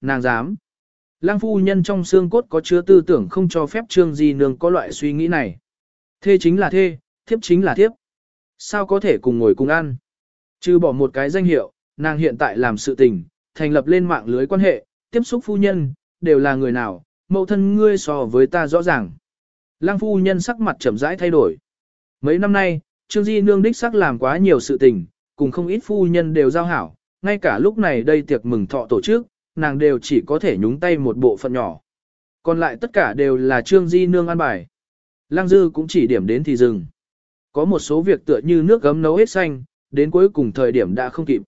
nàng dám. Lăng phu nhân trong xương cốt có chứa tư tưởng không cho phép trương di nương có loại suy nghĩ này. Thê chính là thê, thiếp chính là thiếp. Sao có thể cùng ngồi cùng ăn? Chứ bỏ một cái danh hiệu, nàng hiện tại làm sự tình, thành lập lên mạng lưới quan hệ, tiếp xúc phu nhân, đều là người nào, mẫu thân ngươi so với ta rõ ràng. Lăng phu nhân sắc mặt chậm rãi thay đổi. Mấy năm nay, Trương Di Nương đích sắc làm quá nhiều sự tình, cùng không ít phu nhân đều giao hảo, ngay cả lúc này đây tiệc mừng thọ tổ chức, nàng đều chỉ có thể nhúng tay một bộ phận nhỏ. Còn lại tất cả đều là Trương Di Nương ăn bài. Lăng Dư cũng chỉ điểm đến thì dừng. Có một số việc tựa như nước gấm nấu hết xanh, đến cuối cùng thời điểm đã không kịp.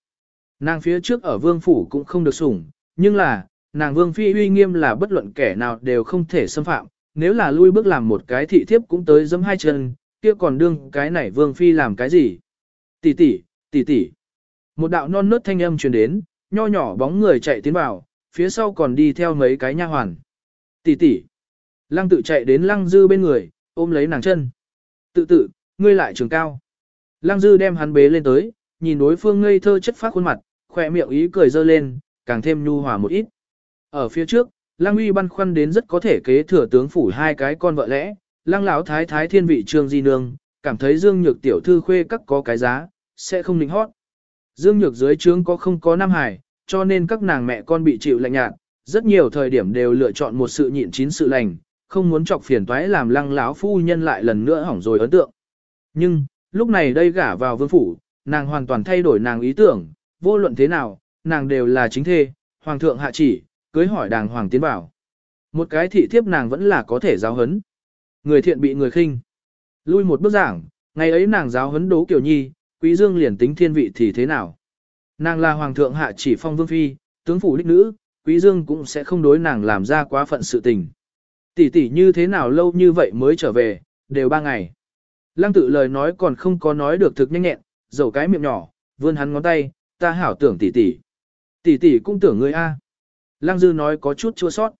Nàng phía trước ở vương phủ cũng không được sủng, nhưng là, nàng vương phi uy nghiêm là bất luận kẻ nào đều không thể xâm phạm, nếu là lui bước làm một cái thị thiếp cũng tới dâm hai chân, kia còn đương cái này vương phi làm cái gì? Tỷ tỷ, tỷ tỷ. Một đạo non nớt thanh âm truyền đến, nho nhỏ bóng người chạy tiến vào, phía sau còn đi theo mấy cái nha hoàn. Tỷ tỷ. Lăng tự chạy đến lăng dư bên người, ôm lấy nàng chân. Tự tự, ngươi lại trường cao. Lăng dư đem hắn bế lên tới, nhìn đối phương ngây thơ chất phát khuôn mặt, khỏe miệng ý cười dơ lên, càng thêm nhu hòa một ít. Ở phía trước, Lăng Uy băn khoăn đến rất có thể kế thừa tướng phủ hai cái con vợ lẽ, Lăng lão thái thái thiên vị trương di nương, cảm thấy Dương Nhược tiểu thư khuê các có cái giá, sẽ không định hót. Dương Nhược dưới trướng có không có Nam Hải, cho nên các nàng mẹ con bị chịu lạnh nhạt, rất nhiều thời điểm đều lựa chọn một sự nhịn chín sự lành, không muốn chọc phiền toái làm Lăng lão phu nhân lại lần nữa hỏng rồi ấn tượng. Nhưng, lúc này đây gả vào vương phủ, nàng hoàn toàn thay đổi nàng ý tưởng, vô luận thế nào, nàng đều là chính thê, hoàng thượng hạ chỉ, cưới hỏi đàng hoàng tiến bảo. Một cái thị thiếp nàng vẫn là có thể giáo hấn. Người thiện bị người khinh. Lui một bước giảng, ngày ấy nàng giáo hấn đố kiểu nhi, quý dương liền tính thiên vị thì thế nào. Nàng là hoàng thượng hạ chỉ phong vương phi, tướng phủ đích nữ, quý dương cũng sẽ không đối nàng làm ra quá phận sự tình. Tỷ tỷ như thế nào lâu như vậy mới trở về, đều ba ngày. Lăng tự lời nói còn không có nói được thực nhanh nhẹn, dầu cái miệng nhỏ, vươn hắn ngón tay, ta hảo tưởng tỷ tỷ. Tỷ tỷ cũng tưởng ngươi a. Lăng Dư nói có chút chua sót.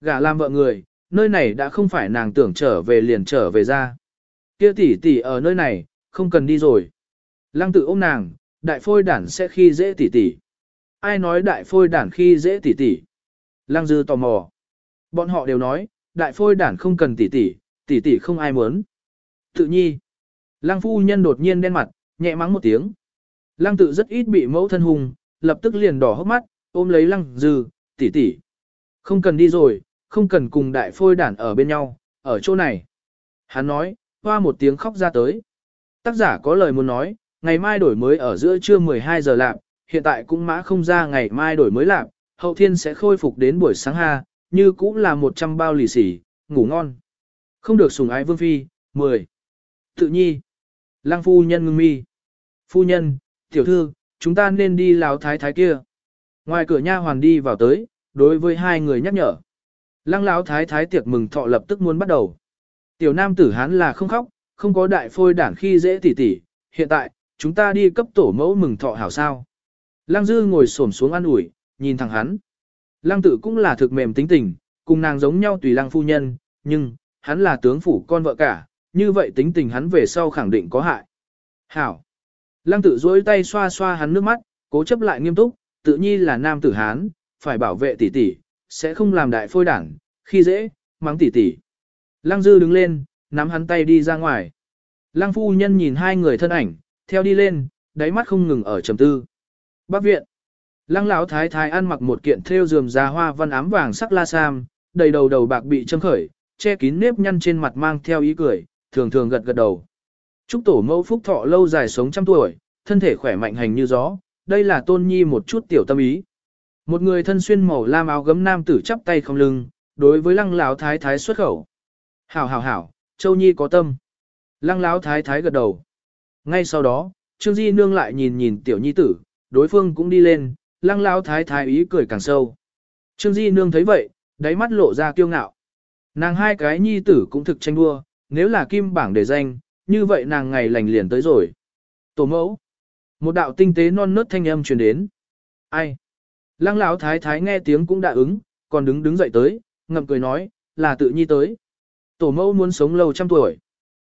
Gả làm vợ người, nơi này đã không phải nàng tưởng trở về liền trở về ra. Kia tỷ tỷ ở nơi này, không cần đi rồi. Lăng tự ôm nàng, đại phôi đản sẽ khi dễ tỷ tỷ. Ai nói đại phôi đản khi dễ tỷ tỷ? Lăng Dư tò mò. Bọn họ đều nói, đại phôi đản không cần tỷ tỷ, tỷ tỷ không ai muốn. Tự nhi. Lăng phu nhân đột nhiên đen mặt, nhẹ mắng một tiếng. Lăng tự rất ít bị mẫu thân hùng, lập tức liền đỏ hốc mắt, ôm lấy lăng dư, tỷ tỷ. Không cần đi rồi, không cần cùng đại phôi đản ở bên nhau, ở chỗ này. Hắn nói, hoa một tiếng khóc ra tới. Tác giả có lời muốn nói, ngày mai đổi mới ở giữa trưa 12 giờ lạp, hiện tại cũng mã không ra ngày mai đổi mới lạp, hậu thiên sẽ khôi phục đến buổi sáng ha, như cũng là 100 bao lì xỉ, ngủ ngon. Không được sùng ái vương phi, 10. Tự nhi. Lăng phu nhân ngưng mi. Phu nhân, tiểu thư, chúng ta nên đi lào thái thái kia. Ngoài cửa nha hoàn đi vào tới, đối với hai người nhắc nhở. Lăng lão thái thái tiệc mừng thọ lập tức muốn bắt đầu. Tiểu nam tử hán là không khóc, không có đại phôi đản khi dễ tỉ tỉ, hiện tại, chúng ta đi cấp tổ mẫu mừng thọ hảo sao. Lăng dư ngồi xổm xuống ăn ủi, nhìn thẳng hắn. Lăng tử cũng là thực mềm tính tình, cùng nàng giống nhau tùy lăng phu nhân, nhưng, hắn là tướng phủ con vợ cả, như vậy tính tình hắn về sau khẳng định có hại. Hảo. Lăng tử duỗi tay xoa xoa hắn nước mắt, cố chấp lại nghiêm túc, tự nhi là nam tử hán, phải bảo vệ tỷ tỷ, sẽ không làm đại phôi đảng, khi dễ, mắng tỷ tỷ. Lăng dư đứng lên, nắm hắn tay đi ra ngoài. Lăng phu nhân nhìn hai người thân ảnh, theo đi lên, đáy mắt không ngừng ở trầm tư. Bắc viện. Lăng lão thái thái ăn mặc một kiện thêu rườm ra hoa văn ám vàng sắc la sam, đầy đầu đầu bạc bị châm khởi, che kín nếp nhăn trên mặt mang theo ý cười, thường thường gật gật đầu. Chúc tổ mẫu phúc thọ lâu dài sống trăm tuổi, thân thể khỏe mạnh hành như gió, đây là tôn nhi một chút tiểu tâm ý. Một người thân xuyên màu lam áo gấm nam tử chắp tay không lưng, đối với lăng lão thái thái xuất khẩu. Hảo hảo hảo, châu nhi có tâm. Lăng lão thái thái gật đầu. Ngay sau đó, Trương Di nương lại nhìn nhìn tiểu nhi tử, đối phương cũng đi lên, lăng lão thái thái ý cười càng sâu. Trương Di nương thấy vậy, đáy mắt lộ ra kiêu ngạo. Nàng hai cái nhi tử cũng thực tranh đua, nếu là kim bảng để danh, như vậy nàng ngày lành liền tới rồi. Tổ mẫu. Một đạo tinh tế non nớt thanh âm truyền đến. Ai? Lăng lão thái thái nghe tiếng cũng đã ứng, còn đứng đứng dậy tới, ngậm cười nói, là tự nhi tới. Tổ mẫu muốn sống lâu trăm tuổi.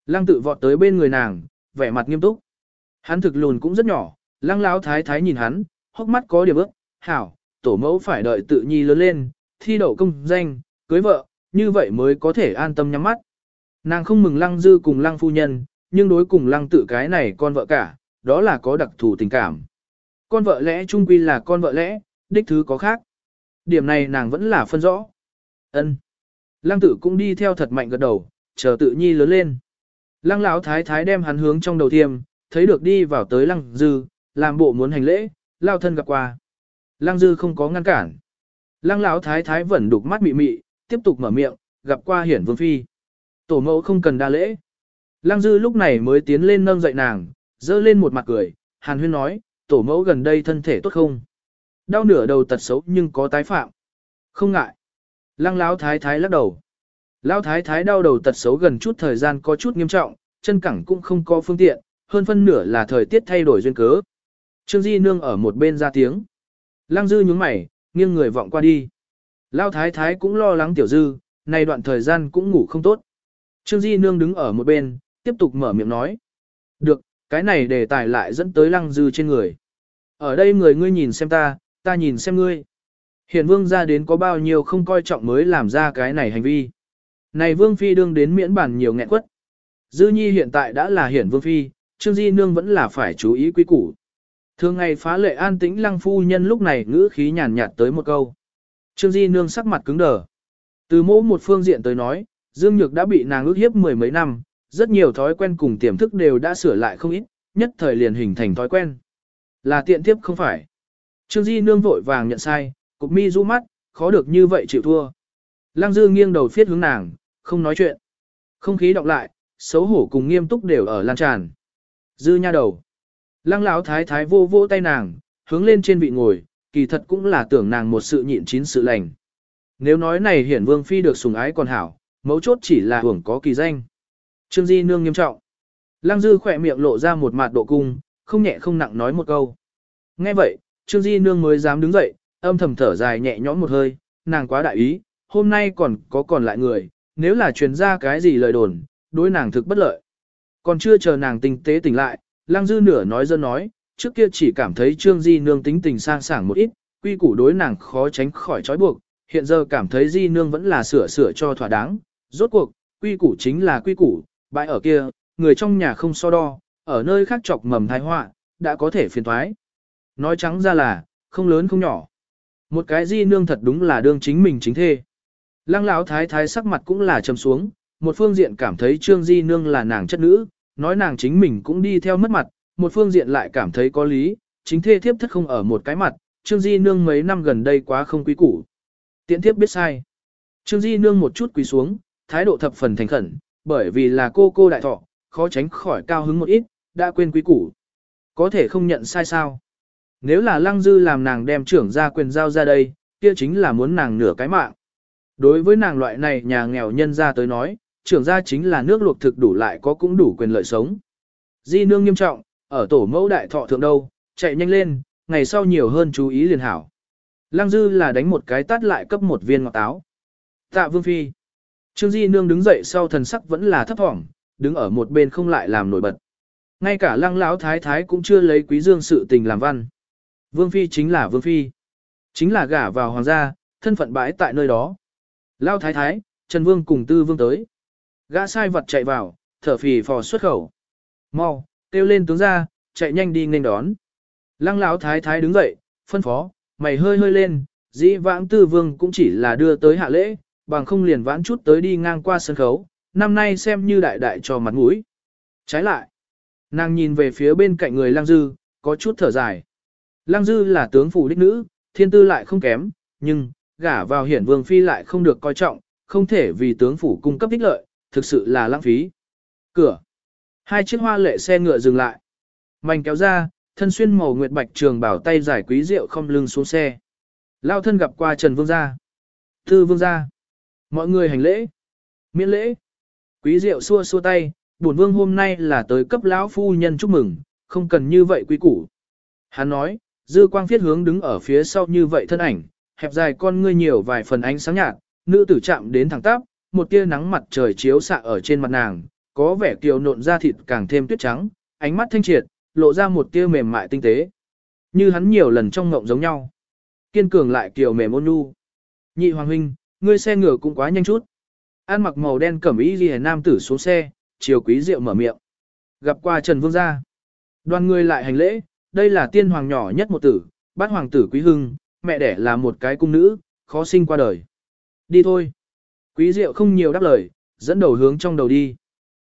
Lăng tự vọt tới bên người nàng, vẻ mặt nghiêm túc. Hắn thực lùn cũng rất nhỏ, lăng lão thái thái nhìn hắn, hốc mắt có điểm ước, hảo, tổ mẫu phải đợi tự nhi lớn lên, thi đậu công danh, cưới vợ, như vậy mới có thể an tâm nhắm mắt. Nàng không mừng lăng dư cùng lăng phu nhân, nhưng đối cùng lăng tự cái này con vợ cả, đó là có đặc thù tình cảm. Con vợ lẽ trung quy là con vợ lẽ, đích thứ có khác. Điểm này nàng vẫn là phân rõ. ân Lăng tự cũng đi theo thật mạnh gật đầu, chờ tự nhi lớn lên. Lăng lão thái thái đem hắn hướng trong đầu tiêm, thấy được đi vào tới lăng dư, làm bộ muốn hành lễ, lao thân gặp qua. Lăng dư không có ngăn cản. Lăng lão thái thái vẫn đục mắt mị mị, tiếp tục mở miệng, gặp qua hiển vương phi. Tổ mẫu không cần đa lễ. Lăng dư lúc này mới tiến lên nâng dậy nàng, dơ lên một mặt cười, hàn huyên nói, tổ mẫu gần đây thân thể tốt không? Đau nửa đầu tật xấu nhưng có tái phạm. Không ngại. Lăng lão thái thái lắc đầu. Lão thái thái đau đầu tật xấu gần chút thời gian có chút nghiêm trọng, chân cẳng cũng không có phương tiện, hơn phân nửa là thời tiết thay đổi duyên cớ. Trương Di Nương ở một bên ra tiếng. Lăng Dư nhướng mày, nghiêng người vọng qua đi. Lão thái thái cũng lo lắng tiểu Dư, này đoạn thời gian cũng ngủ không tốt. Trương Di Nương đứng ở một bên, tiếp tục mở miệng nói. Được, cái này đề tài lại dẫn tới Lăng Dư trên người. Ở đây người ngươi nhìn xem ta, ta nhìn xem ngươi. Hiền vương ra đến có bao nhiêu không coi trọng mới làm ra cái này hành vi. Này vương phi đương đến miễn bản nhiều nghẹn quất. Dư nhi hiện tại đã là hiển vương phi, Trương Di Nương vẫn là phải chú ý quý củ. Thường ngày phá lệ an tĩnh lăng phu nhân lúc này ngữ khí nhàn nhạt tới một câu. Trương Di Nương sắc mặt cứng đờ. Từ mỗ một phương diện tới nói, Dương Nhược đã bị nàng ước hiếp mười mấy năm, rất nhiều thói quen cùng tiềm thức đều đã sửa lại không ít, nhất thời liền hình thành thói quen. Là tiện tiếp không phải. Trương Di Nương vội vàng nhận sai, cục mi du mắt, khó được như vậy chịu thua. Lăng Dư nghiêng đầu phiết hướng nàng, không nói chuyện. Không khí đọc lại, xấu hổ cùng nghiêm túc đều ở lan tràn. Dư nha đầu. Lăng lão thái thái vô vô tay nàng, hướng lên trên vị ngồi, kỳ thật cũng là tưởng nàng một sự nhịn chín sự lành. Nếu nói này hiển vương phi được sùng ái còn hảo, mấu chốt chỉ là hưởng có kỳ danh. Trương Di nương nghiêm trọng. Lăng dư khỏe miệng lộ ra một mặt độ cung, không nhẹ không nặng nói một câu. Nghe vậy, Trương Di nương mới dám đứng dậy, âm thầm thở dài nhẹ nhõm một hơi, nàng quá đại ý, hôm nay còn có còn lại người, nếu là truyền ra cái gì lời đồn, đối nàng thực bất lợi. Còn chưa chờ nàng tinh tế tỉnh lại, Lăng Dư nửa nói dơ nói, trước kia chỉ cảm thấy Trương Di Nương tính tình sang sảng một ít, quy củ đối nàng khó tránh khỏi trói buộc, hiện giờ cảm thấy Di Nương vẫn là sửa sửa cho thỏa đáng. Rốt cuộc, quy củ chính là quy củ, bãi ở kia, người trong nhà không so đo, ở nơi khác chọc mầm thái họa, đã có thể phiền thoái. Nói trắng ra là, không lớn không nhỏ. Một cái Di Nương thật đúng là đương chính mình chính thê. Lăng lão thái thái sắc mặt cũng là trầm xuống, một phương diện cảm thấy Trương Di Nương là nàng chất nữ, nói nàng chính mình cũng đi theo mất mặt, một phương diện lại cảm thấy có lý, chính thê thiếp thất không ở một cái mặt, Trương Di Nương mấy năm gần đây quá không quý củ. Tiện thiếp biết sai. Trương Di Nương một chút quỳ xuống, thái độ thập phần thành khẩn, bởi vì là cô cô đại thọ, khó tránh khỏi cao hứng một ít, đã quên quý củ. Có thể không nhận sai sao. Nếu là Lăng Dư làm nàng đem trưởng gia quyền giao ra đây, kia chính là muốn nàng nửa cái mạng. Đối với nàng loại này nhà nghèo nhân ra tới nói, trưởng gia chính là nước luộc thực đủ lại có cũng đủ quyền lợi sống. Di nương nghiêm trọng, ở tổ mẫu đại thọ thượng đâu, chạy nhanh lên, ngày sau nhiều hơn chú ý liền hảo. Lăng dư là đánh một cái tát lại cấp một viên ngọt táo. Tạ vương phi. Trương Di nương đứng dậy sau thần sắc vẫn là thấp thỏm, đứng ở một bên không lại làm nổi bật. Ngay cả lăng lão thái thái cũng chưa lấy quý dương sự tình làm văn. Vương phi chính là vương phi. Chính là gả vào hoàng gia, thân phận bãi tại nơi đó. Lao thái thái, Trần Vương cùng Tư Vương tới. Gã sai vật chạy vào, thở phì phò xuất khẩu. Mau, kêu lên tướng ra, chạy nhanh đi nên đón. Lăng lão thái thái đứng dậy, phân phó, mày hơi hơi lên, dĩ vãng Tư Vương cũng chỉ là đưa tới hạ lễ, bằng không liền vãn chút tới đi ngang qua sân khấu, năm nay xem như đại đại cho mặt mũi. Trái lại, nàng nhìn về phía bên cạnh người Lăng Dư, có chút thở dài. Lăng Dư là tướng phủ đích nữ, thiên tư lại không kém, nhưng, gả vào hiển vương phi lại không được coi trọng, không thể vì tướng phủ cung cấp ích lợi, thực sự là lãng phí. Cửa. Hai chiếc hoa lệ xe ngựa dừng lại. mành kéo ra, thân xuyên màu nguyệt bạch trường bảo tay giải quý rượu không lưng xuống xe. Lao thân gặp qua Trần Vương gia. Tư Vương gia. Mọi người hành lễ. Miễn lễ. Quý rượu xua xua tay, bổn vương hôm nay là tới cấp lão phu nhân chúc mừng, không cần như vậy quý củ. Hắn nói, dư quang phiết hướng đứng ở phía sau như vậy thân ảnh, hẹp dài con ngươi nhiều vài phần ánh sáng nhạt, nữ tử chạm đến thẳng tắp, một tia nắng mặt trời chiếu xạ ở trên mặt nàng, có vẻ kiều nộn da thịt càng thêm tuyết trắng, ánh mắt thanh triệt, lộ ra một tia mềm mại tinh tế. Như hắn nhiều lần trong ngộng giống nhau. kiên cường lại kiều mềm ôn nhu. Nhị hoàng huynh, ngươi xe ngựa cũng quá nhanh chút. An mặc màu đen cẩm y liễu nam tử xuống xe, chiều quý diệu mở miệng. Gặp qua Trần Vương gia. Đoàn người lại hành lễ, đây là tiên hoàng nhỏ nhất một tử, bát hoàng tử quý hưng, mẹ đẻ là một cái cung nữ, khó sinh qua đời. Đi thôi. Quý diệu không nhiều đáp lời, dẫn đầu hướng trong đầu đi.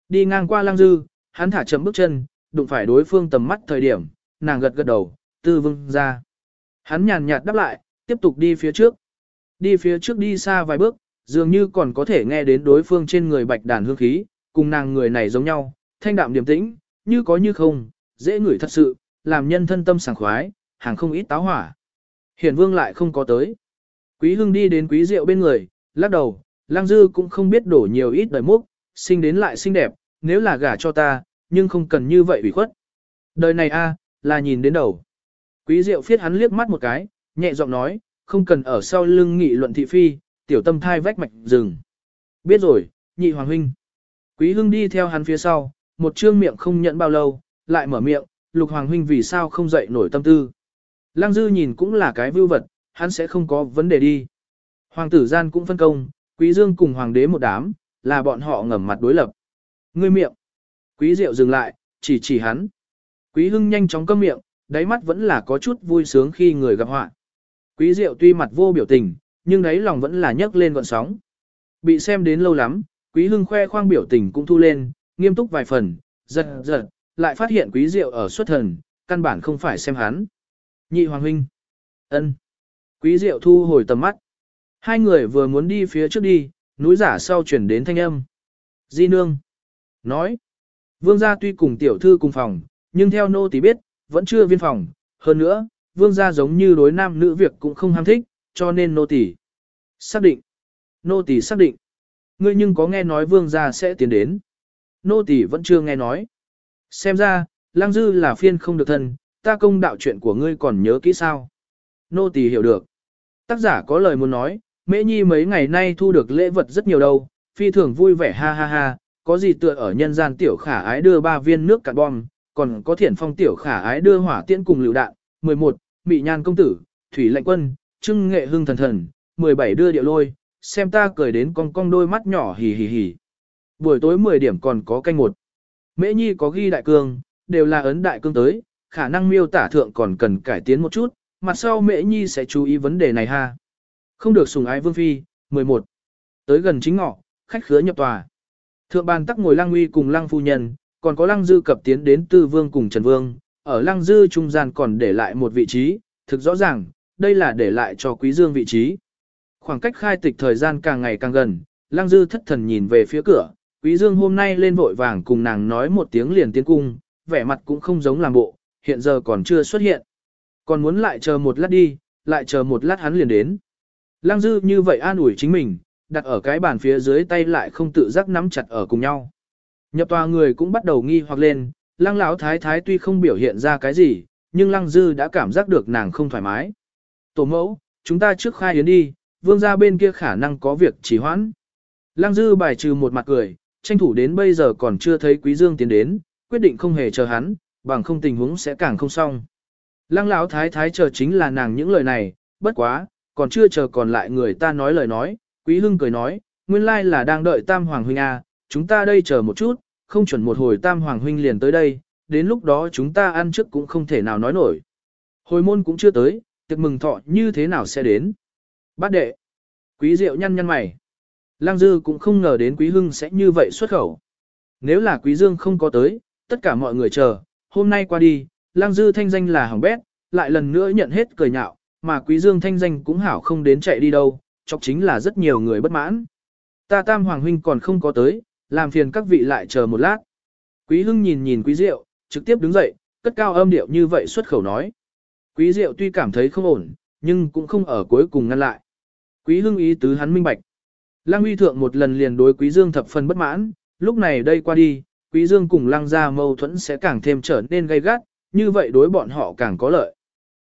Đi ngang qua lang dư, hắn thả chậm bước chân, đụng phải đối phương tầm mắt thời điểm, nàng gật gật đầu, tư vương ra. Hắn nhàn nhạt đáp lại, tiếp tục đi phía trước. Đi phía trước đi xa vài bước, dường như còn có thể nghe đến đối phương trên người bạch đàn hương khí, cùng nàng người này giống nhau, thanh đạm điềm tĩnh, như có như không, dễ ngửi thật sự, làm nhân thân tâm sảng khoái, hàng không ít táo hỏa. Hiển vương lại không có tới. Quý hưng đi đến quý rượu bên người, lắc đầu, lang dư cũng không biết đổ nhiều ít đời múc, sinh đến lại xinh đẹp, nếu là gả cho ta, nhưng không cần như vậy ủy khuất. Đời này a, là nhìn đến đầu. Quý Diệu phiết hắn liếc mắt một cái, nhẹ giọng nói, không cần ở sau lưng nghị luận thị phi, tiểu tâm thai vách mạch rừng. Biết rồi, nhị hoàng huynh. Quý Hưng đi theo hắn phía sau, một trương miệng không nhận bao lâu, lại mở miệng, lục hoàng huynh vì sao không dậy nổi tâm tư. Lăng dư nhìn cũng là cái vưu vật, hắn sẽ không có vấn đề đi. Hoàng tử gian cũng phân công, quý dương cùng hoàng đế một đám, là bọn họ ngầm mặt đối lập. Ngươi miệng. Quý Diệu dừng lại, chỉ chỉ hắn. Quý Hưng nhanh chóng câm miệng, đáy mắt vẫn là có chút vui sướng khi người gặp họa. Quý Diệu tuy mặt vô biểu tình, nhưng đáy lòng vẫn là nhấc lên gọn sóng. Bị xem đến lâu lắm, Quý Hưng khoe khoang biểu tình cũng thu lên, nghiêm túc vài phần, giật giật, lại phát hiện Quý Diệu ở xuất thần, căn bản không phải xem hắn. Nhị Hoàng Huynh. ân. Quý Diệu thu hồi tầm mắt. Hai người vừa muốn đi phía trước đi, núi giả sau chuyển đến thanh âm. Di nương. Nói. Vương gia tuy cùng tiểu thư cùng phòng, nhưng theo nô tỳ biết, vẫn chưa viên phòng. Hơn nữa, vương gia giống như đối nam nữ việc cũng không ham thích, cho nên nô tỳ xác định. Nô tỳ xác định. Ngươi nhưng có nghe nói vương gia sẽ tiến đến. Nô tỳ vẫn chưa nghe nói. Xem ra, lang dư là phiên không được thân, ta công đạo chuyện của ngươi còn nhớ kỹ sao. Nô tỳ hiểu được. Tác giả có lời muốn nói, mễ nhi mấy ngày nay thu được lễ vật rất nhiều đâu, phi thường vui vẻ ha ha ha, có gì tựa ở nhân gian tiểu khả ái đưa ba viên nước cạn bom, còn có thiển phong tiểu khả ái đưa hỏa tiễn cùng lựu đạn, 11, mị nhan công tử, thủy lệnh quân, trưng nghệ hưng thần thần, 17 đưa điệu lôi, xem ta cười đến cong cong đôi mắt nhỏ hì hì hì. Buổi tối 10 điểm còn có canh một. Mễ nhi có ghi đại cương, đều là ấn đại cương tới, khả năng miêu tả thượng còn cần cải tiến một chút, mặt sau mễ nhi sẽ chú ý vấn đề này ha. Không được sùng ái vương phi, 11. Tới gần chính ngọ, khách khứa nhập tòa. Thượng bàn tắc ngồi lăng uy cùng lăng phu nhân, còn có lăng dư cập tiến đến tư vương cùng trần vương, ở lăng dư trung gian còn để lại một vị trí, thực rõ ràng, đây là để lại cho quý dương vị trí. Khoảng cách khai tịch thời gian càng ngày càng gần, lăng dư thất thần nhìn về phía cửa, quý dương hôm nay lên vội vàng cùng nàng nói một tiếng liền tiến cung, vẻ mặt cũng không giống làm bộ, hiện giờ còn chưa xuất hiện. Còn muốn lại chờ một lát đi, lại chờ một lát hắn liền đến. Lăng dư như vậy an ủi chính mình, đặt ở cái bàn phía dưới tay lại không tự giác nắm chặt ở cùng nhau. Nhập tòa người cũng bắt đầu nghi hoặc lên, lăng lão thái thái tuy không biểu hiện ra cái gì, nhưng lăng dư đã cảm giác được nàng không thoải mái. Tổ mẫu, chúng ta trước khai yến đi, vương gia bên kia khả năng có việc trì hoãn. Lăng dư bài trừ một mặt cười, tranh thủ đến bây giờ còn chưa thấy quý dương tiến đến, quyết định không hề chờ hắn, bằng không tình huống sẽ càng không xong. Lăng lão thái thái chờ chính là nàng những lời này, bất quá, còn chưa chờ còn lại người ta nói lời nói, Quý Hưng cười nói, nguyên lai là đang đợi Tam Hoàng Huynh à, chúng ta đây chờ một chút, không chuẩn một hồi Tam Hoàng Huynh liền tới đây, đến lúc đó chúng ta ăn trước cũng không thể nào nói nổi. Hồi môn cũng chưa tới, tiệc mừng thọ như thế nào sẽ đến. Bát đệ, quý diệu nhăn nhăn mày. Lang Dư cũng không ngờ đến Quý Hưng sẽ như vậy xuất khẩu. Nếu là Quý Dương không có tới, tất cả mọi người chờ, hôm nay qua đi, Lang Dư thanh danh là hỏng bét, lại lần nữa nhận hết cười nhạo, mà Quý Dương thanh danh cũng hảo không đến chạy đi đâu, chọc chính là rất nhiều người bất mãn. Ta tam hoàng huynh còn không có tới, làm phiền các vị lại chờ một lát. Quý hưng nhìn nhìn quý diệu, trực tiếp đứng dậy, cất cao âm điệu như vậy xuất khẩu nói. Quý diệu tuy cảm thấy không ổn, nhưng cũng không ở cuối cùng ngăn lại. Quý hưng ý tứ hắn minh bạch. Lăng uy thượng một lần liền đối quý dương thập phần bất mãn, lúc này đây qua đi, quý dương cùng lăng gia mâu thuẫn sẽ càng thêm trở nên gay gắt, như vậy đối bọn họ càng có lợi.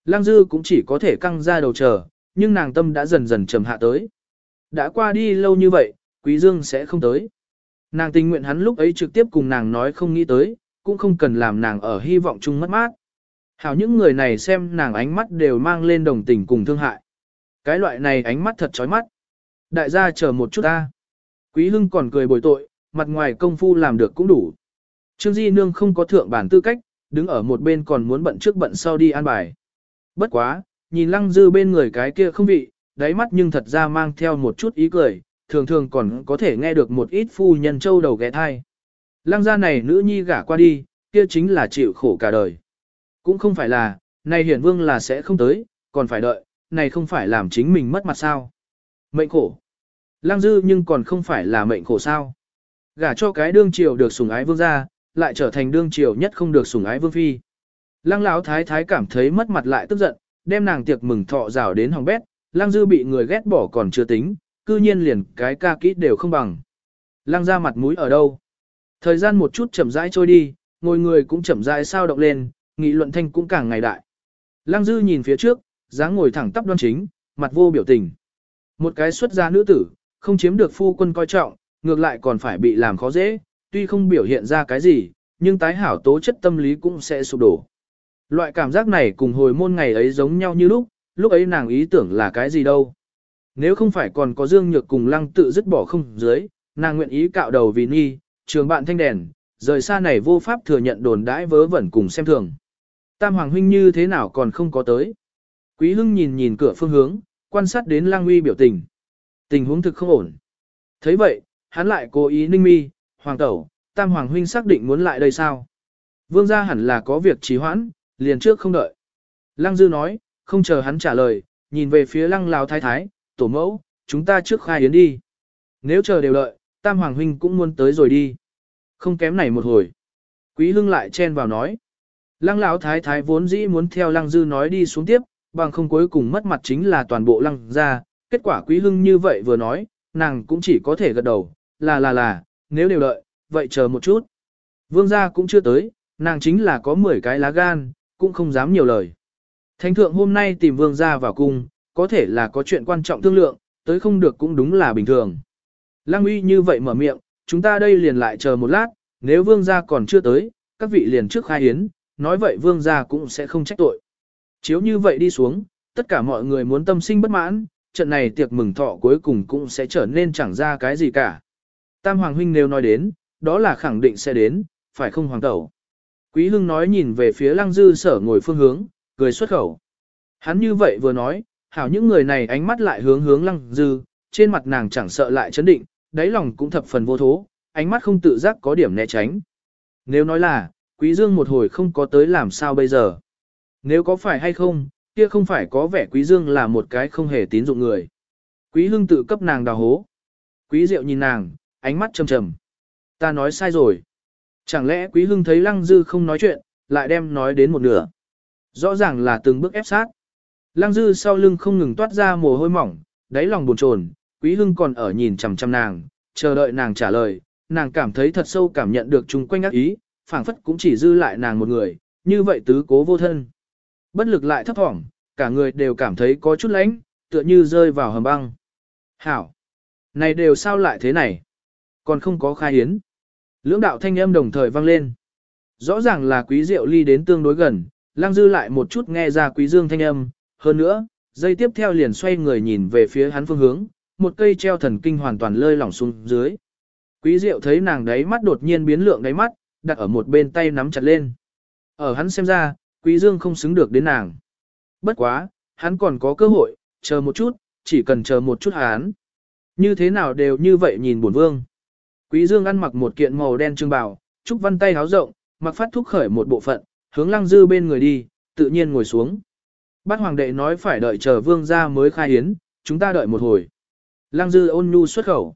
Lăng dư cũng chỉ có thể căng ra đầu chờ, nhưng nàng tâm đã dần dần trầm hạ tới. Đã qua đi lâu như vậy, Quý Dương sẽ không tới. Nàng tình nguyện hắn lúc ấy trực tiếp cùng nàng nói không nghĩ tới, cũng không cần làm nàng ở hy vọng chung mất mát. Hảo những người này xem nàng ánh mắt đều mang lên đồng tình cùng thương hại. Cái loại này ánh mắt thật chói mắt. Đại gia chờ một chút ta. Quý Hưng còn cười bồi tội, mặt ngoài công phu làm được cũng đủ. Trương Di Nương không có thượng bản tư cách, đứng ở một bên còn muốn bận trước bận sau đi an bài. Bất quá, nhìn lăng dư bên người cái kia không vị, đáy mắt nhưng thật ra mang theo một chút ý cười, thường thường còn có thể nghe được một ít phu nhân châu đầu ghé thai. Lăng gia này nữ nhi gả qua đi, kia chính là chịu khổ cả đời. Cũng không phải là, này hiển vương là sẽ không tới, còn phải đợi, này không phải làm chính mình mất mặt sao. Mệnh khổ. Lăng dư nhưng còn không phải là mệnh khổ sao. Gả cho cái đương triều được sủng ái vương gia, lại trở thành đương triều nhất không được sủng ái vương phi. Lăng lão thái thái cảm thấy mất mặt lại tức giận, đem nàng tiệc mừng thọ rào đến hòng bét, lăng dư bị người ghét bỏ còn chưa tính, cư nhiên liền cái ca kỹ đều không bằng. Lăng ra mặt mũi ở đâu? Thời gian một chút chậm rãi trôi đi, ngồi người cũng chậm rãi sao động lên, nghị luận thanh cũng càng ngày đại. Lăng dư nhìn phía trước, dáng ngồi thẳng tắp đoan chính, mặt vô biểu tình. Một cái xuất gia nữ tử, không chiếm được phu quân coi trọng, ngược lại còn phải bị làm khó dễ, tuy không biểu hiện ra cái gì, nhưng tái hảo tố chất tâm lý cũng sẽ sụp đổ. Loại cảm giác này cùng hồi môn ngày ấy giống nhau như lúc, lúc ấy nàng ý tưởng là cái gì đâu. Nếu không phải còn có Dương Nhược cùng lăng tự dứt bỏ không dưới, nàng nguyện ý cạo đầu vì nghi, trường bạn thanh đèn, rời xa này vô pháp thừa nhận đồn đãi vớ vẩn cùng xem thường. Tam Hoàng Huynh như thế nào còn không có tới. Quý Hưng nhìn nhìn cửa phương hướng, quan sát đến lăng uy biểu tình. Tình huống thực không ổn. thấy vậy, hắn lại cố ý ninh mi, Hoàng Tẩu, Tam Hoàng Huynh xác định muốn lại đây sao? Vương gia hẳn là có việc trì hoãn, liền trước không đợi. Lăng Dư nói, không chờ hắn trả lời, nhìn về phía lăng Lào thái thái, tổ mẫu, chúng ta trước khai yến đi. Nếu chờ đều đợi, Tam Hoàng Huynh cũng muốn tới rồi đi. Không kém này một hồi. Quý Hưng lại chen vào nói. Lăng Lão thái thái vốn dĩ muốn theo lăng dư nói đi xuống tiếp, bằng không cuối cùng mất mặt chính là toàn bộ lăng ra. Kết quả Quý Hưng như vậy vừa nói, nàng cũng chỉ có thể gật đầu, là là là, nếu đều đợi, vậy chờ một chút. Vương gia cũng chưa tới, nàng chính là có 10 cái lá gan, cũng không dám nhiều lời. Thánh thượng hôm nay tìm vương gia vào cung, có thể là có chuyện quan trọng thương lượng, tới không được cũng đúng là bình thường. Lăng uy như vậy mở miệng, chúng ta đây liền lại chờ một lát, nếu vương gia còn chưa tới, các vị liền trước khai hiến, nói vậy vương gia cũng sẽ không trách tội. Chiếu như vậy đi xuống, tất cả mọi người muốn tâm sinh bất mãn, trận này tiệc mừng thọ cuối cùng cũng sẽ trở nên chẳng ra cái gì cả. Tam Hoàng Huynh nếu nói đến, đó là khẳng định sẽ đến, phải không Hoàng Tẩu. Quý Hưng nói nhìn về phía lăng dư sở ngồi phương hướng, cười xuất khẩu. Hắn như vậy vừa nói, hảo những người này ánh mắt lại hướng hướng lăng dư, trên mặt nàng chẳng sợ lại chấn định, đáy lòng cũng thập phần vô thố, ánh mắt không tự giác có điểm né tránh. Nếu nói là, Quý Dương một hồi không có tới làm sao bây giờ? Nếu có phải hay không, kia không phải có vẻ Quý Dương là một cái không hề tín dụng người. Quý Hưng tự cấp nàng đào hố. Quý Diệu nhìn nàng, ánh mắt trầm trầm. Ta nói sai rồi. Chẳng lẽ Quý Hưng thấy Lăng Dư không nói chuyện, lại đem nói đến một nửa. Rõ ràng là từng bước ép sát. Lăng Dư sau lưng không ngừng toát ra mồ hôi mỏng, đáy lòng buồn chồn, Quý Hưng còn ở nhìn chằm chằm nàng, chờ đợi nàng trả lời, nàng cảm thấy thật sâu cảm nhận được chung quanh ác ý, phảng phất cũng chỉ dư lại nàng một người, như vậy tứ cố vô thân. Bất lực lại thấp thỏm, cả người đều cảm thấy có chút lánh, tựa như rơi vào hầm băng. Hảo! Này đều sao lại thế này? Còn không có khai hiến. Lưỡng đạo thanh âm đồng thời vang lên. Rõ ràng là quý diệu ly đến tương đối gần, lang dư lại một chút nghe ra quý dương thanh âm. Hơn nữa, dây tiếp theo liền xoay người nhìn về phía hắn phương hướng, một cây treo thần kinh hoàn toàn lơi lỏng xuống dưới. Quý diệu thấy nàng đáy mắt đột nhiên biến lượng đáy mắt, đặt ở một bên tay nắm chặt lên. Ở hắn xem ra, quý dương không xứng được đến nàng. Bất quá, hắn còn có cơ hội, chờ một chút, chỉ cần chờ một chút hắn. Như thế nào đều như vậy nhìn buồn vương. Quý dương ăn mặc một kiện màu đen trương bào, trúc văn tay háo rộng, mặc phát thúc khởi một bộ phận, hướng lăng dư bên người đi, tự nhiên ngồi xuống. Bát hoàng đệ nói phải đợi chờ vương gia mới khai hiến, chúng ta đợi một hồi. Lăng dư ôn nhu xuất khẩu.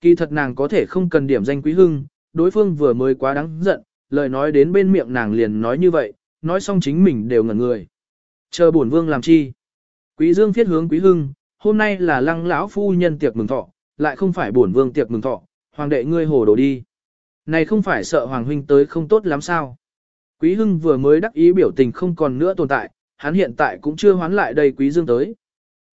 Kỳ thật nàng có thể không cần điểm danh quý hưng, đối phương vừa mới quá đáng giận, lời nói đến bên miệng nàng liền nói như vậy, nói xong chính mình đều ngẩn người. Chờ bổn vương làm chi? Quý dương thiết hướng quý hưng, hôm nay là lăng lão phu nhân tiệc mừng thọ, lại không phải bổn vương tiệc mừng thọ, hoàng đệ ngươi hồ đồ đi. Này không phải sợ hoàng huynh tới không tốt lắm sao? Quý hưng vừa mới đắc ý biểu tình không còn nữa tồn tại, hắn hiện tại cũng chưa hoán lại đây quý dương tới.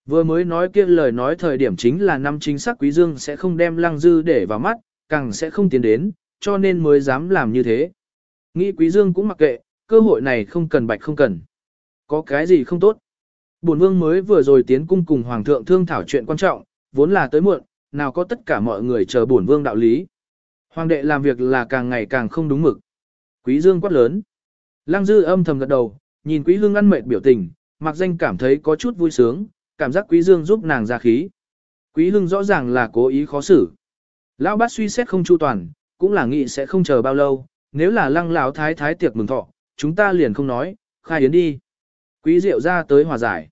Vừa mới nói kia lời nói thời điểm chính là năm chính xác quý dương sẽ không đem lăng dư để vào mắt, càng sẽ không tiến đến, cho nên mới dám làm như thế. Nghĩ quý dương cũng mặc kệ, cơ hội này không cần bạch không cần. Có cái gì không tốt? Bổn vương mới vừa rồi tiến cung cùng hoàng thượng thương thảo chuyện quan trọng, vốn là tới muộn, nào có tất cả mọi người chờ bổn vương đạo lý. Hoàng đệ làm việc là càng ngày càng không đúng mực. Quý Dương quát lớn. Lăng Dư âm thầm gật đầu, nhìn Quý Hương ăn mệt biểu tình, mặc danh cảm thấy có chút vui sướng, cảm giác Quý Dương giúp nàng ra khí. Quý Hương rõ ràng là cố ý khó xử. Lão bát suy xét không chu toàn, cũng là nghĩ sẽ không chờ bao lâu, nếu là lăng lão thái thái tiệc mừng thọ, chúng ta liền không nói, khai yến đi. Quý Diệu ra tới hòa giải.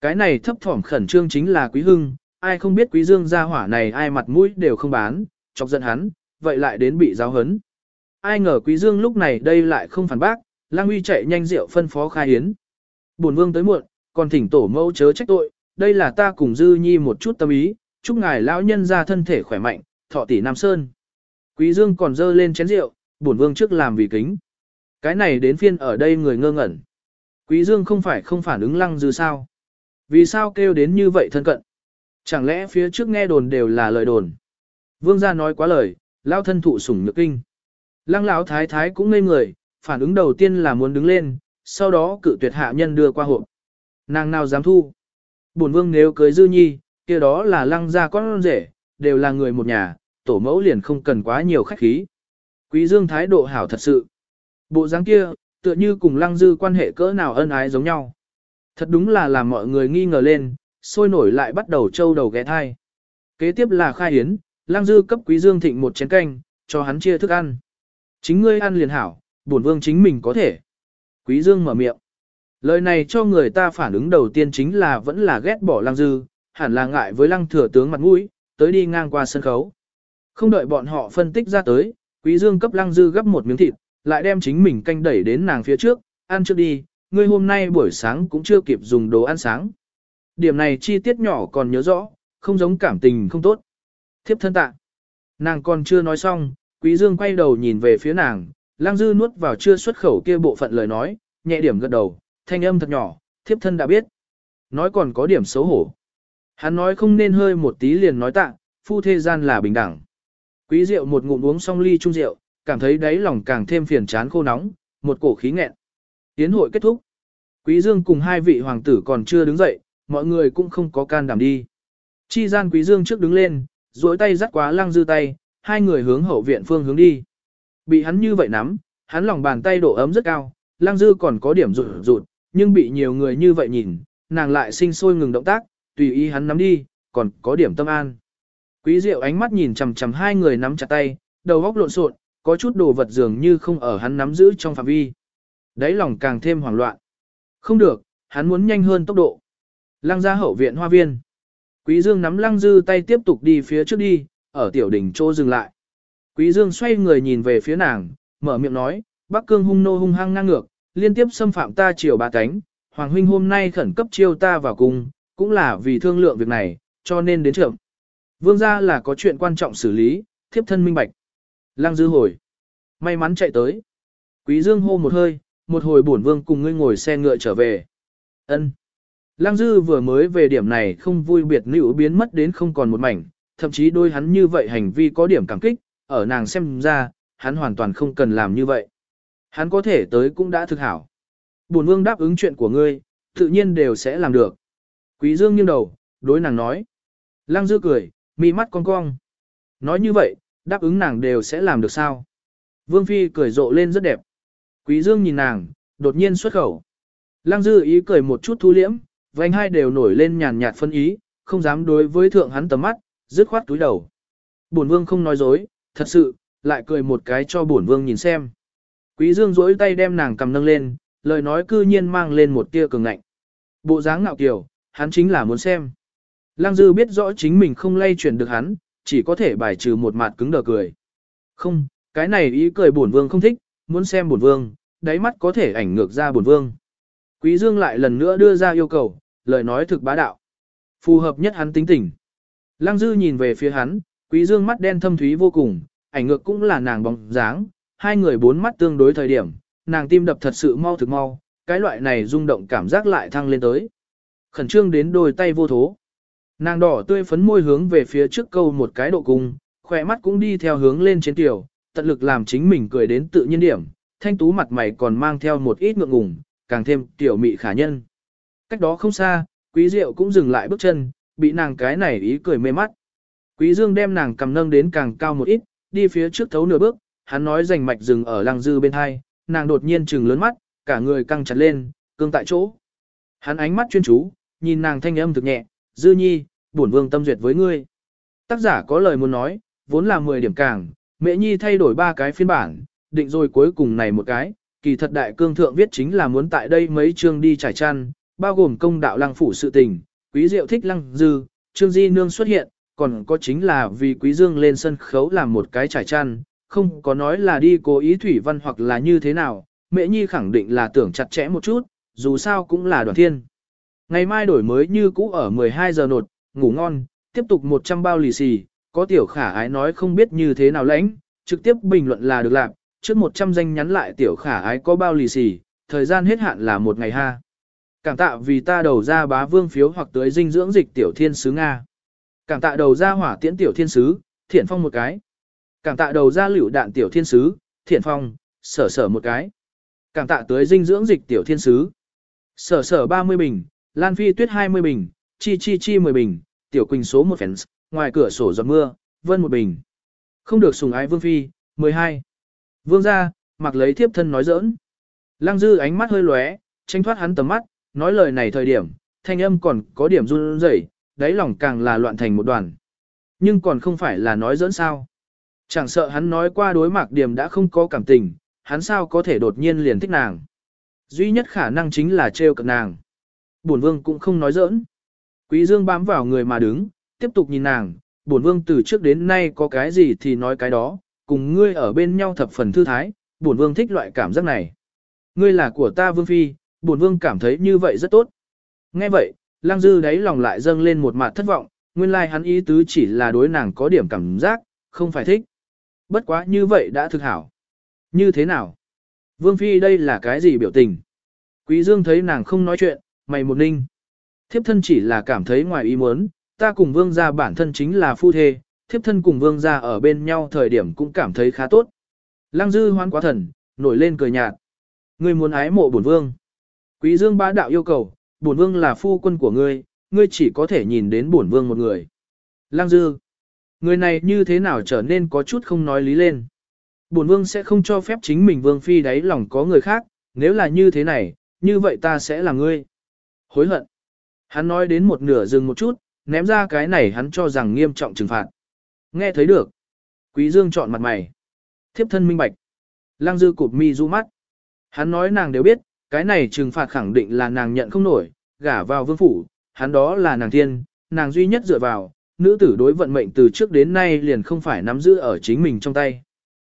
Cái này thấp thỏm khẩn trương chính là Quý Hưng, ai không biết Quý Dương gia hỏa này ai mặt mũi đều không bán, chọc giận hắn, vậy lại đến bị giáo hấn. Ai ngờ Quý Dương lúc này đây lại không phản bác, Lang Uy chạy nhanh rượu phân phó khai hiến. Bổn vương tới muộn, còn thỉnh tổ mẫu chớ trách tội, đây là ta cùng Dư Nhi một chút tâm ý, chúc ngài lão nhân ra thân thể khỏe mạnh, thọ tỷ Nam Sơn. Quý Dương còn dơ lên chén rượu, bổn vương trước làm vì kính. Cái này đến phiên ở đây người ngơ ngẩn. Quý Dương không phải không phản ứng Lăng Dư sao? Vì sao kêu đến như vậy thân cận? Chẳng lẽ phía trước nghe đồn đều là lời đồn? Vương gia nói quá lời, lao thân thụ sủng nhược kinh. Lăng lão thái thái cũng ngây người, phản ứng đầu tiên là muốn đứng lên, sau đó cự tuyệt hạ nhân đưa qua hộp. Nàng nào dám thu? Bổn vương nếu cưới dư nhi, kia đó là lăng gia con rể, đều là người một nhà, tổ mẫu liền không cần quá nhiều khách khí. Quý dương thái độ hảo thật sự. Bộ dáng kia, tựa như cùng lăng dư quan hệ cỡ nào ân ái giống nhau. Thật đúng là làm mọi người nghi ngờ lên, sôi nổi lại bắt đầu trâu đầu ghé thai. Kế tiếp là khai hiến, lang dư cấp quý dương thịnh một chén canh, cho hắn chia thức ăn. Chính ngươi ăn liền hảo, bổn vương chính mình có thể. Quý dương mở miệng. Lời này cho người ta phản ứng đầu tiên chính là vẫn là ghét bỏ lang dư, hẳn là ngại với lăng thừa tướng mặt mũi, tới đi ngang qua sân khấu. Không đợi bọn họ phân tích ra tới, quý dương cấp lăng dư gấp một miếng thịt, lại đem chính mình canh đẩy đến nàng phía trước, ăn trước đi, ngươi hôm nay buổi sáng cũng chưa kịp dùng đồ ăn sáng. Điểm này chi tiết nhỏ còn nhớ rõ, không giống cảm tình không tốt. Thiếp thân tạ. Nàng còn chưa nói xong, quý dương quay đầu nhìn về phía nàng, lang dư nuốt vào chưa xuất khẩu kia bộ phận lời nói, nhẹ điểm gật đầu, thanh âm thật nhỏ, thiếp thân đã biết. Nói còn có điểm xấu hổ. Hắn nói không nên hơi một tí liền nói tạ, phu thế gian là bình đẳng. Quý rượu một ngụm uống xong ly chung rượu, cảm thấy đáy lòng càng thêm phiền chán khô nóng, một cổ khí nghẹn. Tiến hội kết thúc. Quý Dương cùng hai vị hoàng tử còn chưa đứng dậy, mọi người cũng không có can đảm đi. Chi gian Quý Dương trước đứng lên, duỗi tay dắt quá lăng dư tay, hai người hướng hậu viện phương hướng đi. Bị hắn như vậy nắm, hắn lòng bàn tay độ ấm rất cao, lăng dư còn có điểm rụt rụt, nhưng bị nhiều người như vậy nhìn, nàng lại sinh sôi ngừng động tác, tùy ý hắn nắm đi, còn có điểm tâm an. Quý Diệu ánh mắt nhìn chằm chằm hai người nắm chặt tay, đầu góc lộn xộn, có chút đồ vật dường như không ở hắn nắm giữ trong phạm vi. Đấy lòng càng thêm hoảng loạn. Không được, hắn muốn nhanh hơn tốc độ. Lăng ra hậu viện hoa viên. Quý Dương nắm lăng dư tay tiếp tục đi phía trước đi, ở tiểu đỉnh chỗ dừng lại. Quý Dương xoay người nhìn về phía nàng, mở miệng nói, Bắc Cương hung nô hung hăng ngang ngược, liên tiếp xâm phạm ta triều ba cánh, Hoàng huynh hôm nay khẩn cấp chiêu ta vào cung, cũng là vì thương lượng việc này, cho nên đến trưởng. Vương gia là có chuyện quan trọng xử lý, thiếp thân minh bạch. Lăng dư hồi. May mắn chạy tới. Quý Dương hô một hơi, một hồi bổn vương cùng ngươi ngồi xe ngựa trở về. Ân. Lăng dư vừa mới về điểm này không vui biệt nữ biến mất đến không còn một mảnh, thậm chí đôi hắn như vậy hành vi có điểm cảm kích, ở nàng xem ra, hắn hoàn toàn không cần làm như vậy. Hắn có thể tới cũng đã thực hảo. Bổn vương đáp ứng chuyện của ngươi, tự nhiên đều sẽ làm được. Quý Dương nghiêng đầu, đối nàng nói. Lăng dư cười, mi mắt cong cong. Nói như vậy, đáp ứng nàng đều sẽ làm được sao? Vương Phi cười rộ lên rất đẹp. Quý Dương nhìn nàng, đột nhiên xuất khẩu. Lăng dư ý cười một chút thu liễm, vành hai đều nổi lên nhàn nhạt phân ý, không dám đối với thượng hắn tầm mắt, dứt khoát túi đầu. Bổn vương không nói dối, thật sự, lại cười một cái cho bổn vương nhìn xem. Quý dương duỗi tay đem nàng cầm nâng lên, lời nói cư nhiên mang lên một tia cường ngạnh. Bộ dáng ngạo kiều, hắn chính là muốn xem. Lăng dư biết rõ chính mình không lay chuyển được hắn, chỉ có thể bài trừ một mặt cứng đờ cười. Không, cái này ý cười bổn vương không thích, muốn xem bổn vương, đáy mắt có thể ảnh ngược ra bổn vương. Quý Dương lại lần nữa đưa ra yêu cầu, lời nói thực bá đạo. Phù hợp nhất hắn tính tình. Lăng Dư nhìn về phía hắn, Quý Dương mắt đen thâm thúy vô cùng, ảnh ngược cũng là nàng bóng dáng, hai người bốn mắt tương đối thời điểm, nàng tim đập thật sự mau thực mau, cái loại này rung động cảm giác lại thăng lên tới. Khẩn trương đến đôi tay vô thố. Nàng đỏ tươi phấn môi hướng về phía trước câu một cái độ cung, khỏe mắt cũng đi theo hướng lên trên tiểu, tận lực làm chính mình cười đến tự nhiên điểm, thanh tú mặt mày còn mang theo một ít ngượng ngùng, càng thêm tiểu mị khả nhân. Cách đó không xa, quý diệu cũng dừng lại bước chân, bị nàng cái này ý cười mê mắt. Quý dương đem nàng cầm nâng đến càng cao một ít, đi phía trước thấu nửa bước, hắn nói rành mạch dừng ở lăng dư bên hai, nàng đột nhiên trừng lớn mắt, cả người căng chặt lên, cương tại chỗ. Hắn ánh mắt chuyên chú, nhìn nàng thanh âm thực nhẹ, dư nhi, bổn vương tâm duyệt với ngươi. Tác giả có lời muốn nói, vốn là 10 điểm càng, mẹ nhi thay đổi ba cái phiên bản, định rồi cuối cùng này một cái, kỳ thật đại cương thượng viết chính là muốn tại đây mấy chương đi trải chăn, bao gồm công đạo lăng phủ sự tình, quý diệu thích lăng dư, trương di nương xuất hiện, còn có chính là vì quý dương lên sân khấu làm một cái trải chăn, không có nói là đi cố ý thủy văn hoặc là như thế nào, mẹ nhi khẳng định là tưởng chặt chẽ một chút, dù sao cũng là đoàn thiên. Ngày mai đổi mới như cũ ở 12 giờ nột, ngủ ngon, tiếp tục 100 bao lì xì, có tiểu khả ái nói không biết như thế nào lãnh, trực tiếp bình luận là được làm, trước 100 danh nhắn lại tiểu khả ái có bao lì xì, thời gian hết hạn là một ngày ha. Cảm tạ vì ta đầu ra bá vương phiếu hoặc tới dinh dưỡng dịch tiểu thiên sứ Nga. Cảm tạ đầu ra hỏa tiễn tiểu thiên sứ, thiện phong một cái. Cảm tạ đầu ra liễu đạn tiểu thiên sứ, thiện phong, sở sở một cái. Cảm tạ tới dinh dưỡng dịch tiểu thiên sứ. Sở sở 30 bình, Lan Phi tuyết 20 bình, Chi Chi Chi 10 bình, Tiểu Quỳnh số 1 fans, ngoài cửa sổ giọt mưa, Vân một bình. Không được sùng ái Vương Phi, 12. Vương ra, mặc lấy thiếp thân nói giỡn. Lăng Dư ánh mắt hơi lóe, tranh thoát hắn tầm mắt, nói lời này thời điểm, thanh âm còn có điểm run rẩy, đáy lòng càng là loạn thành một đoàn. Nhưng còn không phải là nói giỡn sao. Chẳng sợ hắn nói qua đối mạc điểm đã không có cảm tình, hắn sao có thể đột nhiên liền thích nàng. Duy nhất khả năng chính là trêu cận nàng. Bổn vương cũng không nói giỡn. Quý dương bám vào người mà đứng, tiếp tục nhìn nàng, bổn vương từ trước đến nay có cái gì thì nói cái đó, cùng ngươi ở bên nhau thập phần thư thái, bổn vương thích loại cảm giác này. Ngươi là của ta vương phi, bổn vương cảm thấy như vậy rất tốt. Nghe vậy, lang dư đáy lòng lại dâng lên một mặt thất vọng, nguyên lai like hắn ý tứ chỉ là đối nàng có điểm cảm giác, không phải thích. Bất quá như vậy đã thực hảo. Như thế nào? Vương phi đây là cái gì biểu tình? Quý dương thấy nàng không nói chuyện, mày một ninh. Thiếp thân chỉ là cảm thấy ngoài ý muốn, ta cùng vương gia bản thân chính là phu thê, thiếp thân cùng vương gia ở bên nhau thời điểm cũng cảm thấy khá tốt. Lăng dư hoan quá thần, nổi lên cười nhạt. Ngươi muốn ái mộ bổn vương. Quý dương bá đạo yêu cầu, bổn vương là phu quân của ngươi, ngươi chỉ có thể nhìn đến bổn vương một người. Lăng dư. Người này như thế nào trở nên có chút không nói lý lên. Bổn vương sẽ không cho phép chính mình vương phi đáy lòng có người khác, nếu là như thế này, như vậy ta sẽ là ngươi. Hối hận. Hắn nói đến một nửa dừng một chút, ném ra cái này hắn cho rằng nghiêm trọng trừng phạt. Nghe thấy được. Quý Dương chọn mặt mày. Thiếp thân minh bạch. Lăng dư cụp mi du mắt. Hắn nói nàng đều biết, cái này trừng phạt khẳng định là nàng nhận không nổi, gả vào vương phủ, hắn đó là nàng thiên, nàng duy nhất dựa vào, nữ tử đối vận mệnh từ trước đến nay liền không phải nắm giữ ở chính mình trong tay.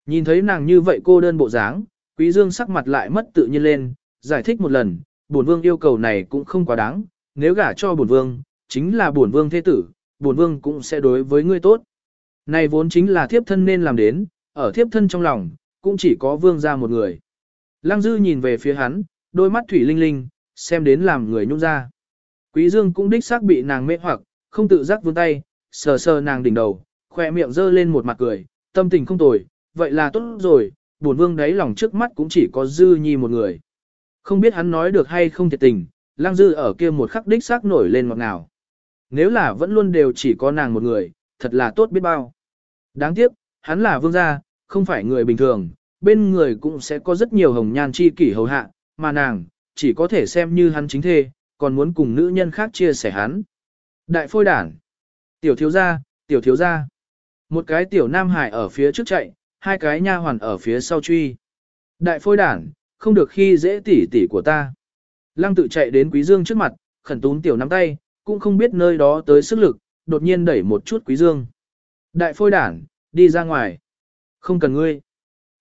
Nhìn thấy nàng như vậy cô đơn bộ dáng, quý dương sắc mặt lại mất tự nhiên lên, giải thích một lần, bổn vương yêu cầu này cũng không quá đáng, nếu gả cho bổn vương, chính là bổn vương thế tử, bổn vương cũng sẽ đối với ngươi tốt. Này vốn chính là thiếp thân nên làm đến, ở thiếp thân trong lòng, cũng chỉ có vương ra một người. Lăng dư nhìn về phía hắn, đôi mắt thủy linh linh, xem đến làm người nhung ra. Quý dương cũng đích xác bị nàng mê hoặc, không tự giác vươn tay, sờ sờ nàng đỉnh đầu, khoe miệng dơ lên một mặt cười, tâm tình không tồi, vậy là tốt rồi, bổn vương đấy lòng trước mắt cũng chỉ có dư nhi một người. Không biết hắn nói được hay không thiệt tình, lang dư ở kia một khắc đích xác nổi lên ngọt ngào. Nếu là vẫn luôn đều chỉ có nàng một người, thật là tốt biết bao. Đáng tiếc, hắn là vương gia, không phải người bình thường, bên người cũng sẽ có rất nhiều hồng nhan chi kỷ hầu hạ, mà nàng, chỉ có thể xem như hắn chính thê, còn muốn cùng nữ nhân khác chia sẻ hắn. Đại phôi đản, tiểu thiếu gia, tiểu thiếu gia. Một cái tiểu nam hải ở phía trước chạy, hai cái nha hoàn ở phía sau truy. Đại phôi đản, không được khi dễ tỉ tỉ của ta. Lăng tự chạy đến Quý Dương trước mặt, khẩn tún tiểu nắm tay, cũng không biết nơi đó tới sức lực, đột nhiên đẩy một chút Quý Dương. Đại phôi đản, đi ra ngoài. Không cần ngươi.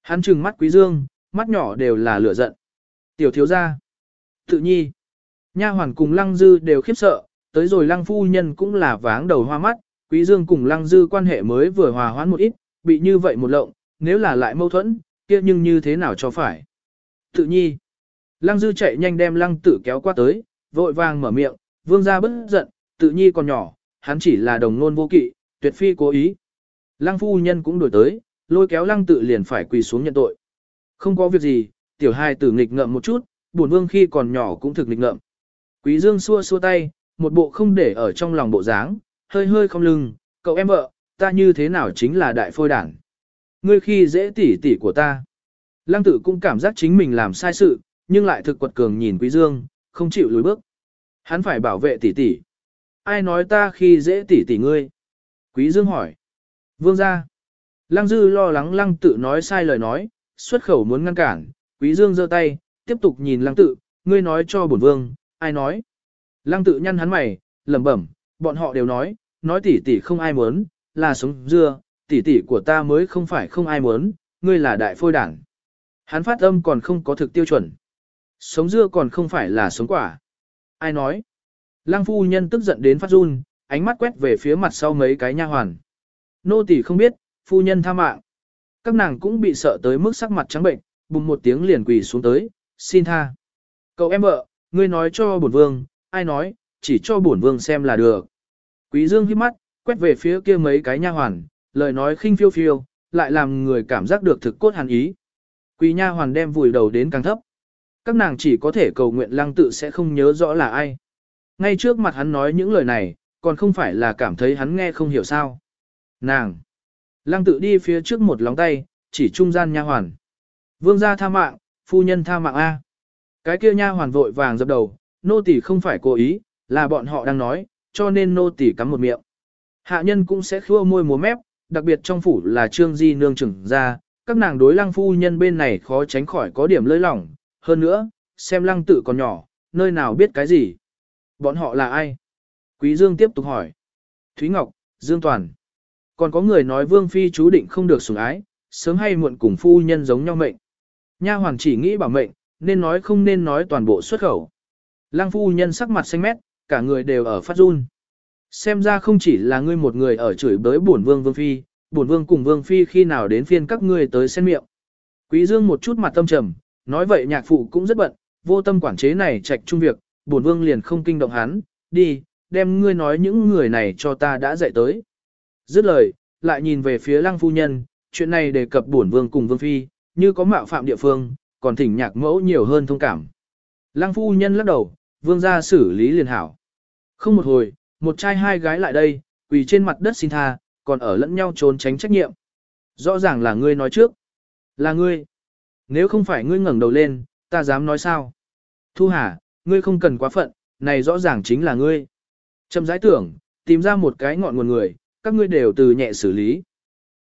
Hắn trừng mắt Quý Dương, mắt nhỏ đều là lửa giận. Tiểu thiếu gia. Tự nhi. Nha hoàn cùng Lăng Dư đều khiếp sợ, tới rồi Lăng phu nhân cũng là váng đầu hoa mắt, Quý Dương cùng Lăng Dư quan hệ mới vừa hòa hoãn một ít, bị như vậy một lộng, nếu là lại mâu thuẫn, kia nhưng như thế nào cho phải. Tự nhi. Lăng dư chạy nhanh đem lăng tử kéo qua tới, vội vàng mở miệng, vương gia bất giận, tự nhi còn nhỏ, hắn chỉ là đồng nôn vô kỵ, tuyệt phi cố ý. Lăng phu nhân cũng đổi tới, lôi kéo lăng tự liền phải quỳ xuống nhận tội. Không có việc gì, tiểu hai tử nghịch ngợm một chút, buồn vương khi còn nhỏ cũng thực nghịch ngợm. Quý dương xua xua tay, một bộ không để ở trong lòng bộ dáng, hơi hơi không lưng, cậu em vợ, ta như thế nào chính là đại phôi đảng. Ngươi khi dễ tỉ tỉ của ta. Lăng tự cũng cảm giác chính mình làm sai sự, nhưng lại thực quật cường nhìn quý dương, không chịu lùi bước. Hắn phải bảo vệ tỷ tỷ. Ai nói ta khi dễ tỷ tỷ ngươi? Quý dương hỏi. Vương gia. Lăng dư lo lắng lăng tự nói sai lời nói, xuất khẩu muốn ngăn cản. Quý dương giơ tay, tiếp tục nhìn lăng tự, ngươi nói cho bổn vương, ai nói? Lăng tự nhăn hắn mày, lẩm bẩm, bọn họ đều nói, nói tỷ tỷ không ai muốn, là sống dưa, tỷ tỷ của ta mới không phải không ai muốn, ngươi là đại phôi đảng. Hắn phát âm còn không có thực tiêu chuẩn. Sống dưa còn không phải là sống quả. Ai nói? Lăng phu nhân tức giận đến phát run, ánh mắt quét về phía mặt sau mấy cái nha hoàn. Nô tỳ không biết, phu nhân tha mạng. Các nàng cũng bị sợ tới mức sắc mặt trắng bệnh, bùng một tiếng liền quỳ xuống tới, xin tha. Cậu em vợ, ngươi nói cho bổn vương, ai nói, chỉ cho bổn vương xem là được. Quý dương hít mắt, quét về phía kia mấy cái nha hoàn, lời nói khinh phiêu phiêu, lại làm người cảm giác được thực cốt hàn ý. Quý nha hoàn đem vùi đầu đến càng thấp. Các nàng chỉ có thể cầu nguyện lăng tự sẽ không nhớ rõ là ai. Ngay trước mặt hắn nói những lời này, còn không phải là cảm thấy hắn nghe không hiểu sao. Nàng! Lăng tự đi phía trước một lóng tay, chỉ trung gian nha hoàn. Vương gia tha mạng, phu nhân tha mạng A. Cái kia nha hoàn vội vàng dập đầu, nô tỳ không phải cố ý, là bọn họ đang nói, cho nên nô tỳ cắm một miệng. Hạ nhân cũng sẽ khua môi múa mép, đặc biệt trong phủ là trương di nương trưởng ra, các nàng đối lăng phu nhân bên này khó tránh khỏi có điểm lơi lỏng, hơn nữa, xem lăng tự còn nhỏ, nơi nào biết cái gì. Bọn họ là ai? Quý Dương tiếp tục hỏi. Thúy Ngọc, Dương Toàn. Còn có người nói Vương Phi chú định không được sủng ái, sớm hay muộn cùng phu nhân giống nhau mệnh. Nha hoàng chỉ nghĩ bảo mệnh, nên nói không nên nói toàn bộ xuất khẩu. Lăng phu nhân sắc mặt xanh mét, cả người đều ở phát run. Xem ra không chỉ là ngươi một người ở chửi bới bổn vương vương phi, bổn vương cùng vương phi khi nào đến phiên các ngươi tới xen miệng. Quý Dương một chút mặt tâm trầm, nói vậy nhạc phụ cũng rất bận, vô tâm quản chế này trạch trung việc, bổn vương liền không kinh động hắn, đi, đem ngươi nói những người này cho ta đã dạy tới. Dứt lời, lại nhìn về phía lăng phu nhân, chuyện này đề cập bổn vương cùng vương phi, như có mạo phạm địa phương, còn thỉnh nhạc mẫu nhiều hơn thông cảm. Lăng phu nhân lắc đầu, vương gia xử lý liền hảo. Không một hồi, một trai hai gái lại đây, quỳ trên mặt đất xin tha, còn ở lẫn nhau trốn tránh trách nhiệm. Rõ ràng là ngươi nói trước. Là ngươi. Nếu không phải ngươi ngẩng đầu lên, ta dám nói sao? Thu Hà, ngươi không cần quá phận, này rõ ràng chính là ngươi. Trầm giải tưởng, tìm ra một cái ngọn nguồn người, các ngươi đều từ nhẹ xử lý.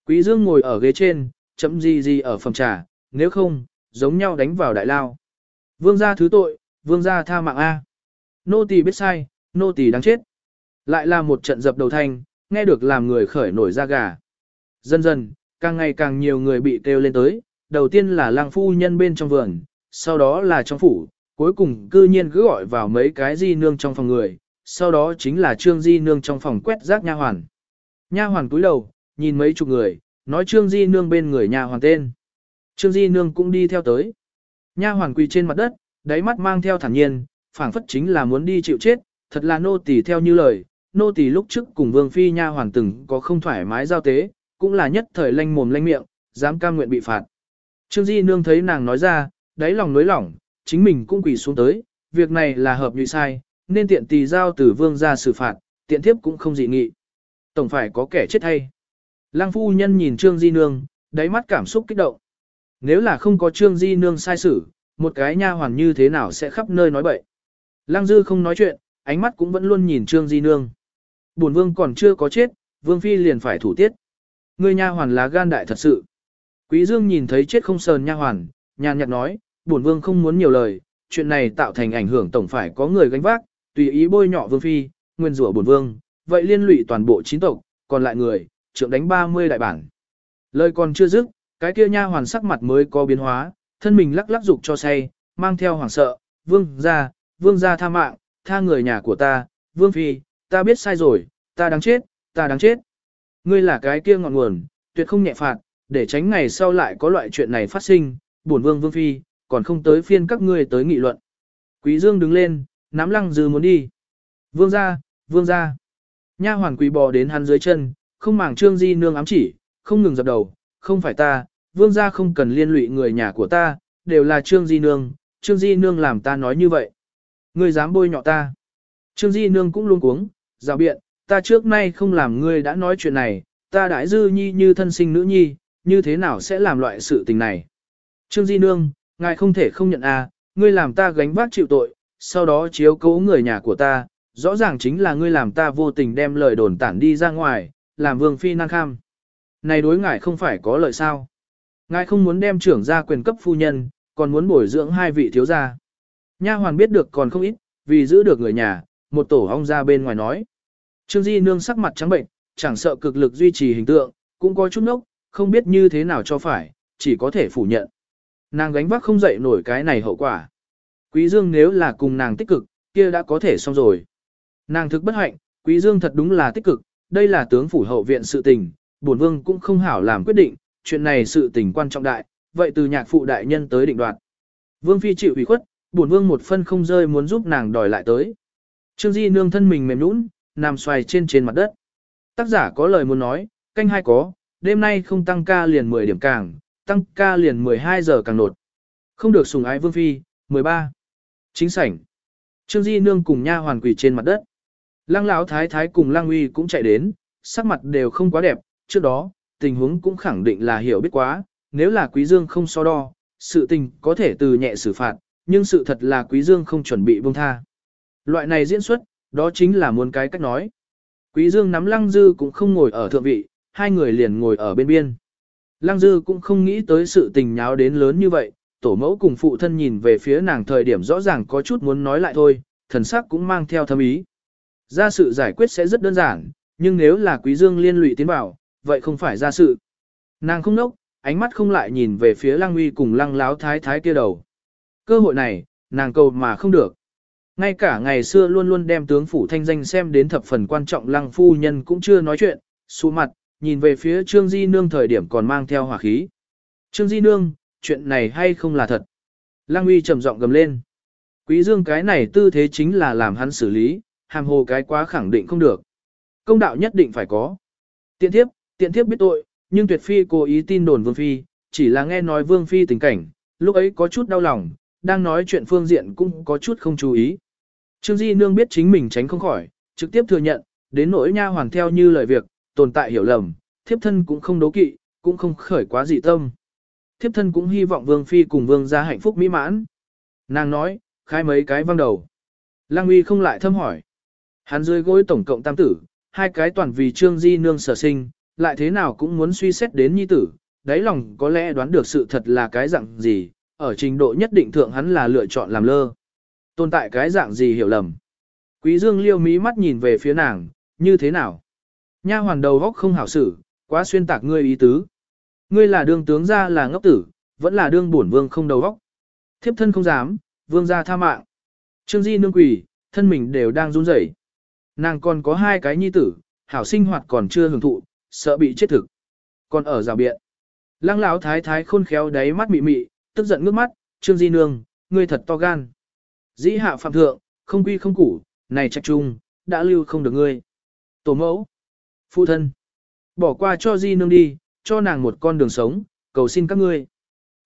Quý Dương ngồi ở ghế trên, chấm gì gì ở phòng trà, nếu không, giống nhau đánh vào đại lao. Vương gia thứ tội, vương gia tha mạng A. Nô tỳ biết sai, nô tỳ đáng chết. Lại là một trận dập đầu thanh, nghe được làm người khởi nổi da gà. Dần dần, càng ngày càng nhiều người bị kêu lên tới, đầu tiên là lang phu nhân bên trong vườn, sau đó là trong phủ, cuối cùng cư nhiên cứ gọi vào mấy cái di nương trong phòng người, sau đó chính là trương di nương trong phòng quét rác nha hoàn. Nha hoàn cúi đầu, nhìn mấy chục người, nói trương di nương bên người nha hoàn tên. Trương di nương cũng đi theo tới. Nha hoàn quỳ trên mặt đất, đáy mắt mang theo thản nhiên, phảng phất chính là muốn đi chịu chết, thật là nô tỳ theo như lời, nô tỳ lúc trước cùng vương phi nha hoàn từng có không thoải mái giao tế, cũng là nhất thời lanh mồm lanh miệng, dám cam nguyện bị phạt. Trương Di Nương thấy nàng nói ra, đáy lòng nối lỏng, chính mình cũng quỳ xuống tới, việc này là hợp nhụy sai, nên tiện tỳ giao từ vương ra xử phạt, tiện thiếp cũng không dị nghị. Tổng phải có kẻ chết hay. Lăng phu nhân nhìn Trương Di Nương, đáy mắt cảm xúc kích động. Nếu là không có Trương Di Nương sai xử, một cái nha hoàn như thế nào sẽ khắp nơi nói bậy. Lăng Dư không nói chuyện, ánh mắt cũng vẫn luôn nhìn Trương Di Nương. Bổn vương còn chưa có chết, vương phi liền phải thủ tiết. Ngươi nha hoàn là gan đại thật sự. Quý Dương nhìn thấy chết không sờn nha hoàn, nhàn nhạt nói, bổn vương không muốn nhiều lời, chuyện này tạo thành ảnh hưởng tổng phải có người gánh vác, tùy ý bôi nhọ vương phi, nguyên rủa bổn vương, vậy liên lụy toàn bộ chín tộc, còn lại người, trưởng đánh 30 đại bản. Lời còn chưa dứt, cái kia nha hoàn sắc mặt mới có biến hóa, thân mình lắc lắc dục cho say, mang theo hoảng sợ, vương gia, vương gia tha mạng, tha người nhà của ta, vương phi, ta biết sai rồi, ta đáng chết, ta đáng chết. Ngươi là cái kia ngọn nguồn, tuyệt không nhẹ phạt, để tránh ngày sau lại có loại chuyện này phát sinh, bổn vương vương phi, còn không tới phiên các ngươi tới nghị luận. Quý Dương đứng lên, nắm lăng dư muốn đi. Vương gia, vương gia. Nha hoàn quỳ bò đến hắn dưới chân, không màng trương di nương ám chỉ, không ngừng dập đầu, không phải ta, vương gia không cần liên lụy người nhà của ta, đều là Trương Di Nương, Trương Di Nương làm ta nói như vậy. Ngươi dám bôi nhọ ta. Trương Di Nương cũng luôn cuống, rào biện, ta trước nay không làm ngươi đã nói chuyện này, ta đại dư nhi như thân sinh nữ nhi, như thế nào sẽ làm loại sự tình này. Trương Di Nương, ngài không thể không nhận à, ngươi làm ta gánh vác chịu tội, sau đó chiếu cố người nhà của ta, rõ ràng chính là ngươi làm ta vô tình đem lời đồn tản đi ra ngoài, làm vương phi năng kham. Này đối ngài không phải có lợi sao? Ngài không muốn đem trưởng gia quyền cấp phu nhân, còn muốn bồi dưỡng hai vị thiếu gia. Nha hoàn biết được còn không ít, vì giữ được người nhà, một tổ ong ra bên ngoài nói. Trương Di nương sắc mặt trắng bệnh, chẳng sợ cực lực duy trì hình tượng, cũng có chút nốc, không biết như thế nào cho phải, chỉ có thể phủ nhận. Nàng gánh vác không dậy nổi cái này hậu quả. Quý Dương nếu là cùng nàng tích cực, kia đã có thể xong rồi. Nàng thực bất hạnh, Quý Dương thật đúng là tích cực, đây là tướng phủ hậu viện sự tình, bổn vương cũng không hảo làm quyết định, chuyện này sự tình quan trọng đại, vậy từ nhạc phụ đại nhân tới định đoạt. Vương phi chịu ủy khuất, bổn vương một phân không rơi muốn giúp nàng đòi lại tới. Trương Di nương thân mình mềm nhũn, nằm xoài trên trên mặt đất. Tác giả có lời muốn nói, canh hai có, đêm nay không tăng ca liền 10 điểm càng, tăng ca liền 12 giờ càng nột. Không được sùng ái vương phi, 13. Chính sảnh. Trương Di nương cùng nha hoàn quỳ trên mặt đất. Lăng lão thái thái cùng Lăng Uy cũng chạy đến, sắc mặt đều không quá đẹp, trước đó, tình huống cũng khẳng định là hiểu biết quá, nếu là Quý Dương không so đo, sự tình có thể từ nhẹ xử phạt, nhưng sự thật là Quý Dương không chuẩn bị buông tha. Loại này diễn xuất, đó chính là muốn cái cách nói. Quý Dương nắm Lăng Dư cũng không ngồi ở thượng vị, hai người liền ngồi ở bên biên. Lăng Dư cũng không nghĩ tới sự tình nháo đến lớn như vậy, tổ mẫu cùng phụ thân nhìn về phía nàng thời điểm rõ ràng có chút muốn nói lại thôi, thần sắc cũng mang theo thâm ý. Ra sự giải quyết sẽ rất đơn giản, nhưng nếu là Quý Dương liên lụy tiến vào, vậy không phải ra sự. Nàng không nốc, ánh mắt không lại nhìn về phía Lăng Uy cùng Lăng Láo Thái Thái kia đầu. Cơ hội này, nàng cầu mà không được. Ngay cả ngày xưa luôn luôn đem tướng phủ thanh danh xem đến thập phần quan trọng Lăng Phu Nhân cũng chưa nói chuyện, xu mặt, nhìn về phía Trương Di Nương thời điểm còn mang theo hỏa khí. Trương Di Nương, chuyện này hay không là thật? Lăng Uy trầm giọng gầm lên. Quý Dương cái này tư thế chính là làm hắn xử lý, hàm hồ cái quá khẳng định không được. Công đạo nhất định phải có. Tiện thiếp, tiện thiếp biết tội, nhưng tuyệt phi cố ý tin đồn vương phi, chỉ là nghe nói vương phi tình cảnh, lúc ấy có chút đau lòng, đang nói chuyện phương diện cũng có chút không chú ý. Trương Di Nương biết chính mình tránh không khỏi, trực tiếp thừa nhận, đến nỗi nha hoàn theo như lời việc, tồn tại hiểu lầm, thiếp thân cũng không đố kỵ, cũng không khởi quá dị tâm. Thiếp thân cũng hy vọng vương phi cùng vương gia hạnh phúc mỹ mãn. Nàng nói, khai mấy cái văng đầu. Lăng uy không lại thâm hỏi. Hắn dưới gối tổng cộng tam tử, hai cái toàn vì Trương Di Nương sở sinh, lại thế nào cũng muốn suy xét đến nhi tử, đáy lòng có lẽ đoán được sự thật là cái dạng gì, ở trình độ nhất định thượng hắn là lựa chọn làm lơ. Tồn tại cái dạng gì hiểu lầm. Quý Dương liêu mí mắt nhìn về phía nàng, như thế nào? Nha hoàn đầu góc không hảo xử, quá xuyên tạc ngươi ý tứ. Ngươi là đương tướng gia là ngốc tử, vẫn là đương bổn vương không đầu góc. Thiếp thân không dám, vương gia tha mạng. Trương Di nương quỷ, thân mình đều đang run rẩy. Nàng còn có hai cái nhi tử, hảo sinh hoạt còn chưa hưởng thụ, sợ bị chết thực. Còn ở rào biện. Lăng lão thái thái khôn khéo đáy mắt mị mị, tức giận ngước mắt, Trương Di Nương, ngươi thật to gan. Dĩ hạ phạm thượng, không quy không củ, này trạch trung, đã lưu không được ngươi. Tổ mẫu, phụ thân, bỏ qua cho Di Nương đi, cho nàng một con đường sống, cầu xin các ngươi.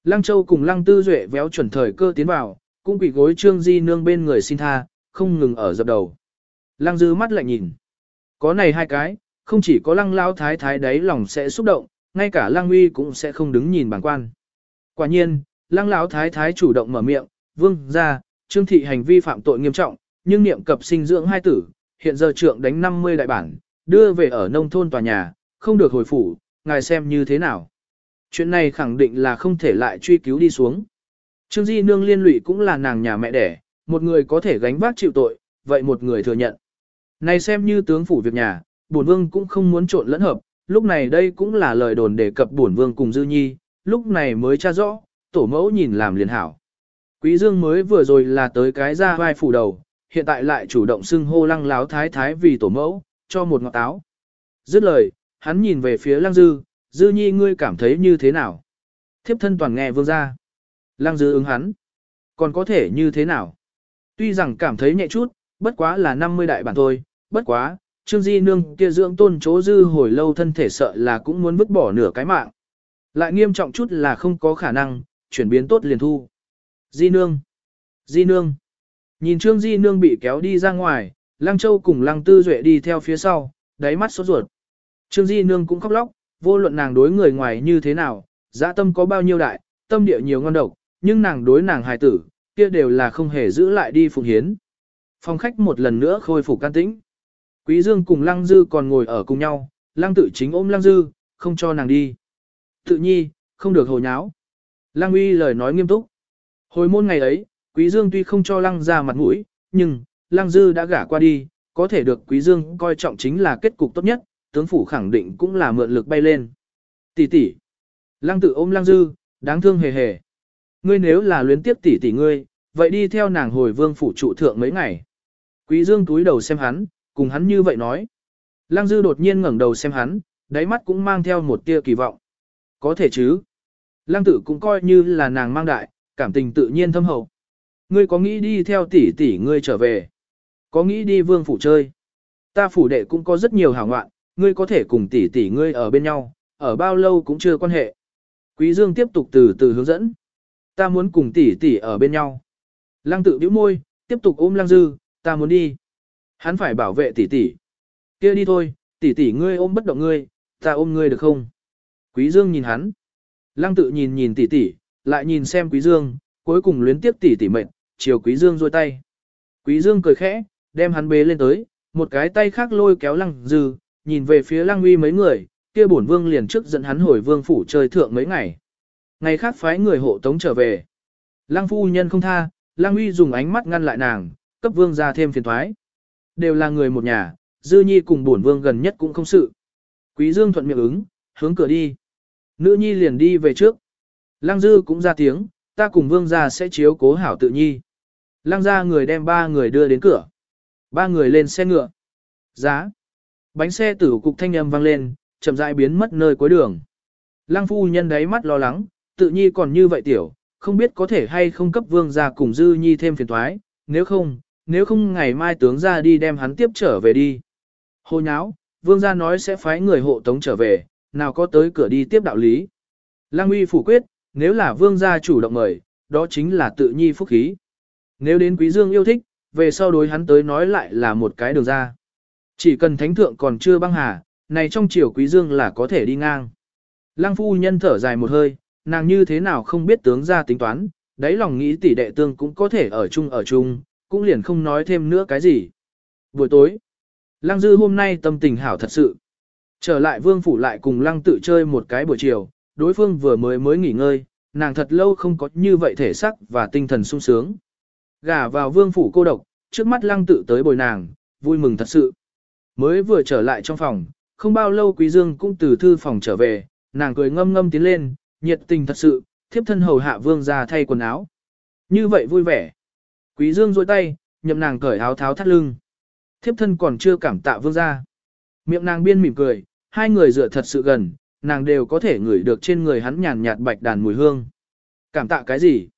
Lăng Châu cùng Lăng Tư Duệ véo chuẩn thời cơ tiến vào, cũng quỷ gối Trương Di Nương bên người xin tha, không ngừng ở dập đầu. Lăng Dư mắt lại nhìn. Có này hai cái, không chỉ có lăng lao thái thái đấy lòng sẽ xúc động, ngay cả lăng uy cũng sẽ không đứng nhìn bản quan. Quả nhiên, lăng lão thái thái chủ động mở miệng, vương ra, trương thị hành vi phạm tội nghiêm trọng, nhưng niệm cập sinh dưỡng hai tử, hiện giờ trượng đánh 50 đại bản, đưa về ở nông thôn tòa nhà, không được hồi phủ, ngài xem như thế nào. Chuyện này khẳng định là không thể lại truy cứu đi xuống. Trương Di Nương liên lụy cũng là nàng nhà mẹ đẻ, một người có thể gánh vác chịu tội, vậy một người thừa nhận. Này xem như tướng phủ việc nhà, bổn vương cũng không muốn trộn lẫn hợp, lúc này đây cũng là lời đồn đề cập bổn vương cùng Dư Nhi, lúc này mới tra rõ, tổ mẫu nhìn làm liền hảo. Quý Dương mới vừa rồi là tới cái ra vai phủ đầu, hiện tại lại chủ động xưng hô lăng láo thái thái vì tổ mẫu, cho một ngọt táo. Dứt lời, hắn nhìn về phía lăng dư, dư nhi ngươi cảm thấy như thế nào? Thiếp thân toàn nghe vương ra. Lăng dư ứng hắn. Còn có thể như thế nào? Tuy rằng cảm thấy nhẹ chút, bất quá là 50 đại bản thôi, bất quá, Trương Di Nương kia dưỡng tôn chỗ dư hồi lâu thân thể sợ là cũng muốn vứt bỏ nửa cái mạng. Lại nghiêm trọng chút là không có khả năng, chuyển biến tốt liền thu. Di nương. Di nương. Nhìn Trương Di nương bị kéo đi ra ngoài, Lăng Châu cùng Lăng Tư Duệ đi theo phía sau, đáy mắt sốt ruột. Trương Di nương cũng khóc lóc, vô luận nàng đối người ngoài như thế nào, dã tâm có bao nhiêu đại, tâm địa nhiều ngon độc, nhưng nàng đối nàng hài tử, kia đều là không hề giữ lại đi phụng hiến. Phòng khách một lần nữa khôi phục can tĩnh. Quý Dương cùng Lăng Dư còn ngồi ở cùng nhau, Lăng Tự chính ôm Lăng Dư, không cho nàng đi. Tự nhi, không được hồ nháo. Lăng Uy lời nói nghiêm túc. Hồi môn ngày ấy, Quý Dương tuy không cho Lăng ra mặt mũi, nhưng Lăng Dư đã gả qua đi, có thể được Quý Dương coi trọng chính là kết cục tốt nhất, tướng phủ khẳng định cũng là mượn lực bay lên. Tỷ tỷ. Lăng Tử ôm Lăng Dư, đáng thương hề hề. Ngươi nếu là luyến tiếp tỷ tỷ ngươi, vậy đi theo nàng hồi vương phủ trụ thượng mấy ngày. Quý Dương túi đầu xem hắn, cùng hắn như vậy nói. Lăng Dư đột nhiên ngẩng đầu xem hắn, đáy mắt cũng mang theo một tia kỳ vọng. Có thể chứ. Lăng Tử cũng coi như là nàng mang đại, cảm tình tự nhiên thâm hậu. Ngươi có nghĩ đi theo tỷ tỷ ngươi trở về? Có nghĩ đi vương phủ chơi? Ta phủ đệ cũng có rất nhiều hảo ngoạn, ngươi có thể cùng tỷ tỷ ngươi ở bên nhau, ở bao lâu cũng chưa quan hệ. Quý Dương tiếp tục từ từ hướng dẫn. Ta muốn cùng tỷ tỷ ở bên nhau. Lăng tự bĩu môi, tiếp tục ôm Lăng Dư, ta muốn đi. Hắn phải bảo vệ tỷ tỷ. Kia đi thôi, tỷ tỷ ngươi ôm bất động ngươi, ta ôm ngươi được không? Quý Dương nhìn hắn. Lăng tự nhìn nhìn tỷ tỷ, lại nhìn xem Quý Dương, cuối cùng luyến tiếp tỷ tỷ mệnh, chiều Quý Dương rôi tay. Quý Dương cười khẽ, đem hắn bế lên tới, một cái tay khác lôi kéo Lăng Dư, nhìn về phía Lăng Uy mấy người, kia bổn vương liền trước dẫn hắn hồi vương phủ chơi thượng mấy ngày. Ngày khác phái người hộ tống trở về. Lăng phu nhân không tha, Lăng Uy dùng ánh mắt ngăn lại nàng, cấp vương ra thêm phiền thoái. Đều là người một nhà, Dư Nhi cùng bổn vương gần nhất cũng không sự. Quý Dương thuận miệng ứng, hướng cửa đi. Nữ Nhi liền đi về trước. Lăng Dư cũng ra tiếng, ta cùng vương gia sẽ chiếu cố hảo tự nhi. Lăng ra người đem ba người đưa đến cửa. Ba người lên xe ngựa. Giá. Bánh xe tử cục thanh âm vang lên, chậm rãi biến mất nơi cuối đường. Lăng phu nhân đáy mắt lo lắng, tự nhi còn như vậy tiểu, không biết có thể hay không cấp vương gia cùng dư nhi thêm phiền toái, nếu không, nếu không ngày mai tướng ra đi đem hắn tiếp trở về đi. Hồ nháo, vương gia nói sẽ phái người hộ tống trở về, nào có tới cửa đi tiếp đạo lý. Lăng uy phủ quyết, nếu là vương gia chủ động mời, đó chính là tự nhi phúc khí. Nếu đến quý dương yêu thích, về sau đối hắn tới nói lại là một cái đường ra. Chỉ cần thánh thượng còn chưa băng hà, này trong chiều quý dương là có thể đi ngang. Lăng phu nhân thở dài một hơi, nàng như thế nào không biết tướng ra tính toán, đáy lòng nghĩ tỷ đệ tương cũng có thể ở chung ở chung, cũng liền không nói thêm nữa cái gì. Buổi tối, Lăng Dư hôm nay tâm tình hảo thật sự. Trở lại vương phủ lại cùng Lăng tự chơi một cái buổi chiều, đối phương vừa mới mới nghỉ ngơi, nàng thật lâu không có như vậy thể sắc và tinh thần sung sướng. Gả vào vương phủ cô độc, trước mắt Lăng tự tới bồi nàng, vui mừng thật sự. Mới vừa trở lại trong phòng, không bao lâu Quý Dương cũng từ thư phòng trở về, nàng cười ngâm ngâm tiến lên, nhiệt tình thật sự, thiếp thân hầu hạ vương ra thay quần áo. Như vậy vui vẻ. Quý Dương duỗi tay, nhậm nàng cởi áo tháo thắt lưng. Thiếp thân còn chưa cảm tạ vương ra. Miệng nàng biên mỉm cười, hai người dựa thật sự gần, nàng đều có thể ngửi được trên người hắn nhàn nhạt bạch đàn mùi hương. Cảm tạ cái gì?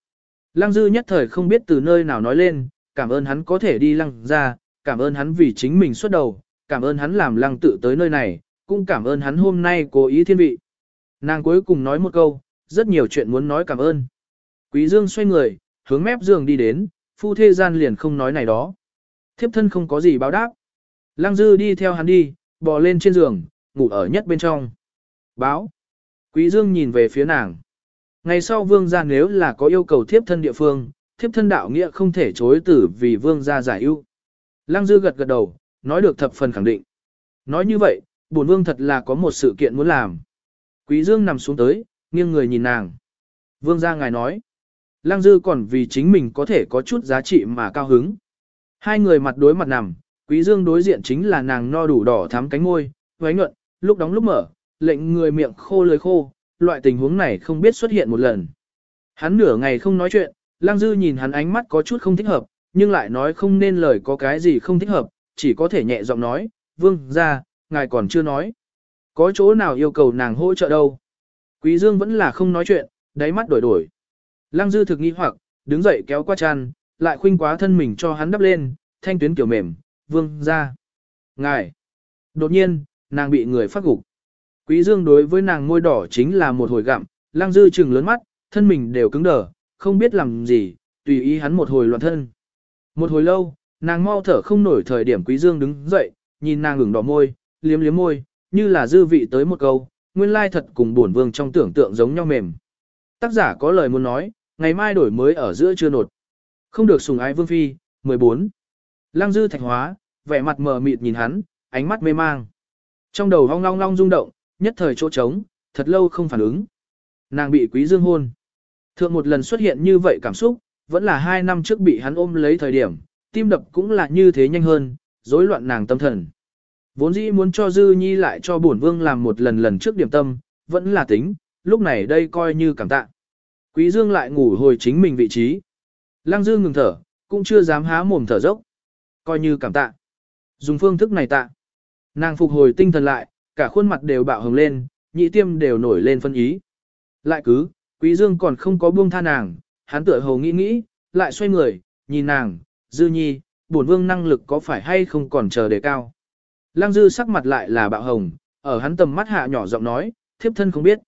Lăng dư nhất thời không biết từ nơi nào nói lên, cảm ơn hắn có thể đi lăng ra, cảm ơn hắn vì chính mình xuất đầu, cảm ơn hắn làm lăng tự tới nơi này, cũng cảm ơn hắn hôm nay cố ý thiên vị. Nàng cuối cùng nói một câu, rất nhiều chuyện muốn nói cảm ơn. Quý Dương xoay người, hướng mép giường đi đến, phu thê gian liền không nói này đó. Thiếp thân không có gì báo đáp. Lăng dư đi theo hắn đi, bò lên trên giường, ngủ ở nhất bên trong. Báo. Quý Dương nhìn về phía nàng. Ngày sau vương gia nếu là có yêu cầu thiếp thân địa phương, thiếp thân đạo nghĩa không thể chối tử vì vương gia giải ưu. Lăng dư gật gật đầu, nói được thập phần khẳng định. Nói như vậy, bổn vương thật là có một sự kiện muốn làm. Quý Dương nằm xuống tới, nghiêng người nhìn nàng. Vương gia ngài nói. Lăng dư còn vì chính mình có thể có chút giá trị mà cao hứng. Hai người mặt đối mặt nằm, quý dương đối diện chính là nàng no đủ đỏ thắm cánh môi, váy nhuận, lúc đóng lúc mở, lệnh người miệng khô lưỡi khô, loại tình huống này không biết xuất hiện một lần. Hắn nửa ngày không nói chuyện, Lăng Dư nhìn hắn ánh mắt có chút không thích hợp, nhưng lại nói không nên lời có cái gì không thích hợp, chỉ có thể nhẹ giọng nói, vương ra, ngài còn chưa nói. Có chỗ nào yêu cầu nàng hỗ trợ đâu. Quý Dương vẫn là không nói chuyện, đáy mắt đổi đổi. Lăng dư thực nghi hoặc, đứng dậy kéo qua chăn, lại khuynh quá thân mình cho hắn đắp lên, thanh tuyến kiểu mềm, vương ra. Ngài. Đột nhiên, nàng bị người phát gục. Quý Dương đối với nàng môi đỏ chính là một hồi gặm, Lăng Dư trừng lớn mắt, thân mình đều cứng đờ, không biết làm gì, tùy ý hắn một hồi loạn thân. Một hồi lâu, nàng mau thở không nổi thời điểm Quý Dương đứng dậy, nhìn nàng ửng đỏ môi, liếm liếm môi, như là dư vị tới một câu, nguyên lai thật cùng bổn vương trong tưởng tượng giống nhau mềm. Tác giả có lời muốn nói, ngày mai đổi mới ở giữa chưa nột. Không được sùng ái vương phi, 14. Lăng dư thạch hóa, vẻ mặt mờ mịt nhìn hắn, ánh mắt mê mang. Trong đầu hong long long rung động, nhất thời chỗ trống, thật lâu không phản ứng. Nàng bị quý dương hôn. Thượng một lần xuất hiện như vậy cảm xúc, vẫn là hai năm trước bị hắn ôm lấy thời điểm, tim đập cũng là như thế nhanh hơn, rối loạn nàng tâm thần. Vốn dĩ muốn cho Dư Nhi lại cho bổn vương làm một lần lần trước điểm tâm, vẫn là tính, lúc này đây coi như cảm tạ. Quý Dương lại ngủ hồi chính mình vị trí. Lăng Dư ngừng thở, cũng chưa dám há mồm thở dốc. Coi như cảm tạ. Dùng phương thức này tạ. Nàng phục hồi tinh thần lại, cả khuôn mặt đều bạo hồng lên, nhị tiêm đều nổi lên phân ý. Lại cứ, Quý Dương còn không có buông tha nàng, hắn tựa hồ nghĩ nghĩ, lại xoay người, nhìn nàng, Dư Nhi, bổn vương năng lực có phải hay không còn chờ đề cao. Lăng Dư sắc mặt lại là bạo hồng, ở hắn tầm mắt hạ nhỏ giọng nói, thiếp thân không biết.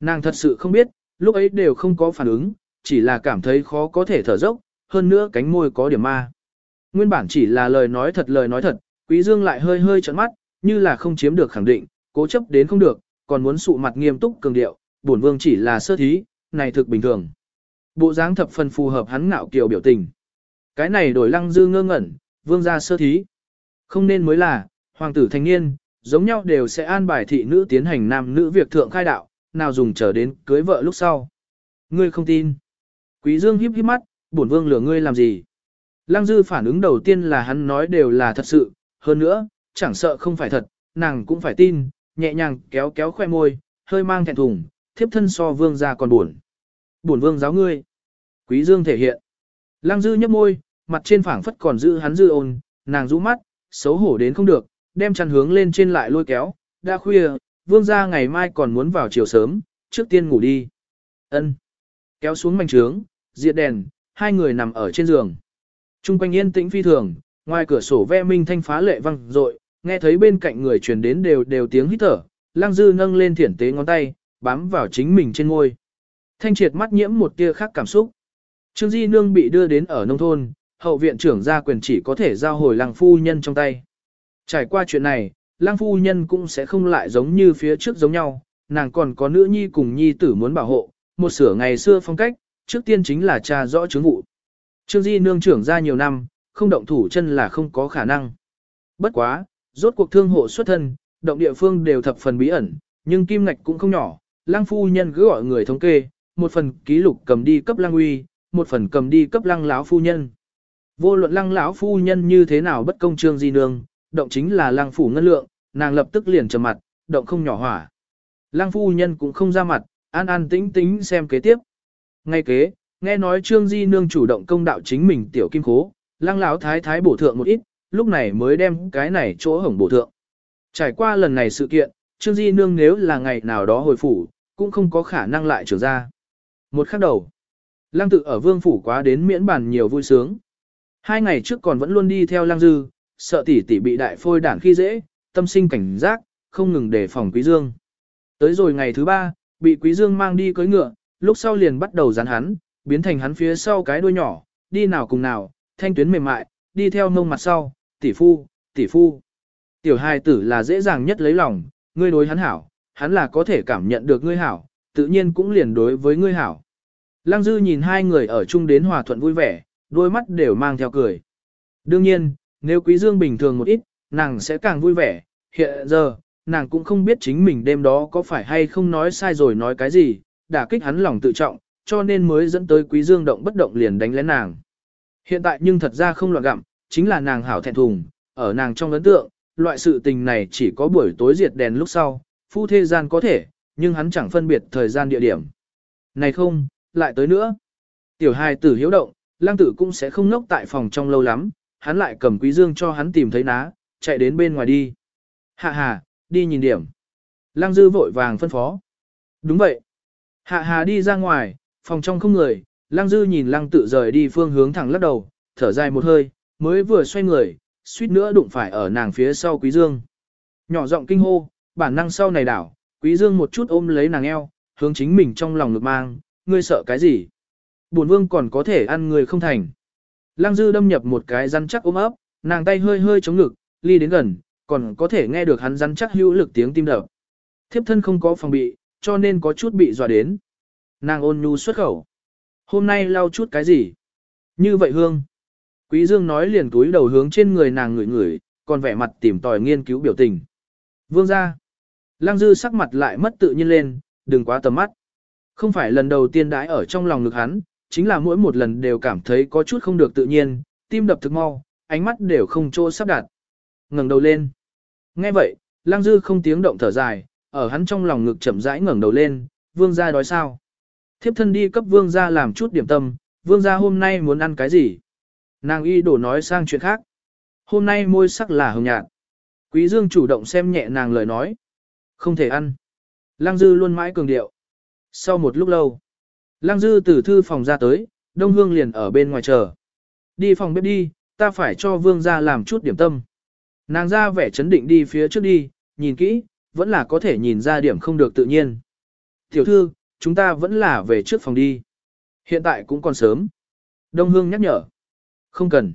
Nàng thật sự không biết, lúc ấy đều không có phản ứng, chỉ là cảm thấy khó có thể thở dốc, hơn nữa cánh môi có điểm ma. Nguyên bản chỉ là lời nói thật lời nói thật, Quý Dương lại hơi hơi trợn mắt, như là không chiếm được khẳng định, cố chấp đến không được, còn muốn sụ mặt nghiêm túc cường điệu, bổn vương chỉ là sơ thí, này thực bình thường. Bộ dáng thập phần phù hợp hắn ngạo kiều biểu tình. Cái này đổi lăng dư ngơ ngẩn, vương gia sơ thí. Không nên mới là, hoàng tử thanh niên, giống nhau đều sẽ an bài thị nữ tiến hành nam nữ việc thượng khai đạo, nào dùng chờ đến cưới vợ lúc sau. Ngươi không tin. Quý dương híp híp mắt, bổn vương lừa ngươi làm gì? Lăng dư phản ứng đầu tiên là hắn nói đều là thật sự, hơn nữa, chẳng sợ không phải thật, nàng cũng phải tin, nhẹ nhàng kéo kéo khoe môi, hơi mang thẹn thùng, thiếp thân so vương ra còn buồn. Buồn vương giáo ngươi. Quý dương thể hiện. Lăng dư nhấp môi, mặt trên phảng phất còn giữ hắn dư ôn, nàng rũ mắt, xấu hổ đến không được, đem chăn hướng lên trên lại lôi kéo, đã khuya, vương gia ngày mai còn muốn vào chiều sớm, trước tiên ngủ đi. Ân. Kéo xuống mảnh trướng, diệt đèn, hai người nằm ở trên giường. Trung quanh yên tĩnh phi thường, ngoài cửa sổ ve minh thanh phá lệ vang rội, nghe thấy bên cạnh người truyền đến đều đều tiếng hít thở, Lăng Dư nâng lên thiển tế ngón tay, bám vào chính mình trên ngôi. Thanh triệt mắt nhiễm một tia khác cảm xúc. Trương Di Nương bị đưa đến ở nông thôn, hậu viện trưởng gia quyền chỉ có thể giao hồi lăng phu nhân trong tay. Trải qua chuyện này, lăng phu nhân cũng sẽ không lại giống như phía trước giống nhau, nàng còn có nữ nhi cùng nhi tử muốn bảo hộ, một sửa ngày xưa phong cách, trước tiên chính là cha rõ chứng vụ. Trương Di nương trưởng ra nhiều năm, không động thủ chân là không có khả năng. Bất quá, rốt cuộc thương hộ xuất thân, động địa phương đều thập phần bí ẩn, nhưng kim ngạch cũng không nhỏ, lăng phu nhân cứ gọi người thống kê, một phần ký lục cầm đi cấp lăng uy, một phần cầm đi cấp lăng lão phu nhân. Vô luận lăng lão phu nhân như thế nào bất công trương di nương, động chính là lăng phủ ngân lượng, nàng lập tức liền trầm mặt, động không nhỏ hỏa. Lăng phu nhân cũng không ra mặt, an an tĩnh tĩnh xem kế tiếp. Ngay kế, nghe nói trương di nương chủ động công đạo chính mình tiểu kim khố, lăng lão thái thái bổ thượng một ít, lúc này mới đem cái này chỗ hổng bổ thượng. Trải qua lần này sự kiện, trương di nương nếu là ngày nào đó hồi phủ, cũng không có khả năng lại trở ra. Một khắc đầu, lăng tự ở vương phủ quá đến miễn bàn nhiều vui sướng. Hai ngày trước còn vẫn luôn đi theo lăng dư, sợ tỷ tỷ bị đại phôi đản khi dễ, tâm sinh cảnh giác, không ngừng đề phòng quý dương. Tới rồi ngày thứ ba, bị quý dương mang đi cưỡi ngựa, lúc sau liền bắt đầu dán hắn, biến thành hắn phía sau cái đuôi nhỏ, đi nào cùng nào, thanh tuyến mềm mại, đi theo mông mặt sau, tỷ phu, tỷ phu. Tiểu hài tử là dễ dàng nhất lấy lòng, ngươi đối hắn hảo, hắn là có thể cảm nhận được ngươi hảo, tự nhiên cũng liền đối với ngươi hảo. Lăng Dư nhìn hai người ở chung đến hòa thuận vui vẻ, đôi mắt đều mang theo cười. Đương nhiên, nếu Quý Dương bình thường một ít, nàng sẽ càng vui vẻ, hiện giờ, nàng cũng không biết chính mình đêm đó có phải hay không nói sai rồi nói cái gì, đả kích hắn lòng tự trọng, cho nên mới dẫn tới Quý Dương động bất động liền đánh lén nàng. Hiện tại nhưng thật ra không loạn gặm, chính là nàng hảo thẹn thùng, ở nàng trong ấn tượng, loại sự tình này chỉ có buổi tối diệt đèn lúc sau, phu thế gian có thể, nhưng hắn chẳng phân biệt thời gian địa điểm. Này không, lại tới nữa. Tiểu hài tử hiếu động, lang tử cũng sẽ không ngốc tại phòng trong lâu lắm, hắn lại cầm quý dương cho hắn tìm thấy ná, chạy đến bên ngoài đi. Hạ hà, đi nhìn điểm. lang dư vội vàng phân phó. Đúng vậy. Hạ hà đi ra ngoài, phòng trong không người, lang dư nhìn lang tự rời đi phương hướng thẳng lắc đầu, thở dài một hơi, mới vừa xoay người, suýt nữa đụng phải ở nàng phía sau quý dương. Nhỏ giọng kinh hô, bản năng sau này đảo, Quý Dương một chút ôm lấy nàng eo, hướng chính mình trong lòng ngực mang, ngươi sợ cái gì? Bổn vương còn có thể ăn người không thành. Lăng dư đâm nhập một cái rắn chắc ôm ấp, nàng tay hơi hơi chống ngực, ly đến gần, còn có thể nghe được hắn rắn chắc hữu lực tiếng tim đập. Thiếp thân không có phòng bị, cho nên có chút bị dọa đến. Nàng ôn nhu xuất khẩu. Hôm nay lau chút cái gì? Như vậy hương. Quý Dương nói liền túi đầu hướng trên người nàng ngửi ngửi, còn vẻ mặt tìm tòi nghiên cứu biểu tình. Vương gia, Lăng dư sắc mặt lại mất tự nhiên lên, đừng quá tầm mắt. Không phải lần đầu tiên đãi ở trong lòng ngực hắn, chính là mỗi một lần đều cảm thấy có chút không được tự nhiên, tim đập thực mau, ánh mắt đều không chỗ sắp đặt. ngẩng đầu lên. Nghe vậy, Lăng Dư không tiếng động thở dài, ở hắn trong lòng ngực chậm rãi ngẩng đầu lên, vương gia đói sao? Thiếp thân đi cấp vương gia làm chút điểm tâm, vương gia hôm nay muốn ăn cái gì? Nàng y đổ nói sang chuyện khác. Hôm nay môi sắc là hồng nhạt. Quý Dương chủ động xem nhẹ nàng lời nói. Không thể ăn. Lăng Dư luôn mãi cường điệu. Sau một lúc lâu, Lăng Dư từ thư phòng ra tới, Đông Hương liền ở bên ngoài chờ. Đi phòng bếp đi, ta phải cho vương gia làm chút điểm tâm. Nàng ra vẻ chấn định đi phía trước đi, nhìn kỹ, vẫn là có thể nhìn ra điểm không được tự nhiên. Tiểu thư, chúng ta vẫn là về trước phòng đi. Hiện tại cũng còn sớm. Đông Hương nhắc nhở. Không cần.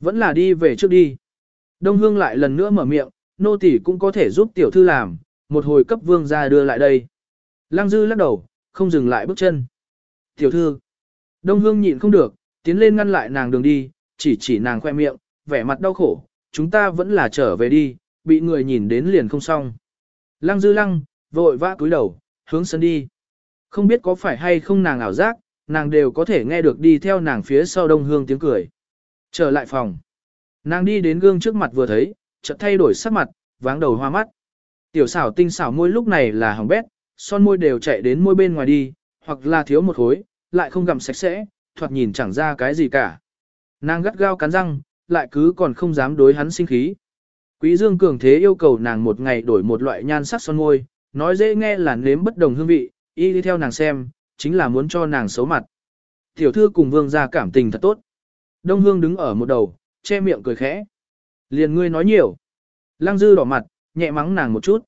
Vẫn là đi về trước đi. Đông Hương lại lần nữa mở miệng, nô tỳ cũng có thể giúp tiểu thư làm, một hồi cấp vương gia đưa lại đây. Lăng Dư lắc đầu, không dừng lại bước chân. Tiểu thư. Đông Hương nhịn không được, tiến lên ngăn lại nàng đường đi, chỉ chỉ nàng khoe miệng, vẻ mặt đau khổ, chúng ta vẫn là trở về đi, bị người nhìn đến liền không xong. Lăng dư lăng, vội vã cúi đầu, hướng sân đi. Không biết có phải hay không nàng ảo giác, nàng đều có thể nghe được đi theo nàng phía sau đông hương tiếng cười. Trở lại phòng. Nàng đi đến gương trước mặt vừa thấy, chợt thay đổi sắc mặt, váng đầu hoa mắt. Tiểu xảo tinh xảo môi lúc này là hỏng bét, son môi đều chạy đến môi bên ngoài đi, hoặc là thiếu một khối, lại không gặm sạch sẽ, thoạt nhìn chẳng ra cái gì cả. Nàng gắt gao cắn răng, lại cứ còn không dám đối hắn sinh khí. Quý Dương cường thế yêu cầu nàng một ngày đổi một loại nhan sắc son môi, nói dễ nghe là nếm bất đồng hương vị, y đi theo nàng xem, chính là muốn cho nàng xấu mặt. Tiểu thư cùng vương gia cảm tình thật tốt. Đông hương đứng ở một đầu, che miệng cười khẽ. Liền ngươi nói nhiều. Lăng dư đỏ mặt, nhẹ mắng nàng một chút.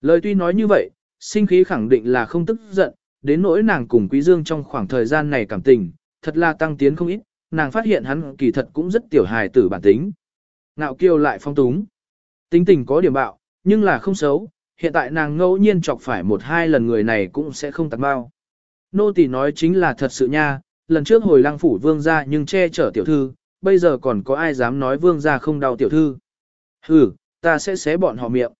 Lời tuy nói như vậy, sinh khí khẳng định là không tức giận, đến nỗi nàng cùng Quý Dương trong khoảng thời gian này cảm tình, thật là tăng tiến không ít, nàng phát hiện hắn kỳ thật cũng rất tiểu hài tử bản tính. Ngạo kiêu lại phong túng. Tính tình có điểm bạo, nhưng là không xấu, hiện tại nàng ngẫu nhiên chọc phải một hai lần người này cũng sẽ không tặng bao. Nô tỳ nói chính là thật sự nha, lần trước hồi lăng phủ vương gia nhưng che chở tiểu thư, bây giờ còn có ai dám nói vương gia không đau tiểu thư. Hừ, ta sẽ xé bọn họ miệng.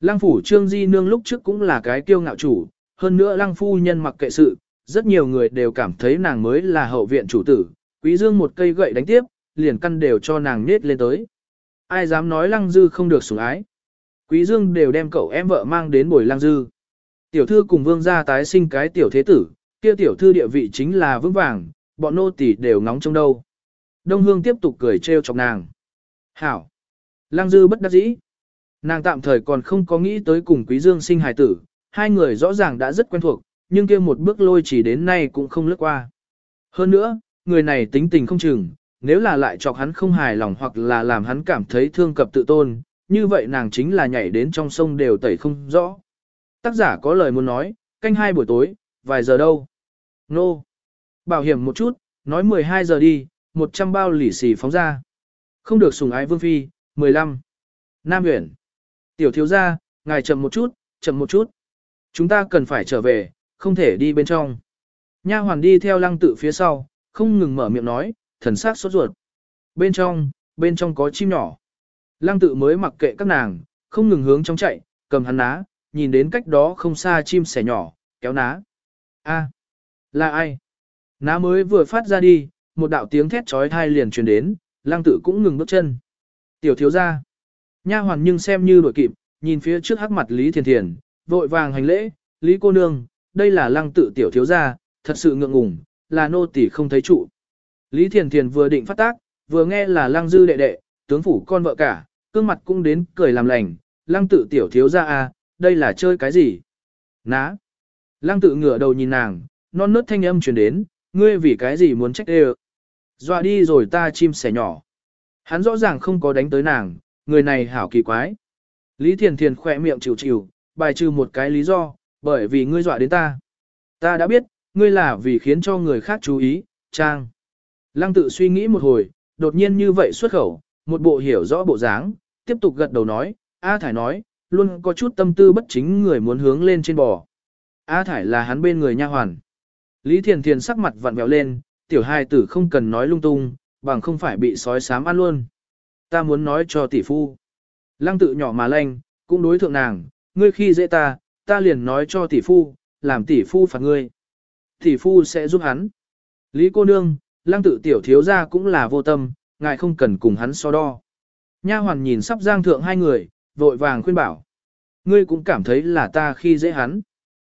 Lăng phủ trương di nương lúc trước cũng là cái kiêu ngạo chủ, hơn nữa lăng phu nhân mặc kệ sự, rất nhiều người đều cảm thấy nàng mới là hậu viện chủ tử, quý dương một cây gậy đánh tiếp, liền căn đều cho nàng nết lên tới. Ai dám nói lăng dư không được sủng ái. Quý dương đều đem cậu em vợ mang đến bồi lăng dư. Tiểu thư cùng vương gia tái sinh cái tiểu thế tử, kia tiểu thư địa vị chính là vững vàng, bọn nô tỳ đều ngóng trong đâu. Đông hương tiếp tục cười trêu chọc nàng. Hảo. Lăng dư bất đắc dĩ. Nàng tạm thời còn không có nghĩ tới cùng quý dương sinh hài tử, hai người rõ ràng đã rất quen thuộc, nhưng kia một bước lôi chỉ đến nay cũng không lướt qua. Hơn nữa, người này tính tình không chừng, nếu là lại chọc hắn không hài lòng hoặc là làm hắn cảm thấy thương cập tự tôn, như vậy nàng chính là nhảy đến trong sông đều tẩy không rõ. Tác giả có lời muốn nói, canh hai buổi tối, vài giờ đâu. Nô. Bảo hiểm một chút, nói 12 giờ đi, 100 bao lỉ xì phóng ra. Không được sùng ái vương phi, 15. Nam huyện. Tiểu thiếu gia, ngài chậm một chút, chậm một chút. Chúng ta cần phải trở về, không thể đi bên trong. Nha hoàn đi theo lăng tự phía sau, không ngừng mở miệng nói, thần sắc sốt ruột. Bên trong, bên trong có chim nhỏ. Lăng tự mới mặc kệ các nàng, không ngừng hướng trong chạy, cầm hắn ná, nhìn đến cách đó không xa chim sẻ nhỏ, kéo ná. A, là ai? Ná mới vừa phát ra đi, một đạo tiếng thét trói thai liền truyền đến, lăng tử cũng ngừng bước chân. Tiểu thiếu ra. Nha hoàn nhưng xem như đội kịp, nhìn phía trước hắc mặt Lý Thiền Thiền, vội vàng hành lễ, Lý cô nương, đây là lăng tự tiểu thiếu ra, thật sự ngượng ngùng, là nô tỳ không thấy trụ. Lý Thiền Thiền vừa định phát tác, vừa nghe là lăng dư đệ đệ, tướng phủ con vợ cả, cương mặt cũng đến cười làm lành, lăng tự tiểu thiếu ra à, đây là chơi cái gì? Ná! Lăng tự ngửa đầu nhìn nàng, non nớt thanh âm truyền đến, ngươi vì cái gì muốn trách đê Dọa đi rồi ta chim sẻ nhỏ. Hắn rõ ràng không có đánh tới nàng, người này hảo kỳ quái. Lý Thiền Thiền khỏe miệng chịu chịu, bài trừ một cái lý do, bởi vì ngươi dọa đến ta. Ta đã biết, ngươi là vì khiến cho người khác chú ý, trang. Lăng tự suy nghĩ một hồi, đột nhiên như vậy xuất khẩu, một bộ hiểu rõ bộ dáng, tiếp tục gật đầu nói, A Thải nói, luôn có chút tâm tư bất chính người muốn hướng lên trên bò. A Thải là hắn bên người nha hoàn. Lý Thiền Thiền sắc mặt vặn vẹo lên, tiểu hài tử không cần nói lung tung, bằng không phải bị sói sám ăn luôn. Ta muốn nói cho tỷ phu. Lăng tự nhỏ mà lanh, cũng đối thượng nàng, ngươi khi dễ ta, ta liền nói cho tỷ phu, làm tỷ phu phạt ngươi. Tỷ phu sẽ giúp hắn. Lý cô nương, lăng tự tiểu thiếu ra cũng là vô tâm, ngài không cần cùng hắn so đo. Nha hoàn nhìn sắp giang thượng hai người, vội vàng khuyên bảo. Ngươi cũng cảm thấy là ta khi dễ hắn.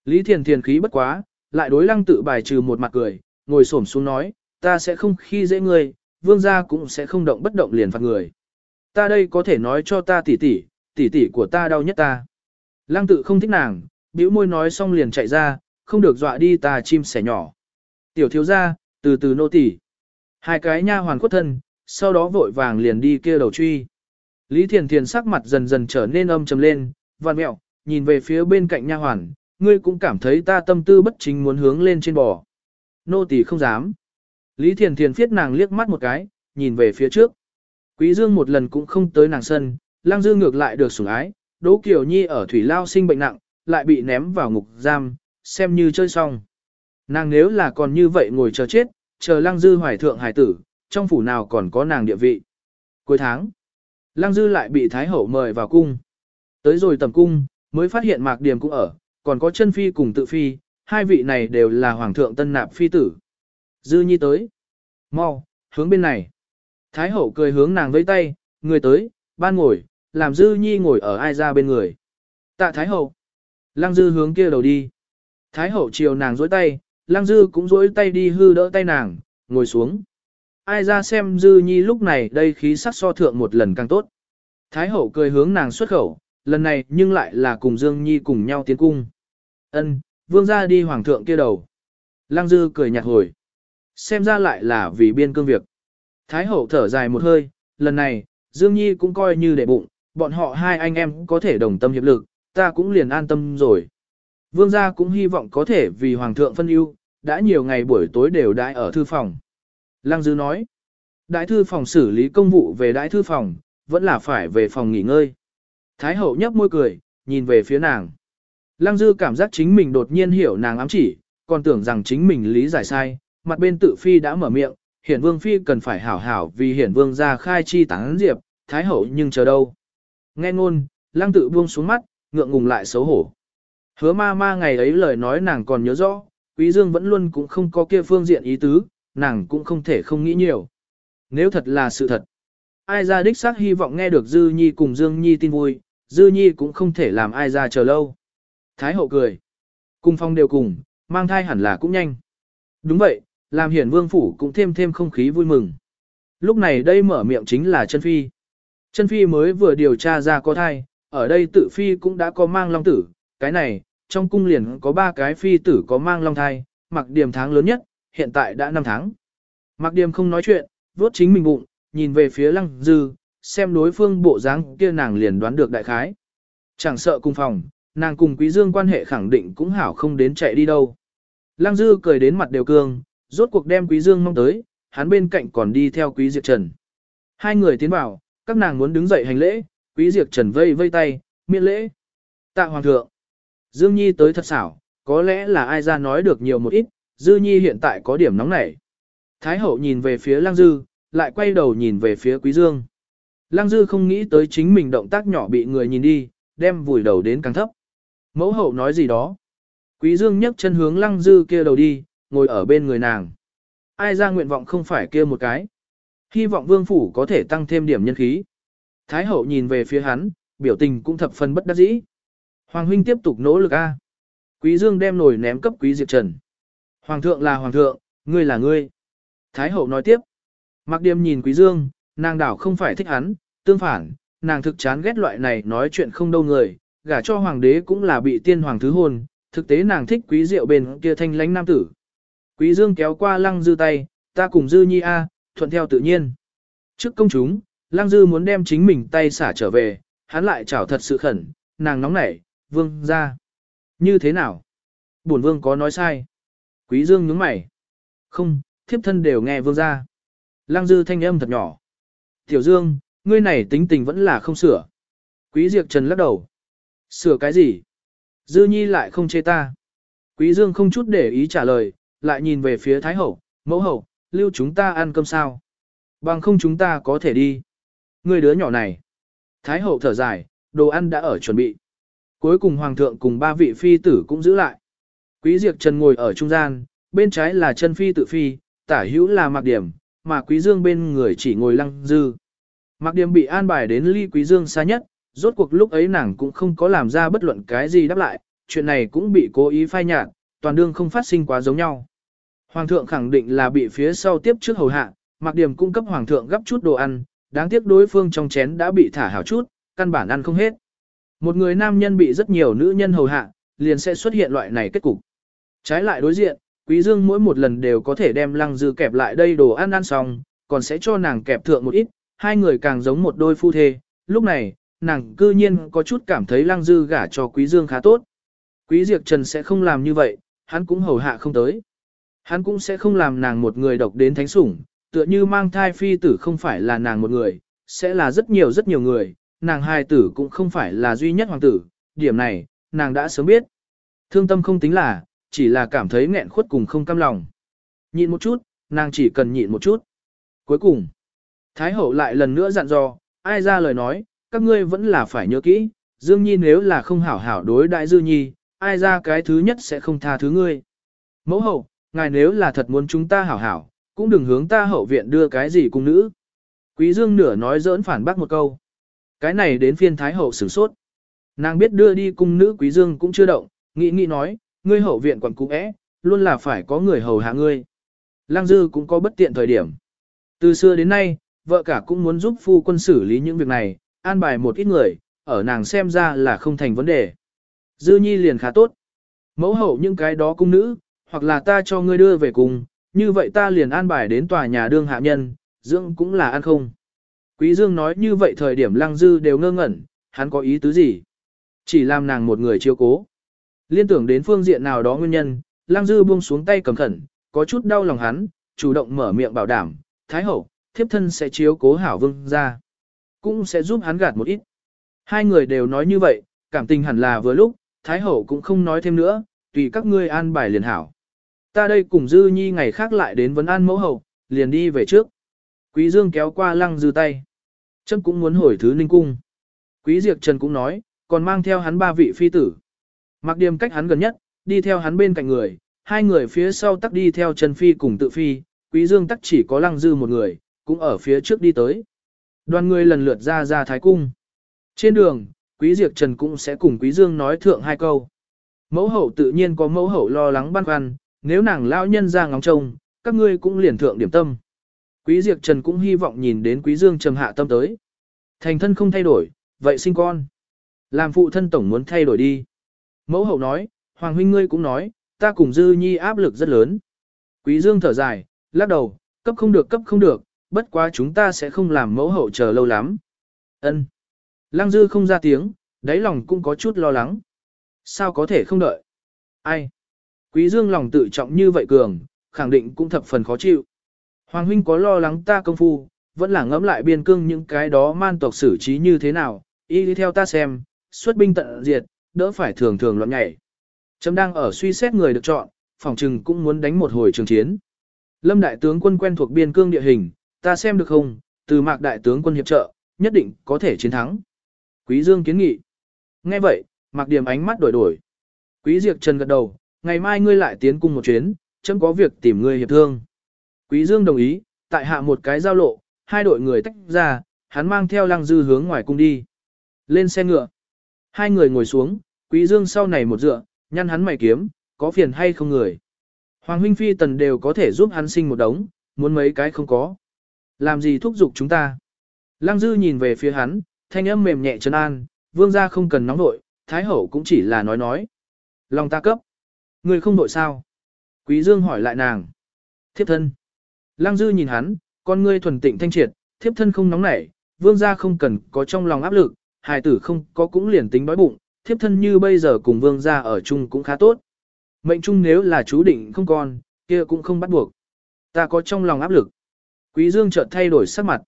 Lý thiền thiền khí bất quá, lại đối lăng tự bài trừ một mặt cười, ngồi xổm xuống nói, ta sẽ không khi dễ ngươi, vương gia cũng sẽ không động bất động liền phạt người. Ta đây có thể nói cho ta tỷ tỷ, tỷ tỷ của ta đau nhất ta. Lăng tự không thích nàng, bĩu môi nói xong liền chạy ra, không được dọa đi ta chim sẻ nhỏ. Tiểu thiếu gia, từ từ nô tỷ. Hai cái nha hoàn khuất thân, sau đó vội vàng liền đi kia đầu truy. Lý Thiền Thiền sắc mặt dần dần trở nên âm trầm lên, vằn mẹo, nhìn về phía bên cạnh nha hoàn, ngươi cũng cảm thấy ta tâm tư bất chính muốn hướng lên trên bò. Nô tỳ không dám. Lý Thiền Thiền phiết nàng liếc mắt một cái, nhìn về phía trước. Quý Dương một lần cũng không tới nàng sân, Lăng Dương ngược lại được sủng ái, Đỗ Kiều Nhi ở thủy lao sinh bệnh nặng, lại bị ném vào ngục giam, xem như chơi xong. Nàng nếu là còn như vậy ngồi chờ chết, chờ Lăng Dư hoài thượng hải tử, trong phủ nào còn có nàng địa vị. Cuối tháng, Lăng Dư lại bị Thái Hậu mời vào cung. Tới rồi tầm cung, mới phát hiện Mạc Điềm cũng ở, còn có chân phi cùng tự phi, hai vị này đều là Hoàng thượng tân nạp phi tử. Dư Nhi tới. Mau, hướng bên này. Thái Hậu cười hướng nàng vẫy tay, người tới, ban ngồi, làm Dư Nhi ngồi ở ai ra bên người. Tạ Thái Hậu. Lăng Dư hướng kia đầu đi. Thái Hậu chiều nàng dối tay, Lăng Dư cũng dối tay đi hư đỡ tay nàng, ngồi xuống ai ra xem dư nhi lúc này đây khí sắc so thượng một lần càng tốt. Thái hậu cười hướng nàng xuất khẩu, lần này nhưng lại là cùng Dương Nhi cùng nhau tiến cung. Ân, vương gia đi hoàng thượng kia đầu. Lăng dư cười nhạt hồi. Xem ra lại là vì biên cương việc. Thái hậu thở dài một hơi, lần này, Dương Nhi cũng coi như để bụng, bọn họ hai anh em có thể đồng tâm hiệp lực, ta cũng liền an tâm rồi. Vương gia cũng hy vọng có thể vì hoàng thượng phân ưu, đã nhiều ngày buổi tối đều đãi ở thư phòng. Lăng Dư nói, đại thư phòng xử lý công vụ về đại thư phòng, vẫn là phải về phòng nghỉ ngơi. Thái hậu nhấp môi cười, nhìn về phía nàng. Lăng Dư cảm giác chính mình đột nhiên hiểu nàng ám chỉ, còn tưởng rằng chính mình lý giải sai, mặt bên tự phi đã mở miệng, hiển vương phi cần phải hảo hảo vì hiển vương ra khai chi tán diệp, thái hậu nhưng chờ đâu. Nghe ngôn, lăng tự buông xuống mắt, ngượng ngùng lại xấu hổ. Hứa ma ma ngày ấy lời nói nàng còn nhớ rõ, quý dương vẫn luôn cũng không có kia phương diện ý tứ, nàng cũng không thể không nghĩ nhiều. Nếu thật là sự thật, ai ra đích xác hy vọng nghe được Dư Nhi cùng Dương Nhi tin vui, Dư Nhi cũng không thể làm ai ra chờ lâu. Thái hậu cười. cung phong đều cùng, mang thai hẳn là cũng nhanh. Đúng vậy, làm hiển vương phủ cũng thêm thêm không khí vui mừng. Lúc này đây mở miệng chính là chân phi. Chân phi mới vừa điều tra ra có thai, ở đây tự phi cũng đã có mang long tử. Cái này, trong cung liền có ba cái phi tử có mang long thai, mặc điểm tháng lớn nhất, hiện tại đã 5 tháng. Mặc Điểm không nói chuyện, vuốt chính mình bụng, nhìn về phía Lăng Dư, xem đối phương bộ dáng kia nàng liền đoán được đại khái. Chẳng sợ cung phòng, nàng cùng Quý Dương quan hệ khẳng định cũng hảo không đến chạy đi đâu. Lăng Dư cười đến mặt đều cương, rốt cuộc đem Quý Dương mong tới, hắn bên cạnh còn đi theo Quý Diệp Trần. Hai người tiến vào, các nàng muốn đứng dậy hành lễ, Quý Diệp Trần vây vây tay, miễn lễ. Tạ Hoàng thượng. Dương Nhi tới thật xảo, có lẽ là ai ra nói được nhiều một ít, Dư Nhi hiện tại có điểm nóng nảy. Thái hậu nhìn về phía Lăng Dư, lại quay đầu nhìn về phía Quý Dương. Lăng Dư không nghĩ tới chính mình động tác nhỏ bị người nhìn đi, đem vùi đầu đến càng thấp. Mẫu hậu nói gì đó. Quý Dương nhấc chân hướng Lăng Dư kia đầu đi, ngồi ở bên người nàng. Ai ra nguyện vọng không phải kia một cái. Hy vọng vương phủ có thể tăng thêm điểm nhân khí. Thái hậu nhìn về phía hắn, biểu tình cũng thập phần bất đắc dĩ. Hoàng huynh tiếp tục nỗ lực a. Quý Dương đem nổi ném cấp Quý Diệp Trần. Hoàng thượng là hoàng thượng, ngươi là ngươi. Thái hậu nói tiếp. Mặc điềm nhìn quý dương, nàng đảo không phải thích hắn, tương phản, nàng thực chán ghét loại này nói chuyện không đâu người, gả cho hoàng đế cũng là bị tiên hoàng thứ hôn, thực tế nàng thích quý diệu bên kia thanh lãnh nam tử. Quý dương kéo qua lăng dư tay, ta cùng dư nhi a, thuận theo tự nhiên. Trước công chúng, lăng dư muốn đem chính mình tay xả trở về, hắn lại chảo thật sự khẩn, nàng nóng nảy, vương ra. Như thế nào? Bổn vương có nói sai. Quý dương nhướng mày. Không, thiếp thân đều nghe vương ra. Lăng dư thanh âm thật nhỏ. Tiểu dương, ngươi này tính tình vẫn là không sửa. Quý diệt trần lắc đầu. Sửa cái gì? Dư nhi lại không chê ta. Quý dương không chút để ý trả lời, lại nhìn về phía thái hậu, mẫu hậu, lưu chúng ta ăn cơm sao? Bằng không chúng ta có thể đi. người đứa nhỏ này. Thái hậu thở dài, đồ ăn đã ở chuẩn bị. Cuối cùng hoàng thượng cùng ba vị phi tử cũng giữ lại. Quý diệt Trần ngồi ở trung gian, bên trái là chân phi tự phi, tả hữu là Mạc Điểm, mà Quý Dương bên người chỉ ngồi lăng dư. Mạc Điểm bị an bài đến ly Quý Dương xa nhất, rốt cuộc lúc ấy nàng cũng không có làm ra bất luận cái gì đáp lại, chuyện này cũng bị cố ý phai nhạt, toàn đương không phát sinh quá giống nhau. Hoàng thượng khẳng định là bị phía sau tiếp trước hầu hạ, mặc Điểm cung cấp hoàng thượng gấp chút đồ ăn, đáng tiếc đối phương trong chén đã bị thả hảo chút, căn bản ăn không hết. Một người nam nhân bị rất nhiều nữ nhân hầu hạ, liền sẽ xuất hiện loại này kết cục. Trái lại đối diện, Quý Dương mỗi một lần đều có thể đem lăng dư kẹp lại đây đồ ăn ăn xong, còn sẽ cho nàng kẹp thượng một ít, hai người càng giống một đôi phu thê. Lúc này, nàng cư nhiên có chút cảm thấy lăng dư gả cho Quý Dương khá tốt. Quý diệt Trần sẽ không làm như vậy, hắn cũng hầu hạ không tới. Hắn cũng sẽ không làm nàng một người độc đến thánh sủng, tựa như mang thai phi tử không phải là nàng một người, sẽ là rất nhiều rất nhiều người, nàng hài tử cũng không phải là duy nhất hoàng tử, điểm này, nàng đã sớm biết. Thương tâm không tính là, chỉ là cảm thấy nghẹn khuất cùng không cam lòng. Nhịn một chút, nàng chỉ cần nhịn một chút. Cuối cùng, Thái hậu lại lần nữa dặn dò, ai ra lời nói, các ngươi vẫn là phải nhớ kỹ, Dương Nhi nếu là không hảo hảo đối đại Dư Nhi, ai ra cái thứ nhất sẽ không tha thứ ngươi. Mẫu hậu, ngài nếu là thật muốn chúng ta hảo hảo, cũng đừng hướng ta hậu viện đưa cái gì cung nữ. Quý Dương nửa nói giỡn phản bác một câu. Cái này đến phiên Thái hậu sửng sốt. Nàng biết đưa đi cung nữ Quý Dương cũng chưa động, nghĩ nghĩ nói, ngươi hậu viện còn cũ é, luôn là phải có người hầu hạ ngươi. Lăng Dư cũng có bất tiện thời điểm. Từ xưa đến nay, vợ cả cũng muốn giúp phu quân xử lý những việc này, an bài một ít người, ở nàng xem ra là không thành vấn đề. Dư Nhi liền khá tốt. Mẫu hậu những cái đó cung nữ, hoặc là ta cho ngươi đưa về cùng, như vậy ta liền an bài đến tòa nhà đương hạ nhân, dưỡng cũng là ăn không. Quý Dương nói như vậy thời điểm Lăng Dư đều ngơ ngẩn, hắn có ý tứ gì? Chỉ làm nàng một người chiêu cố. Liên tưởng đến phương diện nào đó nguyên nhân, Lăng Dư buông xuống tay cầm khẩn, có chút đau lòng hắn, chủ động mở miệng bảo đảm, Thái Hậu, thiếp thân sẽ chiếu cố hảo vương ra. Cũng sẽ giúp hắn gạt một ít. Hai người đều nói như vậy, cảm tình hẳn là vừa lúc, Thái Hậu cũng không nói thêm nữa, tùy các ngươi an bài liền hảo. Ta đây cùng Dư Nhi ngày khác lại đến vấn an mẫu hậu, liền đi về trước. Quý Dương kéo qua Lăng Dư tay. Chấm cũng muốn hồi thứ ninh cung. Quý Diệp Trần cũng nói, còn mang theo hắn ba vị phi tử. Mặc điểm cách hắn gần nhất, đi theo hắn bên cạnh người, hai người phía sau tắc đi theo Trần Phi cùng tự phi, Quý Dương tắc chỉ có lăng dư một người, cũng ở phía trước đi tới. Đoàn người lần lượt ra ra thái cung. Trên đường, Quý Diệp Trần cũng sẽ cùng Quý Dương nói thượng hai câu. Mẫu hậu tự nhiên có mẫu hậu lo lắng băn khoăn, nếu nàng lão nhân ra ngóng trông, các ngươi cũng liền thượng điểm tâm. Quý Diệp Trần cũng hy vọng nhìn đến Quý Dương trầm hạ tâm tới. Thành thân không thay đổi, vậy sinh con. Làm phụ thân tổng muốn thay đổi đi. Mẫu hậu nói, Hoàng huynh ngươi cũng nói, ta cùng Dư Nhi áp lực rất lớn. Quý Dương thở dài, lắc đầu, cấp không được cấp không được, bất quá chúng ta sẽ không làm mẫu hậu chờ lâu lắm. Ân. Lăng Dư không ra tiếng, đáy lòng cũng có chút lo lắng. Sao có thể không đợi? Ai? Quý Dương lòng tự trọng như vậy cường, khẳng định cũng thập phần khó chịu. Hoàng huynh có lo lắng ta công phu, vẫn là ngẫm lại biên cương những cái đó man tộc xử trí như thế nào, y đi theo ta xem, xuất binh tận diệt, đỡ phải thường thường loạn nhảy. Trâm đang ở suy xét người được chọn, phòng trừng cũng muốn đánh một hồi trường chiến. Lâm đại tướng quân quen thuộc biên cương địa hình, ta xem được không, từ mạc đại tướng quân hiệp trợ, nhất định có thể chiến thắng. Quý Dương kiến nghị. Nghe vậy, mạc điểm ánh mắt đổi đổi. Quý Diệp Trần gật đầu, ngày mai ngươi lại tiến cung một chuyến, chấm có việc tìm ngươi hiệp thương. Quý Dương đồng ý, tại hạ một cái giao lộ, hai đội người tách ra, hắn mang theo lăng dư hướng ngoài cung đi. Lên xe ngựa. Hai người ngồi xuống, quý dương sau này một dựa, nhăn hắn mày kiếm, có phiền hay không người. Hoàng huynh phi tần đều có thể giúp hắn sinh một đống, muốn mấy cái không có. Làm gì thúc giục chúng ta. Lăng dư nhìn về phía hắn, thanh âm mềm nhẹ trấn an, vương gia không cần nóng nội, thái hậu cũng chỉ là nói nói. Lòng ta cấp. Người không nội sao? Quý dương hỏi lại nàng. Thiếp thân. Lăng dư nhìn hắn, con ngươi thuần tịnh thanh triệt, thiếp thân không nóng nảy, vương gia không cần có trong lòng áp lực, hài tử không có cũng liền tính đói bụng, thiếp thân như bây giờ cùng vương gia ở chung cũng khá tốt. Mệnh chung nếu là chú định không còn, kia cũng không bắt buộc. Ta có trong lòng áp lực. Quý Dương chợt thay đổi sắc mặt.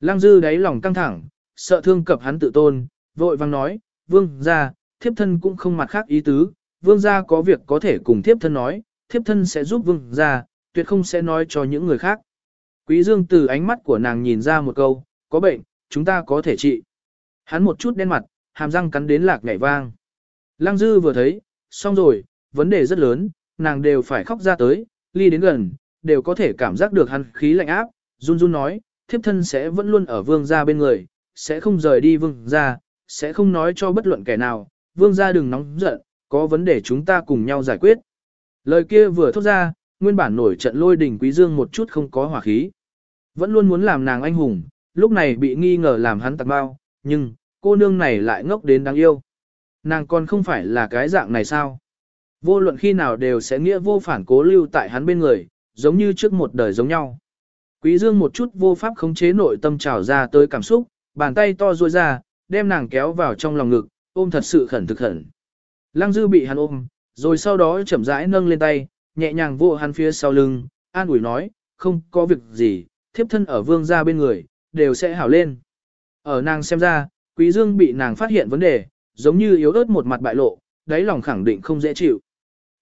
Lăng dư đáy lòng căng thẳng, sợ thương cập hắn tự tôn, vội vang nói, vương gia, thiếp thân cũng không mặt khác ý tứ, vương gia có việc có thể cùng thiếp thân nói, thiếp thân sẽ giúp vương gia, tuyệt không sẽ nói cho những người khác. Quý Dương từ ánh mắt của nàng nhìn ra một câu, có bệnh, chúng ta có thể trị. Hắn một chút đen mặt, hàm răng cắn đến lạc nhảy vang. Lăng dư vừa thấy, xong rồi, vấn đề rất lớn, nàng đều phải khóc ra tới, ly đến gần, đều có thể cảm giác được hắn khí lạnh áp, run run nói, thiếp thân sẽ vẫn luôn ở vương gia bên người, sẽ không rời đi vương gia, sẽ không nói cho bất luận kẻ nào, vương gia đừng nóng giận, có vấn đề chúng ta cùng nhau giải quyết. Lời kia vừa thốt ra, nguyên bản nổi trận lôi đình quý dương một chút không có hỏa khí. Vẫn luôn muốn làm nàng anh hùng, lúc này bị nghi ngờ làm hắn tạc bao, nhưng, cô nương này lại ngốc đến đáng yêu. Nàng còn không phải là cái dạng này sao? Vô luận khi nào đều sẽ nghĩa vô phản cố lưu tại hắn bên người, giống như trước một đời giống nhau. Quý dương một chút vô pháp khống chế nội tâm trào ra tới cảm xúc, bàn tay to duỗi ra, đem nàng kéo vào trong lòng ngực, ôm thật sự khẩn thực khẩn. Lăng dư bị hắn ôm, rồi sau đó chậm rãi nâng lên tay, nhẹ nhàng vỗ hắn phía sau lưng, an ủi nói, không có việc gì, thiếp thân ở vương gia bên người, đều sẽ hảo lên. Ở nàng xem ra, quý dương bị nàng phát hiện vấn đề, giống như yếu ớt một mặt bại lộ, đáy lòng khẳng định không dễ chịu.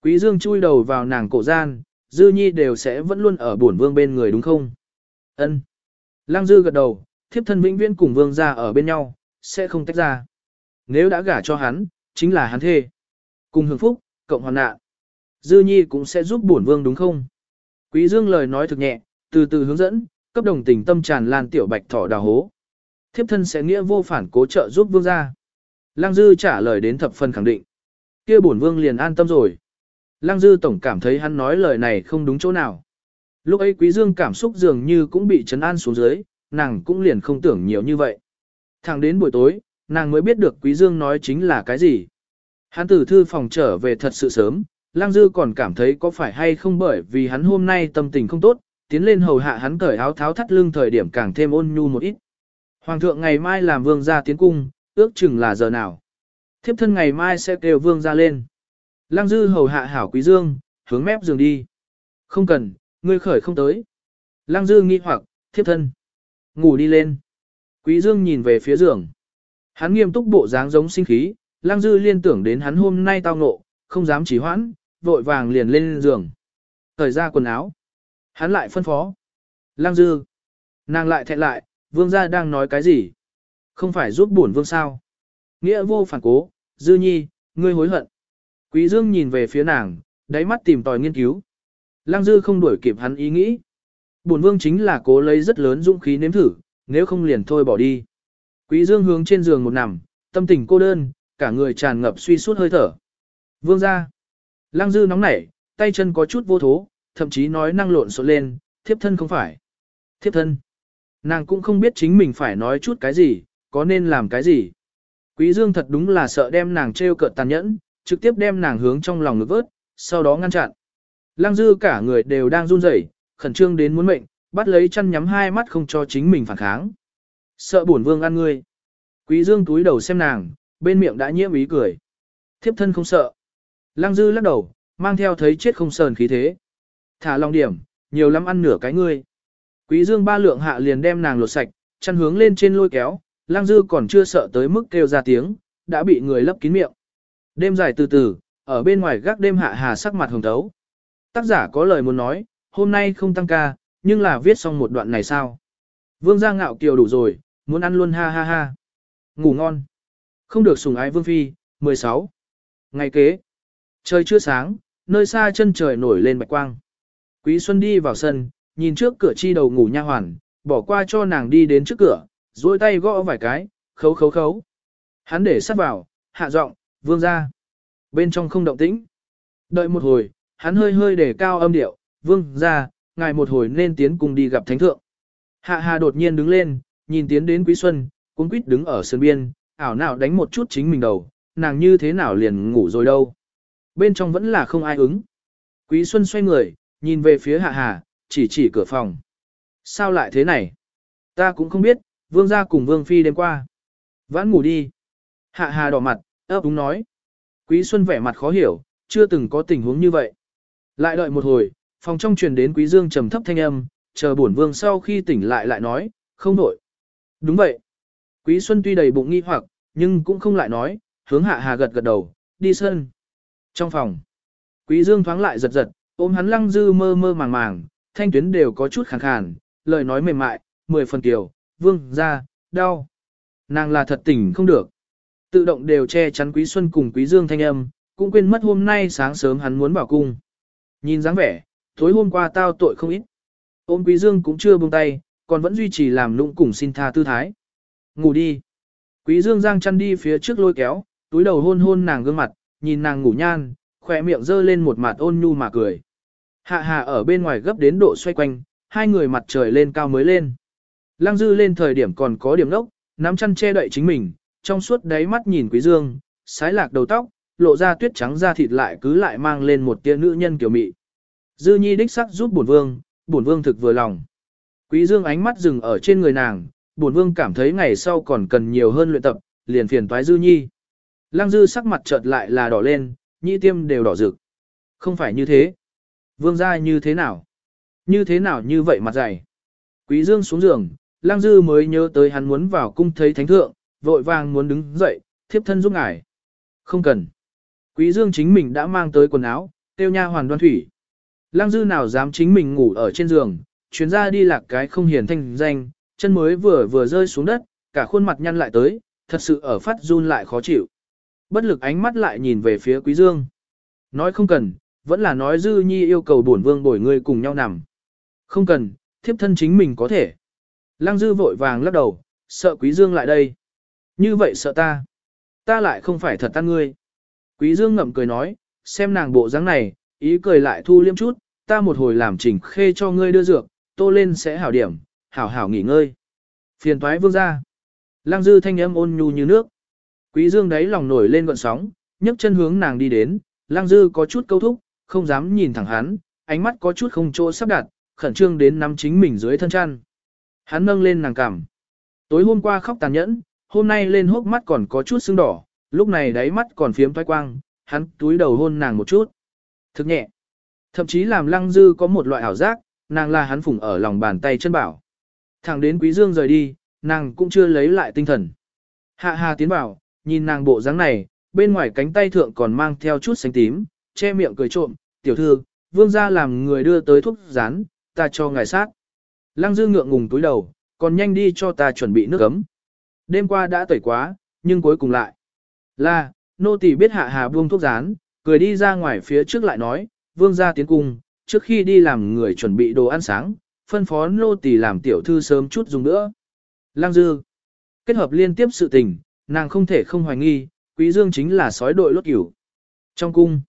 Quý dương chui đầu vào nàng cổ gian, dư nhi đều sẽ vẫn luôn ở bổn vương bên người đúng không? Ân. Lăng dư gật đầu, thiếp thân vĩnh viễn cùng vương gia ở bên nhau, sẽ không tách ra. Nếu đã gả cho hắn, chính là hắn thê. Cùng hưởng phúc, cộng hoàn nạn. Dư nhi cũng sẽ giúp bổn vương đúng không? Quý dương lời nói thực nhẹ, từ từ hướng dẫn, cấp đồng tình tâm tràn lan tiểu bạch thỏ đào hố. Thiếp thân sẽ nghĩa vô phản cố trợ giúp vương gia. Lăng dư trả lời đến thập phần khẳng định. kia bổn vương liền an tâm rồi. Lăng dư tổng cảm thấy hắn nói lời này không đúng chỗ nào. Lúc ấy quý dương cảm xúc dường như cũng bị chấn an xuống dưới, nàng cũng liền không tưởng nhiều như vậy. Thẳng đến buổi tối, nàng mới biết được quý dương nói chính là cái gì. Hắn từ thư phòng trở về thật sự sớm, lang Dư còn cảm thấy có phải hay không bởi vì hắn hôm nay tâm tình không tốt, tiến lên hầu hạ hắn cởi áo tháo thắt lưng thời điểm càng thêm ôn nhu một ít. Hoàng thượng ngày mai làm vương gia tiến cung, ước chừng là giờ nào. Thiếp thân ngày mai sẽ kêu vương gia lên. lang Dư hầu hạ hảo quý dương, hướng mép giường đi. Không cần, ngươi khởi không tới. Lăng Dư nghi hoặc, thiếp thân. Ngủ đi lên. Quý dương nhìn về phía giường. Hắn nghiêm túc bộ dáng giống sinh khí, Lăng Dư liên tưởng đến hắn hôm nay tao ngộ, không dám chỉ hoãn, vội vàng liền lên giường. Thời ra quần áo. Hắn lại phân phó. Lăng Dư. Nàng lại thẹn lại, vương gia đang nói cái gì? Không phải giúp bổn vương sao? Nghĩa vô phản cố, Dư nhi, ngươi hối hận. Quý Dương nhìn về phía nàng, đáy mắt tìm tòi nghiên cứu. Lăng Dư không đuổi kịp hắn ý nghĩ. Bổn vương chính là cố lấy rất lớn dũng khí nếm thử, nếu không liền thôi bỏ đi. Quý Dương hướng trên giường một nằm, tâm tình cô đơn, cả người tràn ngập suy suốt hơi thở. Vương gia, Lăng dư nóng nảy, tay chân có chút vô thố, thậm chí nói năng lộn xộn lên, thiếp thân không phải. Thiếp thân. Nàng cũng không biết chính mình phải nói chút cái gì, có nên làm cái gì. Quý Dương thật đúng là sợ đem nàng trêu cợt tàn nhẫn, trực tiếp đem nàng hướng trong lòng ngực vớt, sau đó ngăn chặn. Lăng dư cả người đều đang run rẩy, khẩn trương đến muốn mệnh, bắt lấy chăn nhắm hai mắt không cho chính mình phản kháng. Sợ bổn vương ăn ngươi. Quý Dương túi đầu xem nàng, bên miệng đã nhiễm ý cười. Thiếp thân không sợ. Lăng dư lắc đầu, mang theo thấy chết không sờn khí thế. Thả lòng điểm, nhiều lắm ăn nửa cái ngươi. Quý dương ba lượng hạ liền đem nàng lột sạch, chăn hướng lên trên lôi kéo, lăng dư còn chưa sợ tới mức kêu ra tiếng, đã bị người lấp kín miệng. Đêm dài từ từ, ở bên ngoài gác đêm hạ hà sắc mặt hồng thấu. Tác giả có lời muốn nói, hôm nay không tăng ca, nhưng là viết xong một đoạn này sao. Vương gia ngạo kiều đủ rồi, muốn ăn luôn ha ha ha. Ngủ ngon. Không được sùng ái vương phi, 16. Ngày kế. Trời chưa sáng, nơi xa chân trời nổi lên bạch quang. Quý Xuân đi vào sân, nhìn trước cửa chi đầu ngủ nha hoàn, bỏ qua cho nàng đi đến trước cửa, duỗi tay gõ vài cái, khấu khấu khấu. Hắn để sát vào, hạ giọng, vương ra. Bên trong không động tĩnh. Đợi một hồi, hắn hơi hơi để cao âm điệu, vương ra, ngài một hồi nên tiến cùng đi gặp thánh thượng. Hạ hà đột nhiên đứng lên, nhìn tiến đến Quý Xuân, cũng quýt đứng ở sân biên, ảo nào đánh một chút chính mình đầu, nàng như thế nào liền ngủ rồi đâu. Bên trong vẫn là không ai ứng. Quý Xuân xoay người, nhìn về phía Hạ Hà, chỉ chỉ cửa phòng. Sao lại thế này? Ta cũng không biết, vương gia cùng vương phi đêm qua. Vãn ngủ đi. Hạ Hà đỏ mặt, ấp úng nói. Quý Xuân vẻ mặt khó hiểu, chưa từng có tình huống như vậy. Lại đợi một hồi, phòng trong truyền đến Quý Dương trầm thấp thanh âm, chờ bổn vương sau khi tỉnh lại lại nói, không đổi. Đúng vậy. Quý Xuân tuy đầy bụng nghi hoặc, nhưng cũng không lại nói, hướng hạ hà gật gật đầu, đi sân. Trong phòng, Quý Dương thoáng lại giật giật, ôm hắn lăng dư mơ mơ màng màng, thanh tuyến đều có chút khàn khàn, lời nói mềm mại, mười phần tiểu, vương, ra, đau. Nàng là thật tỉnh không được. Tự động đều che chắn Quý Xuân cùng Quý Dương thanh âm, cũng quên mất hôm nay sáng sớm hắn muốn bảo cung. Nhìn dáng vẻ, tối hôm qua tao tội không ít. Ôm Quý Dương cũng chưa buông tay, còn vẫn duy trì làm nũng cùng xin tha tư thái. Ngủ đi. Quý Dương giang chăn đi phía trước lôi kéo, túi đầu hôn hôn nàng gương mặt, nhìn nàng ngủ nhan, khỏe miệng dơ lên một mặt ôn nhu mà cười. Hạ hạ ở bên ngoài gấp đến độ xoay quanh, hai người mặt trời lên cao mới lên. Lăng dư lên thời điểm còn có điểm nốc, nắm chăn che đậy chính mình, trong suốt đáy mắt nhìn quý dương, sái lạc đầu tóc, lộ ra tuyết trắng da thịt lại cứ lại mang lên một tia nữ nhân kiểu mị. Dư nhi đích sắc giúp bổn vương, bổn vương thực vừa lòng. Quý dương ánh mắt dừng ở trên người nàng, bổn vương cảm thấy ngày sau còn cần nhiều hơn luyện tập, liền phiền toái dư nhi. Lăng dư sắc mặt chợt lại là đỏ lên, nhĩ tiêm đều đỏ rực. Không phải như thế. Vương gia như thế nào? Như thế nào như vậy mặt dày? Quý dương xuống giường, Lăng dư mới nhớ tới hắn muốn vào cung thấy thánh thượng, vội vàng muốn đứng dậy, thiếp thân giúp ngài. Không cần. Quý dương chính mình đã mang tới quần áo, tiêu nha hoàn đoan thủy. Lăng dư nào dám chính mình ngủ ở trên giường, chuyến ra đi lạc cái không hiển thanh danh, chân mới vừa vừa rơi xuống đất, cả khuôn mặt nhăn lại tới, thật sự ở phát run lại khó chịu. Bất lực ánh mắt lại nhìn về phía quý dương. Nói không cần, vẫn là nói dư nhi yêu cầu bổn vương bồi người cùng nhau nằm. Không cần, thiếp thân chính mình có thể. Lăng dư vội vàng lắc đầu, sợ quý dương lại đây. Như vậy sợ ta. Ta lại không phải thật tan ngươi. Quý dương ngậm cười nói, xem nàng bộ dáng này, ý cười lại thu liêm chút, ta một hồi làm chỉnh khê cho ngươi đưa dược, tô lên sẽ hảo điểm, hảo hảo nghỉ ngơi. Phiền toái vương ra. Lăng dư thanh âm ôn nhu như nước. Quý dương đấy lòng nổi lên gọn sóng, nhấc chân hướng nàng đi đến, lăng dư có chút câu thúc, không dám nhìn thẳng hắn, ánh mắt có chút không chỗ sắp đặt, khẩn trương đến nắm chính mình dưới thân chăn. Hắn nâng lên nàng cằm. Tối hôm qua khóc tàn nhẫn, hôm nay lên hốc mắt còn có chút sưng đỏ, lúc này đáy mắt còn phiếm thoái quang, hắn túi đầu hôn nàng một chút. Thực nhẹ. Thậm chí làm lăng dư có một loại ảo giác, nàng là hắn phủng ở lòng bàn tay chân bảo. Thẳng đến quý dương rời đi, nàng cũng chưa lấy lại tinh thần. Hạ hà tiến bảo, nhìn nàng bộ dáng này, bên ngoài cánh tay thượng còn mang theo chút xanh tím, che miệng cười trộm, tiểu thư, vương gia làm người đưa tới thuốc rán, ta cho ngài sát. Lăng dư ngượng ngùng túi đầu, còn nhanh đi cho ta chuẩn bị nước ấm. Đêm qua đã tẩy quá, nhưng cuối cùng lại. Là, nô tỳ biết hạ hà buông thuốc rán, cười đi ra ngoài phía trước lại nói, vương gia tiến cung, trước khi đi làm người chuẩn bị đồ ăn sáng, phân phó nô tỳ làm tiểu thư sớm chút dùng nữa. Lăng dư. Kết hợp liên tiếp sự tình, nàng không thể không hoài nghi, quý dương chính là sói đội lốt cửu. Trong cung,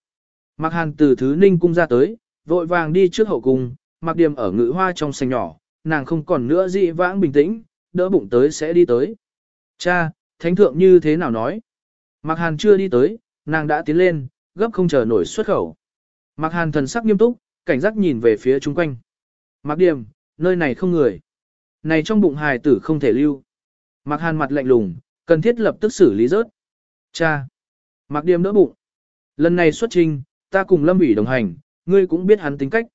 Mạc Hàn từ thứ ninh cung ra tới, vội vàng đi trước hậu cung, mặc điểm ở ngự hoa trong sành nhỏ, nàng không còn nữa dị vãng bình tĩnh, đỡ bụng tới sẽ đi tới. Cha, thánh thượng như thế nào nói? Mạc Hàn chưa đi tới, nàng đã tiến lên, gấp không chờ nổi xuất khẩu. Mạc Hàn thần sắc nghiêm túc, cảnh giác nhìn về phía chung quanh. Mạc Điềm, nơi này không người. Này trong bụng hài tử không thể lưu. Mạc Hàn mặt lạnh lùng, cần thiết lập tức xử lý rớt. Cha. Mạc Điềm đỡ bụng. Lần này xuất trình, ta cùng Lâm ủy đồng hành, ngươi cũng biết hắn tính cách.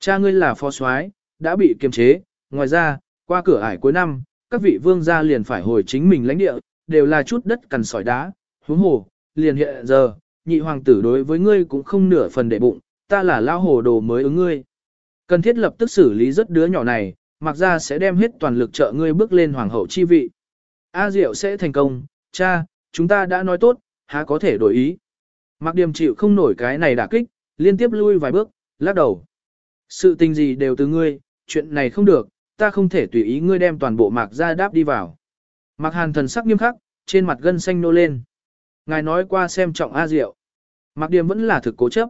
Cha ngươi là phó soái, đã bị kiềm chế, ngoài ra, qua cửa ải cuối năm, các vị vương gia liền phải hồi chính mình lãnh địa, đều là chút đất cằn sỏi đá, huống hồ, liền hiện giờ, nhị hoàng tử đối với ngươi cũng không nửa phần đệ bụng, ta là lao hồ đồ mới ứng ngươi. Cần thiết lập tức xử lý rất đứa nhỏ này, mặc ra sẽ đem hết toàn lực trợ ngươi bước lên hoàng hậu chi vị. A Diệu sẽ thành công, cha, chúng ta đã nói tốt, há có thể đổi ý. Mặc điềm chịu không nổi cái này đả kích, liên tiếp lui vài bước, lắc đầu. Sự tình gì đều từ ngươi, chuyện này không được, ta không thể tùy ý ngươi đem toàn bộ mạc ra đáp đi vào. Mạc hàn thần sắc nghiêm khắc, trên mặt gân xanh nô lên. Ngài nói qua xem trọng A Diệu. Mạc Điềm vẫn là thực cố chấp.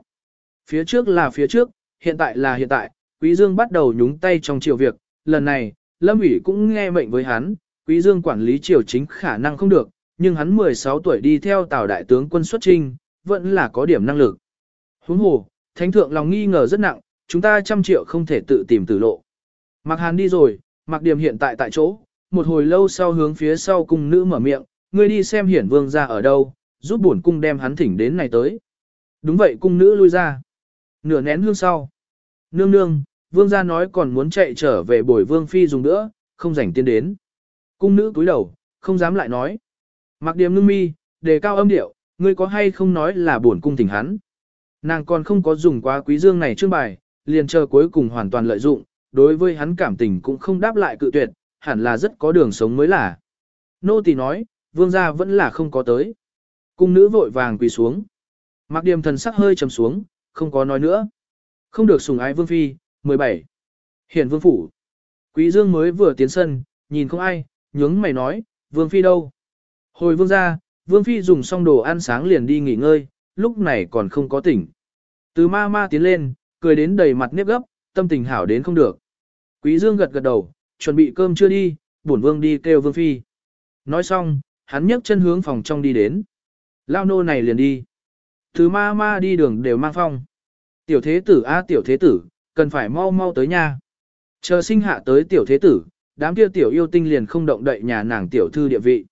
Phía trước là phía trước, hiện tại là hiện tại, Quý Dương bắt đầu nhúng tay trong triều việc, lần này, Lâm ủy cũng nghe mệnh với hắn, Quý Dương quản lý triều chính khả năng không được, nhưng hắn 16 tuổi đi theo Tào đại tướng quân xuất trinh, vẫn là có điểm năng lực. Huống hồ, thánh thượng lòng nghi ngờ rất nặng, chúng ta trăm triệu không thể tự tìm tử lộ. Mạc Hàn đi rồi, Mạc Điềm hiện tại tại chỗ, một hồi lâu sau hướng phía sau cung nữ mở miệng, ngươi đi xem hiển vương ra ở đâu, giúp bổn cung đem hắn thỉnh đến này tới. Đúng vậy cung nữ lui ra. Nửa nén hương sau. Nương nương, vương gia nói còn muốn chạy trở về bồi vương phi dùng nữa, không rảnh tiến đến. Cung nữ cúi đầu, không dám lại nói. Mặc điểm ngưng mi, đề cao âm điệu, ngươi có hay không nói là bổn cung thỉnh hắn. Nàng còn không có dùng quá quý dương này trương bài, liền chờ cuối cùng hoàn toàn lợi dụng, đối với hắn cảm tình cũng không đáp lại cự tuyệt, hẳn là rất có đường sống mới là. Nô tỳ nói, vương gia vẫn là không có tới. Cung nữ vội vàng quỳ xuống. Mạc Điềm thần sắc hơi trầm xuống, không có nói nữa. Không được sùng ái vương phi, 17. Hiển vương phủ. Quý dương mới vừa tiến sân, nhìn không ai, nhướng mày nói, vương phi đâu? Hồi vương gia, vương phi dùng xong đồ ăn sáng liền đi nghỉ ngơi, lúc này còn không có tỉnh. Từ ma ma tiến lên, cười đến đầy mặt nếp gấp, tâm tình hảo đến không được. Quý dương gật gật đầu, chuẩn bị cơm chưa đi, bổn vương đi kêu vương phi. Nói xong, hắn nhấc chân hướng phòng trong đi đến. Lao nô này liền đi. Thứ ma ma đi đường đều mang phong. Tiểu thế tử a tiểu thế tử, cần phải mau mau tới nha. Chờ sinh hạ tới tiểu thế tử, đám kia tiểu yêu tinh liền không động đậy nhà nàng tiểu thư địa vị.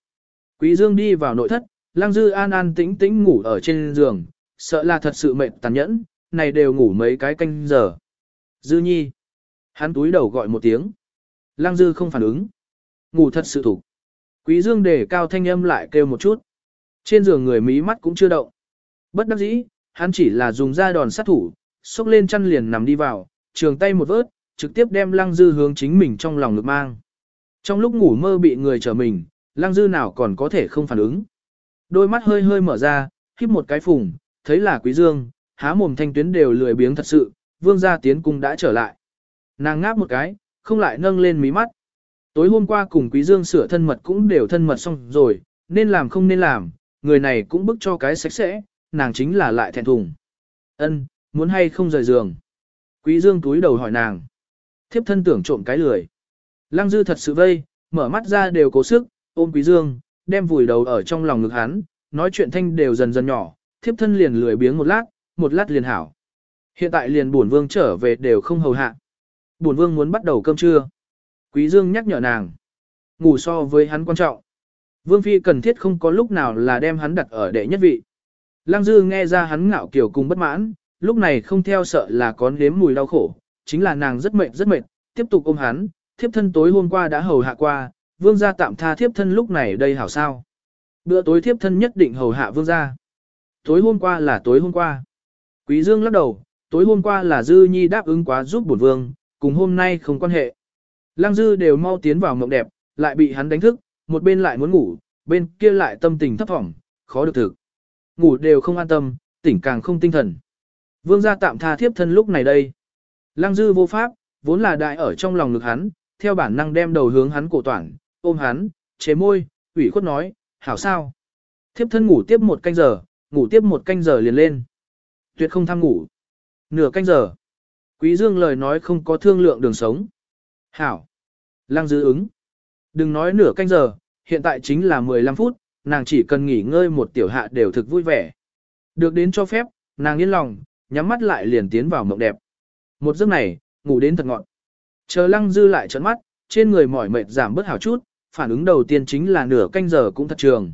Quý Dương đi vào nội thất, Lăng Dư an an tĩnh tĩnh ngủ ở trên giường, sợ là thật sự mệt tàn nhẫn, này đều ngủ mấy cái canh giờ. Dư nhi. Hắn túi đầu gọi một tiếng. Lăng Dư không phản ứng. Ngủ thật sự thủ. Quý Dương để cao thanh âm lại kêu một chút. Trên giường người mí mắt cũng chưa động. Bất đắc dĩ, hắn chỉ là dùng ra đòn sát thủ, xốc lên chăn liền nằm đi vào, trường tay một vớt, trực tiếp đem Lăng Dư hướng chính mình trong lòng lực mang. Trong lúc ngủ mơ bị người trở mình, Lăng Dư nào còn có thể không phản ứng. Đôi mắt hơi hơi mở ra, khiếp một cái phùng, thấy là Quý Dương, há mồm thanh tuyến đều lười biếng thật sự, vương gia tiến cung đã trở lại. Nàng ngáp một cái, không lại nâng lên mí mắt. Tối hôm qua cùng Quý Dương sửa thân mật cũng đều thân mật xong rồi, nên làm không nên làm, người này cũng bức cho cái sạch sẽ, nàng chính là lại thẹn thùng. Ân, muốn hay không rời giường. Quý Dương túi đầu hỏi nàng. Thiếp thân tưởng trộm cái lười. Lăng dư thật sự vây, mở mắt ra đều cố sức, ôm Quý Dương, đem vùi đầu ở trong lòng ngực hắn, nói chuyện thanh đều dần dần nhỏ, thiếp thân liền lười biếng một lát, một lát liền hảo. Hiện tại liền bổn vương trở về đều không hầu hạ. Bổn vương muốn bắt đầu cơm trưa. Quý Dương nhắc nhở nàng. Ngủ so với hắn quan trọng. Vương Phi cần thiết không có lúc nào là đem hắn đặt ở đệ nhất vị. Lăng Dư nghe ra hắn ngạo kiểu cùng bất mãn, lúc này không theo sợ là có nếm mùi đau khổ, chính là nàng rất mệt rất mệt, tiếp tục ôm hắn, thiếp thân tối hôm qua đã hầu hạ qua, vương gia tạm tha thiếp thân lúc này đây hảo sao. Bữa tối thiếp thân nhất định hầu hạ vương gia. Tối hôm qua là tối hôm qua. Quý Dương lắc đầu, tối hôm qua là Dư Nhi đáp ứng quá giúp bổn vương, cùng hôm nay không quan hệ. Lăng Dư đều mau tiến vào mộng đẹp, lại bị hắn đánh thức, một bên lại muốn ngủ, bên kia lại tâm tình thấp thỏm, khó được thực. Ngủ đều không an tâm, tỉnh càng không tinh thần. Vương gia tạm tha thiếp thân lúc này đây. Lăng Dư vô pháp, vốn là đại ở trong lòng ngực hắn, theo bản năng đem đầu hướng hắn cổ toàn, ôm hắn, chế môi, ủy khuất nói, hảo sao. Thiếp thân ngủ tiếp một canh giờ, ngủ tiếp một canh giờ liền lên. Tuyệt không tham ngủ. Nửa canh giờ. Quý Dương lời nói không có thương lượng đường sống. Hảo. Lăng dư ứng. Đừng nói nửa canh giờ, hiện tại chính là 15 phút, nàng chỉ cần nghỉ ngơi một tiểu hạ đều thực vui vẻ. Được đến cho phép, nàng yên lòng, nhắm mắt lại liền tiến vào mộng đẹp. Một giấc này, ngủ đến thật ngọn. Chờ lăng dư lại trấn mắt, trên người mỏi mệt giảm bớt hào chút, phản ứng đầu tiên chính là nửa canh giờ cũng thật trường.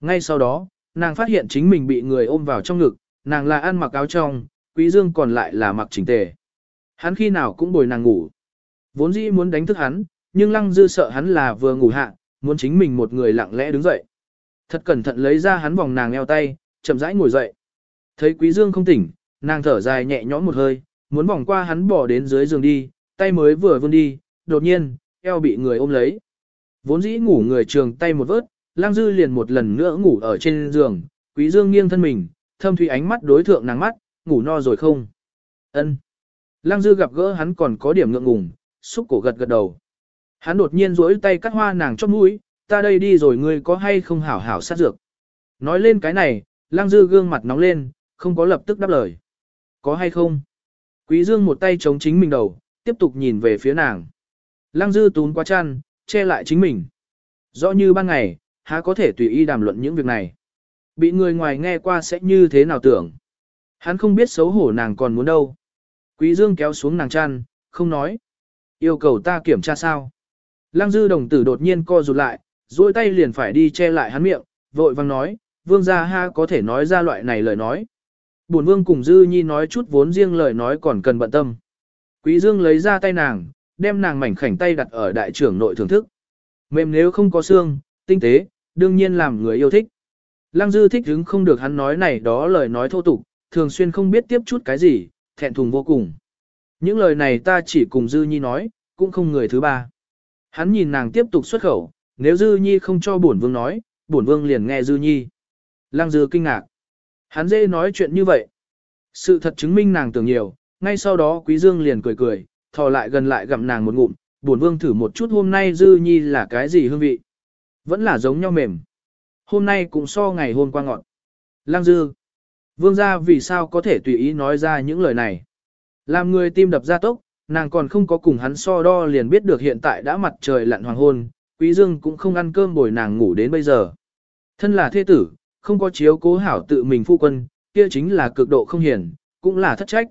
Ngay sau đó, nàng phát hiện chính mình bị người ôm vào trong ngực, nàng là ăn mặc áo trong, quý dương còn lại là mặc chỉnh tề. Hắn khi nào cũng bồi nàng ngủ. Vốn dĩ muốn đánh thức hắn, nhưng lăng dư sợ hắn là vừa ngủ hạ, muốn chính mình một người lặng lẽ đứng dậy. Thật cẩn thận lấy ra hắn vòng nàng eo tay, chậm rãi ngồi dậy. Thấy quý dương không tỉnh, nàng thở dài nhẹ nhõm một hơi, muốn vòng qua hắn bỏ đến dưới giường đi, tay mới vừa vươn đi, đột nhiên, eo bị người ôm lấy. Vốn dĩ ngủ người trường tay một vớt, lang dư liền một lần nữa ngủ ở trên giường, quý dương nghiêng thân mình, thâm thủy ánh mắt đối thượng nàng mắt, ngủ no rồi không? Ân. Lang dư gặp gỡ hắn còn có điểm ngượng ngùng, xúc cổ gật gật đầu. Hắn đột nhiên duỗi tay cắt hoa nàng chót mũi, ta đây đi rồi ngươi có hay không hảo hảo sát dược. Nói lên cái này, lang dư gương mặt nóng lên, không có lập tức đáp lời. Có hay không? Quý dương một tay chống chính mình đầu, tiếp tục nhìn về phía nàng. Lang dư tún qua chăn, che lại chính mình. Rõ như ban ngày, há có thể tùy ý đàm luận những việc này. Bị người ngoài nghe qua sẽ như thế nào tưởng. Hắn không biết xấu hổ nàng còn muốn đâu. Quý dương kéo xuống nàng chăn, không nói. Yêu cầu ta kiểm tra sao. Lăng dư đồng tử đột nhiên co rụt lại, duỗi tay liền phải đi che lại hắn miệng, vội vang nói, vương gia ha có thể nói ra loại này lời nói. Bổn vương cùng Dư Nhi nói chút vốn riêng lời nói còn cần bận tâm. Quý Dương lấy ra tay nàng, đem nàng mảnh khảnh tay đặt ở đại trưởng nội thưởng thức. Mềm nếu không có xương, tinh tế, đương nhiên làm người yêu thích. Lăng Dư thích hứng không được hắn nói này đó lời nói thô tục, thường xuyên không biết tiếp chút cái gì, thẹn thùng vô cùng. Những lời này ta chỉ cùng Dư Nhi nói, cũng không người thứ ba. Hắn nhìn nàng tiếp tục xuất khẩu, nếu Dư Nhi không cho bổn vương nói, bổn vương liền nghe Dư Nhi. Lăng Dư kinh ngạc. Hắn dễ nói chuyện như vậy. Sự thật chứng minh nàng tưởng nhiều, ngay sau đó Quý Dương liền cười cười, thò lại gần lại gặm nàng một ngụm, bổn vương thử một chút hôm nay Dư Nhi là cái gì hương vị. Vẫn là giống nhau mềm. Hôm nay cũng so ngày hôm qua ngọt. Lăng Dư. Vương gia vì sao có thể tùy ý nói ra những lời này. Làm người tim đập ra tốc, nàng còn không có cùng hắn so đo liền biết được hiện tại đã mặt trời lặn hoàng hôn, Quý Dương cũng không ăn cơm bồi nàng ngủ đến bây giờ. Thân là thế tử, không có chiếu cố hảo tự mình phu quân, kia chính là cực độ không hiền, cũng là thất trách.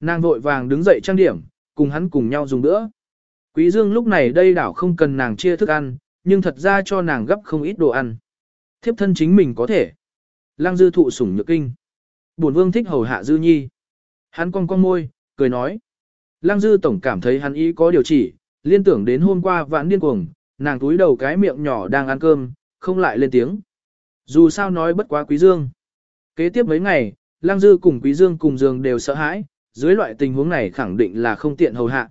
Nàng vội vàng đứng dậy trang điểm, cùng hắn cùng nhau dùng bữa. Quý Dương lúc này đây đảo không cần nàng chia thức ăn, nhưng thật ra cho nàng gấp không ít đồ ăn. Thiếp thân chính mình có thể. Lăng dư thụ sủng nhược kinh. Bổn vương thích hầu hạ dư nhi. Hắn cong cong môi, cười nói. Lăng dư tổng cảm thấy hắn ý có điều chỉ, liên tưởng đến hôm qua vãn điên cuồng, nàng túi đầu cái miệng nhỏ đang ăn cơm, không lại lên tiếng. Dù sao nói bất quá quý dương. Kế tiếp mấy ngày, Lăng dư cùng quý dương cùng giường đều sợ hãi, dưới loại tình huống này khẳng định là không tiện hầu hạ.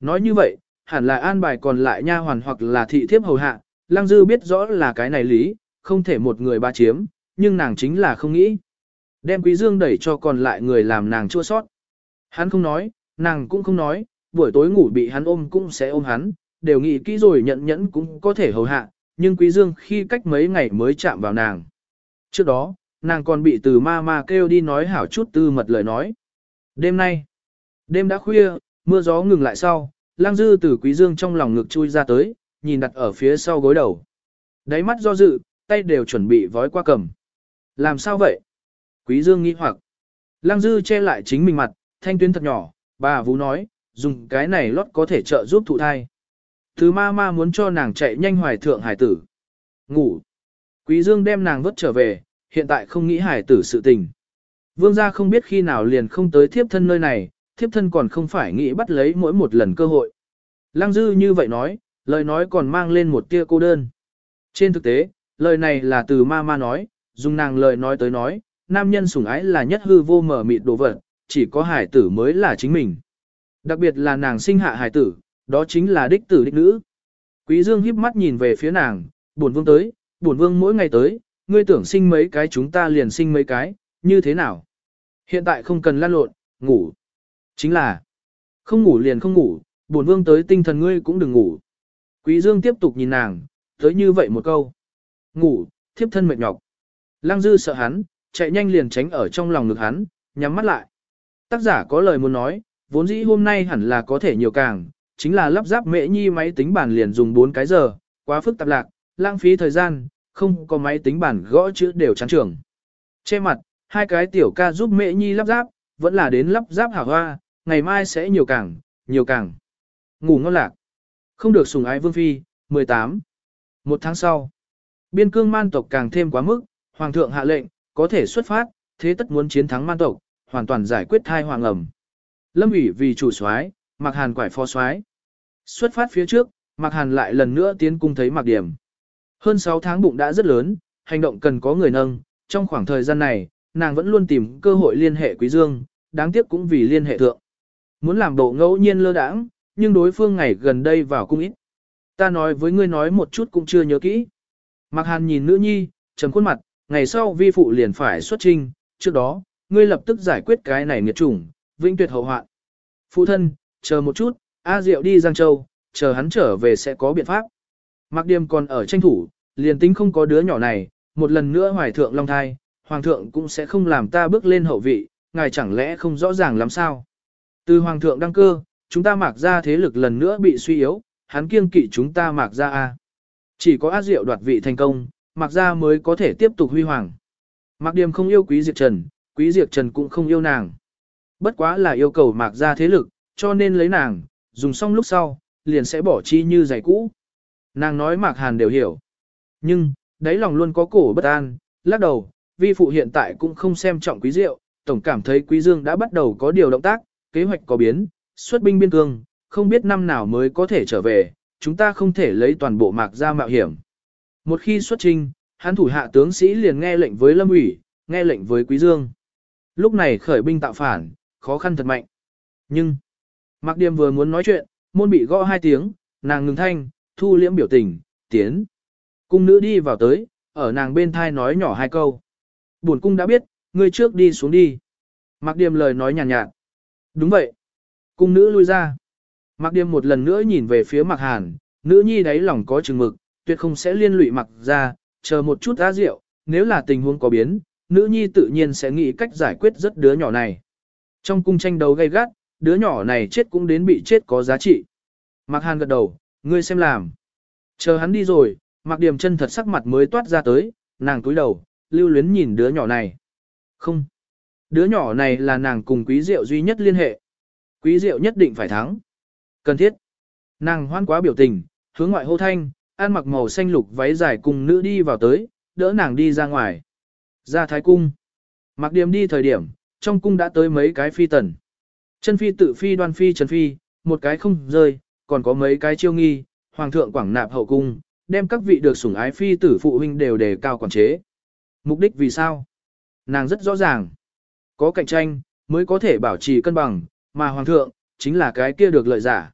Nói như vậy, hẳn là an bài còn lại nha hoàn hoặc là thị thiếp hầu hạ, Lăng dư biết rõ là cái này lý, không thể một người ba chiếm, nhưng nàng chính là không nghĩ. Đem quý dương đẩy cho còn lại người làm nàng chua sót. Hắn không nói, nàng cũng không nói, buổi tối ngủ bị hắn ôm cũng sẽ ôm hắn, đều nghĩ kỹ rồi nhận nhẫn cũng có thể hầu hạ, nhưng quý dương khi cách mấy ngày mới chạm vào nàng. Trước đó, nàng còn bị từ ma ma kêu đi nói hảo chút tư mật lời nói. Đêm nay, đêm đã khuya, mưa gió ngừng lại sau, lang dư từ quý dương trong lòng ngực chui ra tới, nhìn đặt ở phía sau gối đầu. Đáy mắt do dự, tay đều chuẩn bị vói qua cầm. Làm sao vậy? Quý Dương nghĩ hoặc. Lăng Dư che lại chính mình mặt, thanh tuyến thật nhỏ, bà Vũ nói, dùng cái này lót có thể trợ giúp thụ thai. Thứ ma ma muốn cho nàng chạy nhanh hoài thượng hải tử. Ngủ. Quý Dương đem nàng vớt trở về, hiện tại không nghĩ hải tử sự tình. Vương gia không biết khi nào liền không tới thiếp thân nơi này, thiếp thân còn không phải nghĩ bắt lấy mỗi một lần cơ hội. Lăng Dư như vậy nói, lời nói còn mang lên một tia cô đơn. Trên thực tế, lời này là từ ma ma nói, dùng nàng lời nói tới nói, nam nhân sủng ái là nhất hư vô mở mịt đồ vật, chỉ có hải tử mới là chính mình. Đặc biệt là nàng sinh hạ hải tử, đó chính là đích tử đích nữ. Quý Dương híp mắt nhìn về phía nàng, buồn vương tới, buồn vương mỗi ngày tới, ngươi tưởng sinh mấy cái chúng ta liền sinh mấy cái, như thế nào? Hiện tại không cần lăn lộn, ngủ. Chính là, không ngủ liền không ngủ, buồn vương tới tinh thần ngươi cũng đừng ngủ. Quý Dương tiếp tục nhìn nàng, tới như vậy một câu. Ngủ, thiếp thân mệt nhọc. Lăng dư sợ hắn, chạy nhanh liền tránh ở trong lòng ngực hắn, nhắm mắt lại. Tác giả có lời muốn nói, vốn dĩ hôm nay hẳn là có thể nhiều càng, chính là lắp ráp mẹ nhi máy tính bản liền dùng 4 cái giờ, quá phức tạp lạc, lãng phí thời gian, không có máy tính bản gõ chữ đều chán trường. Che mặt, hai cái tiểu ca giúp mẹ nhi lắp ráp, vẫn là đến lắp ráp hảo hoa, ngày mai sẽ nhiều càng, nhiều càng. Ngủ ngon lạc. Không được sùng ái vương phi, 18. Một tháng sau, biên cương man tộc càng thêm quá mức, hoàng thượng hạ lệnh, có thể xuất phát, thế tất muốn chiến thắng man tộc, hoàn toàn giải quyết thai hoàng ẩm. Lâm ủy vì chủ soái, Mạc Hàn quải phó soái. Xuất phát phía trước, Mạc Hàn lại lần nữa tiến cung thấy Mạc Điểm. Hơn 6 tháng bụng đã rất lớn, hành động cần có người nâng, trong khoảng thời gian này, nàng vẫn luôn tìm cơ hội liên hệ Quý Dương, đáng tiếc cũng vì liên hệ thượng. Muốn làm độ ngẫu nhiên lơ đãng, nhưng đối phương ngày gần đây vào cung ít. Ta nói với ngươi nói một chút cũng chưa nhớ kỹ. Mạc Hàn nhìn nữ nhi, trầm khuôn mặt, ngày sau vi phụ liền phải xuất trinh, trước đó, ngươi lập tức giải quyết cái này nghiệt chủng, vĩnh tuyệt hậu hoạn. Phụ thân, chờ một chút, A Diệu đi Giang Châu, chờ hắn trở về sẽ có biện pháp. Mạc Điềm còn ở tranh thủ, liền tính không có đứa nhỏ này, một lần nữa hoài thượng long thai, hoàng thượng cũng sẽ không làm ta bước lên hậu vị, ngài chẳng lẽ không rõ ràng lắm sao. Từ hoàng thượng đăng cơ, chúng ta mạc ra thế lực lần nữa bị suy yếu, hắn kiêng kỵ chúng ta mạc ra A. Chỉ có A Diệu đoạt vị thành công, Mạc Gia mới có thể tiếp tục huy hoàng. Mạc Điềm không yêu Quý Diệp Trần, Quý Diệp Trần cũng không yêu nàng. Bất quá là yêu cầu Mạc Gia thế lực, cho nên lấy nàng, dùng xong lúc sau, liền sẽ bỏ chi như giày cũ. Nàng nói Mạc Hàn đều hiểu. Nhưng, đáy lòng luôn có cổ bất an, Lắc đầu, vi phụ hiện tại cũng không xem trọng quý diệu, tổng cảm thấy quý dương đã bắt đầu có điều động tác, kế hoạch có biến, xuất binh biên cương, không biết năm nào mới có thể trở về, chúng ta không thể lấy toàn bộ mạc ra mạo hiểm. Một khi xuất trình, hắn thủ hạ tướng sĩ liền nghe lệnh với lâm ủy, nghe lệnh với quý dương. Lúc này khởi binh tạo phản, khó khăn thật mạnh. Nhưng, Mạc Điềm vừa muốn nói chuyện, môn bị gõ hai tiếng, nàng ngừng thanh, thu liễm biểu tình, tiến. Cung nữ đi vào tới, ở nàng bên thai nói nhỏ hai câu. Buồn cung đã biết, ngươi trước đi xuống đi. Mạc Điềm lời nói nhàn nhạt, nhạt. Đúng vậy. Cung nữ lui ra. Mạc Điềm một lần nữa nhìn về phía Mạc Hàn, nữ nhi đáy lòng có chừng mực, tuyệt không sẽ liên lụy Mạc ra, chờ một chút á rượu, nếu là tình huống có biến, nữ nhi tự nhiên sẽ nghĩ cách giải quyết rất đứa nhỏ này. Trong cung tranh đấu gay gắt, đứa nhỏ này chết cũng đến bị chết có giá trị. Mạc Hàn gật đầu, ngươi xem làm. Chờ hắn đi rồi, Mạc Điềm chân thật sắc mặt mới toát ra tới, nàng túi đầu, lưu luyến nhìn đứa nhỏ này. Không. Đứa nhỏ này là nàng cùng quý diệu duy nhất liên hệ. Quý diệu nhất định phải thắng. Cần thiết. Nàng hoan quá biểu tình, hướng ngoại hô thanh, ăn mặc màu xanh lục váy dài cùng nữ đi vào tới, đỡ nàng đi ra ngoài. Ra thái cung. Mặc điểm đi thời điểm, trong cung đã tới mấy cái phi tần. Chân phi tự phi đoan phi trần phi, một cái không rơi, còn có mấy cái chiêu nghi, hoàng thượng quảng nạp hậu cung, đem các vị được sủng ái phi tử phụ huynh đều đề cao quản chế. Mục đích vì sao? Nàng rất rõ ràng. Có cạnh tranh, mới có thể bảo trì cân bằng, mà hoàng thượng, chính là cái kia được lợi giả.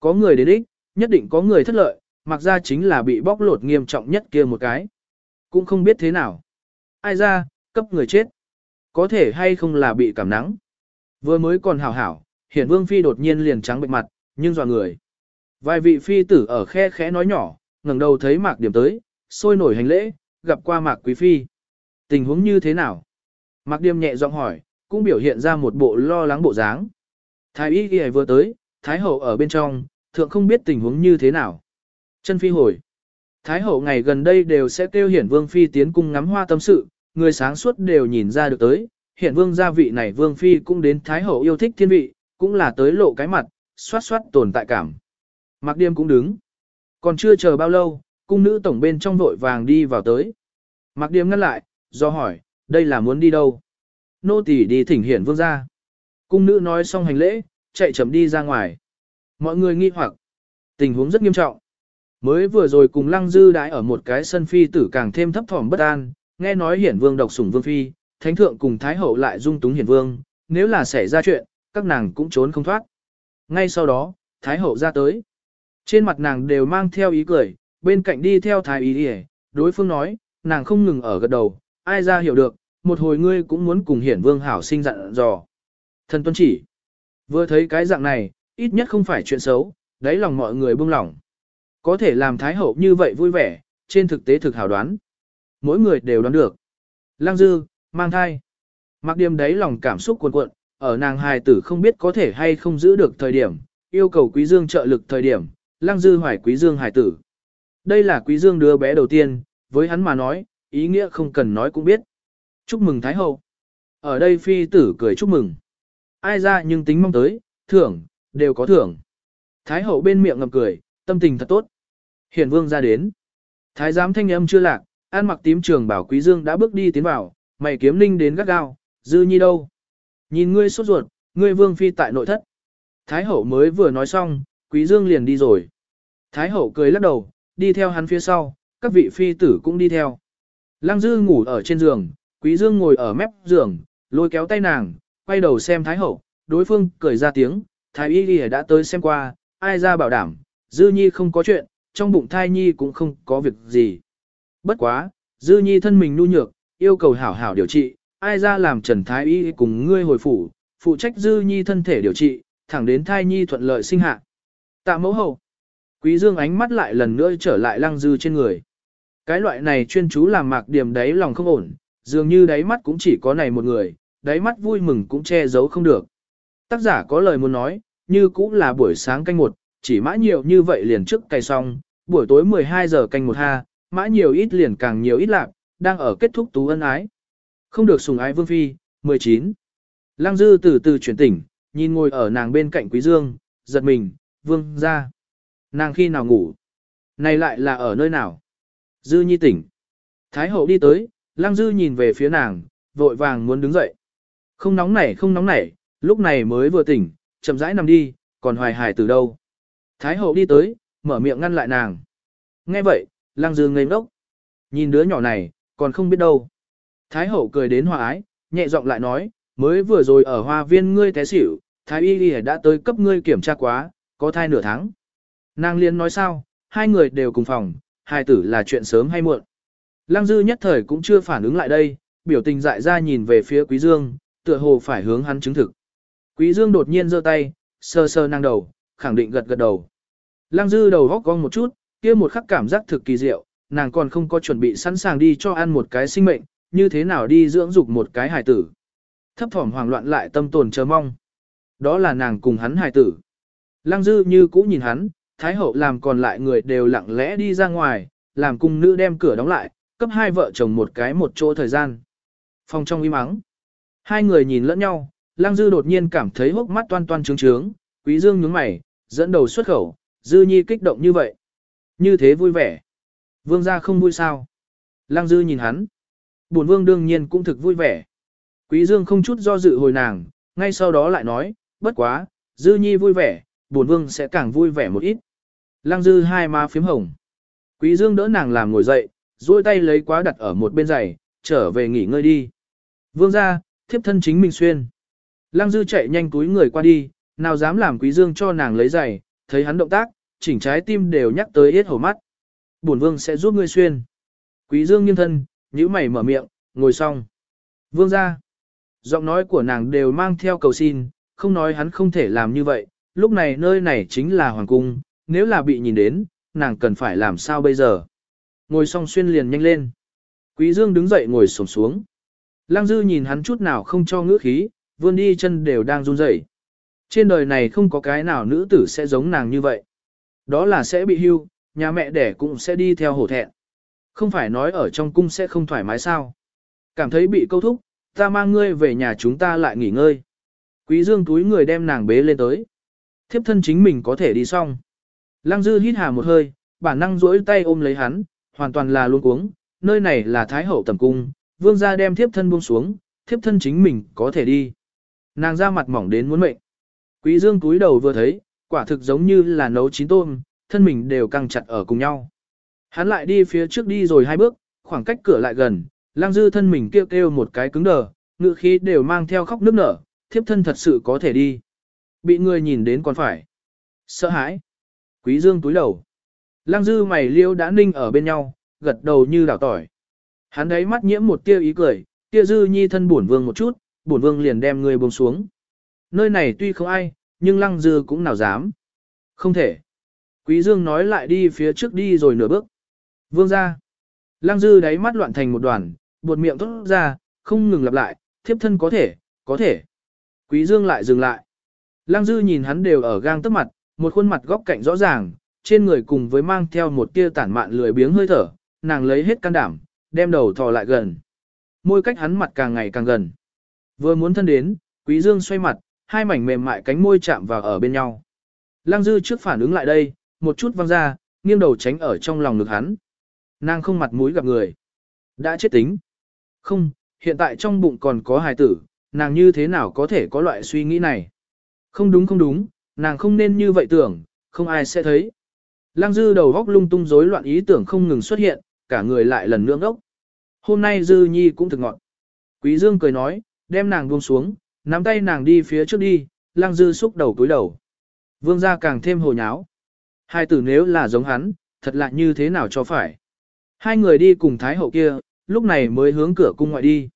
Có người đến ích, nhất định có người thất lợi, mặc ra chính là bị bóc lột nghiêm trọng nhất kia một cái. Cũng không biết thế nào. Ai ra, cấp người chết. Có thể hay không là bị cảm nắng. Vừa mới còn hảo hảo, hiển vương phi đột nhiên liền trắng bệnh mặt, nhưng dò người. Vài vị phi tử ở khe khẽ nói nhỏ, ngẩng đầu thấy mạc điểm tới, sôi nổi hành lễ, gặp qua mạc quý phi. Tình huống như thế nào? Mạc điểm nhẹ giọng hỏi, cũng biểu hiện ra một bộ lo lắng bộ dáng. Thái y ghi vừa tới, Thái hậu ở bên trong, thượng không biết tình huống như thế nào. Chân phi hồi. Thái hậu ngày gần đây đều sẽ kêu hiển vương phi tiến cung ngắm hoa tâm sự, người sáng suốt đều nhìn ra được tới. Hiện vương gia vị này vương phi cũng đến Thái hậu yêu thích thiên vị, cũng là tới lộ cái mặt, xoát xoát tồn tại cảm. Mạc Điềm cũng đứng. Còn chưa chờ bao lâu, cung nữ tổng bên trong vội vàng đi vào tới. Mạc Điềm ngăn lại, do hỏi, đây là muốn đi đâu? Nô tỳ đi thỉnh hiển vương gia. Cung nữ nói xong hành lễ, chạy chậm đi ra ngoài. Mọi người nghi hoặc, tình huống rất nghiêm trọng. Mới vừa rồi cùng lăng dư đãi ở một cái sân phi tử càng thêm thấp thỏm bất an, nghe nói hiển vương độc sủng vương phi, thánh thượng cùng thái hậu lại dung túng hiển vương, nếu là xảy ra chuyện, các nàng cũng trốn không thoát. Ngay sau đó, thái hậu ra tới. Trên mặt nàng đều mang theo ý cười, bên cạnh đi theo thái ý đi đối phương nói, nàng không ngừng ở gật đầu, ai ra hiểu được, một hồi ngươi cũng muốn cùng hiển vương hảo sinh dặn dò. Thần tuân chỉ, vừa thấy cái dạng này, ít nhất không phải chuyện xấu, đáy lòng mọi người buông lỏng. Có thể làm thái hậu như vậy vui vẻ, trên thực tế thực hảo đoán. Mỗi người đều đoán được. Lăng dư, mang thai. Mặc điềm đấy lòng cảm xúc cuồn cuộn, ở nàng hài tử không biết có thể hay không giữ được thời điểm, yêu cầu quý dương trợ lực thời điểm, lăng dư hoài quý dương hài tử. Đây là quý dương đứa bé đầu tiên, với hắn mà nói, ý nghĩa không cần nói cũng biết. Chúc mừng Thái Hậu. Ở đây phi tử cười chúc mừng. Ai ra nhưng tính mong tới, thưởng, đều có thưởng. Thái Hậu bên miệng ngậm cười, tâm tình thật tốt. Hiển vương ra đến. Thái giám thanh âm chưa lạc, an mặc tím trường bảo quý dương đã bước đi tiến vào, mày kiếm Ninh đến gắt gao, dư nhi đâu. Nhìn ngươi sốt ruột, ngươi vương phi tại nội thất. Thái hậu mới vừa nói xong, quý dương liền đi rồi. Thái hậu cười lắc đầu, đi theo hắn phía sau, các vị phi tử cũng đi theo. Lăng dư ngủ ở trên giường, quý dương ngồi ở mép giường, lôi kéo tay nàng, quay đầu xem thái hậu, đối phương cười ra tiếng, thái y đi đã tới xem qua, ai ra bảo đảm, dư nhi không có chuyện, trong bụng thai nhi cũng không có việc gì. Bất quá, dư nhi thân mình nhu nhược, yêu cầu hảo hảo điều trị, ai ra làm trần thái y cùng ngươi hồi phủ, phụ trách dư nhi thân thể điều trị, thẳng đến thai nhi thuận lợi sinh hạ. Tạ mẫu hậu. Quý dương ánh mắt lại lần nữa trở lại lăng dư trên người. Cái loại này chuyên chú làm mạc điểm đáy lòng không ổn, dường như đáy mắt cũng chỉ có này một người, đáy mắt vui mừng cũng che giấu không được. Tác giả có lời muốn nói, như cũng là buổi sáng canh một, chỉ mã nhiều như vậy liền trước cày xong, buổi tối 12 giờ canh một ha, mã nhiều ít liền càng nhiều ít lạc, đang ở kết thúc tú ân ái. Không được sùng ái vương phi, 19. Lăng dư từ từ chuyển tỉnh, nhìn ngồi ở nàng bên cạnh quý dương, giật mình, vương ra. Nàng khi nào ngủ? Này lại là ở nơi nào? Dư nhi tỉnh. Thái hậu đi tới, Lăng Dư nhìn về phía nàng, vội vàng muốn đứng dậy. Không nóng nảy không nóng nảy, lúc này mới vừa tỉnh, chậm rãi nằm đi, còn hoài hài từ đâu. Thái hậu đi tới, mở miệng ngăn lại nàng. Nghe vậy, Lăng dương ngây ngốc. Nhìn đứa nhỏ này, còn không biết đâu. Thái hậu cười đến hòa ái, nhẹ giọng lại nói, mới vừa rồi ở hoa viên ngươi té xỉu, thái y y đã tới cấp ngươi kiểm tra quá, có thai nửa tháng. Nàng liên nói sao, hai người đều cùng phòng, hài tử là chuyện sớm hay muộn. Lăng dư nhất thời cũng chưa phản ứng lại đây, biểu tình dại ra nhìn về phía quý dương, tựa hồ phải hướng hắn chứng thực. Quý dương đột nhiên giơ tay, sờ sờ nàng đầu, khẳng định gật gật đầu. Lăng dư đầu góc cong một chút, kia một khắc cảm giác thực kỳ diệu, nàng còn không có chuẩn bị sẵn sàng đi cho ăn một cái sinh mệnh, như thế nào đi dưỡng dục một cái hài tử. Thấp thỏm hoảng loạn lại tâm tồn chờ mong. Đó là nàng cùng hắn hài tử. Lăng dư như cũ nhìn hắn, thái hậu làm còn lại người đều lặng lẽ đi ra ngoài, làm cung nữ đem cửa đóng lại, cấp hai vợ chồng một cái một chỗ thời gian. Phòng trong im ắng. Hai người nhìn lẫn nhau, Lăng Dư đột nhiên cảm thấy hốc mắt toan toan trướng trướng, Quý Dương nhướng mày, dẫn đầu xuất khẩu, Dư Nhi kích động như vậy. Như thế vui vẻ. Vương gia không vui sao? Lăng Dư nhìn hắn. Bổn vương đương nhiên cũng thực vui vẻ. Quý Dương không chút do dự hồi nàng, ngay sau đó lại nói, bất quá, Dư Nhi vui vẻ, bổn vương sẽ càng vui vẻ một ít. Lăng Dư hai má phím hồng. Quý Dương đỡ nàng làm ngồi dậy, duỗi tay lấy quá đặt ở một bên giày, trở về nghỉ ngơi đi. Vương gia, thiếp thân chính mình xuyên. Lăng Dư chạy nhanh túi người qua đi, nào dám làm Quý Dương cho nàng lấy giày, thấy hắn động tác, chỉnh trái tim đều nhắc tới yết hầu mắt. Bổn vương sẽ giúp ngươi xuyên. Quý Dương nghiêng thân, nhíu mày mở miệng, ngồi xong. Vương gia. Giọng nói của nàng đều mang theo cầu xin, không nói hắn không thể làm như vậy, lúc này nơi này chính là hoàng cung, nếu là bị nhìn đến, nàng cần phải làm sao bây giờ. Ngồi xong xuyên liền nhanh lên. Quý Dương đứng dậy ngồi xổm xuống. Lăng Dư nhìn hắn chút nào không cho ngữ khí, vươn đi chân đều đang run rẩy. Trên đời này không có cái nào nữ tử sẽ giống nàng như vậy. Đó là sẽ bị hưu, nhà mẹ đẻ cũng sẽ đi theo hổ thẹn. Không phải nói ở trong cung sẽ không thoải mái sao. Cảm thấy bị câu thúc, ta mang ngươi về nhà chúng ta lại nghỉ ngơi. Quý dương túi người đem nàng bế lên tới. Thiếp thân chính mình có thể đi xong. Lăng dư hít hà một hơi, bản năng duỗi tay ôm lấy hắn, hoàn toàn là luôn cuống. Nơi này là Thái Hậu tầm cung, vương gia đem thiếp thân buông xuống, thiếp thân chính mình có thể đi. Nàng ra mặt mỏng đến muốn mệnh. Quý dương túi đầu vừa thấy, quả thực giống như là nấu chín tôm, thân mình đều căng chặt ở cùng nhau. Hắn lại đi phía trước đi rồi hai bước, khoảng cách cửa lại gần, lang dư thân mình kêu kêu một cái cứng đờ, ngự khí đều mang theo khóc nước nở, thiếp thân thật sự có thể đi. Bị người nhìn đến còn phải. Sợ hãi. Quý dương túi đầu. Lang dư mày liêu đã ninh ở bên nhau, gật đầu như đảo tỏi. Hắn đấy mắt nhiễm một tia ý cười, tia dư nhi thân bổn vương một chút, bổn vương liền đem người buông xuống. Nơi này tuy không ai, nhưng lăng dư cũng nào dám. Không thể. Quý dương nói lại đi phía trước đi rồi nửa bước. Vương ra. Lăng dư đáy mắt loạn thành một đoàn, buột miệng thốt ra, không ngừng lặp lại, thiếp thân có thể, có thể. Quý dương lại dừng lại. Lăng dư nhìn hắn đều ở gang tức mặt, một khuôn mặt góc cạnh rõ ràng, trên người cùng với mang theo một tia tản mạn lười biếng hơi thở, nàng lấy hết can đảm, đem đầu thò lại gần. Môi cách hắn mặt càng ngày càng gần. Vừa muốn thân đến, quý dương xoay mặt, hai mảnh mềm mại cánh môi chạm vào ở bên nhau. Lăng dư trước phản ứng lại đây, một chút văng ra, nghiêng đầu tránh ở trong lòng ngực hắn. Nàng không mặt mũi gặp người. Đã chết tính. Không, hiện tại trong bụng còn có hài tử, nàng như thế nào có thể có loại suy nghĩ này. Không đúng không đúng, nàng không nên như vậy tưởng, không ai sẽ thấy. Lăng dư đầu góc lung tung rối loạn ý tưởng không ngừng xuất hiện, cả người lại lần nữa ốc. Hôm nay dư nhi cũng thực ngọn. Quý dương cười nói, đem nàng buông xuống, nắm tay nàng đi phía trước đi, lăng dư xúc đầu túi đầu. Vương gia càng thêm hồ nháo. Hai tử nếu là giống hắn, thật lạ như thế nào cho phải. Hai người đi cùng Thái hậu kia, lúc này mới hướng cửa cung ngoại đi.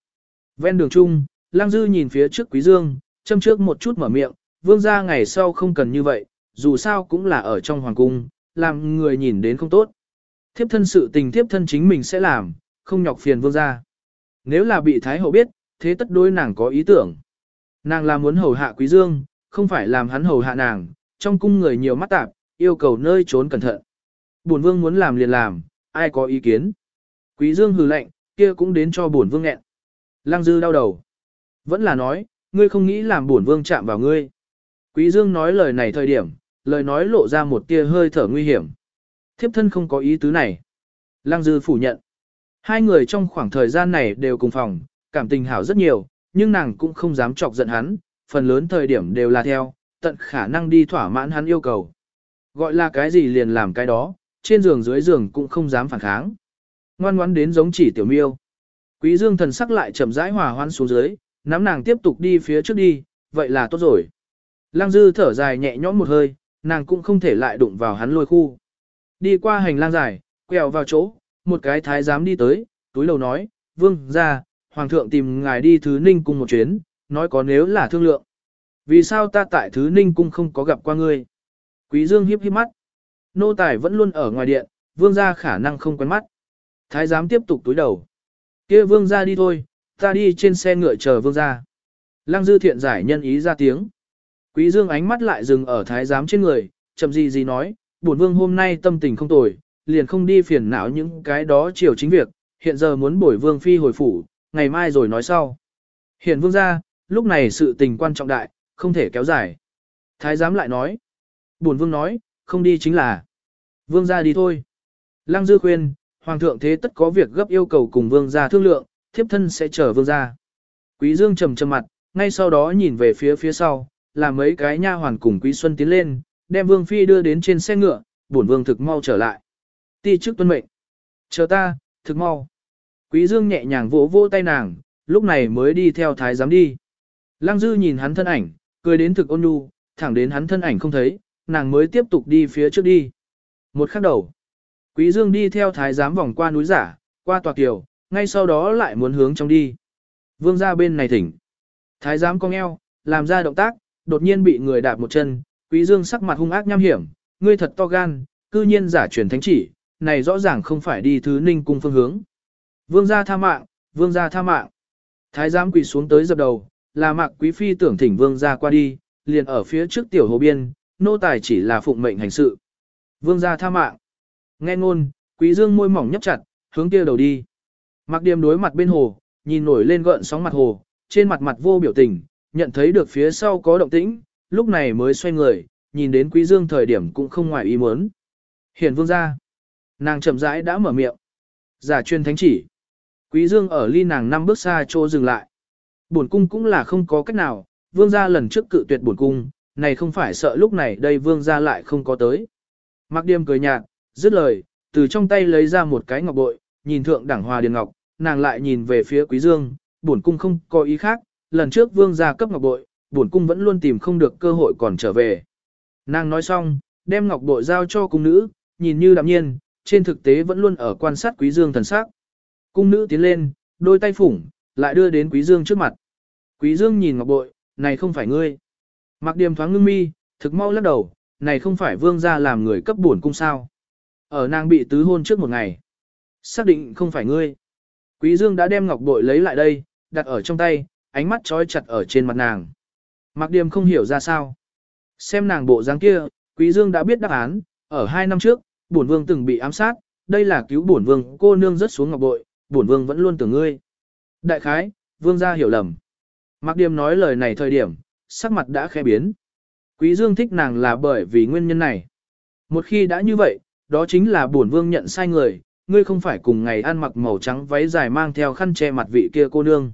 Ven đường chung, Lang Dư nhìn phía trước Quý Dương, châm trước một chút mở miệng, vương gia ngày sau không cần như vậy, dù sao cũng là ở trong hoàng cung, làm người nhìn đến không tốt. Thiếp thân sự tình thiếp thân chính mình sẽ làm, không nhọc phiền vương gia. Nếu là bị Thái hậu biết, thế tất đối nàng có ý tưởng. Nàng là muốn hầu hạ Quý Dương, không phải làm hắn hầu hạ nàng, trong cung người nhiều mắt tạp, yêu cầu nơi trốn cẩn thận. Bổn vương muốn làm liền làm, ai có ý kiến. Quý Dương hừ lạnh, kia cũng đến cho bổn vương nghẹn. Lăng dư đau đầu. Vẫn là nói, ngươi không nghĩ làm bổn vương chạm vào ngươi. Quý Dương nói lời này thời điểm, lời nói lộ ra một tia hơi thở nguy hiểm. Thiếp thân không có ý tứ này. Lăng dư phủ nhận. Hai người trong khoảng thời gian này đều cùng phòng, cảm tình hảo rất nhiều, nhưng nàng cũng không dám chọc giận hắn, phần lớn thời điểm đều là theo, tận khả năng đi thỏa mãn hắn yêu cầu. Gọi là cái gì liền làm cái đó, trên giường dưới giường cũng không dám phản kháng. Ngoan ngoãn đến giống chỉ tiểu miêu. Quý dương thần sắc lại chậm rãi hòa hoãn xuống dưới, nắm nàng tiếp tục đi phía trước đi, vậy là tốt rồi. Lăng dư thở dài nhẹ nhõm một hơi, nàng cũng không thể lại đụng vào hắn lôi khu. Đi qua hành lang dài, quẹo vào chỗ, một cái thái giám đi tới, túi đầu nói, vương ra, hoàng thượng tìm ngài đi thứ ninh cung một chuyến, nói có nếu là thương lượng. Vì sao ta tại thứ ninh cung không có gặp qua ngươi? Quý dương hiếp hiếp mắt. Nô tài vẫn luôn ở ngoài điện, vương gia khả năng không quen mắt. Thái giám tiếp tục túi đầu. kia vương gia đi thôi, ta đi trên xe ngựa chờ vương gia. Lăng dư thiện giải nhân ý ra tiếng. Quý dương ánh mắt lại dừng ở thái giám trên người, chậm gì gì nói, bổn vương hôm nay tâm tình không tồi, liền không đi phiền não những cái đó chiều chính việc, hiện giờ muốn bổi vương phi hồi phủ, ngày mai rồi nói sau. Hiện vương gia, lúc này sự tình quan trọng đại, không thể kéo dài. Thái giám lại nói, bổn vương nói, không đi chính là, vương gia đi thôi. Lăng dư khuyên, hoàng thượng thế tất có việc gấp yêu cầu cùng vương gia thương lượng, thiếp thân sẽ chờ vương gia. Quý dương trầm trầm mặt, ngay sau đó nhìn về phía phía sau, là mấy cái nha hoàn cùng Quý Xuân tiến lên, đem Vương Phi đưa đến trên xe ngựa, bổn Vương thực mau trở lại. Ti trước tuân mệnh. Chờ ta, thực mau. Quý Dương nhẹ nhàng vỗ vỗ tay nàng, lúc này mới đi theo thái giám đi. Lăng Dư nhìn hắn thân ảnh, cười đến thực ôn nhu, thẳng đến hắn thân ảnh không thấy, nàng mới tiếp tục đi phía trước đi. Một khắc đầu, Quý Dương đi theo thái giám vòng qua núi giả, qua tòa kiều, ngay sau đó lại muốn hướng trong đi. Vương gia bên này thỉnh. Thái giám cong eo, làm ra động tác, đột nhiên bị người đạp một chân, Quý Dương sắc mặt hung ác nham hiểm, ngươi thật to gan, cư nhiên giả truyền thánh chỉ, này rõ ràng không phải đi thứ ninh cung phương hướng. Vương gia tha mạng, vương gia tha mạng. Thái giám quỳ xuống tới dập đầu, là mạc quý phi tưởng thỉnh vương gia qua đi, liền ở phía trước tiểu hồ biên, nô tài chỉ là phụng mệnh hành sự. Vương gia tha mạng. Nghe ngôn, quý dương môi mỏng nhấp chặt, hướng kia đầu đi. Mạc điềm đối mặt bên hồ, nhìn nổi lên gợn sóng mặt hồ, trên mặt mặt vô biểu tình, nhận thấy được phía sau có động tĩnh, lúc này mới xoay người, nhìn đến quý dương thời điểm cũng không ngoài ý muốn. Hiển vương gia. Nàng chậm rãi đã mở miệng. Giả chuyên thánh chỉ. Quý dương ở ly nàng năm bước xa chỗ dừng lại. Bổn cung cũng là không có cách nào, vương gia lần trước cự tuyệt bổn cung, này không phải sợ lúc này đây vương gia lại không có tới. Mặc điềm cười nhạt, dứt lời, từ trong tay lấy ra một cái ngọc bội, nhìn thượng đẳng hòa điền ngọc, nàng lại nhìn về phía quý dương, bổn cung không có ý khác, lần trước vương gia cấp ngọc bội, bổn cung vẫn luôn tìm không được cơ hội còn trở về. Nàng nói xong, đem ngọc bội giao cho cung nữ, nhìn như đạm nhiên, trên thực tế vẫn luôn ở quan sát quý dương thần sắc. Cung nữ tiến lên, đôi tay phủng, lại đưa đến quý dương trước mặt. Quý dương nhìn ngọc bội, này không phải ngươi. Mặc điềm thoáng ngưng mi, thực mau lắc đầu, này không phải vương gia làm người cấp bổn cung sao. Ở nàng bị tứ hôn trước một ngày. Xác định không phải ngươi. Quý dương đã đem ngọc bội lấy lại đây, đặt ở trong tay, ánh mắt trói chặt ở trên mặt nàng. Mặc Điềm không hiểu ra sao. Xem nàng bộ dáng kia, Quý Dương đã biết đáp án, ở hai năm trước, bổn vương từng bị ám sát, đây là cứu bổn vương, cô nương rất xuống ngọc bội, bổn vương vẫn luôn tưởng ngươi. Đại khái, vương gia hiểu lầm. Mạc Điềm nói lời này thời điểm, sắc mặt đã khẽ biến. Quý Dương thích nàng là bởi vì nguyên nhân này. Một khi đã như vậy, đó chính là bổn vương nhận sai người, ngươi không phải cùng ngày ăn mặc màu trắng váy dài mang theo khăn che mặt vị kia cô nương.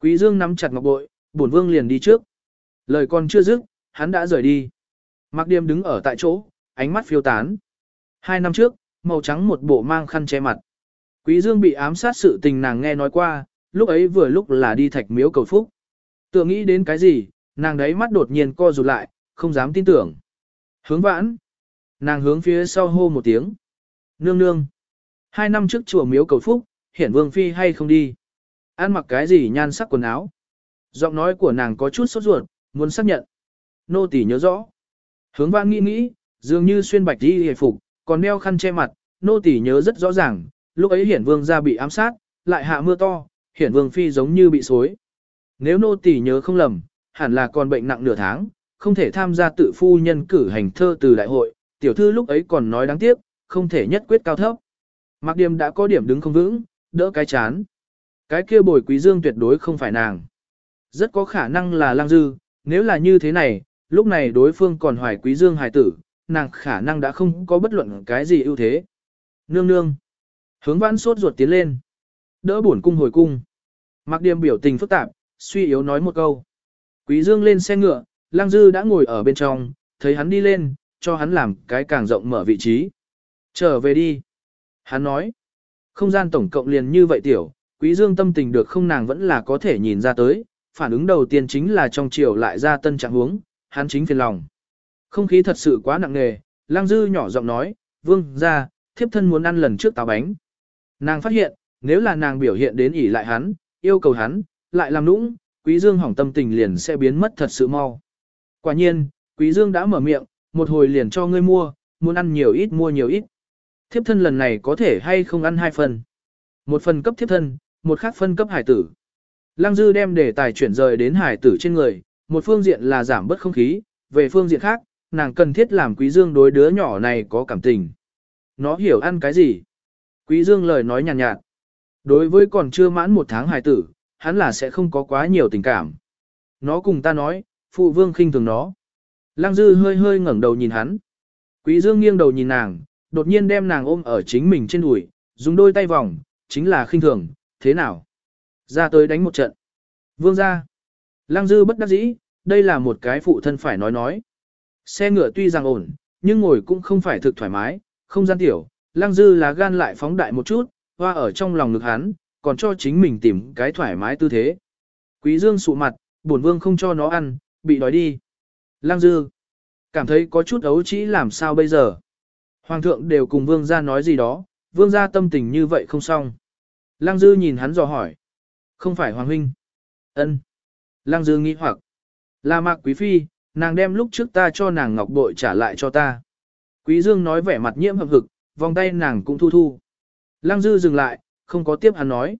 Quý Dương nắm chặt ngọc bội, bổn vương liền đi trước. Lời còn chưa dứt, hắn đã rời đi. Mạc Điềm đứng ở tại chỗ, ánh mắt phiêu tán. Hai năm trước, màu trắng một bộ mang khăn che mặt. Quý Dương bị ám sát sự tình nàng nghe nói qua, lúc ấy vừa lúc là đi thạch miếu cầu phúc. Tựa nghĩ đến cái gì, nàng đấy mắt đột nhiên co rụt lại, không dám tin tưởng. Hướng vãn. Nàng hướng phía sau hô một tiếng. Nương nương. Hai năm trước chùa miếu cầu phúc, hiển vương phi hay không đi. Ăn mặc cái gì nhan sắc quần áo. Giọng nói của nàng có chút sốt ruột, muốn xác nhận. Nô tỳ nhớ rõ. Hướng vãn nghĩ nghĩ, dường như xuyên bạch đi hề phục, còn đeo khăn che mặt, nô tỳ nhớ rất rõ ràng, lúc ấy hiển vương gia bị ám sát, lại hạ mưa to, hiển vương phi giống như bị xối. Nếu nô tỳ nhớ không lầm, hẳn là còn bệnh nặng nửa tháng, không thể tham gia tự phu nhân cử hành thơ từ đại hội, tiểu thư lúc ấy còn nói đáng tiếc, không thể nhất quyết cao thấp. Mạc Điềm đã có điểm đứng không vững, đỡ cái chán. Cái kia bồi quý dương tuyệt đối không phải nàng. Rất có khả năng là lang dư, nếu là như thế này, lúc này đối phương còn hoài quý dương hài tử, nàng khả năng đã không có bất luận cái gì ưu thế. Nương nương. Hướng vãn sốt ruột tiến lên. đỡ bổn cung hồi cung. Mạc Điềm biểu tình phức tạp, suy yếu nói một câu. Quý Dương lên xe ngựa, Lăng Dư đã ngồi ở bên trong, thấy hắn đi lên, cho hắn làm cái càng rộng mở vị trí. Trở về đi. Hắn nói, không gian tổng cộng liền như vậy tiểu, Quý Dương tâm tình được không nàng vẫn là có thể nhìn ra tới, phản ứng đầu tiên chính là trong chiều lại ra tân trạng huống, hắn chính phiền lòng. Không khí thật sự quá nặng nề, Lăng Dư nhỏ giọng nói, vương ra, thiếp thân muốn ăn lần trước táo bánh. Nàng phát hiện, nếu là nàng biểu hiện đến ỉ lại hắn, yêu cầu hắn, lại làm nũng, Quý Dương hỏng tâm tình liền sẽ biến mất thật sự mau. Quả nhiên, Quý Dương đã mở miệng, một hồi liền cho ngươi mua, muốn ăn nhiều ít mua nhiều ít. Thiếp thân lần này có thể hay không ăn hai phần. Một phần cấp thiếp thân, một khác phân cấp hải tử. Lăng Dư đem đề tài chuyển rời đến hải tử trên người, một phương diện là giảm bớt không khí, về phương diện khác, nàng cần thiết làm Quý Dương đối đứa nhỏ này có cảm tình. Nó hiểu ăn cái gì? Quý Dương lời nói nhàn nhạt, nhạt. Đối với còn chưa mãn một tháng hài tử, hắn là sẽ không có quá nhiều tình cảm. Nó cùng ta nói, phụ vương khinh thường nó. Lăng Dư hơi hơi ngẩng đầu nhìn hắn. Quý Dương nghiêng đầu nhìn nàng, đột nhiên đem nàng ôm ở chính mình trên đùi, dùng đôi tay vòng, chính là khinh thường, thế nào? Ra tới đánh một trận. Vương gia. Lăng Dư bất đắc dĩ, đây là một cái phụ thân phải nói nói. Xe ngựa tuy rằng ổn, nhưng ngồi cũng không phải thực thoải mái, không gian tiểu, Lăng Dư là gan lại phóng đại một chút, hoa ở trong lòng ngực hắn, còn cho chính mình tìm cái thoải mái tư thế. Quý Dương sụ mặt, bổn vương không cho nó ăn, bị đói đi. Lăng Dư, cảm thấy có chút ấu trĩ làm sao bây giờ. Hoàng thượng đều cùng vương gia nói gì đó, vương gia tâm tình như vậy không xong. Lăng Dư nhìn hắn dò hỏi. Không phải Hoàng huynh. ân. Lăng Dư nghĩ hoặc. Là mạc quý phi, nàng đem lúc trước ta cho nàng ngọc bội trả lại cho ta. Quý Dương nói vẻ mặt nhiễm hợp hực, vòng tay nàng cũng thu thu. Lăng Dư dừng lại, không có tiếp hắn nói.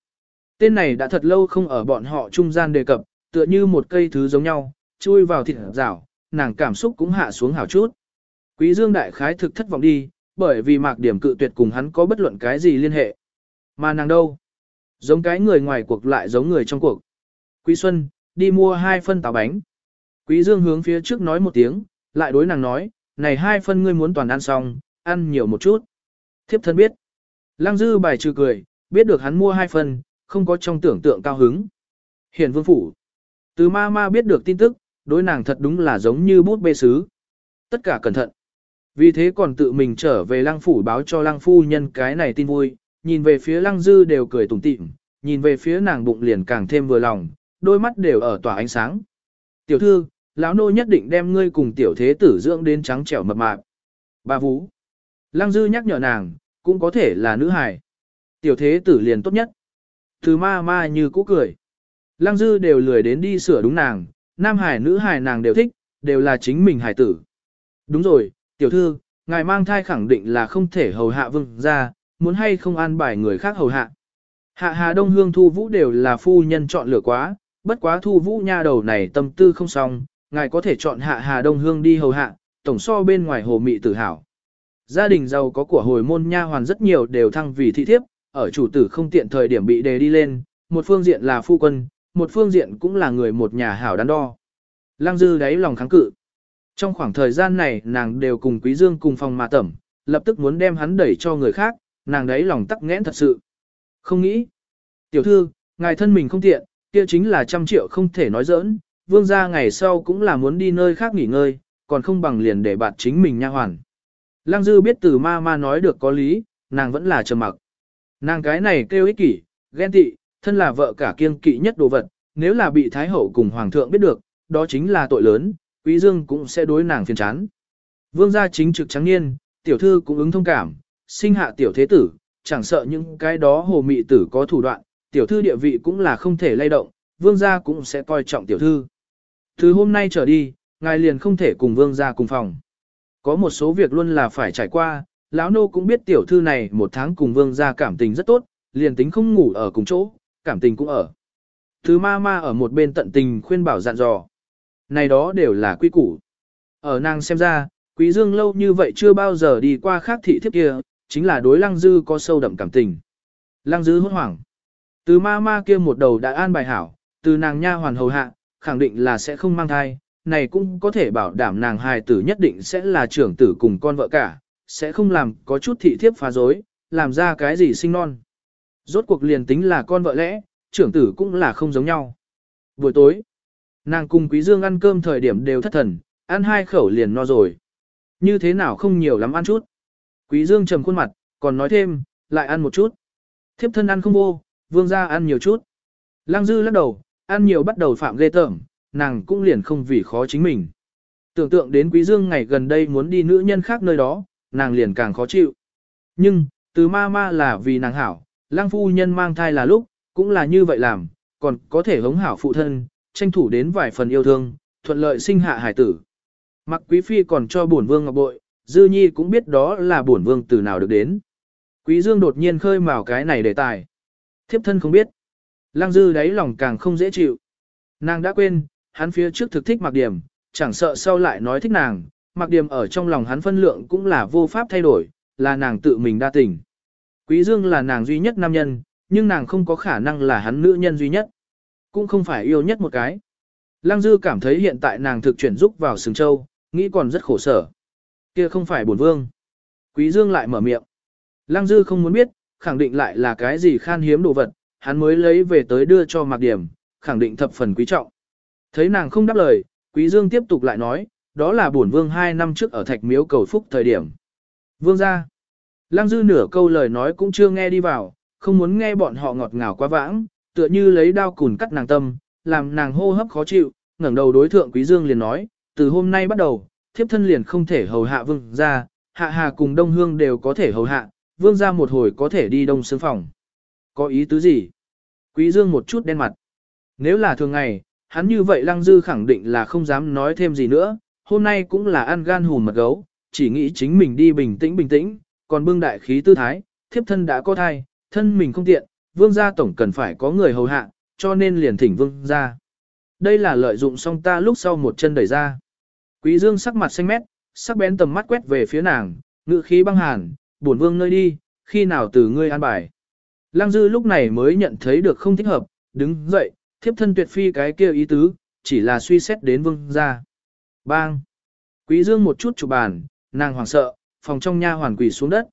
Tên này đã thật lâu không ở bọn họ trung gian đề cập, tựa như một cây thứ giống nhau, chui vào thịt rảo, nàng cảm xúc cũng hạ xuống hảo chút. Quý Dương đại khái thực thất vọng đi, bởi vì mạc điểm cự tuyệt cùng hắn có bất luận cái gì liên hệ. Mà nàng đâu? Giống cái người ngoài cuộc lại giống người trong cuộc. Quý Xuân, đi mua hai phân táo bánh. Quý Dương hướng phía trước nói một tiếng, lại đối nàng nói, này hai phân ngươi muốn toàn ăn xong, ăn nhiều một chút. Thiếp thân biết. Lăng dư bài trừ cười, biết được hắn mua hai phần, không có trong tưởng tượng cao hứng. Hiển vương phủ. Từ ma ma biết được tin tức, đối nàng thật đúng là giống như bút bê sứ. Tất cả cẩn thận. Vì thế còn tự mình trở về lăng phủ báo cho lăng phu nhân cái này tin vui, nhìn về phía lăng dư đều cười tủm tỉm, nhìn về phía nàng bụng liền càng thêm vừa lòng, đôi mắt đều ở tỏa ánh sáng. Tiểu thư, lão nô nhất định đem ngươi cùng tiểu thế tử dưỡng đến trắng trẻo mập mạp. Bà Vũ. Lăng dư nhắc nhở nàng, cũng có thể là nữ hài. Tiểu thế tử liền tốt nhất. Từ ma ma như cũ cười. Lăng dư đều lười đến đi sửa đúng nàng, nam hài nữ hài nàng đều thích, đều là chính mình hài tử. Đúng rồi, tiểu thư, ngài mang thai khẳng định là không thể hầu hạ vương ra, muốn hay không an bài người khác hầu hạ. Hạ hà đông hương thu vũ đều là phu nhân chọn lựa quá, bất quá thu vũ nha đầu này tâm tư không xong, ngài có thể chọn hạ hà đông hương đi hầu hạ, tổng so bên ngoài hồ mị tử hảo. Gia đình giàu có của hồi môn nha hoàn rất nhiều đều thăng vì thị thiếp, ở chủ tử không tiện thời điểm bị đề đi lên, một phương diện là phu quân, một phương diện cũng là người một nhà hảo đắn đo. Lăng dư đáy lòng kháng cự. Trong khoảng thời gian này nàng đều cùng Quý Dương cùng phòng mà tẩm, lập tức muốn đem hắn đẩy cho người khác, nàng đáy lòng tắc nghẽn thật sự. Không nghĩ. Tiểu thư, ngài thân mình không tiện, kia chính là trăm triệu không thể nói giỡn, vương gia ngày sau cũng là muốn đi nơi khác nghỉ ngơi, còn không bằng liền để bạn chính mình nha hoàn. Lăng dư biết từ ma ma nói được có lý, nàng vẫn là trầm mặc. Nàng cái này kêu ích kỷ, ghen tị, thân là vợ cả kiêng kỵ nhất đồ vật, nếu là bị Thái Hậu cùng Hoàng thượng biết được, đó chính là tội lớn, Quý Dương cũng sẽ đối nàng phiền chán. Vương gia chính trực trắng niên, tiểu thư cũng ứng thông cảm, sinh hạ tiểu thế tử, chẳng sợ những cái đó hồ mị tử có thủ đoạn, tiểu thư địa vị cũng là không thể lay động, vương gia cũng sẽ coi trọng tiểu thư. Từ hôm nay trở đi, ngài liền không thể cùng vương gia cùng phòng. Có một số việc luôn là phải trải qua, lão nô cũng biết tiểu thư này một tháng cùng vương gia cảm tình rất tốt, liền tính không ngủ ở cùng chỗ, cảm tình cũng ở. Thứ ma ma ở một bên tận tình khuyên bảo dặn dò. Này đó đều là quy củ. Ở nàng xem ra, quý dương lâu như vậy chưa bao giờ đi qua khác thị thiếp kia, chính là đối lăng dư có sâu đậm cảm tình. Lăng dư hốt hoảng. Từ ma ma kia một đầu đã an bài hảo, từ nàng nha hoàn hầu hạ, khẳng định là sẽ không mang thai, này cũng có thể bảo đảm nàng hài tử nhất định sẽ là trưởng tử cùng con vợ cả, sẽ không làm có chút thị thiếp phá dối, làm ra cái gì sinh non. Rốt cuộc liền tính là con vợ lẽ, trưởng tử cũng là không giống nhau. Buổi tối, nàng cùng Quý Dương ăn cơm thời điểm đều thất thần, ăn hai khẩu liền no rồi. Như thế nào không nhiều lắm ăn chút. Quý Dương trầm khuôn mặt, còn nói thêm, lại ăn một chút. Thiếp thân ăn không vô, vương gia ăn nhiều chút. Lăng dư lắc đầu, ăn nhiều bắt đầu phạm ghê tởm, nàng cũng liền không vì khó chính mình. Tưởng tượng đến quý dương ngày gần đây muốn đi nữ nhân khác nơi đó, nàng liền càng khó chịu. Nhưng, từ ma ma là vì nàng hảo, lang phu nhân mang thai là lúc, cũng là như vậy làm, còn có thể hống hảo phụ thân, tranh thủ đến vài phần yêu thương, thuận lợi sinh hạ hải tử. Mặc quý phi còn cho bổn vương ngọc bội, dư nhi cũng biết đó là bổn vương từ nào được đến. Quý dương đột nhiên khơi mào cái này đề tài. Thiếp thân không biết. lang dư đáy lòng càng không dễ chịu. Nàng đã quên, hắn phía trước thực thích mặc điểm, chẳng sợ sau lại nói thích nàng, mặc điểm ở trong lòng hắn phân lượng cũng là vô pháp thay đổi, là nàng tự mình đa tình. Quý Dương là nàng duy nhất nam nhân, nhưng nàng không có khả năng là hắn nữ nhân duy nhất. Cũng không phải yêu nhất một cái. Lăng Dư cảm thấy hiện tại nàng thực chuyển giúp vào sừng châu, nghĩ còn rất khổ sở. Kia không phải bổn vương. Quý Dương lại mở miệng. Lăng Dư không muốn biết, khẳng định lại là cái gì khan hiếm đồ vật, hắn mới lấy về tới đưa cho Mạc Điểm, khẳng định thập phần quý trọng. Thấy nàng không đáp lời, Quý Dương tiếp tục lại nói, đó là bổn vương hai năm trước ở thạch miếu cầu phúc thời điểm. Vương gia, Lăng dư nửa câu lời nói cũng chưa nghe đi vào, không muốn nghe bọn họ ngọt ngào quá vãng, tựa như lấy đao cùn cắt nàng tâm, làm nàng hô hấp khó chịu, ngẩng đầu đối thượng Quý Dương liền nói, từ hôm nay bắt đầu, thiếp thân liền không thể hầu hạ vương gia, hạ hà cùng đông hương đều có thể hầu hạ, vương gia một hồi có thể đi đông xương phòng. Có ý tứ gì? Quý Dương một chút đen mặt. Nếu là thường ngày, hắn như vậy lăng dư khẳng định là không dám nói thêm gì nữa, hôm nay cũng là ăn gan hùn mật gấu, chỉ nghĩ chính mình đi bình tĩnh bình tĩnh, còn bưng đại khí tư thái, thiếp thân đã có thai, thân mình không tiện, vương gia tổng cần phải có người hầu hạ, cho nên liền thỉnh vương gia. Đây là lợi dụng xong ta lúc sau một chân đẩy ra. Quý dương sắc mặt xanh mét, sắc bén tầm mắt quét về phía nàng, ngự khí băng hàn, buồn vương nơi đi, khi nào từ ngươi an bài. Lăng dư lúc này mới nhận thấy được không thích hợp, đứng dậy, thiếp thân tuyệt phi cái kia ý tứ, chỉ là suy xét đến vương gia. Bang! Quý dương một chút chụp bàn, nàng hoảng sợ, phòng trong nha hoàn quỳ xuống đất.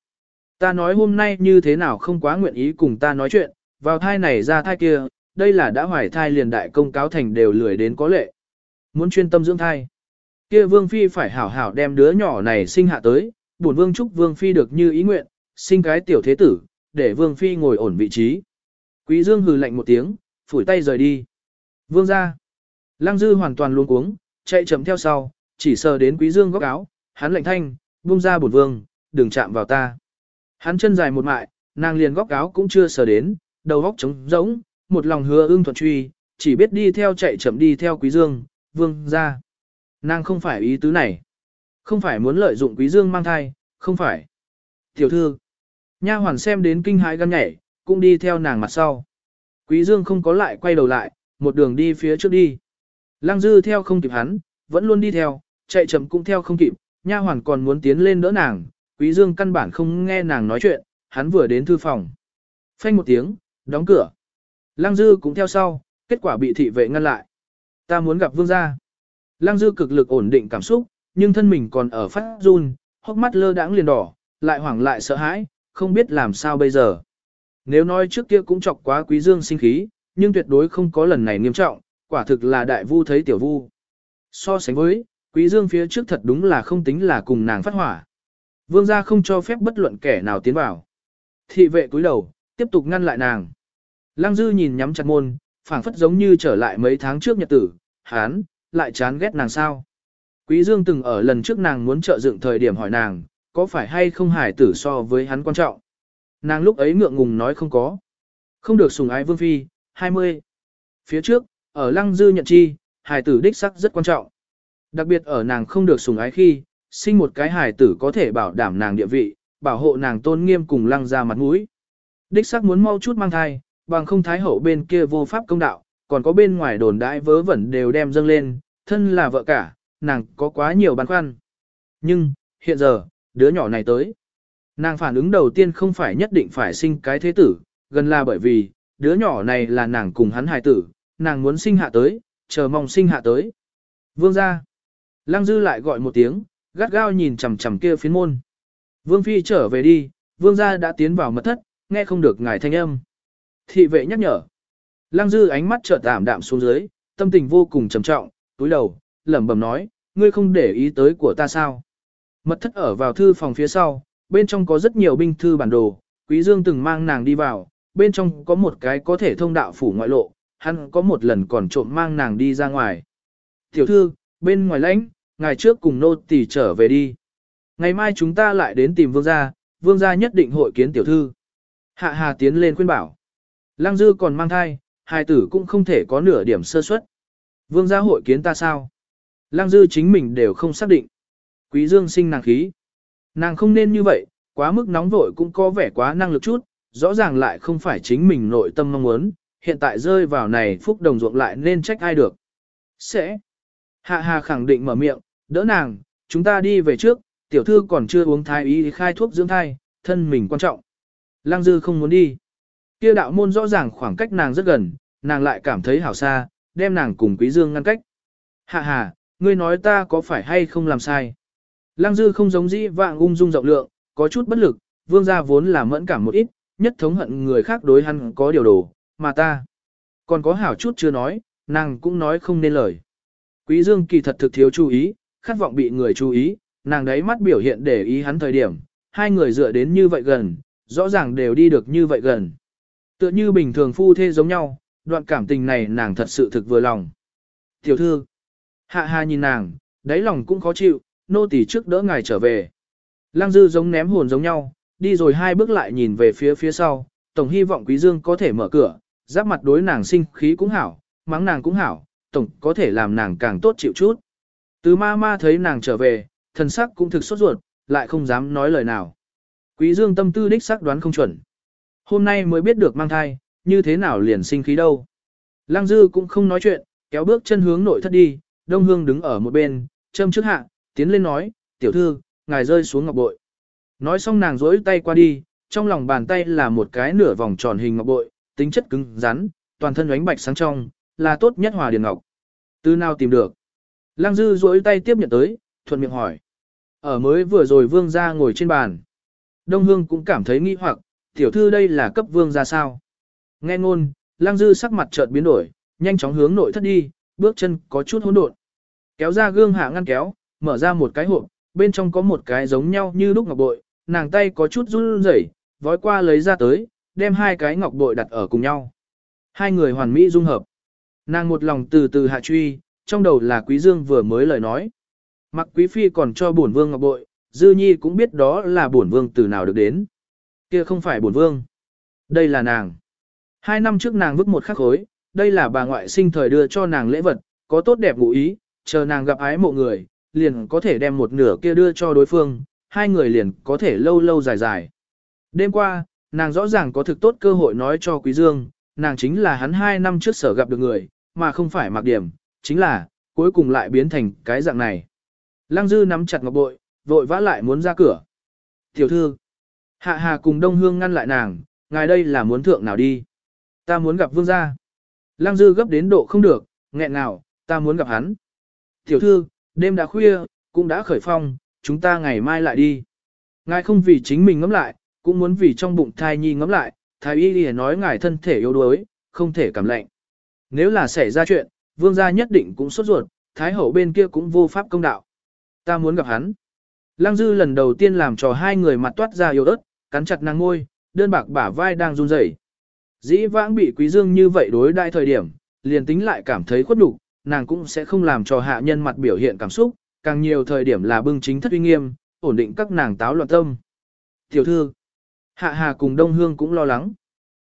Ta nói hôm nay như thế nào không quá nguyện ý cùng ta nói chuyện, vào thai này ra thai kia, đây là đã hoài thai liền đại công cáo thành đều lười đến có lệ. Muốn chuyên tâm dưỡng thai. Kia vương phi phải hảo hảo đem đứa nhỏ này sinh hạ tới, bổn vương chúc vương phi được như ý nguyện, sinh cái tiểu thế tử, để vương phi ngồi ổn vị trí. Quý dương hừ lạnh một tiếng, phủi tay rời đi. Vương ra. Lăng dư hoàn toàn luôn cuống, chạy chậm theo sau, chỉ sờ đến quý dương góc áo, hắn lạnh thanh, buông ra bổn vương, đừng chạm vào ta. Hắn chân dài một mại, nàng liền góc áo cũng chưa sờ đến, đầu góc trống rỗng, một lòng hứa ưng thuận truy, chỉ biết đi theo chạy chậm đi theo quý dương, vương ra. Nàng không phải ý tứ này. Không phải muốn lợi dụng quý dương mang thai, không phải. Tiểu thư. Nha hoàn xem đến kinh hãi gan nhảy, cũng đi theo nàng mặt sau. Quý Dương không có lại quay đầu lại, một đường đi phía trước đi. Lăng Dư theo không kịp hắn, vẫn luôn đi theo, chạy chậm cũng theo không kịp, nha hoàn còn muốn tiến lên đỡ nàng, Quý Dương căn bản không nghe nàng nói chuyện, hắn vừa đến thư phòng. Phanh một tiếng, đóng cửa. Lăng Dư cũng theo sau, kết quả bị thị vệ ngăn lại. Ta muốn gặp vương gia. Lăng Dư cực lực ổn định cảm xúc, nhưng thân mình còn ở phát run, hốc mắt lơ đãng liền đỏ, lại hoảng lại sợ hãi, không biết làm sao bây giờ. Nếu nói trước kia cũng chọc quá quý dương sinh khí, nhưng tuyệt đối không có lần này nghiêm trọng, quả thực là đại vu thấy tiểu vu. So sánh với, quý dương phía trước thật đúng là không tính là cùng nàng phát hỏa. Vương gia không cho phép bất luận kẻ nào tiến vào. Thị vệ cúi đầu, tiếp tục ngăn lại nàng. Lăng dư nhìn nhắm chặt môn, phảng phất giống như trở lại mấy tháng trước nhật tử, hán, lại chán ghét nàng sao. Quý dương từng ở lần trước nàng muốn trợ dựng thời điểm hỏi nàng, có phải hay không hải tử so với hắn quan trọng. Nàng lúc ấy ngượng ngùng nói không có. Không được sùng ái vương phi, 20. Phía trước, ở lăng dư nhận chi, hài tử đích sắc rất quan trọng. Đặc biệt ở nàng không được sùng ái khi, sinh một cái hài tử có thể bảo đảm nàng địa vị, bảo hộ nàng tôn nghiêm cùng lăng ra mặt mũi. Đích sắc muốn mau chút mang thai, bằng không thái hậu bên kia vô pháp công đạo, còn có bên ngoài đồn đãi vớ vẩn đều đem dâng lên, thân là vợ cả, nàng có quá nhiều băn khoăn. Nhưng, hiện giờ, đứa nhỏ này tới. Nàng phản ứng đầu tiên không phải nhất định phải sinh cái thế tử, gần là bởi vì, đứa nhỏ này là nàng cùng hắn hài tử, nàng muốn sinh hạ tới, chờ mong sinh hạ tới. Vương ra. Lăng dư lại gọi một tiếng, gắt gao nhìn chằm chằm kia phiến môn. Vương phi trở về đi, vương gia đã tiến vào mật thất, nghe không được ngài thanh âm. Thị vệ nhắc nhở. Lăng dư ánh mắt chợt tạm đạm xuống dưới, tâm tình vô cùng trầm trọng, túi đầu, lẩm bẩm nói, ngươi không để ý tới của ta sao. Mật thất ở vào thư phòng phía sau, bên trong có rất nhiều binh thư bản đồ, quý dương từng mang nàng đi vào, bên trong có một cái có thể thông đạo phủ ngoại lộ, hắn có một lần còn trộm mang nàng đi ra ngoài. Tiểu thư, bên ngoài lãnh, ngày trước cùng nô tỳ trở về đi. Ngày mai chúng ta lại đến tìm vương gia, vương gia nhất định hội kiến tiểu thư. Hạ hà tiến lên khuyên bảo. Lăng dư còn mang thai, hài tử cũng không thể có nửa điểm sơ suất. Vương gia hội kiến ta sao? Lăng dư chính mình đều không xác định. Quý dương sinh nàng khí. Nàng không nên như vậy, quá mức nóng vội cũng có vẻ quá năng lực chút, rõ ràng lại không phải chính mình nội tâm mong muốn, hiện tại rơi vào này phúc đồng ruộng lại nên trách ai được. Sẽ. Hạ hà khẳng định mở miệng, đỡ nàng, chúng ta đi về trước, tiểu thư còn chưa uống thai y khai thuốc dưỡng thai, thân mình quan trọng. Lăng dư không muốn đi. Kia đạo môn rõ ràng khoảng cách nàng rất gần, nàng lại cảm thấy hảo xa, đem nàng cùng quý dương ngăn cách. Hạ hà, ngươi nói ta có phải hay không làm sai? Lăng dư không giống dĩ vạng ung dung rộng lượng, có chút bất lực, vương gia vốn là mẫn cảm một ít, nhất thống hận người khác đối hắn có điều đồ, mà ta. Còn có hảo chút chưa nói, nàng cũng nói không nên lời. Quý dương kỳ thật thực thiếu chú ý, khát vọng bị người chú ý, nàng đấy mắt biểu hiện để ý hắn thời điểm, hai người dựa đến như vậy gần, rõ ràng đều đi được như vậy gần. Tựa như bình thường phu thê giống nhau, đoạn cảm tình này nàng thật sự thực vừa lòng. Tiểu thư, hạ hà nhìn nàng, đáy lòng cũng khó chịu, nô tỳ trước đỡ ngài trở về. Lăng dư giống ném hồn giống nhau, đi rồi hai bước lại nhìn về phía phía sau, tổng hy vọng quý dương có thể mở cửa, giáp mặt đối nàng sinh khí cũng hảo, mắng nàng cũng hảo, tổng có thể làm nàng càng tốt chịu chút. Từ ma ma thấy nàng trở về, thần sắc cũng thực sốt ruột, lại không dám nói lời nào. Quý dương tâm tư đích xác đoán không chuẩn. Hôm nay mới biết được mang thai, như thế nào liền sinh khí đâu. Lăng dư cũng không nói chuyện, kéo bước chân hướng nội thất đi, đông hương đứng ở một bên, châm trước hạ, tiến lên nói, tiểu thư, ngài rơi xuống ngọc bội. Nói xong nàng rỗi tay qua đi, trong lòng bàn tay là một cái nửa vòng tròn hình ngọc bội, tính chất cứng, rắn, toàn thân ánh bạch sáng trong, là tốt nhất hòa điền ngọc. Từ nào tìm được? Lăng dư rỗi tay tiếp nhận tới, thuận miệng hỏi. Ở mới vừa rồi vương gia ngồi trên bàn. Đông hương cũng cảm thấy nghi hoặc, tiểu thư đây là cấp vương gia sao? Nghe ngôn, lăng dư sắc mặt chợt biến đổi, nhanh chóng hướng nội thất đi, bước chân có chút hỗn độn. Kéo ra gương hạ ngăn kéo, mở ra một cái hộp, bên trong có một cái giống nhau như lúc ngọc bội, nàng tay có chút run rẩy, vói qua lấy ra tới, đem hai cái ngọc bội đặt ở cùng nhau. Hai người hoàn mỹ dung hợp. Nàng một lòng từ từ hạ truy, trong đầu là Quý Dương vừa mới lời nói. Mặc Quý Phi còn cho bổn vương ngọc bội, Dư Nhi cũng biết đó là bổn vương từ nào được đến. Kia không phải bổn vương. Đây là nàng. Hai năm trước nàng vứt một khắc khối, đây là bà ngoại sinh thời đưa cho nàng lễ vật, có tốt đẹp ngụ ý, chờ nàng gặp ái mộ người, liền có thể đem một nửa kia đưa cho đối phương, hai người liền có thể lâu lâu dài dài. Đêm qua, nàng rõ ràng có thực tốt cơ hội nói cho Quý Dương, nàng chính là hắn hai năm trước sở gặp được người, mà không phải mặc điểm, chính là, cuối cùng lại biến thành cái dạng này. Lăng Dư nắm chặt ngọc bội, vội vã lại muốn ra cửa. Tiểu thư, Hạ Hà cùng Đông Hương ngăn lại nàng, ngài đây là muốn thượng nào đi. Ta muốn gặp vương gia. Lăng Dư gấp đến độ không được, nghẹn nào, ta muốn gặp hắn. Tiểu thư, đêm đã khuya, cũng đã khởi phong, chúng ta ngày mai lại đi. Ngài không vì chính mình ngẫm lại, cũng muốn vì trong bụng thai nhi ngẫm lại, thái y đi nói ngài thân thể yếu đuối, không thể cảm lạnh. Nếu là xảy ra chuyện, vương gia nhất định cũng sốt ruột, thái hậu bên kia cũng vô pháp công đạo. Ta muốn gặp hắn. Lăng dư lần đầu tiên làm cho hai người mặt toát ra yếu ớt, cắn chặt nàng ngôi, đơn bạc bả vai đang run rẩy. Dĩ vãng bị quý dương như vậy đối đại thời điểm, liền tính lại cảm thấy khuất đủ, nàng cũng sẽ không làm cho hạ nhân mặt biểu hiện cảm xúc, càng nhiều thời điểm là bưng chính thất uy nghiêm, ổn định các nàng táo loạn tâm. Tiểu thư, hạ hà cùng đông hương cũng lo lắng.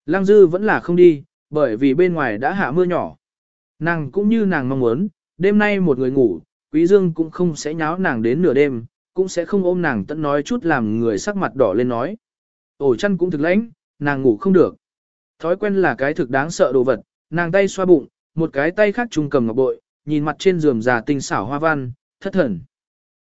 Lăng dư vẫn là không đi, bởi vì bên ngoài đã hạ mưa nhỏ. Nàng cũng như nàng mong muốn, đêm nay một người ngủ, quý dương cũng không sẽ nháo nàng đến nửa đêm, cũng sẽ không ôm nàng tận nói chút làm người sắc mặt đỏ lên nói. Ổ chăn cũng thực lãnh, nàng ngủ không được. Thói quen là cái thực đáng sợ đồ vật, nàng tay xoa bụng, một cái tay khác trung cầm ngọc bội, nhìn mặt trên giường già tinh xảo hoa văn, thất thần.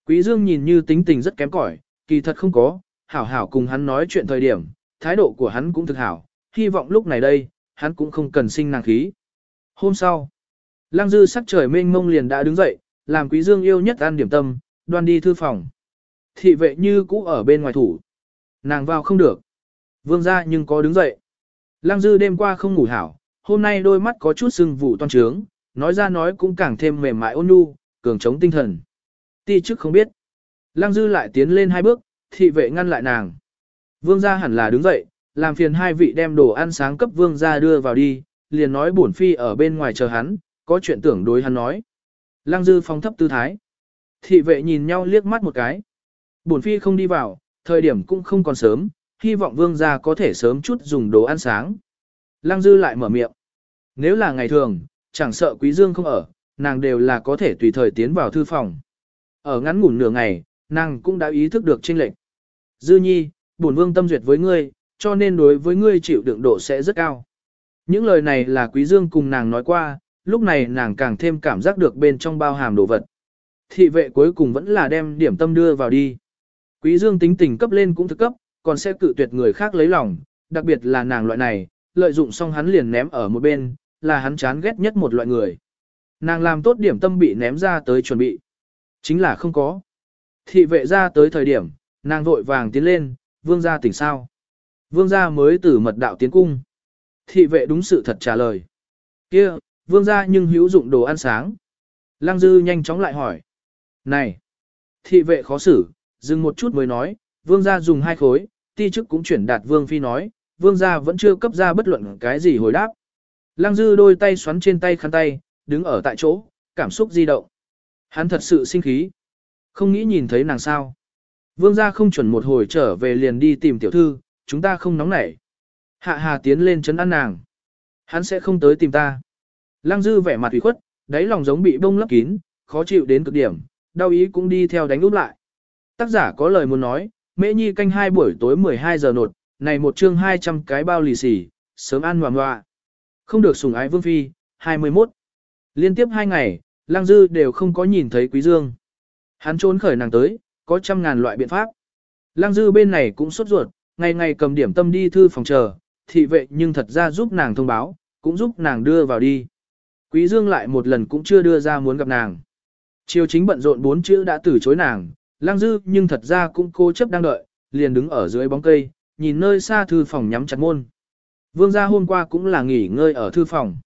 Quý Dương nhìn như tính tình rất kém cỏi, kỳ thật không có, hảo hảo cùng hắn nói chuyện thời điểm, thái độ của hắn cũng thực hảo, hy vọng lúc này đây, hắn cũng không cần sinh nàng khí. Hôm sau, Lăng Dư sắc trời mênh mông liền đã đứng dậy, làm Quý Dương yêu nhất ăn điểm tâm, đoan đi thư phòng. Thị vệ như cũ ở bên ngoài thủ. Nàng vào không được. Vương gia nhưng có đứng dậy. Lăng dư đêm qua không ngủ hảo, hôm nay đôi mắt có chút sưng vụ toan trướng, nói ra nói cũng càng thêm mềm mại ôn nhu, cường chống tinh thần. Ti chức không biết. Lăng dư lại tiến lên hai bước, thị vệ ngăn lại nàng. Vương gia hẳn là đứng dậy, làm phiền hai vị đem đồ ăn sáng cấp vương gia đưa vào đi, liền nói bổn phi ở bên ngoài chờ hắn, có chuyện tưởng đối hắn nói. Lăng dư phong thấp tư thái. Thị vệ nhìn nhau liếc mắt một cái. Bổn phi không đi vào, thời điểm cũng không còn sớm, hy vọng vương gia có thể sớm chút dùng đồ ăn sáng. Lăng dư lại mở miệng. Nếu là ngày thường, chẳng sợ quý dương không ở, nàng đều là có thể tùy thời tiến vào thư phòng. Ở ngắn ngủn nửa ngày, nàng cũng đã ý thức được chênh lệnh. Dư nhi, bổn vương tâm duyệt với ngươi, cho nên đối với ngươi chịu đựng độ sẽ rất cao. Những lời này là quý dương cùng nàng nói qua, lúc này nàng càng thêm cảm giác được bên trong bao hàm đồ vật. Thị vệ cuối cùng vẫn là đem điểm tâm đưa vào đi. Quý dương tính tình cấp lên cũng thực cấp, còn sẽ cự tuyệt người khác lấy lòng, đặc biệt là nàng loại này, lợi dụng xong hắn liền ném ở một bên, là hắn chán ghét nhất một loại người. Nàng làm tốt điểm tâm bị ném ra tới chuẩn bị. Chính là không có. Thị vệ ra tới thời điểm, nàng vội vàng tiến lên, vương gia tỉnh sao. Vương gia mới từ mật đạo tiến cung. Thị vệ đúng sự thật trả lời. kia vương gia nhưng hữu dụng đồ ăn sáng. Lăng dư nhanh chóng lại hỏi. Này! Thị vệ khó xử, dừng một chút mới nói, vương gia dùng hai khối, ti chức cũng chuyển đạt vương phi nói, vương gia vẫn chưa cấp ra bất luận cái gì hồi đáp. Lăng dư đôi tay xoắn trên tay khăn tay, đứng ở tại chỗ, cảm xúc di động. Hắn thật sự sinh khí. Không nghĩ nhìn thấy nàng sao. Vương gia không chuẩn một hồi trở về liền đi tìm tiểu thư, chúng ta không nóng nảy. Hạ hà tiến lên chấn an nàng. Hắn sẽ không tới tìm ta. Lăng dư vẻ mặt ủy khuất, đáy lòng giống bị bông lấp kín, khó chịu đến cực điểm, đau ý cũng đi theo đánh úp lại. Tác giả có lời muốn nói, mễ nhi canh hai buổi tối 12 giờ nột, này một chương 200 cái bao lì xì, sớm ăn ngoà ngoạ. Không được sủng ái vương phi, 21. Liên tiếp hai ngày, lang Dư đều không có nhìn thấy Quý Dương. Hắn trốn khởi nàng tới, có trăm ngàn loại biện pháp. lang Dư bên này cũng sốt ruột, ngày ngày cầm điểm tâm đi thư phòng chờ, thị vệ nhưng thật ra giúp nàng thông báo, cũng giúp nàng đưa vào đi. Quý Dương lại một lần cũng chưa đưa ra muốn gặp nàng. Chiều chính bận rộn bốn chữ đã từ chối nàng, lang Dư nhưng thật ra cũng cố chấp đang đợi, liền đứng ở dưới bóng cây, nhìn nơi xa thư phòng nhắm chặt môn. Vương gia hôm qua cũng là nghỉ ngơi ở thư phòng.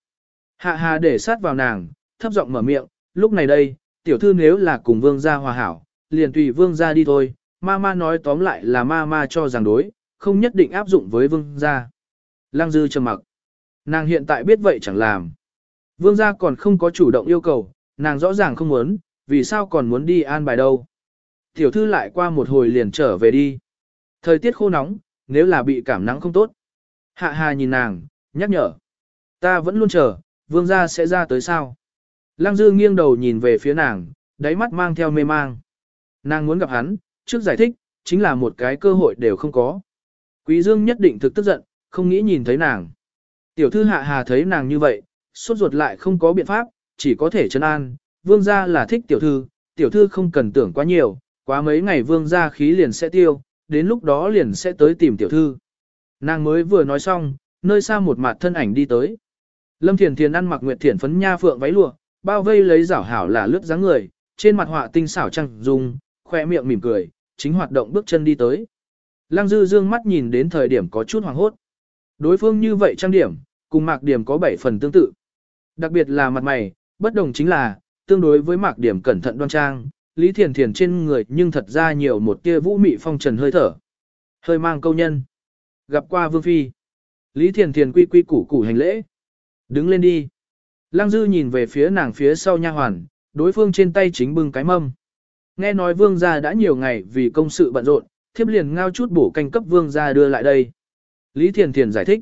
Hạ hà để sát vào nàng, thấp giọng mở miệng, lúc này đây, tiểu thư nếu là cùng vương gia hòa hảo, liền tùy vương gia đi thôi, ma ma nói tóm lại là ma ma cho rằng đối, không nhất định áp dụng với vương gia. Lăng dư trầm mặc. Nàng hiện tại biết vậy chẳng làm. Vương gia còn không có chủ động yêu cầu, nàng rõ ràng không muốn, vì sao còn muốn đi an bài đâu. Tiểu thư lại qua một hồi liền trở về đi. Thời tiết khô nóng, nếu là bị cảm nắng không tốt. Hạ hà nhìn nàng, nhắc nhở. Ta vẫn luôn chờ, vương gia sẽ ra tới sao. Lăng dư nghiêng đầu nhìn về phía nàng, đáy mắt mang theo mê mang. Nàng muốn gặp hắn, trước giải thích, chính là một cái cơ hội đều không có. Quý dương nhất định thực tức giận, không nghĩ nhìn thấy nàng. Tiểu thư hạ hà thấy nàng như vậy, suốt ruột lại không có biện pháp, chỉ có thể chân an, vương gia là thích tiểu thư, tiểu thư không cần tưởng quá nhiều, quá mấy ngày vương gia khí liền sẽ tiêu, đến lúc đó liền sẽ tới tìm tiểu thư. Nàng mới vừa nói xong, nơi xa một mặt thân ảnh đi tới. Lâm Thiền Thiền ăn mặc nguyệt thiển phấn nha phượng váy lụa, bao vây lấy rảo hảo là lướt dáng người, trên mặt họa tinh xảo trăng dung, khoe miệng mỉm cười, chính hoạt động bước chân đi tới. Lăng Dư dương mắt nhìn đến thời điểm có chút hoàng hốt. Đối phương như vậy trang điểm, cùng mạc điểm có 7 phần tương tự. Đặc biệt là mặt mày, bất đồng chính là, tương đối với mạc điểm cẩn thận đoan trang, Lý Thiền Thiền trên người nhưng thật ra nhiều một tia vũ mị phong trần hơi thở. Hơi mang câu nhân. Gặp qua Vương Phi. Lý Thiền Thiền quy quy củ củ hành lễ. Đứng lên đi. Lăng Dư nhìn về phía nàng phía sau nha hoàn, đối phương trên tay chính bưng cái mâm. Nghe nói vương gia đã nhiều ngày vì công sự bận rộn, thiếp liền ngao chút bổ canh cấp vương gia đưa lại đây. Lý Thiền Thiền giải thích.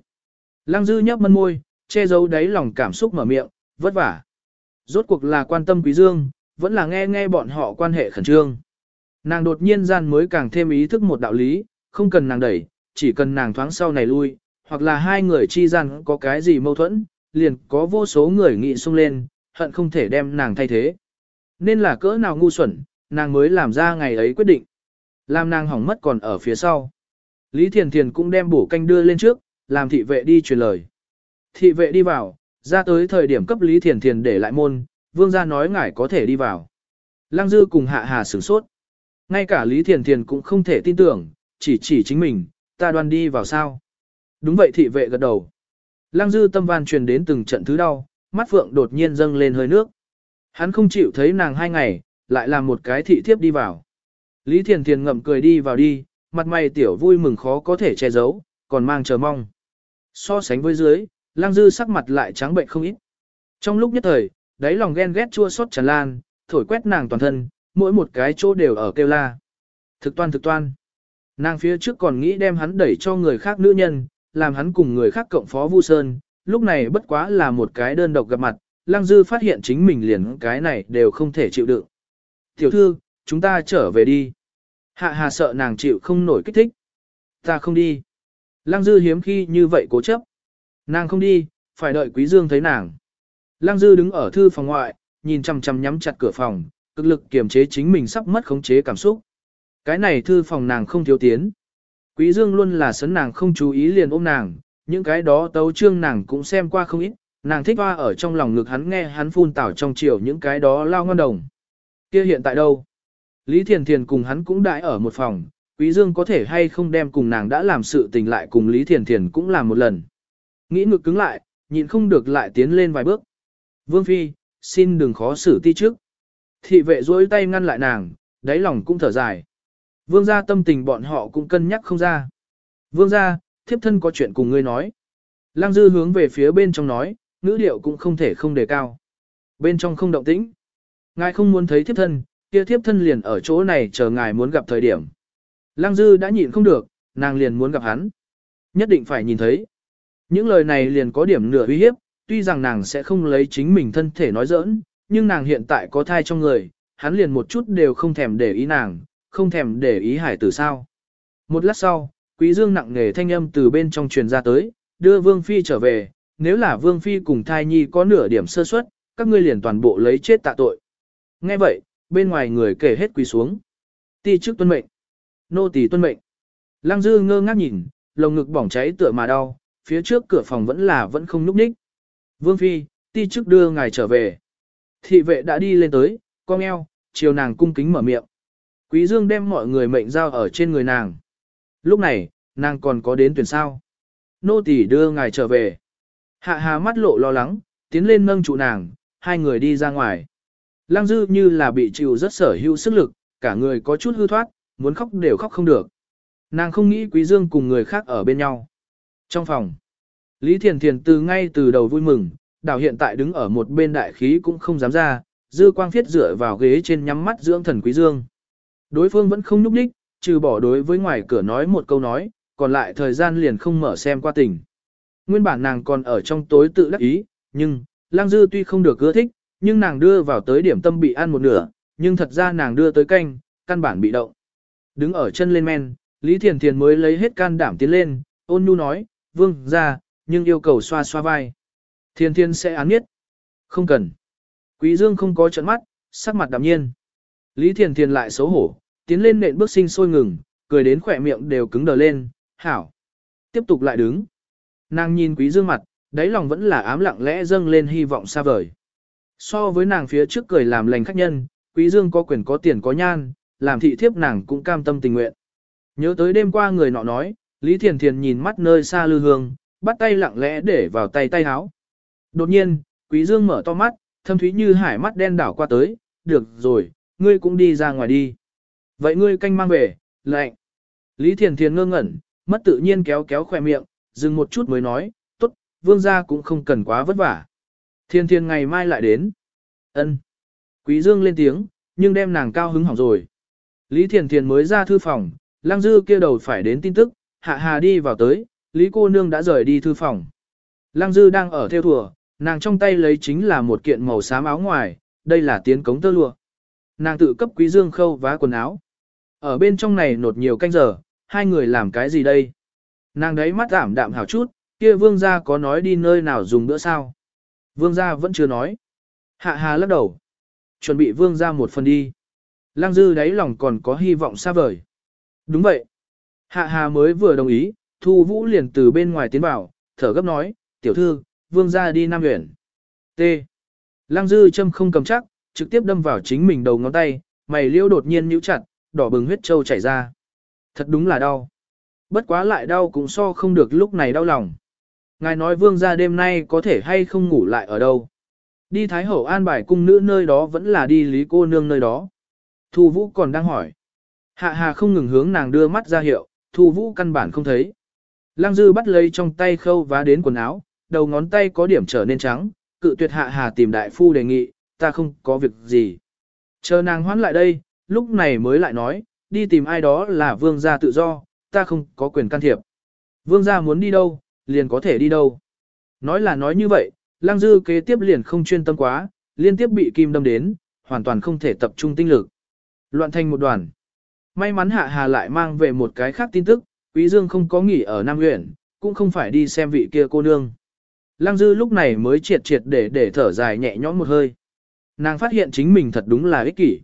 Lăng Dư nhấp mân môi, che giấu đáy lòng cảm xúc mở miệng, vất vả. Rốt cuộc là quan tâm quý dương, vẫn là nghe nghe bọn họ quan hệ khẩn trương. Nàng đột nhiên gian mới càng thêm ý thức một đạo lý, không cần nàng đẩy, chỉ cần nàng thoáng sau này lui, hoặc là hai người chi gian có cái gì mâu thuẫn, liền có vô số người nghị xung lên, hận không thể đem nàng thay thế. Nên là cỡ nào ngu xuẩn, nàng mới làm ra ngày ấy quyết định. Làm nàng hỏng mất còn ở phía sau. Lý Thiền Thiền cũng đem bổ canh đưa lên trước, làm thị vệ đi truyền lời. Thị vệ đi vào, ra tới thời điểm cấp Lý Thiền Thiền để lại môn, vương gia nói ngài có thể đi vào. Lăng Dư cùng hạ hà sửng sốt. Ngay cả Lý Thiền Thiền cũng không thể tin tưởng, chỉ chỉ chính mình, ta đoan đi vào sao. Đúng vậy thị vệ gật đầu, Lăng dư tâm van truyền đến từng trận thứ đau, mắt phượng đột nhiên dâng lên hơi nước. Hắn không chịu thấy nàng hai ngày, lại làm một cái thị thiếp đi vào. Lý Thiền Thiền ngậm cười đi vào đi, mặt mày tiểu vui mừng khó có thể che giấu, còn mang chờ mong. So sánh với dưới, lang dư sắc mặt lại trắng bệnh không ít. Trong lúc nhất thời, đáy lòng ghen ghét chua xót tràn lan, thổi quét nàng toàn thân, mỗi một cái chỗ đều ở kêu la. Thực toan thực toan. Nàng phía trước còn nghĩ đem hắn đẩy cho người khác nữ nhân, làm hắn cùng người khác cộng phó Vu Sơn, lúc này bất quá là một cái đơn độc gặp mặt, Lăng Dư phát hiện chính mình liền cái này đều không thể chịu đựng. Tiểu thư, chúng ta trở về đi. Hạ hà sợ nàng chịu không nổi kích thích. Ta không đi. Lăng Dư hiếm khi như vậy cố chấp. Nàng không đi, phải đợi Quý Dương thấy nàng. Lăng Dư đứng ở thư phòng ngoại, nhìn chằm chằm nhắm chặt cửa phòng, cực lực kiềm chế chính mình sắp mất khống chế cảm xúc. Cái này thư phòng nàng không thiếu tiến. Quý Dương luôn là sấn nàng không chú ý liền ôm nàng, những cái đó tấu chương nàng cũng xem qua không ít, nàng thích hoa ở trong lòng ngực hắn nghe hắn phun tảo trong chiều những cái đó lao ngon đồng. Kia hiện tại đâu? Lý Thiền Thiền cùng hắn cũng đại ở một phòng, Quý Dương có thể hay không đem cùng nàng đã làm sự tình lại cùng Lý Thiền Thiền cũng làm một lần. Nghĩ ngực cứng lại, nhịn không được lại tiến lên vài bước. Vương Phi, xin đừng khó xử ti trước. Thị vệ duỗi tay ngăn lại nàng, đáy lòng cũng thở dài. Vương gia tâm tình bọn họ cũng cân nhắc không ra. Vương gia, thiếp thân có chuyện cùng ngươi nói. Lăng dư hướng về phía bên trong nói, ngữ điệu cũng không thể không đề cao. Bên trong không động tĩnh. Ngài không muốn thấy thiếp thân, kia thiếp thân liền ở chỗ này chờ ngài muốn gặp thời điểm. Lăng dư đã nhịn không được, nàng liền muốn gặp hắn. Nhất định phải nhìn thấy. Những lời này liền có điểm nửa uy hiếp, tuy rằng nàng sẽ không lấy chính mình thân thể nói giỡn, nhưng nàng hiện tại có thai trong người, hắn liền một chút đều không thèm để ý nàng, không thèm để ý hải tử sao. Một lát sau, quý dương nặng nề thanh âm từ bên trong truyền ra tới, đưa Vương Phi trở về, nếu là Vương Phi cùng thai nhi có nửa điểm sơ suất, các ngươi liền toàn bộ lấy chết tạ tội. Nghe vậy, bên ngoài người kể hết quỳ xuống. Ti trước tuân mệnh. Nô tỳ tuân mệnh. Lăng dư ngơ ngác nhìn, lồng ngực bỏng cháy tựa mà đau, phía trước cửa phòng vẫn là vẫn không núp ních. Vương Phi, ti chức đưa ngài trở về. Thị vệ đã đi lên tới, con eo, chiều nàng cung kính mở miệng. Quý Dương đem mọi người mệnh giao ở trên người nàng. Lúc này, nàng còn có đến tuyển sao. Nô tỳ đưa ngài trở về. Hạ hà mắt lộ lo lắng, tiến lên nâng trụ nàng, hai người đi ra ngoài. Lăng dư như là bị chịu rất sở hữu sức lực, cả người có chút hư thoát, muốn khóc đều khóc không được. Nàng không nghĩ Quý Dương cùng người khác ở bên nhau. Trong phòng, Lý Thiền Thiền từ ngay từ đầu vui mừng, đảo hiện tại đứng ở một bên đại khí cũng không dám ra, dư quang phiết dựa vào ghế trên nhắm mắt dưỡng thần Quý Dương. Đối phương vẫn không nhúc nhích, trừ bỏ đối với ngoài cửa nói một câu nói, còn lại thời gian liền không mở xem qua tình. Nguyên bản nàng còn ở trong tối tự đắc ý, nhưng, lang dư tuy không được ưa thích, nhưng nàng đưa vào tới điểm tâm bị ăn một nửa, nhưng thật ra nàng đưa tới canh, căn bản bị động. Đứng ở chân lên men, Lý Thiền Thiền mới lấy hết can đảm tiến lên, ôn nhu nói, vương, ra, nhưng yêu cầu xoa xoa vai. Thiên Thiên sẽ án nhất. Không cần. Quý Dương không có trận mắt, sắc mặt đạm nhiên. Lý Thiền Thiền lại xấu hổ, tiến lên nện bước sinh sôi ngừng, cười đến khỏe miệng đều cứng đờ lên, hảo. Tiếp tục lại đứng. Nàng nhìn quý dương mặt, đáy lòng vẫn là ám lặng lẽ dâng lên hy vọng xa vời. So với nàng phía trước cười làm lành khách nhân, quý dương có quyền có tiền có nhan, làm thị thiếp nàng cũng cam tâm tình nguyện. Nhớ tới đêm qua người nọ nói, Lý Thiền Thiền nhìn mắt nơi xa lư hương, bắt tay lặng lẽ để vào tay tay háo. Đột nhiên, quý dương mở to mắt, thâm thúy như hải mắt đen đảo qua tới, được rồi, ngươi cũng đi ra ngoài đi. Vậy ngươi canh mang về, lạnh. Lý Thiền Thiền ngơ ngẩn, mất tự nhiên kéo kéo khỏe miệng, dừng một chút mới nói, tốt, vương gia cũng không cần quá vất vả. thiền Thiền ngày mai lại đến. ân Quý Dương lên tiếng, nhưng đem nàng cao hứng hỏng rồi. Lý Thiền Thiền mới ra thư phòng, lang Dư kia đầu phải đến tin tức, Hạ Hà đi vào tới, Lý cô nương đã rời đi thư phòng. Lăng Dư đang ở theo thùa, nàng trong tay lấy chính là một kiện màu xám áo ngoài, đây là tiến cống tơ lụa. Nàng tự cấp Quý Dương khâu vá quần áo. Ở bên trong này nột nhiều canh giờ, hai người làm cái gì đây? Nàng đấy mắt giảm đạm hảo chút, kia vương gia có nói đi nơi nào dùng bữa sao? Vương gia vẫn chưa nói. Hạ hà lắc đầu. Chuẩn bị vương gia một phần đi. Lăng dư đáy lòng còn có hy vọng xa vời. Đúng vậy. Hạ hà mới vừa đồng ý, thu vũ liền từ bên ngoài tiến vào, thở gấp nói, tiểu thư, vương gia đi Nam huyện. T. Lăng dư châm không cầm chắc, trực tiếp đâm vào chính mình đầu ngón tay, mày liêu đột nhiên nhíu chặt, đỏ bừng huyết trâu chảy ra. Thật đúng là đau. Bất quá lại đau cũng so không được lúc này đau lòng. Ngài nói vương gia đêm nay có thể hay không ngủ lại ở đâu. Đi Thái Hậu an bài cung nữ nơi đó vẫn là đi Lý cô nương nơi đó. Thu Vũ còn đang hỏi. Hạ Hà không ngừng hướng nàng đưa mắt ra hiệu, Thu Vũ căn bản không thấy. Lăng Dư bắt lấy trong tay khâu vá đến quần áo, đầu ngón tay có điểm trở nên trắng, cự tuyệt Hạ Hà tìm đại phu đề nghị, ta không có việc gì. Chờ nàng hoán lại đây, lúc này mới lại nói, đi tìm ai đó là vương gia tự do, ta không có quyền can thiệp. Vương gia muốn đi đâu, liền có thể đi đâu. Nói là nói như vậy, Lăng Dư kế tiếp liền không chuyên tâm quá, liên tiếp bị kim đâm đến, hoàn toàn không thể tập trung tinh lực. Loạn thành một đoàn. May mắn Hạ Hà lại mang về một cái khác tin tức, Quý Dương không có nghỉ ở Nam huyện, cũng không phải đi xem vị kia cô nương. Lăng Dư lúc này mới triệt triệt để để thở dài nhẹ nhõm một hơi. Nàng phát hiện chính mình thật đúng là ích kỷ.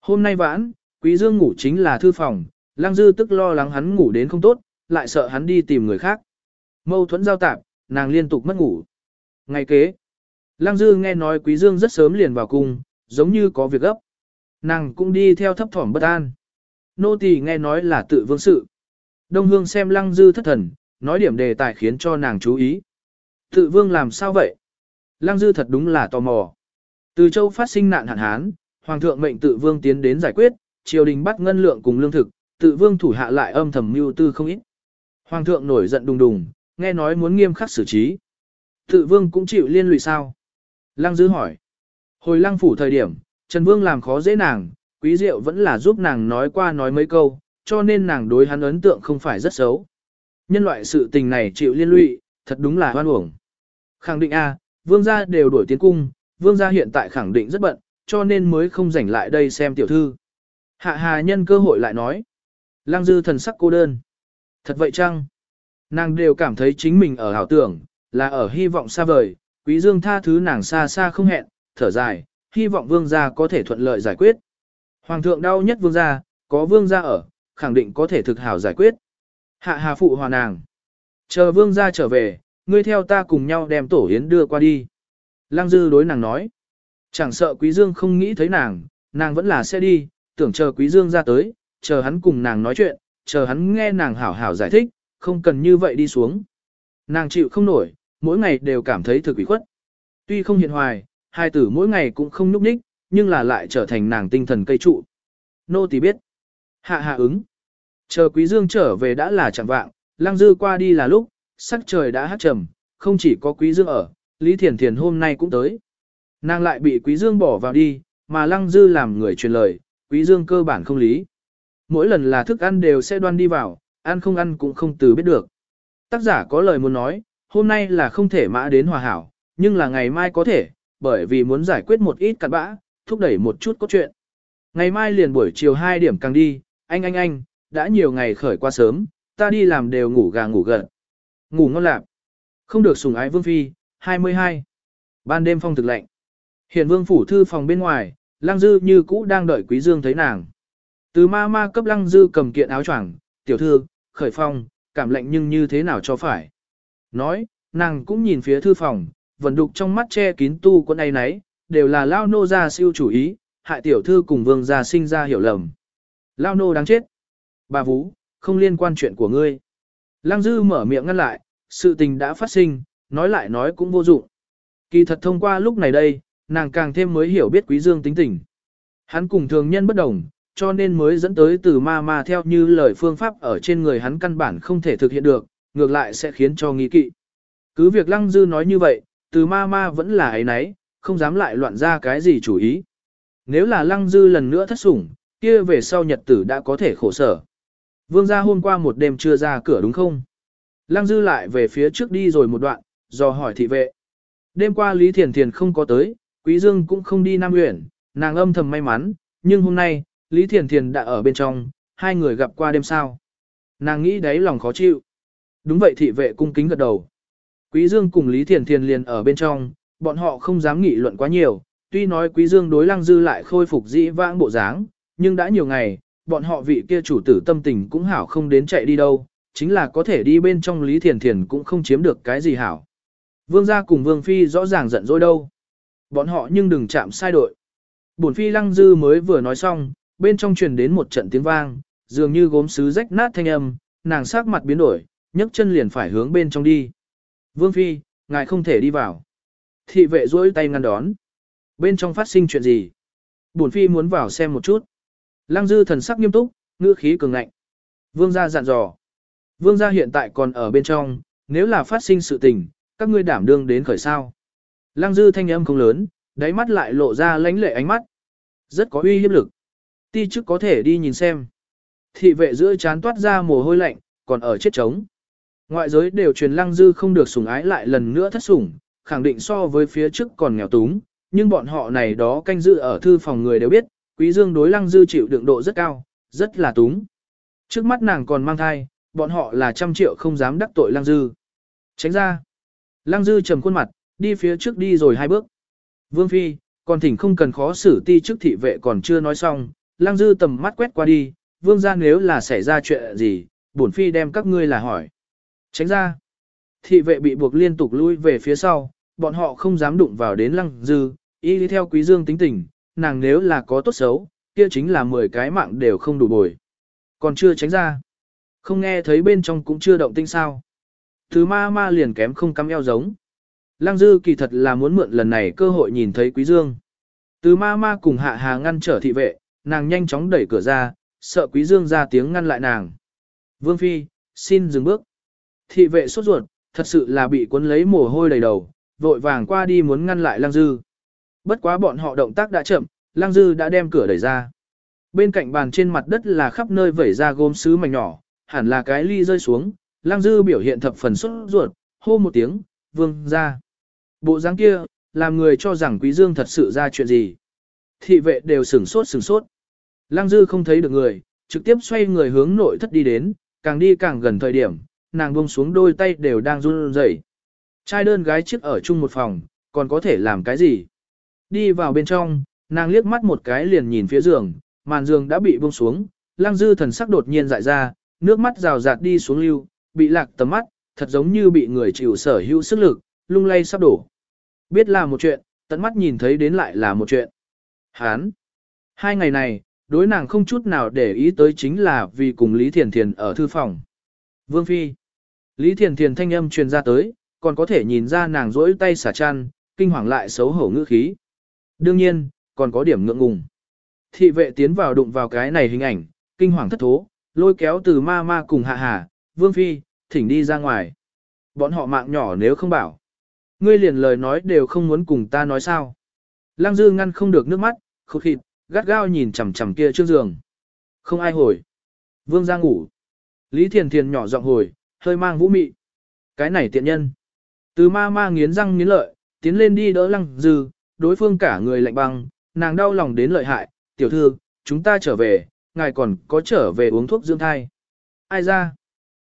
Hôm nay vãn, Quý Dương ngủ chính là thư phòng, Lăng Dư tức lo lắng hắn ngủ đến không tốt, lại sợ hắn đi tìm người khác. Mâu thuẫn giao tạp, nàng liên tục mất ngủ. Ngày kế, Lăng Dư nghe nói Quý Dương rất sớm liền vào cung, giống như có việc gấp. Nàng cũng đi theo thấp thỏm bất an. Nô tỳ nghe nói là tự vương sự. Đông Hương xem Lăng Dư thất thần, nói điểm đề tài khiến cho nàng chú ý. Tự vương làm sao vậy? Lăng Dư thật đúng là tò mò. Từ châu phát sinh nạn hạn hán, Hoàng thượng mệnh tự vương tiến đến giải quyết, triều đình bắt ngân lượng cùng lương thực, tự vương thủ hạ lại âm thầm mưu tư không ít. Hoàng thượng nổi giận đùng đùng, nghe nói muốn nghiêm khắc xử trí. Tự vương cũng chịu liên lụy sao? Lăng Dư hỏi. Hồi lăng phủ thời điểm, Trần Vương làm khó dễ nàng, quý diệu vẫn là giúp nàng nói qua nói mấy câu, cho nên nàng đối hắn ấn tượng không phải rất xấu. Nhân loại sự tình này chịu liên lụy, thật đúng là hoan uổng. Khẳng định A, vương gia đều đổi tiến cung, vương gia hiện tại khẳng định rất bận, cho nên mới không rảnh lại đây xem tiểu thư. Hạ hà nhân cơ hội lại nói. Lăng dư thần sắc cô đơn. Thật vậy chăng? Nàng đều cảm thấy chính mình ở hảo tưởng, là ở hy vọng xa vời, quý dương tha thứ nàng xa xa không hẹn, thở dài, hy vọng vương gia có thể thuận lợi giải quyết. Hoàng thượng đau nhất vương gia, có vương gia ở, khẳng định có thể thực hảo giải quyết. Hạ hà phụ hòa nàng. Chờ vương gia trở về, ngươi theo ta cùng nhau đem tổ yến đưa qua đi. Lăng dư đối nàng nói. Chẳng sợ quý dương không nghĩ thấy nàng, nàng vẫn là sẽ đi, tưởng chờ quý dương ra tới, chờ hắn cùng nàng nói chuyện, chờ hắn nghe nàng hảo hảo giải thích, không cần như vậy đi xuống. Nàng chịu không nổi, mỗi ngày đều cảm thấy thực ủy khuất. Tuy không hiện hoài, hai tử mỗi ngày cũng không núp đích nhưng là lại trở thành nàng tinh thần cây trụ. Nô tỳ biết. Hạ hạ ứng. Chờ quý dương trở về đã là chẳng vạng, lăng dư qua đi là lúc, sắc trời đã hát trầm, không chỉ có quý dương ở, Lý Thiền Thiền hôm nay cũng tới. Nàng lại bị quý dương bỏ vào đi, mà lăng dư làm người truyền lời, quý dương cơ bản không lý. Mỗi lần là thức ăn đều sẽ đoan đi vào, ăn không ăn cũng không từ biết được. Tác giả có lời muốn nói, hôm nay là không thể mã đến hòa hảo, nhưng là ngày mai có thể, bởi vì muốn giải quyết một ít cặn bã, thúc đẩy một chút cốt truyện. Ngày mai liền buổi chiều 2 điểm càng đi, anh anh anh, đã nhiều ngày khởi qua sớm, ta đi làm đều ngủ gà ngủ gật. Ngủ ngon lạc. Không được sùng ái vương phi, 22. Ban đêm phong thực lạnh. Hiện vương phủ thư phòng bên ngoài, lăng dư như cũ đang đợi quý dương thấy nàng. Từ ma ma cấp lăng dư cầm kiện áo choàng, tiểu thư, khởi phong, cảm lạnh nhưng như thế nào cho phải. Nói, nàng cũng nhìn phía thư phòng, vẫn đục trong mắt che kín tu quân ấy nấy, đều là lao nô gia siêu chủ ý, hại tiểu thư cùng vương gia sinh ra hiểu lầm. Lao nô đáng chết. Bà Vũ, không liên quan chuyện của ngươi. Lăng dư mở miệng ngăn lại, sự tình đã phát sinh, nói lại nói cũng vô dụng. Kỳ thật thông qua lúc này đây, nàng càng thêm mới hiểu biết quý dương tính tình. Hắn cùng thường nhân bất đồng, cho nên mới dẫn tới từ ma ma theo như lời phương pháp ở trên người hắn căn bản không thể thực hiện được, ngược lại sẽ khiến cho nghi kỵ. Cứ việc lăng dư nói như vậy, từ ma ma vẫn là ấy nấy, không dám lại loạn ra cái gì chủ ý. Nếu là lăng dư lần nữa thất sủng, kia về sau nhật tử đã có thể khổ sở. Vương gia hôm qua một đêm chưa ra cửa đúng không? Lăng dư lại về phía trước đi rồi một đoạn, do hỏi thị vệ. Đêm qua Lý Thiền Thiền không có tới, Quý Dương cũng không đi Nam Huyện, nàng âm thầm may mắn, nhưng hôm nay, Lý Thiền Thiền đã ở bên trong, hai người gặp qua đêm sao. Nàng nghĩ đấy lòng khó chịu. Đúng vậy thị vệ cung kính gật đầu. Quý Dương cùng Lý Thiền Thiền liền ở bên trong, bọn họ không dám nghị luận quá nhiều, tuy nói Quý Dương đối Lăng Dư lại khôi phục dĩ vãng bộ dáng, nhưng đã nhiều ngày, bọn họ vị kia chủ tử tâm tình cũng hảo không đến chạy đi đâu, chính là có thể đi bên trong Lý Thiền Thiền cũng không chiếm được cái gì hảo. Vương gia cùng Vương Phi rõ ràng giận dỗi đâu. Bọn họ nhưng đừng chạm sai đội. Bổn Phi Lăng Dư mới vừa nói xong, bên trong truyền đến một trận tiếng vang, dường như gốm sứ rách nát thanh âm, nàng sắc mặt biến đổi, nhấc chân liền phải hướng bên trong đi. Vương Phi, ngài không thể đi vào. Thị vệ duỗi tay ngăn đón. Bên trong phát sinh chuyện gì? Bổn Phi muốn vào xem một chút. Lăng dư thần sắc nghiêm túc, ngữ khí cường ngạnh. Vương gia dặn dò. Vương gia hiện tại còn ở bên trong, nếu là phát sinh sự tình, các ngươi đảm đương đến khởi sao. Lăng dư thanh âm không lớn, đáy mắt lại lộ ra lánh lệ ánh mắt. Rất có uy hiếp lực. Ti chức có thể đi nhìn xem. Thị vệ giữa chán toát ra mồ hôi lạnh, còn ở chết trống. Ngoại giới đều truyền lăng dư không được sủng ái lại lần nữa thất sủng, khẳng định so với phía trước còn nghèo túng, nhưng bọn họ này đó canh dự ở thư phòng người đều biết, quý dương đối lăng dư chịu đựng độ rất cao, rất là túng. Trước mắt nàng còn mang thai, bọn họ là trăm triệu không dám đắc tội lăng dư. Tránh ra. Lăng dư trầm khuôn mặt, đi phía trước đi rồi hai bước. Vương Phi, còn thỉnh không cần khó xử ti trước thị vệ còn chưa nói xong, lăng dư tầm mắt quét qua đi, vương gia nếu là xảy ra chuyện gì, bổn Phi đem các ngươi là hỏi. Tránh ra. Thị vệ bị buộc liên tục lui về phía sau, bọn họ không dám đụng vào đến lăng dư, y đi theo quý dương tính tình, nàng nếu là có tốt xấu, kia chính là 10 cái mạng đều không đủ bồi. Còn chưa tránh ra. Không nghe thấy bên trong cũng chưa động tinh sao. Thứ ma ma liền kém không cắm eo giống. Lăng dư kỳ thật là muốn mượn lần này cơ hội nhìn thấy quý dương. Từ ma ma cùng hạ hà ngăn trở thị vệ, nàng nhanh chóng đẩy cửa ra, sợ quý dương ra tiếng ngăn lại nàng. Vương Phi, xin dừng bước. Thị vệ sốt ruột, thật sự là bị cuốn lấy mồ hôi đầy đầu, vội vàng qua đi muốn ngăn lại Lăng Dư. Bất quá bọn họ động tác đã chậm, Lăng Dư đã đem cửa đẩy ra. Bên cạnh bàn trên mặt đất là khắp nơi vẩy ra gốm sứ mảnh nhỏ, hẳn là cái ly rơi xuống, Lăng Dư biểu hiện thập phần sốt ruột, hô một tiếng, vương ra. Bộ dáng kia, làm người cho rằng Quý Dương thật sự ra chuyện gì. Thị vệ đều sửng sốt sửng sốt. Lăng Dư không thấy được người, trực tiếp xoay người hướng nội thất đi đến, càng đi càng gần thời điểm, nàng buông xuống đôi tay đều đang run rẩy. Trai đơn gái chiếc ở chung một phòng, còn có thể làm cái gì? Đi vào bên trong, nàng liếc mắt một cái liền nhìn phía giường, màn giường đã bị buông xuống, lăng dư thần sắc đột nhiên dại ra, nước mắt rào rạt đi xuống lưu, bị lạc tầm mắt, thật giống như bị người chịu sở hữu sức lực, lung lay sắp đổ. Biết là một chuyện, tận mắt nhìn thấy đến lại là một chuyện. Hán! Hai ngày này, đối nàng không chút nào để ý tới chính là vì cùng Lý Thiền Thiền ở thư phòng. Vương Phi. Lý Thiền Thiền thanh âm truyền ra tới, còn có thể nhìn ra nàng rỗi tay xả chăn, kinh hoàng lại xấu hổ ngữ khí. Đương nhiên, còn có điểm ngượng ngùng. Thị vệ tiến vào đụng vào cái này hình ảnh, kinh hoàng thất thố, lôi kéo từ ma ma cùng hạ hà, Vương Phi, thỉnh đi ra ngoài. Bọn họ mạng nhỏ nếu không bảo. Ngươi liền lời nói đều không muốn cùng ta nói sao. Lăng Dư ngăn không được nước mắt, khụt khịt, gắt gao nhìn chằm chằm kia trước giường. Không ai hồi. Vương ra ngủ. Lý Thiền Thiền nhỏ giọng hồi, hơi mang vũ mị. Cái này tiện nhân. Từ ma ma nghiến răng nghiến lợi, tiến lên đi đỡ lăng dư, đối phương cả người lạnh băng, nàng đau lòng đến lợi hại, tiểu thư, chúng ta trở về, ngài còn có trở về uống thuốc dưỡng thai. Ai ra?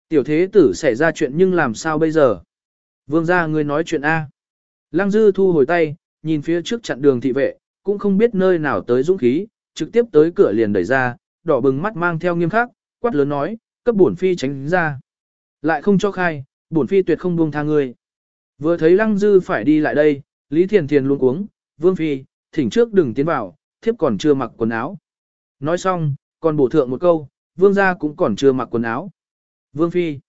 Tiểu thế tử xảy ra chuyện nhưng làm sao bây giờ? Vương gia người nói chuyện A. Lăng dư thu hồi tay, nhìn phía trước chặn đường thị vệ, cũng không biết nơi nào tới dũng khí, trực tiếp tới cửa liền đẩy ra, đỏ bừng mắt mang theo nghiêm khắc, quát lớn nói, cấp bổn phi tránh ra. Lại không cho khai, bổn phi tuyệt không buông tha ngươi. Vừa thấy lăng dư phải đi lại đây, Lý Thiền Thiền luôn uống, vương phi, thỉnh trước đừng tiến vào, thiếp còn chưa mặc quần áo. Nói xong, còn bổ thượng một câu, vương gia cũng còn chưa mặc quần áo. Vương phi,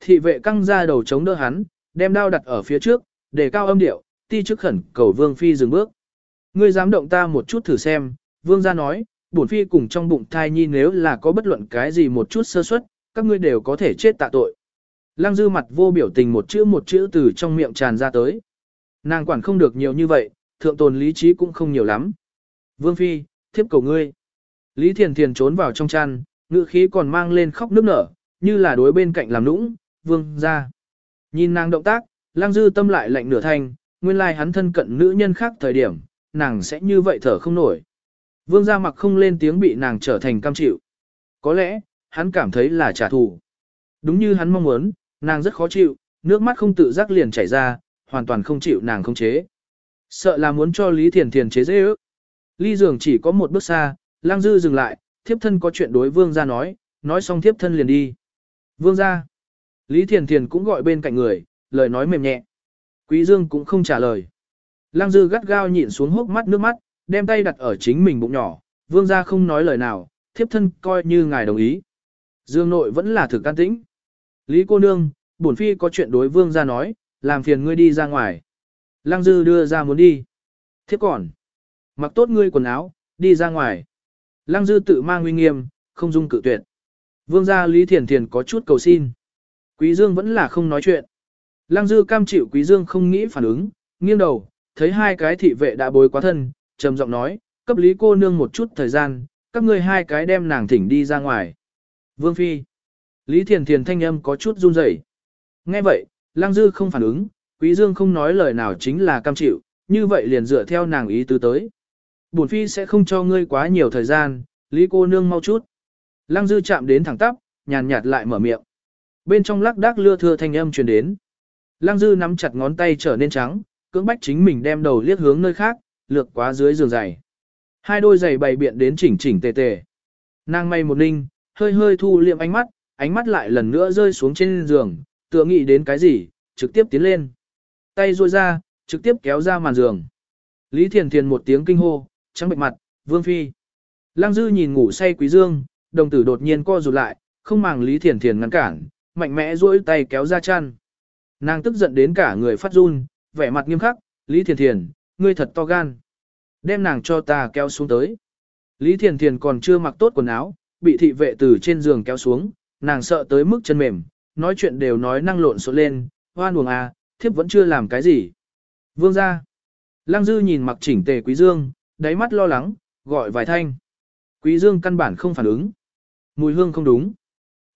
thị vệ căng ra đầu chống đỡ hắn, đem đao đặt ở phía trước, để cao âm điệu, ti trước khẩn cầu vương phi dừng bước. Ngươi dám động ta một chút thử xem, vương gia nói, bổn phi cùng trong bụng thai nhi nếu là có bất luận cái gì một chút sơ suất, các ngươi đều có thể chết tạ tội. Lăng dư mặt vô biểu tình một chữ một chữ từ trong miệng tràn ra tới. Nàng quản không được nhiều như vậy, thượng tồn lý trí cũng không nhiều lắm. Vương Phi, thiếp cầu ngươi. Lý Thiền Thiền trốn vào trong chăn, ngữ khí còn mang lên khóc nước nở, như là đối bên cạnh làm nũng, vương ra. Nhìn nàng động tác, lang dư tâm lại lạnh nửa thanh, nguyên lai hắn thân cận nữ nhân khác thời điểm, nàng sẽ như vậy thở không nổi. Vương gia mặc không lên tiếng bị nàng trở thành cam chịu. Có lẽ, hắn cảm thấy là trả thù. Đúng như hắn mong muốn, nàng rất khó chịu, nước mắt không tự giác liền chảy ra, hoàn toàn không chịu nàng không chế. Sợ là muốn cho Lý Thiền Thiền chế dễ ước. Ly giường chỉ có một bước xa, lang dư dừng lại, thiếp thân có chuyện đối vương gia nói, nói xong thiếp thân liền đi. Vương gia. Lý Thiền Thiền cũng gọi bên cạnh người, lời nói mềm nhẹ. Quý Dương cũng không trả lời. Lang dư gắt gao nhịn xuống hốc mắt nước mắt, đem tay đặt ở chính mình bụng nhỏ, vương gia không nói lời nào, thiếp thân coi như ngài đồng ý. Dương nội vẫn là thực can tĩnh. Lý cô nương, bổn phi có chuyện đối vương gia nói, làm phiền ngươi đi ra ngoài. Lăng dư đưa ra muốn đi. Thiếp còn. Mặc tốt ngươi quần áo, đi ra ngoài. Lăng dư tự mang uy nghiêm, không dung cự tuyệt. Vương gia Lý Thiền Thiền có chút cầu xin. Quý Dương vẫn là không nói chuyện. Lăng dư cam chịu Quý Dương không nghĩ phản ứng, nghiêng đầu, thấy hai cái thị vệ đã bối quá thân, trầm giọng nói, cấp lý cô nương một chút thời gian, các ngươi hai cái đem nàng thỉnh đi ra ngoài. Vương Phi. Lý Thiền Thiền thanh âm có chút run rẩy. Nghe vậy, Lăng Dư không phản ứng, Quý Dương không nói lời nào chính là cam chịu, như vậy liền dựa theo nàng ý tứ tới. Bổn Phi sẽ không cho ngươi quá nhiều thời gian, Lý cô nương mau chút. Lăng Dư chạm đến thẳng tắp, nhàn nhạt lại mở miệng. Bên trong lắc đác lưa thưa thanh âm truyền đến. Lăng Dư nắm chặt ngón tay trở nên trắng, cưỡng bách chính mình đem đầu liếc hướng nơi khác, lược quá dưới giường giày. Hai đôi giày bày biện đến chỉnh chỉnh tề tề. Nàng may một ninh, hơi hơi thu liệm ánh mắt, ánh mắt lại lần nữa rơi xuống trên giường, tựa nghĩ đến cái gì, trực tiếp tiến lên. Tay ruôi ra, trực tiếp kéo ra màn giường. Lý Thiền Thiền một tiếng kinh hô, trắng bệnh mặt, vương phi. Lăng Dư nhìn ngủ say quý dương, đồng tử đột nhiên co rụt lại, không màng Lý Thiền Thiền ngăn cản, mạnh mẽ duỗi tay kéo ra chăn. Nàng tức giận đến cả người phát run, vẻ mặt nghiêm khắc, Lý Thiền Thiền, ngươi thật to gan. Đem nàng cho ta kéo xuống tới. Lý Thiền Thiền còn chưa mặc tốt quần áo, bị thị vệ từ trên giường kéo xuống, nàng sợ tới mức chân mềm, nói chuyện đều nói năng lộn xộn lên, hoan uổng à, thiếp vẫn chưa làm cái gì. Vương ra. Lăng Dư nhìn mặc chỉnh tề Quý Dương, đáy mắt lo lắng, gọi vài thanh. Quý Dương căn bản không phản ứng. Mùi hương không đúng.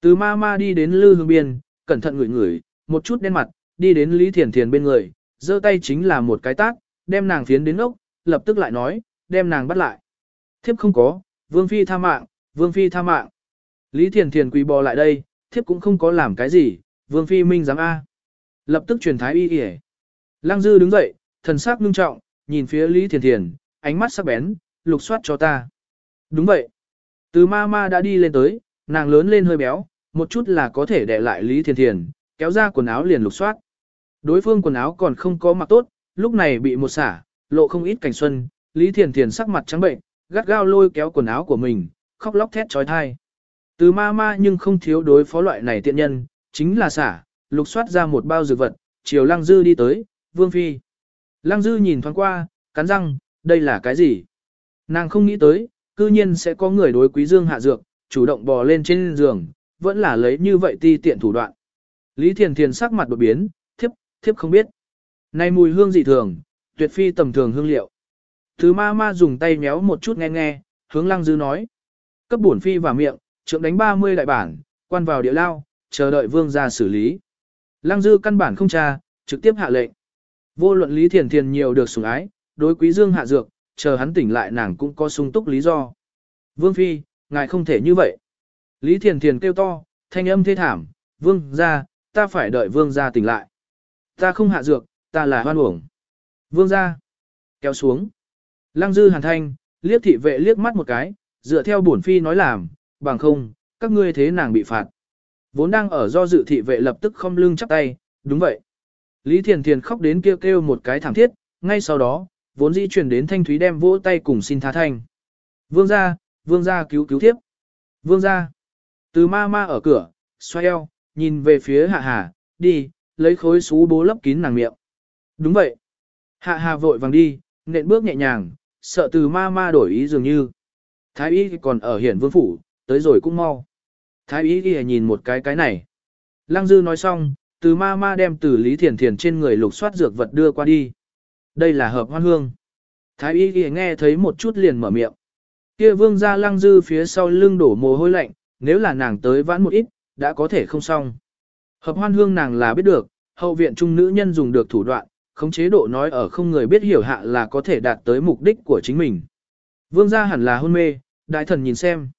Từ ma ma đi đến lư hương biên, cẩn thận ngửi ngửi, một chút đen mặt, đi đến Lý Thiền Thiền bên người, giơ tay chính là một cái tác, đem nàng phiến đến ốc, lập tức lại nói, đem nàng bắt lại. Thiếp không có, Vương Phi tha mạng, Vương Phi tha mạng. Lý Thiền Thiền quỳ bò lại đây, thiếp cũng không có làm cái gì, Vương Phi minh dám A. Lập tức truyền thái y yể. Lăng Dư đứng dậy, thần sắc ngưng trọng, nhìn phía Lý Thiền Thiền, ánh mắt sắc bén, lục soát cho ta. Đúng vậy. Từ ma ma đã đi lên tới, nàng lớn lên hơi béo, một chút là có thể đè lại Lý Thiền Thiền, kéo ra quần áo liền lục soát. Đối phương quần áo còn không có mặc tốt, lúc này bị một xả, lộ không ít cảnh xuân, Lý Thiền Thiền sắc mặt trắng bệnh, gắt gao lôi kéo quần áo của mình, khóc lóc thét trói thai. Từ ma ma nhưng không thiếu đối phó loại này tiện nhân, chính là xả, lục soát ra một bao dược vật, chiều Lăng Dư đi tới, Vương Phi. Lăng Dư nhìn thoáng qua, cắn răng, đây là cái gì? Nàng không nghĩ tới, cư nhiên sẽ có người đối quý dương hạ dược, chủ động bò lên trên giường, vẫn là lấy như vậy ti tiện thủ đoạn. Lý Thiền Thiền sắc mặt đột biến, thiếp, thiếp không biết. Này mùi hương dị thường, tuyệt phi tầm thường hương liệu. Thứ ma ma dùng tay méo một chút nghe nghe, hướng lăng dư nói. Cấp bổn phi vào miệng, trượng đánh 30 đại bản, quan vào địa lao, chờ đợi vương ra xử lý. Lăng dư căn bản không tra, trực tiếp hạ lệnh. Vô luận Lý Thiền Thiền nhiều được sủng ái, đối quý dương hạ dược, chờ hắn tỉnh lại nàng cũng có sung túc lý do. Vương phi, ngài không thể như vậy. Lý Thiền Thiền kêu to, thanh âm thê thảm, vương ra, ta phải đợi vương ra tỉnh lại. Ta không hạ dược, ta là hoan uổng. Vương ra, kéo xuống. Lăng dư hàn thanh, liếc thị vệ liếc mắt một cái, dựa theo bổn phi nói làm, bằng không, các ngươi thế nàng bị phạt. Vốn đang ở do dự thị vệ lập tức không lưng chắp tay, đúng vậy. Lý Thiền Thiền khóc đến kêu kêu một cái thảm thiết, ngay sau đó, vốn di chuyển đến thanh thúy đem vỗ tay cùng xin tha thanh. Vương gia, vương gia cứu cứu tiếp. Vương gia. Từ ma ma ở cửa, xoay eo, nhìn về phía hạ hà, đi, lấy khối xú bố lấp kín nàng miệng. Đúng vậy. Hạ hà vội vàng đi, nện bước nhẹ nhàng, sợ từ ma ma đổi ý dường như. Thái y còn ở hiển vương phủ, tới rồi cũng mau. Thái y ghi nhìn một cái cái này. Lăng dư nói xong, từ ma ma đem từ lý thiền thiền trên người lục soát dược vật đưa qua đi. Đây là hợp hoan hương. Thái y ghi nghe thấy một chút liền mở miệng. Kia vương ra lăng dư phía sau lưng đổ mồ hôi lạnh, nếu là nàng tới vãn một ít, đã có thể không xong. Hợp hoan hương nàng là biết được, hậu viện trung nữ nhân dùng được thủ đoạn, khống chế độ nói ở không người biết hiểu hạ là có thể đạt tới mục đích của chính mình. Vương gia hẳn là hôn mê, đại thần nhìn xem.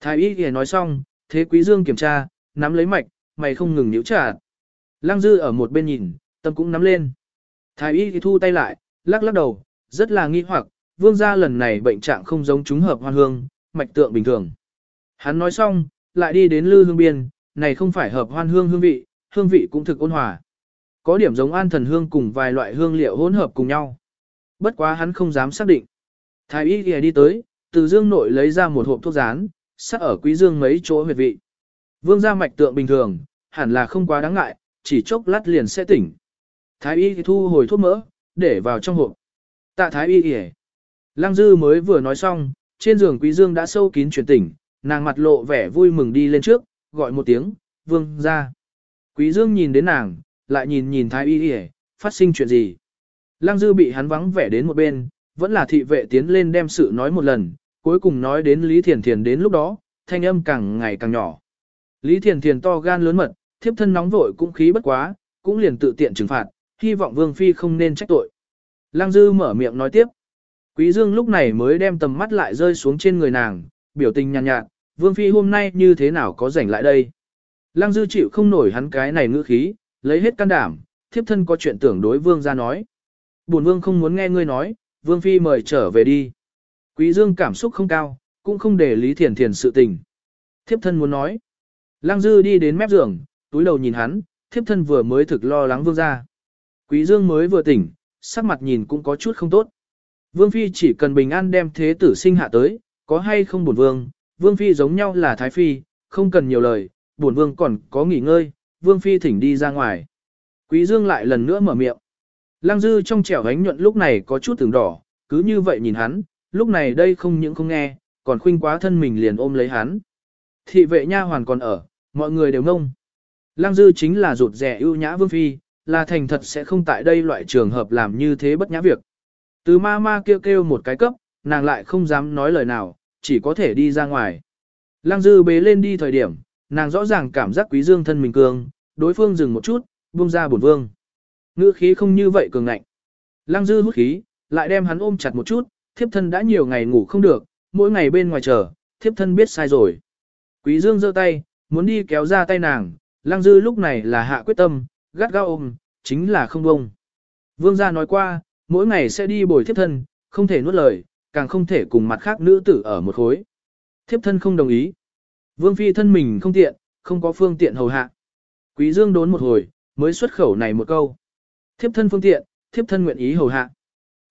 Thái y kìa nói xong, thế quý dương kiểm tra, nắm lấy mạch, mày không ngừng nhíu trả. Lăng dư ở một bên nhìn, tâm cũng nắm lên. Thái y thì thu tay lại, lắc lắc đầu, rất là nghi hoặc, vương gia lần này bệnh trạng không giống chúng hợp hoan hương, mạch tượng bình thường. Hắn nói xong, lại đi đến lư hương biên, này không phải hợp hoan hương hương vị, hương vị cũng thực ôn hòa. Có điểm giống an thần hương cùng vài loại hương liệu hỗn hợp cùng nhau. Bất quá hắn không dám xác định. Thái y thì đi tới, từ dương nội lấy ra một hộp thuốc rán, sắc ở quý dương mấy chỗ huyệt vị. Vương gia mạch tượng bình thường, hẳn là không quá đáng ngại, chỉ chốc lát liền sẽ tỉnh. Thái y thu hồi thuốc mỡ, để vào trong hộp. Tạ thái y kìa. Lăng dư mới vừa nói xong, trên giường quý dương đã sâu kín chuyển tỉnh, nàng mặt lộ vẻ vui mừng đi lên trước, gọi một tiếng, vương gia. Quý dương nhìn đến nàng, lại nhìn nhìn thái y kìa, phát sinh chuyện gì. Lăng dư bị hắn vắng vẻ đến một bên, vẫn là thị vệ tiến lên đem sự nói một lần, cuối cùng nói đến Lý Thiền Thiền đến lúc đó, thanh âm càng ngày càng nhỏ. Lý Thiền Thiền to gan lớn mật, thiếp thân nóng vội cũng khí bất quá, cũng liền tự tiện trừng phạt, hy vọng Vương Phi không nên trách tội. Lăng Dư mở miệng nói tiếp. Quý Dương lúc này mới đem tầm mắt lại rơi xuống trên người nàng, biểu tình nhàn nhạt, nhạt, Vương Phi hôm nay như thế nào có rảnh lại đây. Lăng Dư chịu không nổi hắn cái này ngữ khí, lấy hết can đảm, thiếp thân có chuyện tưởng đối Vương ra nói. Bổn Vương không muốn nghe ngươi nói, Vương Phi mời trở về đi. Quý Dương cảm xúc không cao, cũng không để Lý Thiền Thiền sự tình. Thiếp thân muốn nói. Lăng Dư đi đến mép giường, túi đầu nhìn hắn, thiếp thân vừa mới thực lo lắng Vương gia. Quý Dương mới vừa tỉnh, sắc mặt nhìn cũng có chút không tốt. Vương Phi chỉ cần bình an đem thế tử sinh hạ tới, có hay không buồn vương, Vương Phi giống nhau là Thái Phi, không cần nhiều lời, buồn vương còn có nghỉ ngơi, Vương Phi thỉnh đi ra ngoài. Quý Dương lại lần nữa mở miệng. Lăng Dư trong trẻo ánh nhuận lúc này có chút từng đỏ, cứ như vậy nhìn hắn, lúc này đây không những không nghe, còn khuynh quá thân mình liền ôm lấy hắn. Thị vệ nha hoàn còn ở, mọi người đều ngông. Lăng Dư chính là rụt rẻ ưu nhã Vương Phi, là thành thật sẽ không tại đây loại trường hợp làm như thế bất nhã việc. Từ ma ma kêu kêu một cái cấp, nàng lại không dám nói lời nào, chỉ có thể đi ra ngoài. Lăng dư bế lên đi thời điểm, nàng rõ ràng cảm giác quý dương thân mình cường, đối phương dừng một chút, buông ra bổn vương. Ngữ khí không như vậy cường ngạnh. Lăng dư hút khí, lại đem hắn ôm chặt một chút, thiếp thân đã nhiều ngày ngủ không được, mỗi ngày bên ngoài chờ, thiếp thân biết sai rồi. Quý dương giơ tay, muốn đi kéo ra tay nàng, lăng dư lúc này là hạ quyết tâm, gắt gao ôm, chính là không bông. Vương gia nói qua, mỗi ngày sẽ đi bồi thiếp thân, không thể nuốt lời, càng không thể cùng mặt khác nữ tử ở một khối. Thiếp thân không đồng ý. Vương phi thân mình không tiện, không có phương tiện hầu hạ. Quý dương đốn một hồi, mới xuất khẩu này một câu. Thiếp thân phương tiện, thiếp thân nguyện ý hầu hạ.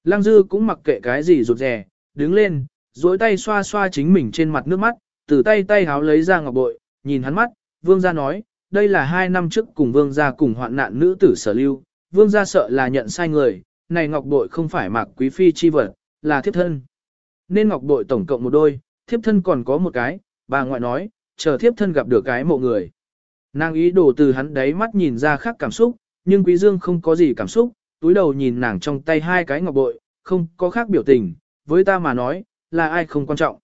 Lăng dư cũng mặc kệ cái gì rụt rè, đứng lên, duỗi tay xoa xoa chính mình trên mặt nước mắt, từ tay tay háo lấy ra ngọc bội, nhìn hắn mắt, vương gia nói, đây là hai năm trước cùng vương gia cùng hoạn nạn nữ tử sở lưu, vương gia sợ là nhận sai người, này ngọc bội không phải mặc quý phi chi vật, là thiếp thân. Nên ngọc bội tổng cộng một đôi, thiếp thân còn có một cái, bà ngoại nói, chờ thiếp thân gặp được cái mộ người. Nàng ý đồ từ hắn đáy mắt nhìn ra khác cảm xúc, nhưng quý dương không có gì cảm xúc, túi đầu nhìn nàng trong tay hai cái ngọc bội, không có khác biểu tình, với ta mà nói, là ai không quan trọng.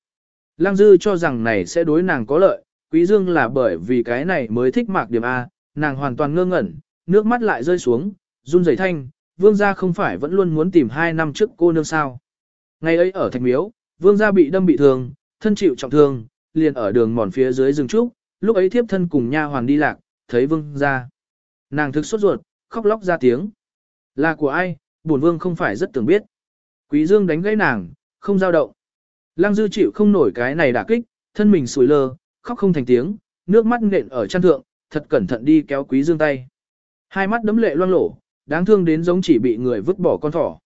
Lăng dư cho rằng này sẽ đối nàng có lợi, quý dương là bởi vì cái này mới thích mạc điểm A, nàng hoàn toàn ngơ ngẩn, nước mắt lại rơi xuống, run rẩy thanh, vương gia không phải vẫn luôn muốn tìm hai năm trước cô nương sao. Ngày ấy ở thạch miếu, vương gia bị đâm bị thương, thân chịu trọng thương, liền ở đường mòn phía dưới rừng trúc, lúc ấy thiếp thân cùng nha hoàng đi lạc, thấy vương gia. Nàng thực sốt ruột, khóc lóc ra tiếng. Là của ai, bổn vương không phải rất tưởng biết. Quý dương đánh gãy nàng, không giao động. Lăng dư chịu không nổi cái này đả kích, thân mình sủi lơ, khóc không thành tiếng, nước mắt nện ở chăn thượng, thật cẩn thận đi kéo quý dương tay. Hai mắt đấm lệ loang lổ, đáng thương đến giống chỉ bị người vứt bỏ con thỏ.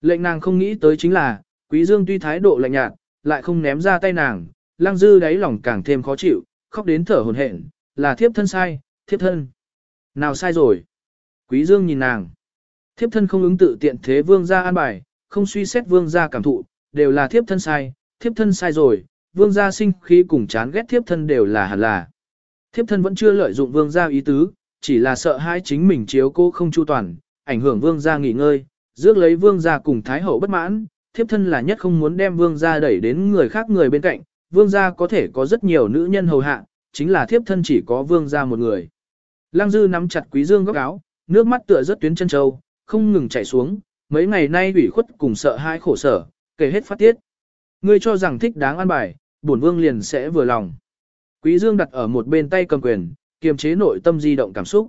Lệnh nàng không nghĩ tới chính là, quý dương tuy thái độ lạnh nhạt, lại không ném ra tay nàng, lang dư đáy lòng càng thêm khó chịu, khóc đến thở hổn hển, là thiếp thân sai, thiếp thân. Nào sai rồi? Quý dương nhìn nàng. Thiếp thân không ứng tự tiện thế vương gia an bài, không suy xét vương gia cảm thụ, đều là thiếp thân sai, thiếp thân sai rồi, vương gia sinh khí cùng chán ghét thiếp thân đều là hẳn là. Thiếp thân vẫn chưa lợi dụng vương gia ý tứ, chỉ là sợ hai chính mình chiếu cô không chu toàn, ảnh hưởng vương gia nghỉ ngơi, rước lấy vương gia cùng thái hậu bất mãn, thiếp thân là nhất không muốn đem vương gia đẩy đến người khác người bên cạnh, vương gia có thể có rất nhiều nữ nhân hầu hạ, chính là thiếp thân chỉ có vương gia một người. Lăng dư nắm chặt quý dương góc áo, nước mắt tựa rất tuyến chân châu, không ngừng chảy xuống, mấy ngày nay ủy khuất cùng sợ hai khổ sở, kể hết phát tiết. Ngươi cho rằng thích đáng ăn bài, bổn vương liền sẽ vừa lòng. Quý dương đặt ở một bên tay cầm quyền, kiềm chế nội tâm di động cảm xúc.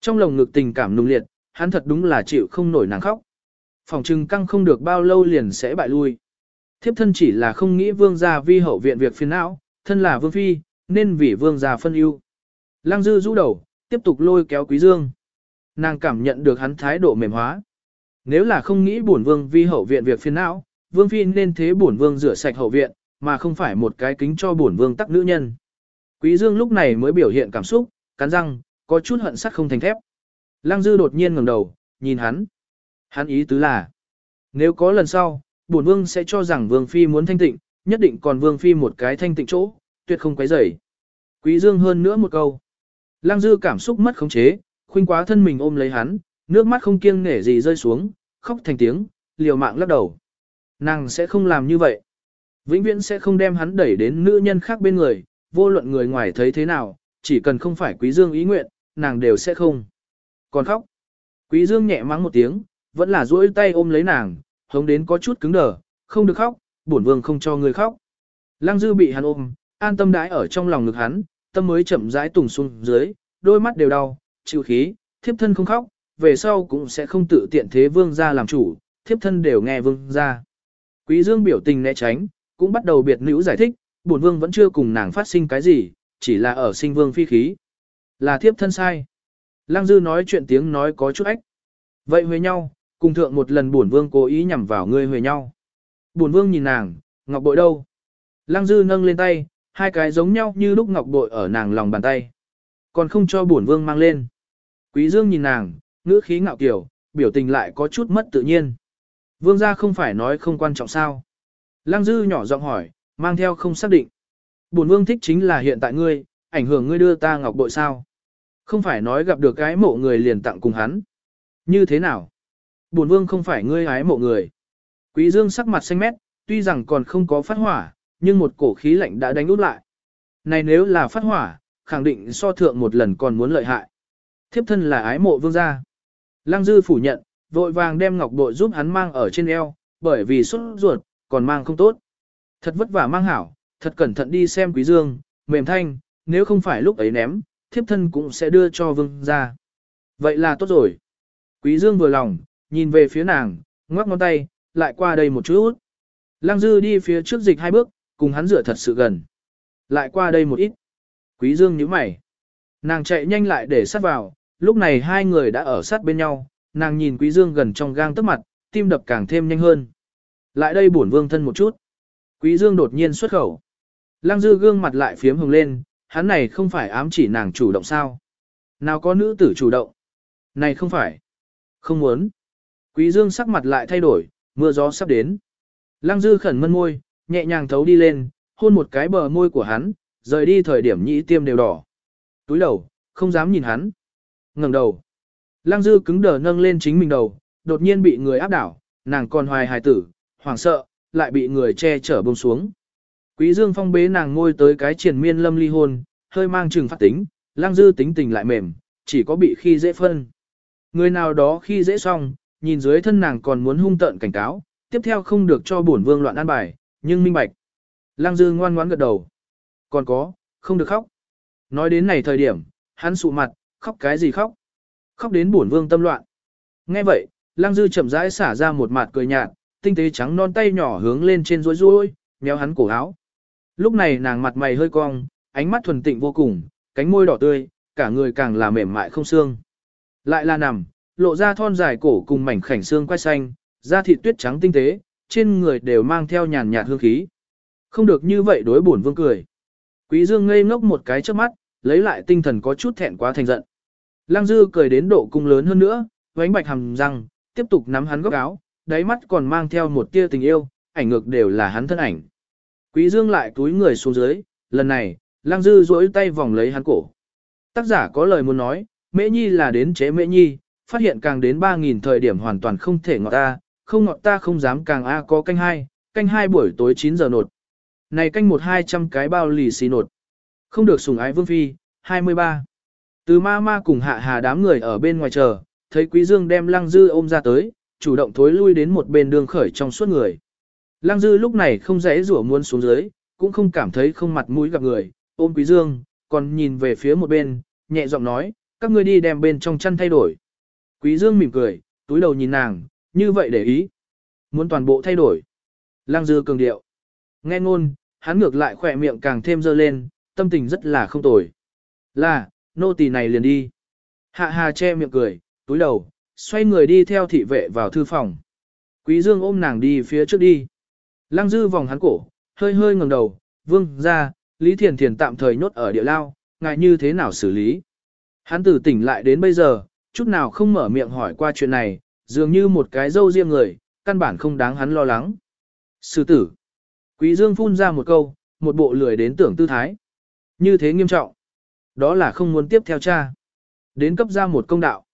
Trong lòng ngực tình cảm nung liệt, hắn thật đúng là chịu không nổi nàng khóc. Phòng trưng căng không được bao lâu liền sẽ bại lui. Thiếp thân chỉ là không nghĩ vương gia vi hậu viện việc phiền não, thân là vương phi, nên vì vương gia phân ưu. Lăng dư rũ đầu, tiếp tục lôi kéo quý dương. Nàng cảm nhận được hắn thái độ mềm hóa. Nếu là không nghĩ bổn vương vi hậu viện việc phiền não, vương phi nên thế bổn vương rửa sạch hậu viện, mà không phải một cái kính cho bổn vương tắc nữ nhân. Quý Dương lúc này mới biểu hiện cảm xúc, cắn răng, có chút hận sắt không thành thép. Lăng Dư đột nhiên ngẩng đầu, nhìn hắn. Hắn ý tứ là, nếu có lần sau, bổn vương sẽ cho rằng vương phi muốn thanh tịnh, nhất định còn vương phi một cái thanh tịnh chỗ, tuyệt không quấy rầy. Quý dương hơn nữa một câu. Lăng dư cảm xúc mất khống chế, khuynh quá thân mình ôm lấy hắn, nước mắt không kiêng nể gì rơi xuống, khóc thành tiếng, liều mạng lắc đầu. Nàng sẽ không làm như vậy. Vĩnh viễn sẽ không đem hắn đẩy đến nữ nhân khác bên người, vô luận người ngoài thấy thế nào, chỉ cần không phải quý dương ý nguyện, nàng đều sẽ không. Còn khóc. Quý dương nhẹ mắng một tiếng, vẫn là duỗi tay ôm lấy nàng, hống đến có chút cứng đờ, không được khóc, bổn vương không cho người khóc. Lăng dư bị hắn ôm, an tâm đái ở trong lòng ngực hắn, tâm mới chậm rãi tùng xuống dưới, đôi mắt đều đau, chịu khí, thiếp thân không khóc, về sau cũng sẽ không tự tiện thế vương gia làm chủ, thiếp thân đều nghe vương gia. Quý dương biểu tình né tránh, cũng bắt đầu biệt nữ giải thích, bổn vương vẫn chưa cùng nàng phát sinh cái gì, chỉ là ở sinh vương phi khí. Là thiếp thân sai. Lăng dư nói chuyện tiếng nói có chút ách. Vậy huề nhau, cùng thượng một lần bổn vương cố ý nhằm vào ngươi huề nhau. Bổn vương nhìn nàng, ngọc bội đâu? Lăng dư nâng lên tay, hai cái giống nhau như lúc ngọc bội ở nàng lòng bàn tay. Còn không cho bổn vương mang lên. Quý dương nhìn nàng, ngữ khí ngạo kiểu, biểu tình lại có chút mất tự nhiên. Vương gia không phải nói không quan trọng sao. Lăng dư nhỏ giọng hỏi, mang theo không xác định. Bổn vương thích chính là hiện tại ngươi, ảnh hưởng ngươi đưa ta ngọc bội sao. Không phải nói gặp được cái mộ người liền tặng cùng hắn. Như thế nào? Bổn vương không phải ngươi ái mộ người. Quý dương sắc mặt xanh mét, tuy rằng còn không có phát hỏa, nhưng một cổ khí lạnh đã đánh út lại. Này nếu là phát hỏa, khẳng định so thượng một lần còn muốn lợi hại. Thiếp thân là ái mộ vương gia. Lăng dư phủ nhận, vội vàng đem ngọc bội giúp hắn mang ở trên eo, bởi vì xuất ruột, còn mang không tốt. Thật vất vả mang hảo, thật cẩn thận đi xem quý dương, mềm thanh, nếu không phải lúc ấy ném, thiếp thân cũng sẽ đưa cho vương gia. Vậy là tốt rồi. Quý dương vừa lòng, nhìn về phía nàng, ngoắc ngón tay, lại qua đây một chút. Lăng dư đi phía trước dịch hai bước, cùng hắn rửa thật sự gần. Lại qua đây một ít. Quý dương nhíu mày. Nàng chạy nhanh lại để sát vào, lúc này hai người đã ở sát bên nhau, nàng nhìn quý dương gần trong gang tấc mặt, tim đập càng thêm nhanh hơn. Lại đây bổn vương thân một chút. Quý dương đột nhiên xuất khẩu. Lăng dư gương mặt lại phiếm hồng lên, hắn này không phải ám chỉ nàng chủ động sao. Nào có nữ tử chủ động. Này không phải. Không muốn. Quý dương sắc mặt lại thay đổi, mưa gió sắp đến. Lăng dư khẩn mân môi, nhẹ nhàng thấu đi lên, hôn một cái bờ môi của hắn, rời đi thời điểm nhĩ tiêm đều đỏ. Túi đầu, không dám nhìn hắn ngẩng đầu. Lăng dư cứng đờ nâng lên chính mình đầu, đột nhiên bị người áp đảo, nàng còn hoài hài tử, hoảng sợ, lại bị người che chở bông xuống. Quý dương phong bế nàng ngôi tới cái triển miên lâm ly hôn, hơi mang trừng phát tính, lăng dư tính tình lại mềm, chỉ có bị khi dễ phân. Người nào đó khi dễ xong, nhìn dưới thân nàng còn muốn hung tợn cảnh cáo, tiếp theo không được cho bổn vương loạn an bài, nhưng minh bạch. Lăng dư ngoan ngoãn gật đầu. Còn có, không được khóc. Nói đến này thời điểm, hắn sụ mặt, khóc cái gì khóc? Khóc đến bổn vương tâm loạn. Nghe vậy, Lăng dư chậm rãi xả ra một mặt cười nhạt, tinh tế trắng non tay nhỏ hướng lên trên rối rối, méo hắn cổ áo. Lúc này nàng mặt mày hơi cong, ánh mắt thuần tịnh vô cùng, cánh môi đỏ tươi, cả người càng là mềm mại không xương. Lại là nằm, lộ ra thon dài cổ cùng mảnh khảnh xương quai xanh, da thịt tuyết trắng tinh tế, trên người đều mang theo nhàn nhạt hương khí. Không được như vậy đối bổn vương cười. Quý dương ngây ngốc một cái trước mắt, lấy lại tinh thần có chút thẹn quá thành giận. Lăng dư cười đến độ cung lớn hơn nữa, vánh bạch hầm răng, tiếp tục nắm hắn góc áo, đáy mắt còn mang theo một tia tình yêu, ảnh ngược đều là hắn thân ảnh. Quý dương lại túi người xuống dưới, lần này, lăng dư duỗi tay vòng lấy hắn cổ. Tác giả có lời muốn nói, mễ nhi là đến chế mễ nhi, phát hiện càng đến 3.000 thời điểm hoàn toàn không thể ngọt ta, không ngọt ta không dám càng a có canh hai, canh hai buổi tối 9 giờ nột. Này canh một hai trăm cái bao lì xì nột. Không được sủng ái vương phi, 23. Từ ma ma cùng hạ hà đám người ở bên ngoài chờ, thấy quý dương đem lăng dư ôm ra tới, chủ động thối lui đến một bên đường khởi trong suốt người. Lăng dư lúc này không dễ rủa muốn xuống dưới, cũng không cảm thấy không mặt mũi gặp người, ôm quý dương, còn nhìn về phía một bên, nhẹ giọng nói, các ngươi đi đem bên trong chăn thay đổi. Quý dương mỉm cười, túi đầu nhìn nàng, như vậy để ý. Muốn toàn bộ thay đổi. Lăng dư cường điệu. Nghe ngôn, hắn ngược lại khỏe miệng càng thêm dơ lên, tâm tình rất là không tồi. Là, nô tỳ này liền đi. Hạ hà che miệng cười, túi đầu, xoay người đi theo thị vệ vào thư phòng. Quý Dương ôm nàng đi phía trước đi. Lăng dư vòng hắn cổ, hơi hơi ngẩng đầu, vương ra, Lý Thiền Thiền tạm thời nhốt ở địa lao, ngại như thế nào xử lý. Hắn từ tỉnh lại đến bây giờ, chút nào không mở miệng hỏi qua chuyện này, dường như một cái dâu riêng người, căn bản không đáng hắn lo lắng. Sư tử. Quý Dương phun ra một câu, một bộ lười đến tưởng tư thái. Như thế nghiêm trọng. Đó là không muốn tiếp theo cha. Đến cấp ra một công đạo.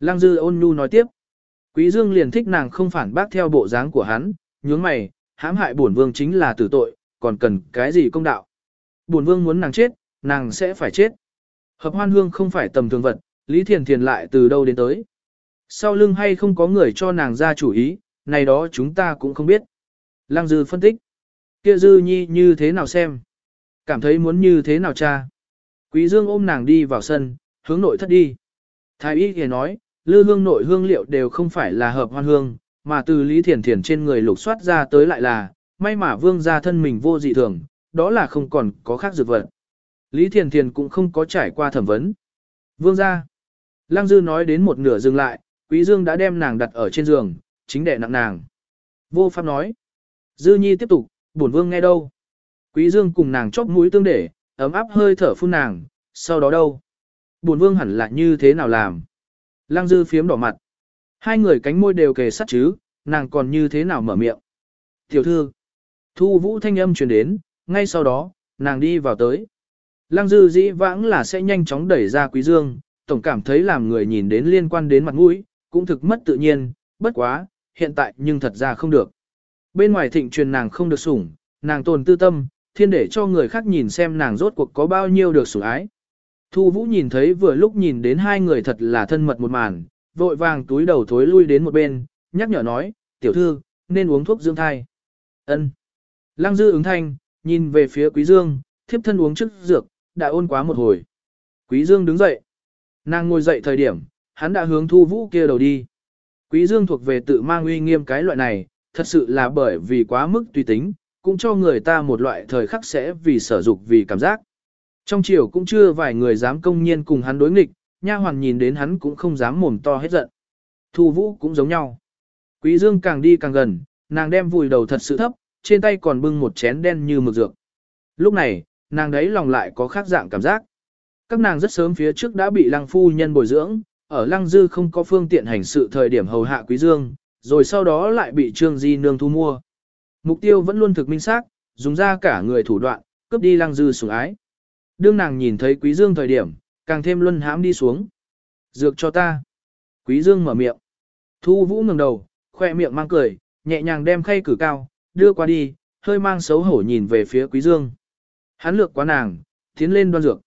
Lăng dư ôn nhu nói tiếp. Quý Dương liền thích nàng không phản bác theo bộ dáng của hắn, nhướng mày, hãm hại bổn vương chính là tử tội, còn cần cái gì công đạo. Bổn vương muốn nàng chết, nàng sẽ phải chết. Hợp hoan hương không phải tầm thường vật, Lý Thiền Thiền lại từ đâu đến tới. Sau lưng hay không có người cho nàng ra chủ ý, này đó chúng ta cũng không biết. Lăng Dư phân tích. Kia Dư Nhi như thế nào xem? Cảm thấy muốn như thế nào cha? Quý Dương ôm nàng đi vào sân, hướng nội thất đi. Thái y thì nói, lư hương nội hương liệu đều không phải là hợp hoan hương, mà từ Lý Thiền Thiền trên người lục soát ra tới lại là, may mà vương gia thân mình vô dị thường, đó là không còn có khác dược vật. Lý Thiền Thiền cũng không có trải qua thẩm vấn. Vương gia. Lăng Dư nói đến một nửa dừng lại, Quý Dương đã đem nàng đặt ở trên giường, chính đệ nặng nàng. Vô pháp nói. Dư Nhi tiếp tục, bổn vương nghe đâu. Quý Dương cùng nàng chóp mũi tương để, ấm áp hơi thở phun nàng, sau đó đâu. Bổn vương hẳn là như thế nào làm. Lăng Dư phiếm đỏ mặt. Hai người cánh môi đều kề sát chứ, nàng còn như thế nào mở miệng. Tiểu thư. Thu vũ thanh âm truyền đến, ngay sau đó, nàng đi vào tới. Lăng dư dĩ vãng là sẽ nhanh chóng đẩy ra quý dương, tổng cảm thấy làm người nhìn đến liên quan đến mặt mũi, cũng thực mất tự nhiên, bất quá, hiện tại nhưng thật ra không được. Bên ngoài thịnh truyền nàng không được sủng, nàng tồn tư tâm, thiên để cho người khác nhìn xem nàng rốt cuộc có bao nhiêu được sủng ái. Thu Vũ nhìn thấy vừa lúc nhìn đến hai người thật là thân mật một màn, vội vàng túi đầu thối lui đến một bên, nhắc nhở nói, tiểu thư, nên uống thuốc dưỡng thai. Ân. Lăng dư ứng thanh, nhìn về phía quý dương, thiếp thân uống trước dược, đã ôn quá một hồi. Quý dương đứng dậy. Nàng ngồi dậy thời điểm, hắn đã hướng thu vũ kia đầu đi. Quý dương thuộc về tự mang uy nghiêm cái loại này, thật sự là bởi vì quá mức tùy tính, cũng cho người ta một loại thời khắc sẽ vì sở dục vì cảm giác. Trong chiều cũng chưa vài người dám công nhiên cùng hắn đối nghịch, nha hoàn nhìn đến hắn cũng không dám mồm to hết giận. Thu vũ cũng giống nhau. Quý dương càng đi càng gần, nàng đem vùi đầu thật sự thấp, trên tay còn bưng một chén đen như mực dược. Lúc này, nàng đấy lòng lại có khác dạng cảm giác. Các nàng rất sớm phía trước đã bị lăng phu nhân bồi dưỡng, ở lăng dư không có phương tiện hành sự thời điểm hầu hạ quý dương, rồi sau đó lại bị trương di nương thu mua. Mục tiêu vẫn luôn thực minh xác, dùng ra cả người thủ đoạn, cướp đi lăng dư sủng ái. Đương nàng nhìn thấy quý dương thời điểm, càng thêm luân hãm đi xuống. Dược cho ta. Quý dương mở miệng. Thu vũ ngẩng đầu, khoe miệng mang cười, nhẹ nhàng đem khay cử cao, đưa qua đi, hơi mang xấu hổ nhìn về phía quý dương. Hắn lược quá nàng, tiến lên đoan dược.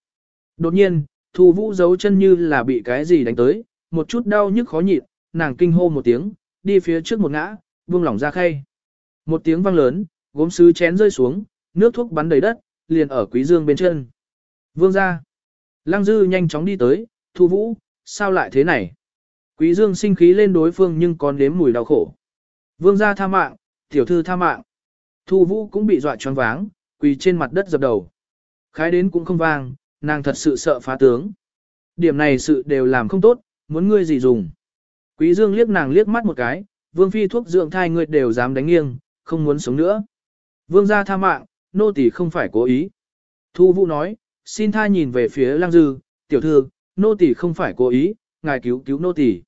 Đột nhiên, thu vũ giấu chân như là bị cái gì đánh tới, một chút đau nhức khó nhịn, nàng kinh hô một tiếng, đi phía trước một ngã, buông lỏng ra khay. Một tiếng vang lớn, gốm sứ chén rơi xuống, nước thuốc bắn đầy đất, liền ở quý dương bên chân. Vương gia, Lăng dư nhanh chóng đi tới, thu vũ, sao lại thế này? Quý dương sinh khí lên đối phương nhưng còn nếm mùi đau khổ. Vương gia tha mạng, tiểu thư tha mạng. Thu vũ cũng bị dọa choáng váng, quỳ trên mặt đất dập đầu. Khái đến cũng không vang, nàng thật sự sợ phá tướng. Điểm này sự đều làm không tốt, muốn ngươi gì dùng. Quý dương liếc nàng liếc mắt một cái, vương phi thuốc dưỡng thai ngươi đều dám đánh nghiêng, không muốn sống nữa. Vương gia tha mạng, nô tỳ không phải cố ý. Thu vũ nói, xin tha nhìn về phía lăng dư, tiểu thư, nô tỳ không phải cố ý, ngài cứu cứu nô tỳ.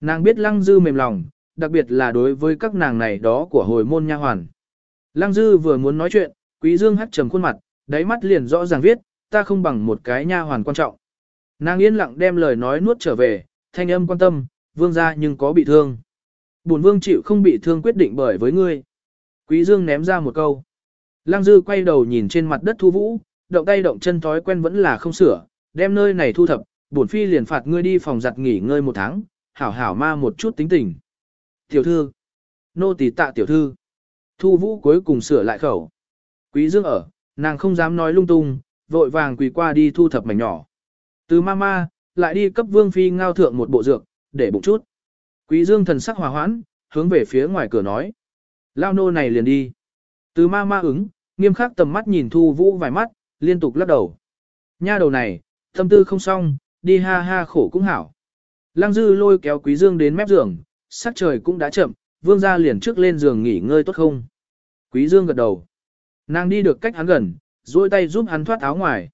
Nàng biết lăng dư mềm lòng, đặc biệt là đối với các nàng này đó của hồi môn nha hoàn. Lăng dư vừa muốn nói chuyện, quý dương hắt trầm khuôn mặt, đáy mắt liền rõ ràng viết, ta không bằng một cái nha hoàn quan trọng. Nàng yên lặng đem lời nói nuốt trở về, thanh âm quan tâm, vương gia nhưng có bị thương. Bổn vương chịu không bị thương quyết định bởi với ngươi. Quý dương ném ra một câu. Lăng dư quay đầu nhìn trên mặt đất thu vũ, động tay động chân thói quen vẫn là không sửa, đem nơi này thu thập, bổn phi liền phạt ngươi đi phòng giặt nghỉ ngơi một tháng, hảo hảo ma một chút tính tình. Tiểu thư, nô tỳ tạ tiểu thư. Thu vũ cuối cùng sửa lại khẩu. Quý dương ở, nàng không dám nói lung tung, vội vàng quỳ qua đi thu thập mảnh nhỏ. Từ mama, lại đi cấp vương phi ngao thượng một bộ dược, để bụng chút. Quý dương thần sắc hòa hoãn, hướng về phía ngoài cửa nói. Lao nô này liền đi. Từ ma ma ứng, nghiêm khắc tầm mắt nhìn thu vũ vài mắt, liên tục lắc đầu. Nha đầu này, tâm tư không xong, đi ha ha khổ cũng hảo. Lăng dư lôi kéo quý dương đến mép giường, sắc trời cũng đã chậm, vương gia liền trước lên giường nghỉ ngơi tốt không. Quý dương gật đầu. Nàng đi được cách hắn gần, duỗi tay giúp hắn thoát áo ngoài.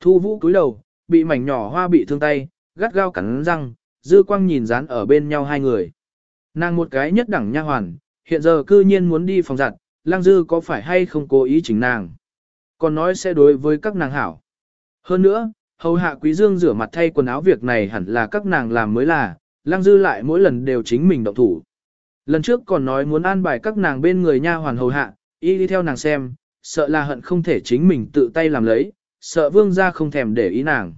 Thu vũ cúi đầu, bị mảnh nhỏ hoa bị thương tay, gắt gao cắn răng, dư quang nhìn dán ở bên nhau hai người. Nàng một cái nhất đẳng nha hoàn, hiện giờ cư nhiên muốn đi phòng giặt, lang dư có phải hay không cố ý chỉnh nàng. Còn nói sẽ đối với các nàng hảo. Hơn nữa, hầu hạ quý dương rửa mặt thay quần áo việc này hẳn là các nàng làm mới là, lang dư lại mỗi lần đều chính mình động thủ. Lần trước còn nói muốn an bài các nàng bên người nha hoàn hầu hạ, y đi theo nàng xem, sợ là hận không thể chính mình tự tay làm lấy, sợ vương gia không thèm để ý nàng.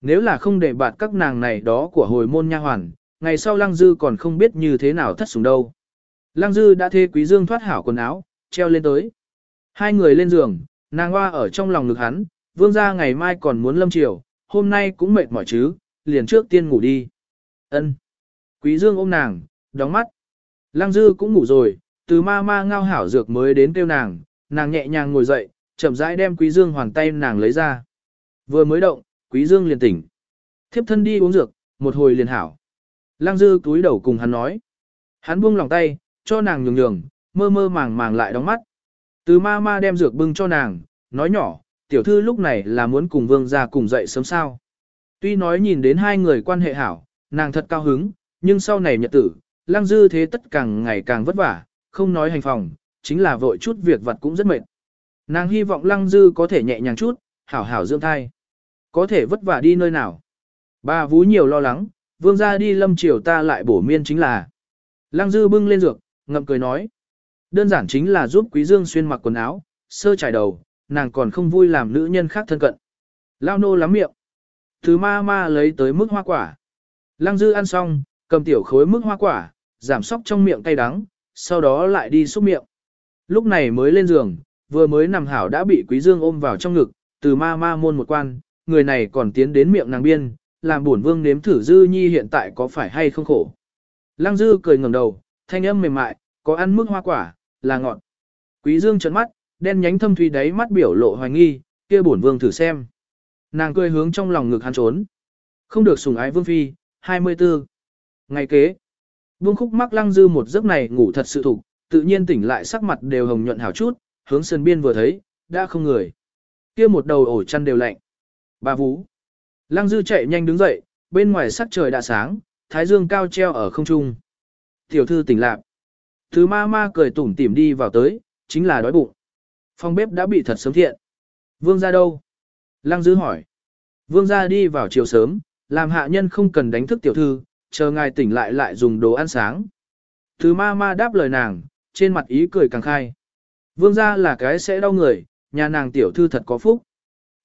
Nếu là không để bạt các nàng này đó của hồi môn nha hoàn, ngày sau Lăng Dư còn không biết như thế nào thất sủng đâu. Lăng Dư đã thê Quý Dương thoát hảo quần áo, treo lên tới. Hai người lên giường, nàng hoa ở trong lòng ngực hắn, vương gia ngày mai còn muốn lâm chiều, hôm nay cũng mệt mỏi chứ, liền trước tiên ngủ đi. Ân. Quý Dương ôm nàng, đóng mắt. Lăng Dư cũng ngủ rồi, từ ma ma ngao hảo dược mới đến kêu nàng, nàng nhẹ nhàng ngồi dậy, chậm rãi đem Quý Dương hoàn tay nàng lấy ra. Vừa mới động, Quý Dương liền tỉnh. Thiếp thân đi uống dược, một hồi liền hảo. Lăng Dư túi đầu cùng hắn nói. Hắn buông lòng tay, cho nàng nhường nhường, mơ mơ màng màng lại đóng mắt. Từ ma ma đem dược bưng cho nàng, nói nhỏ, tiểu thư lúc này là muốn cùng vương gia cùng dậy sớm sao. Tuy nói nhìn đến hai người quan hệ hảo, nàng thật cao hứng, nhưng sau này nhật tử, lang dư thế tất càng ngày càng vất vả, không nói hành phòng, chính là vội chút việc vặt cũng rất mệt. Nàng hy vọng lăng dư có thể nhẹ nhàng chút, hảo hảo dưỡng thai. Có thể vất vả đi nơi nào. Ba vú nhiều lo lắng, vương gia đi lâm triều ta lại bổ miên chính là. Lăng dư bưng lên dược, ngậm cười nói. Đơn giản chính là giúp quý dương xuyên mặc quần áo, sơ trải đầu, nàng còn không vui làm nữ nhân khác thân cận. Lao nô lắm miệng. Thứ ma ma lấy tới mức hoa quả. Lăng dư ăn xong, cầm tiểu khối mức hoa quả, giảm sóc trong miệng cay đắng, sau đó lại đi xúc miệng. Lúc này mới lên giường, vừa mới nằm hảo đã bị quý dương ôm vào trong ngực, từ ma ma môn một quan, người này còn tiến đến miệng nàng biên, làm bổn vương nếm thử dư nhi hiện tại có phải hay không khổ. Lăng dư cười ngẩng đầu, thanh âm mềm mại, có ăn mức hoa quả, là ngọt. Quý dương trợn mắt, đen nhánh thâm thủy đáy mắt biểu lộ hoài nghi, kia bổn vương thử xem. Nàng cười hướng trong lòng ngực hắn trốn. Không được sủng ái vương phi, 24. Ngày kế, vương khúc mắc lăng dư một giấc này ngủ thật sự thục, tự nhiên tỉnh lại sắc mặt đều hồng nhuận hảo chút, hướng sân biên vừa thấy, đã không người. Kia một đầu ổ chăn đều lạnh. Bà Vũ. Lăng Dư chạy nhanh đứng dậy, bên ngoài sắc trời đã sáng, thái dương cao treo ở không trung. Tiểu thư tỉnh lạc. Thứ ma ma cười tủm tỉm đi vào tới, chính là đói bụng. Phòng bếp đã bị thật sớm thiện. Vương ra đâu? Lăng Dư hỏi. Vương ra đi vào chiều sớm, làm hạ nhân không cần đánh thức tiểu thư, chờ ngài tỉnh lại lại dùng đồ ăn sáng. Thứ ma ma đáp lời nàng, trên mặt ý cười càng khai. Vương gia là cái sẽ đau người, nhà nàng tiểu thư thật có phúc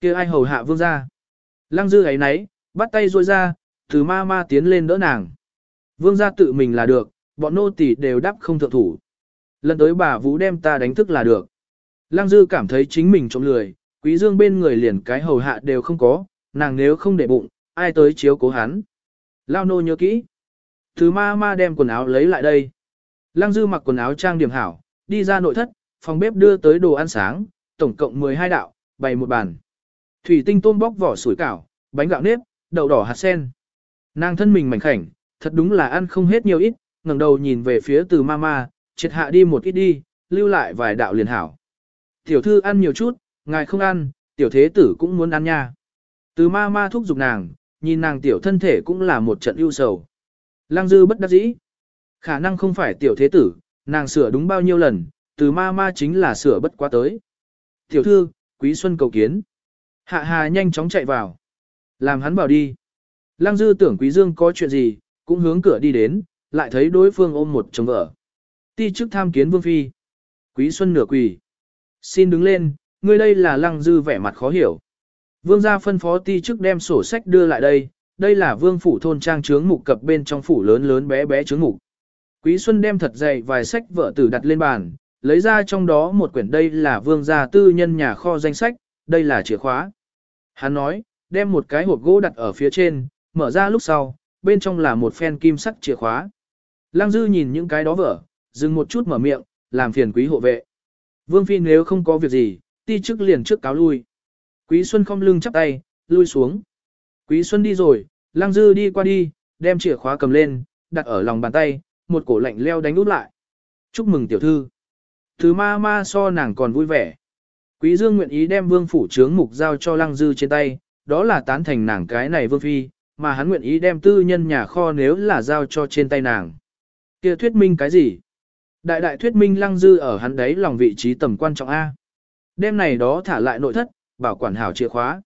kia ai hầu hạ vương gia. Lăng dư ấy nấy, bắt tay ruôi ra, từ ma ma tiến lên đỡ nàng. Vương gia tự mình là được, bọn nô tỳ đều đáp không thượng thủ. Lần tới bà Vũ đem ta đánh thức là được. Lăng dư cảm thấy chính mình trộm lười, quý dương bên người liền cái hầu hạ đều không có, nàng nếu không để bụng, ai tới chiếu cố hắn. Lao nô nhớ kỹ. Thứ ma ma đem quần áo lấy lại đây. Lăng dư mặc quần áo trang điểm hảo, đi ra nội thất, phòng bếp đưa tới đồ ăn sáng, tổng cộng 12 đạo, bày một bàn. Thủy tinh tôm bóc vỏ sủi cảo, bánh gạo nếp, đậu đỏ hạt sen. Nàng thân mình mảnh khảnh, thật đúng là ăn không hết nhiều ít, ngẩng đầu nhìn về phía từ mama, triệt hạ đi một ít đi, lưu lại vài đạo liền hảo. Tiểu thư ăn nhiều chút, ngài không ăn, tiểu thế tử cũng muốn ăn nha. Từ mama thúc giục nàng, nhìn nàng tiểu thân thể cũng là một trận ưu sầu. Lăng dư bất đắc dĩ. Khả năng không phải tiểu thế tử, nàng sửa đúng bao nhiêu lần, từ ma chính là sửa bất quá tới. Tiểu thư, quý xuân cầu kiến. Hạ hà nhanh chóng chạy vào. Làm hắn bảo đi. Lăng dư tưởng quý dương có chuyện gì, cũng hướng cửa đi đến, lại thấy đối phương ôm một chồng vợ. Ti chức tham kiến vương phi. Quý xuân nửa quỳ. Xin đứng lên, ngươi đây là lăng dư vẻ mặt khó hiểu. Vương gia phân phó ti chức đem sổ sách đưa lại đây, đây là vương phủ thôn trang trướng mục cập bên trong phủ lớn lớn bé bé trướng mục. Quý Xuân đem thật dày vài sách vợ tử đặt lên bàn, lấy ra trong đó một quyển đây là vương gia tư nhân nhà kho danh sách, đây là chìa khóa. Hắn nói, đem một cái hộp gỗ đặt ở phía trên, mở ra lúc sau, bên trong là một phen kim sắc chìa khóa. Lăng Dư nhìn những cái đó vở, dừng một chút mở miệng, làm phiền quý hộ vệ. Vương Phi nếu không có việc gì, ti chức liền trước cáo lui. Quý Xuân không lưng chắp tay, lui xuống. Quý Xuân đi rồi, Lăng Dư đi qua đi, đem chìa khóa cầm lên, đặt ở lòng bàn tay, một cổ lạnh leo đánh út lại. Chúc mừng tiểu thư. Thứ ma ma so nàng còn vui vẻ. Quý Dương nguyện ý đem vương phủ trướng mục giao cho lăng dư trên tay, đó là tán thành nàng cái này vương phi, mà hắn nguyện ý đem tư nhân nhà kho nếu là giao cho trên tay nàng kia thuyết minh cái gì? Đại đại thuyết minh lăng dư ở hắn đấy lòng vị trí tầm quan trọng A. Đêm này đó thả lại nội thất, bảo quản hảo chìa khóa.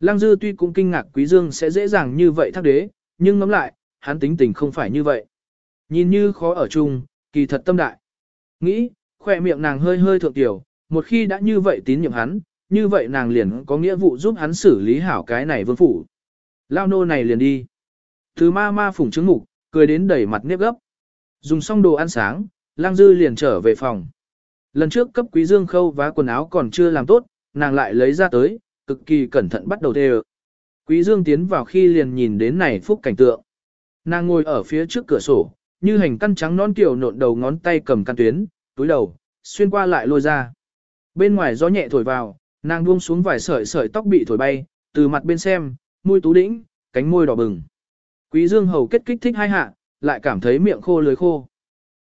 Lăng dư tuy cũng kinh ngạc quý dương sẽ dễ dàng như vậy thác đế, nhưng ngẫm lại, hắn tính tình không phải như vậy. Nhìn như khó ở chung, kỳ thật tâm đại. Nghĩ, khỏe miệng nàng hơi hơi thượng tiểu, một khi đã như vậy tín nhiệm hắn, như vậy nàng liền có nghĩa vụ giúp hắn xử lý hảo cái này vương phủ. Lao nô này liền đi. Thứ ma ma phủng trứng mục, cười đến đẩy mặt nếp gấp. Dùng xong đồ ăn sáng, lang dư liền trở về phòng. Lần trước cấp quý dương khâu vá quần áo còn chưa làm tốt, nàng lại lấy ra tới, cực kỳ cẩn thận bắt đầu thê Quý dương tiến vào khi liền nhìn đến này phúc cảnh tượng. Nàng ngồi ở phía trước cửa sổ, như hành căn trắng non kiểu nộn đầu ngón tay cầm căn tuyến, túi đầu, xuyên qua lại lôi ra. Bên ngoài gió nhẹ thổi vào, nàng buông xuống vài sợi sợi tóc bị thổi bay, từ mặt bên xem, môi tú đĩnh, cánh môi đỏ bừng. Quý Dương hầu kết kích thích hai hạ, lại cảm thấy miệng khô lưới khô.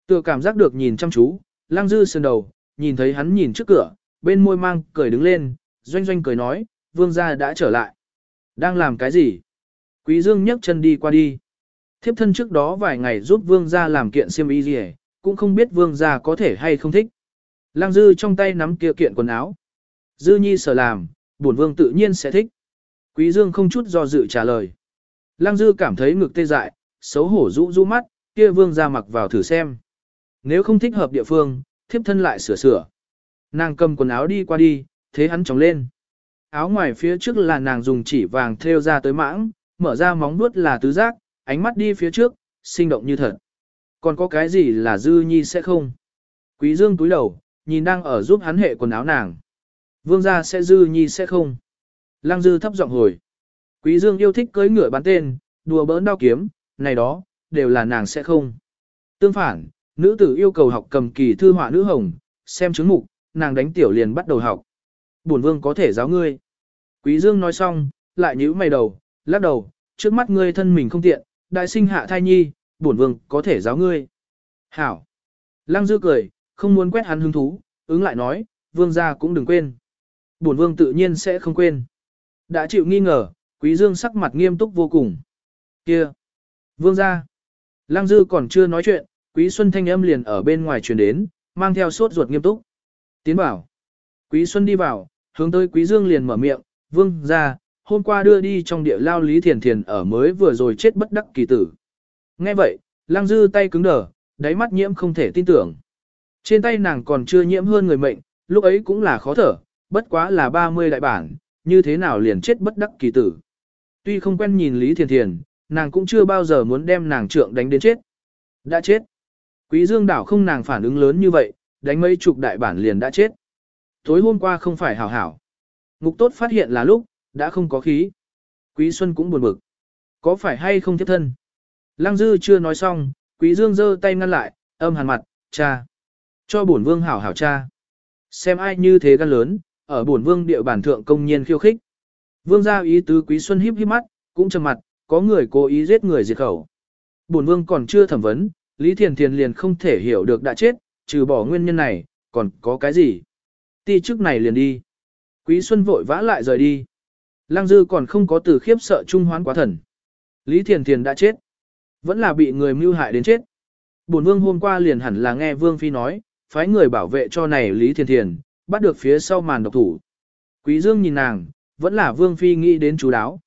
Tựa cảm giác được nhìn chăm chú, lang dư sườn đầu, nhìn thấy hắn nhìn trước cửa, bên môi mang, cười đứng lên, doanh doanh cười nói, vương gia đã trở lại. Đang làm cái gì? Quý Dương nhấc chân đi qua đi. Thiếp thân trước đó vài ngày giúp vương gia làm kiện xiêm y gì cũng không biết vương gia có thể hay không thích. Lang dư trong tay nắm kia kiện quần áo. Dư nhi sở làm, bổn vương tự nhiên sẽ thích. Quý dương không chút do dự trả lời. Lang dư cảm thấy ngực tê dại, xấu hổ rũ rũ mắt, kia vương ra mặc vào thử xem. Nếu không thích hợp địa phương, thiếp thân lại sửa sửa. Nàng cầm quần áo đi qua đi, thế hắn trống lên. Áo ngoài phía trước là nàng dùng chỉ vàng thêu ra tới mãng, mở ra móng vuốt là tứ giác, ánh mắt đi phía trước, sinh động như thật. Còn có cái gì là dư nhi sẽ không? Quý dương túi đầu, nhìn đang ở giúp hắn hệ quần áo nàng. Vương gia sẽ dư nhi sẽ không? Lăng dư thấp giọng hồi. Quý dương yêu thích cưỡi ngựa bán tên, đùa bỡn đao kiếm, này đó, đều là nàng sẽ không. Tương phản, nữ tử yêu cầu học cầm kỳ thư họa nữ hồng, xem chứng mục, nàng đánh tiểu liền bắt đầu học. Bổn vương có thể giáo ngươi. Quý dương nói xong, lại nhíu mày đầu, lắc đầu, trước mắt ngươi thân mình không tiện, đại sinh hạ thai nhi, bổn vương có thể giáo ngươi. Hảo. Lăng dư cười, không muốn quét hắn hứng thú, ứng lại nói, vương gia cũng đừng quên. Bổn vương tự nhiên sẽ không quên. Đã chịu nghi ngờ, quý dương sắc mặt nghiêm túc vô cùng. Kia! Vương gia! Lăng dư còn chưa nói chuyện, quý xuân thanh âm liền ở bên ngoài truyền đến, mang theo sốt ruột nghiêm túc. Tiến bảo! Quý xuân đi vào, hướng tới quý dương liền mở miệng, vương gia, hôm qua đưa đi trong địa lao lý thiền thiền ở mới vừa rồi chết bất đắc kỳ tử. Nghe vậy, lăng dư tay cứng đờ, đáy mắt nhiễm không thể tin tưởng. Trên tay nàng còn chưa nhiễm hơn người mệnh, lúc ấy cũng là khó thở, bất quá là 30 đại bản, như thế nào liền chết bất đắc kỳ tử. Tuy không quen nhìn Lý Thiền Thiền, nàng cũng chưa bao giờ muốn đem nàng trượng đánh đến chết. Đã chết. Quý Dương đảo không nàng phản ứng lớn như vậy, đánh mấy chục đại bản liền đã chết. Tối hôm qua không phải hảo hảo. Ngục tốt phát hiện là lúc, đã không có khí. Quý Xuân cũng buồn bực. Có phải hay không tiếp thân? Lăng Dư chưa nói xong, Quý Dương giơ tay ngăn lại, âm hàn mặt, cha. Cho bổn vương hảo hảo cha. Xem ai như thế gan lớn, ở bổn vương địa bản thượng công nhiên khiêu khích. Vương gia ý tứ Quý Xuân híp híp mắt, cũng trầm mặt, có người cố ý giết người diệt khẩu. Bổn vương còn chưa thẩm vấn, Lý Thiền Thiền liền không thể hiểu được đã chết, trừ bỏ nguyên nhân này, còn có cái gì? Ti chức này liền đi. Quý Xuân vội vã lại rời đi. Lăng Dư còn không có từ khiếp sợ trung hoán quá thần. Lý Thiền Thiền đã chết. Vẫn là bị người mưu hại đến chết. Bổn vương hôm qua liền hẳn là nghe Vương Phi nói, phái người bảo vệ cho này Lý Thiền Thiền, bắt được phía sau màn độc thủ. Quý Dương nhìn nàng, vẫn là Vương Phi nghĩ đến chú đáo.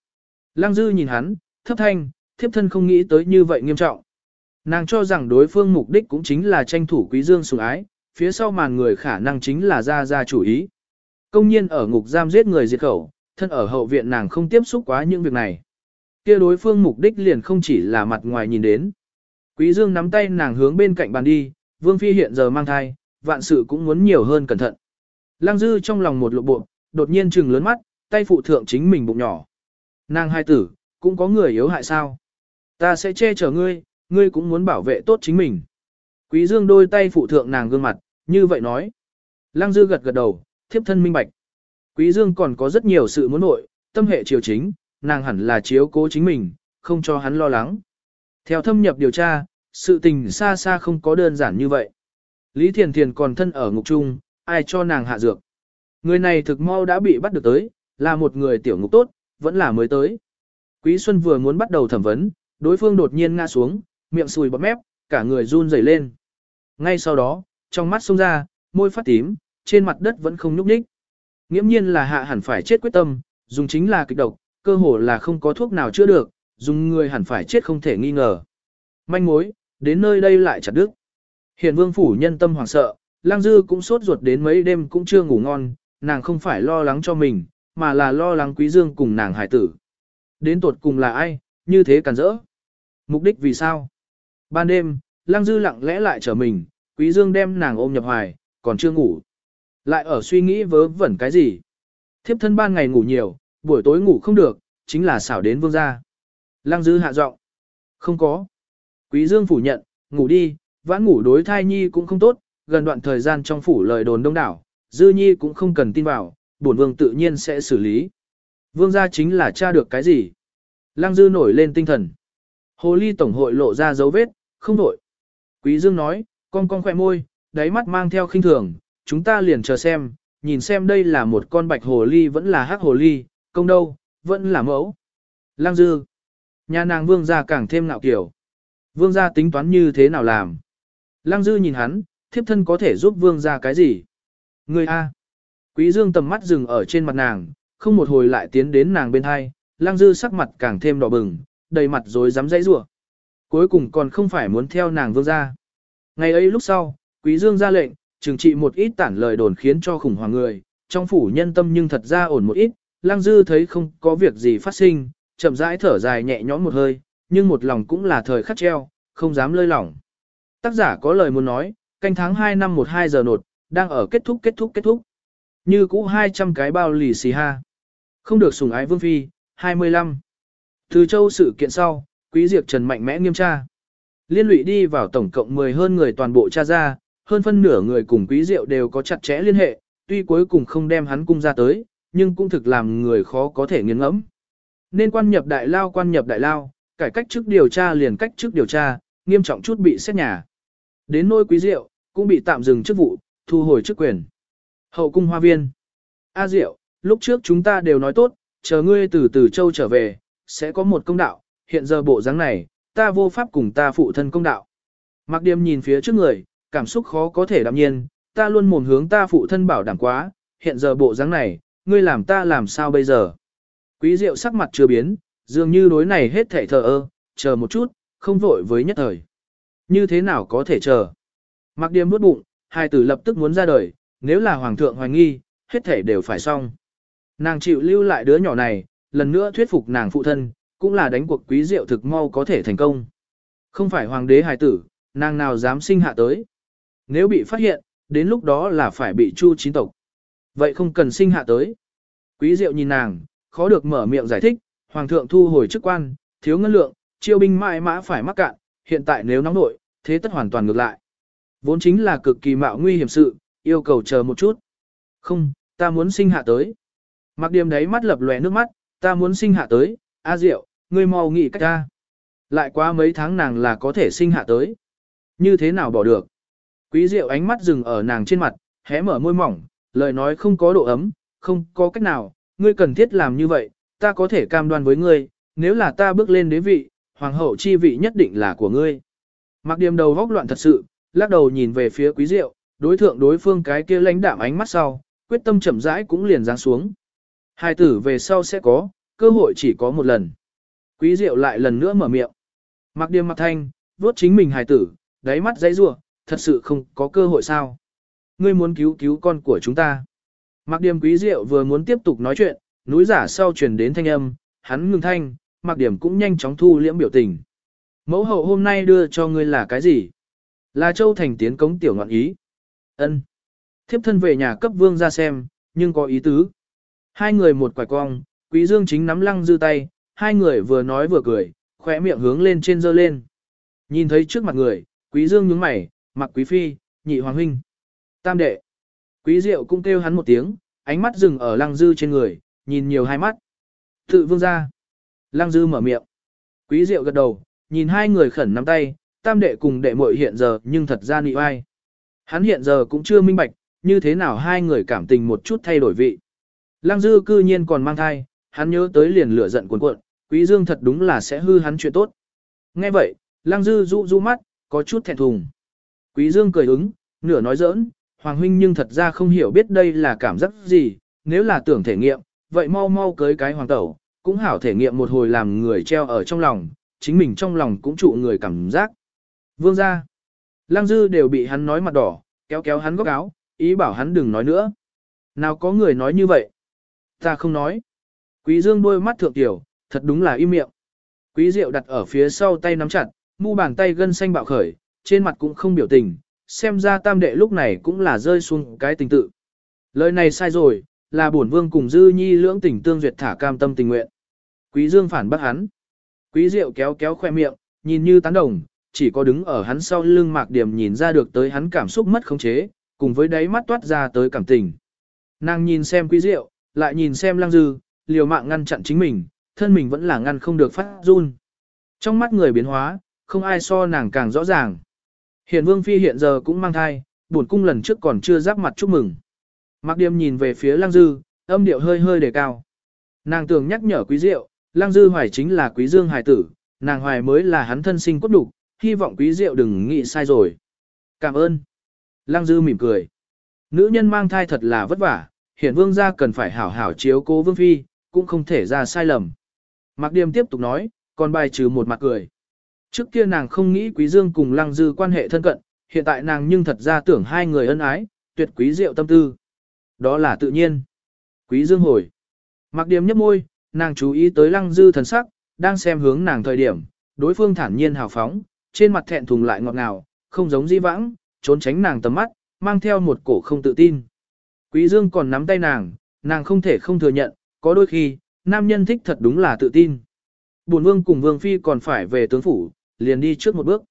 Lăng Dư nhìn hắn, thấp thanh, thiếp thân không nghĩ tới như vậy nghiêm trọng. Nàng cho rằng đối phương mục đích cũng chính là tranh thủ Quý Dương sủng ái, phía sau màn người khả năng chính là ra ra chủ ý. Công nhiên ở ngục giam giết người diệt khẩu, thân ở hậu viện nàng không tiếp xúc quá những việc này. kia đối phương mục đích liền không chỉ là mặt ngoài nhìn đến. Quý Dương nắm tay nàng hướng bên cạnh bàn đi, Vương Phi hiện giờ mang thai, vạn sự cũng muốn nhiều hơn cẩn thận. Lăng Dư trong lòng một lộ bộ, đột nhiên trừng lớn mắt, tay phụ thượng chính mình bụng nhỏ. Nàng hai tử, cũng có người yếu hại sao? Ta sẽ che chở ngươi, ngươi cũng muốn bảo vệ tốt chính mình. Quý Dương đôi tay phụ thượng nàng gương mặt, như vậy nói. Lăng Dư gật gật đầu, thiếp thân minh bạch. Quý Dương còn có rất nhiều sự muốn nội, tâm hệ chiều chính, nàng hẳn là chiếu cố chính mình, không cho hắn lo lắng. Theo thâm nhập điều tra, sự tình xa xa không có đơn giản như vậy. Lý Thiền Thiền còn thân ở ngục trung, ai cho nàng hạ dược. Người này thực mau đã bị bắt được tới, là một người tiểu ngục tốt, vẫn là mới tới. Quý Xuân vừa muốn bắt đầu thẩm vấn, đối phương đột nhiên ngã xuống, miệng sùi bọt mép, cả người run rẩy lên. Ngay sau đó, trong mắt xông ra, môi phát tím, trên mặt đất vẫn không nhúc nhích. Nghiễm nhiên là hạ hẳn phải chết quyết tâm, dùng chính là kịch độc, cơ hồ là không có thuốc nào chữa được, dùng người hẳn phải chết không thể nghi ngờ. Manh mối, đến nơi đây lại chặt đứt. Hiện vương phủ nhân tâm hoảng sợ, lang dư cũng sốt ruột đến mấy đêm cũng chưa ngủ ngon, nàng không phải lo lắng cho mình, mà là lo lắng quý dương cùng nàng hải tử. Đến tuột cùng là ai, như thế cản rỡ. Mục đích vì sao? Ban đêm, lang dư lặng lẽ lại trở mình, quý dương đem nàng ôm nhập hoài, còn chưa ngủ. Lại ở suy nghĩ vớ vẩn cái gì? Thiếp thân ban ngày ngủ nhiều, buổi tối ngủ không được, chính là xảo đến vương gia. Lăng dư hạ giọng. Không có. Quý dương phủ nhận, ngủ đi, vãn ngủ đối thai nhi cũng không tốt, gần đoạn thời gian trong phủ lời đồn đông đảo, dư nhi cũng không cần tin vào, bổn vương tự nhiên sẽ xử lý. Vương gia chính là tra được cái gì? Lăng dư nổi lên tinh thần. Hồ ly tổng hội lộ ra dấu vết, không nổi. Quý dương nói, con con khỏe môi, đáy mắt mang theo khinh thường, chúng ta liền chờ xem, nhìn xem đây là một con bạch hồ ly vẫn là hắc hồ ly, công đâu, vẫn là mẫu. Lăng dư. Nhà nàng vương gia càng thêm ngạo kiểu. Vương gia tính toán như thế nào làm? Lăng dư nhìn hắn, thiếp thân có thể giúp vương gia cái gì? Người A. Quý dương tầm mắt dừng ở trên mặt nàng, không một hồi lại tiến đến nàng bên hai, Lang dư sắc mặt càng thêm đỏ bừng, đầy mặt rồi dám dãy rủa. Cuối cùng còn không phải muốn theo nàng vương ra. Ngày ấy lúc sau, quý dương ra lệnh, trừng trị một ít tản lời đồn khiến cho khủng hoảng người, trong phủ nhân tâm nhưng thật ra ổn một ít, Lang dư thấy không có việc gì phát sinh, chậm rãi thở dài nhẹ nhõm một hơi, nhưng một lòng cũng là thời khắc treo, không dám lơi lỏng. Tác giả có lời muốn nói, canh tháng 2 năm 12 giờ nột, đang ở kết thúc kết thúc kết thúc. Như cũ 200 cái bao lì xì ha. Không được sủng ái vương phi, 25. Từ châu sự kiện sau, quý diệt trần mạnh mẽ nghiêm tra. Liên lụy đi vào tổng cộng 10 hơn người toàn bộ tra ra, hơn phân nửa người cùng quý diệu đều có chặt chẽ liên hệ, tuy cuối cùng không đem hắn cung ra tới, nhưng cũng thực làm người khó có thể nghiền ngẫm. Nên quan nhập đại lao quan nhập đại lao, cải cách trước điều tra liền cách trước điều tra, nghiêm trọng chút bị xét nhà. Đến nôi quý diệu, cũng bị tạm dừng chức vụ, thu hồi chức quyền. Hậu cung hoa viên. A diệu, lúc trước chúng ta đều nói tốt, chờ ngươi từ từ châu trở về, sẽ có một công đạo, hiện giờ bộ dáng này, ta vô pháp cùng ta phụ thân công đạo. Mạc Điềm nhìn phía trước người, cảm xúc khó có thể đạm nhiên, ta luôn mồm hướng ta phụ thân bảo đảm quá, hiện giờ bộ dáng này, ngươi làm ta làm sao bây giờ. Quý diệu sắc mặt chưa biến, dường như đối này hết thảy thờ ơ, chờ một chút, không vội với nhất thời. Như thế nào có thể chờ? Mặc điềm nuốt bụng, hai tử lập tức muốn ra đời, nếu là hoàng thượng hoài nghi, hết thảy đều phải xong. Nàng chịu lưu lại đứa nhỏ này, lần nữa thuyết phục nàng phụ thân, cũng là đánh cuộc quý diệu thực mau có thể thành công. Không phải hoàng đế hài tử, nàng nào dám sinh hạ tới. Nếu bị phát hiện, đến lúc đó là phải bị chu chín tộc. Vậy không cần sinh hạ tới. Quý diệu nhìn nàng, khó được mở miệng giải thích, hoàng thượng thu hồi chức quan, thiếu ngân lượng, chiêu binh mãi mã phải mắc cạn, hiện tại nếu nóng nội, thế tất hoàn toàn ngược lại. Vốn chính là cực kỳ mạo nguy hiểm sự, yêu cầu chờ một chút. Không, ta muốn sinh hạ tới. Mặc điểm đấy mắt lập lòe nước mắt, ta muốn sinh hạ tới, A Diệu, ngươi mau nghĩ cách ta. Lại qua mấy tháng nàng là có thể sinh hạ tới. Như thế nào bỏ được? Quý Diệu ánh mắt dừng ở nàng trên mặt, hé mở môi mỏng, lời nói không có độ ấm, không có cách nào, ngươi cần thiết làm như vậy, ta có thể cam đoan với ngươi, nếu là ta bước lên đế vị, hoàng hậu chi vị nhất định là của ngươi. Mặc điểm đầu góc loạn thật sự, lắc đầu nhìn về phía quý diệu, đối thượng đối phương cái kia lãnh đạm ánh mắt sau, quyết tâm chậm rãi cũng liền giáng xuống. Hai tử về sau sẽ có, cơ hội chỉ có một lần. Quý diệu lại lần nữa mở miệng. Mặc Điềm mặc thanh, vuốt chính mình hài tử, đáy mắt dãy rủa, thật sự không có cơ hội sao. Ngươi muốn cứu cứu con của chúng ta. Mặc Điềm quý diệu vừa muốn tiếp tục nói chuyện, núi giả sau truyền đến thanh âm, hắn ngừng thanh, mặc điểm cũng nhanh chóng thu liễm biểu tình. Mẫu hậu hôm nay đưa cho ngươi là cái gì? Là châu thành tiến cống tiểu ngọn ý. ân Thiếp thân về nhà cấp vương ra xem, nhưng có ý tứ. Hai người một quải cong, quý dương chính nắm lăng dư tay, hai người vừa nói vừa cười, khỏe miệng hướng lên trên dơ lên. Nhìn thấy trước mặt người, quý dương nhướng mày, mặc quý phi, nhị hoàng huynh. Tam đệ. Quý diệu cũng kêu hắn một tiếng, ánh mắt dừng ở lăng dư trên người, nhìn nhiều hai mắt. Tự vương ra. Lăng dư mở miệng. Quý diệu gật đầu, nhìn hai người khẩn nắm tay, tam đệ cùng đệ muội hiện giờ nhưng thật ra nị ai. Hắn hiện giờ cũng chưa minh bạch, như thế nào hai người cảm tình một chút thay đổi vị. Lăng dư cư nhiên còn mang thai, hắn nhớ tới liền lửa giận cuồn cuộn, Quý Dương thật đúng là sẽ hư hắn chuyện tốt. Nghe vậy, Lăng Dư dụ dụ mắt, có chút thẹn thùng. Quý Dương cười ứng, nửa nói giỡn, Hoàng huynh nhưng thật ra không hiểu biết đây là cảm giác gì, nếu là tưởng thể nghiệm, vậy mau mau cưới cái hoàng tẩu, cũng hảo thể nghiệm một hồi làm người treo ở trong lòng, chính mình trong lòng cũng trụ người cảm giác. Vương gia, Lăng Dư đều bị hắn nói mặt đỏ, kéo kéo hắn góc áo, ý bảo hắn đừng nói nữa. Nào có người nói như vậy? Ta không nói. Quý Dương đôi mắt thượng tiểu, thật đúng là im miệng. Quý Diệu đặt ở phía sau tay nắm chặt, mu bàn tay gân xanh bạo khởi, trên mặt cũng không biểu tình, xem ra tam đệ lúc này cũng là rơi xuống cái tình tự. Lời này sai rồi, là bổn vương cùng dư nhi lưỡng tình tương duyệt thả cam tâm tình nguyện. Quý Dương phản bác hắn. Quý Diệu kéo kéo khoe miệng, nhìn như tán đồng, chỉ có đứng ở hắn sau lưng mạc điểm nhìn ra được tới hắn cảm xúc mất khống chế, cùng với đáy mắt toát ra tới cảm tình. Nàng nhìn xem Quý Diệu, lại nhìn xem Lăng Dư, liều mạng ngăn chặn chính mình, thân mình vẫn là ngăn không được phát run. Trong mắt người biến hóa, không ai so nàng càng rõ ràng. Hiện Vương Phi hiện giờ cũng mang thai, buồn cung lần trước còn chưa giáp mặt chúc mừng. Mạc Điềm nhìn về phía Lăng Dư, âm điệu hơi hơi đề cao. Nàng tưởng nhắc nhở Quý Diệu, Lăng Dư hoài chính là Quý Dương hài tử, nàng hoài mới là hắn thân sinh cốt đủ, hy vọng Quý Diệu đừng nghĩ sai rồi. Cảm ơn. Lăng Dư mỉm cười. Nữ nhân mang thai thật là vất vả, hiện vương gia cần phải hảo hảo chiếu cố vương phi, cũng không thể ra sai lầm. Mạc Điềm tiếp tục nói, còn bài trừ một mặt cười. Trước kia nàng không nghĩ Quý Dương cùng Lăng Dư quan hệ thân cận, hiện tại nàng nhưng thật ra tưởng hai người ân ái, tuyệt quý diệu tâm tư. Đó là tự nhiên. Quý Dương hồi. Mạc Điềm nhấp môi, nàng chú ý tới Lăng Dư thần sắc, đang xem hướng nàng thời điểm, đối phương thản nhiên hào phóng, trên mặt thẹn thùng lại ngọt ngào, không giống di vãng, trốn tránh nàng tầm mắt, mang theo một cổ không tự tin. Quý Dương còn nắm tay nàng, nàng không thể không thừa nhận, có đôi khi, nam nhân thích thật đúng là tự tin. Bổn vương cùng vương phi còn phải về tướng phủ, liền đi trước một bước.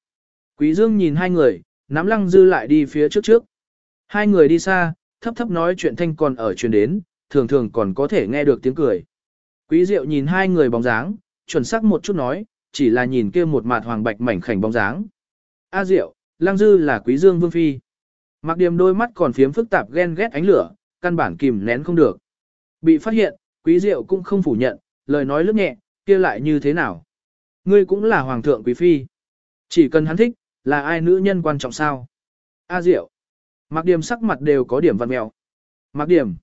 Quý Dương nhìn hai người, nắm lăng dư lại đi phía trước trước. Hai người đi xa, thấp thấp nói chuyện thanh còn ở truyền đến, thường thường còn có thể nghe được tiếng cười. Quý Diệu nhìn hai người bóng dáng, chuẩn xác một chút nói, chỉ là nhìn kia một mặt hoàng bạch mảnh khảnh bóng dáng. A Diệu, Lăng Dư là Quý Dương Vương Phi. Mặc điểm đôi mắt còn phiếm phức tạp ghen ghét ánh lửa, căn bản kìm nén không được. Bị phát hiện, Quý Diệu cũng không phủ nhận, lời nói lướt nhẹ, kia lại như thế nào. Ngươi cũng là Hoàng thượng Quý Phi. Chỉ cần hắn thích, là ai nữ nhân quan trọng sao? A Diệu. Mặc điểm sắc mặt đều có điểm văn mèo. Mặc điểm.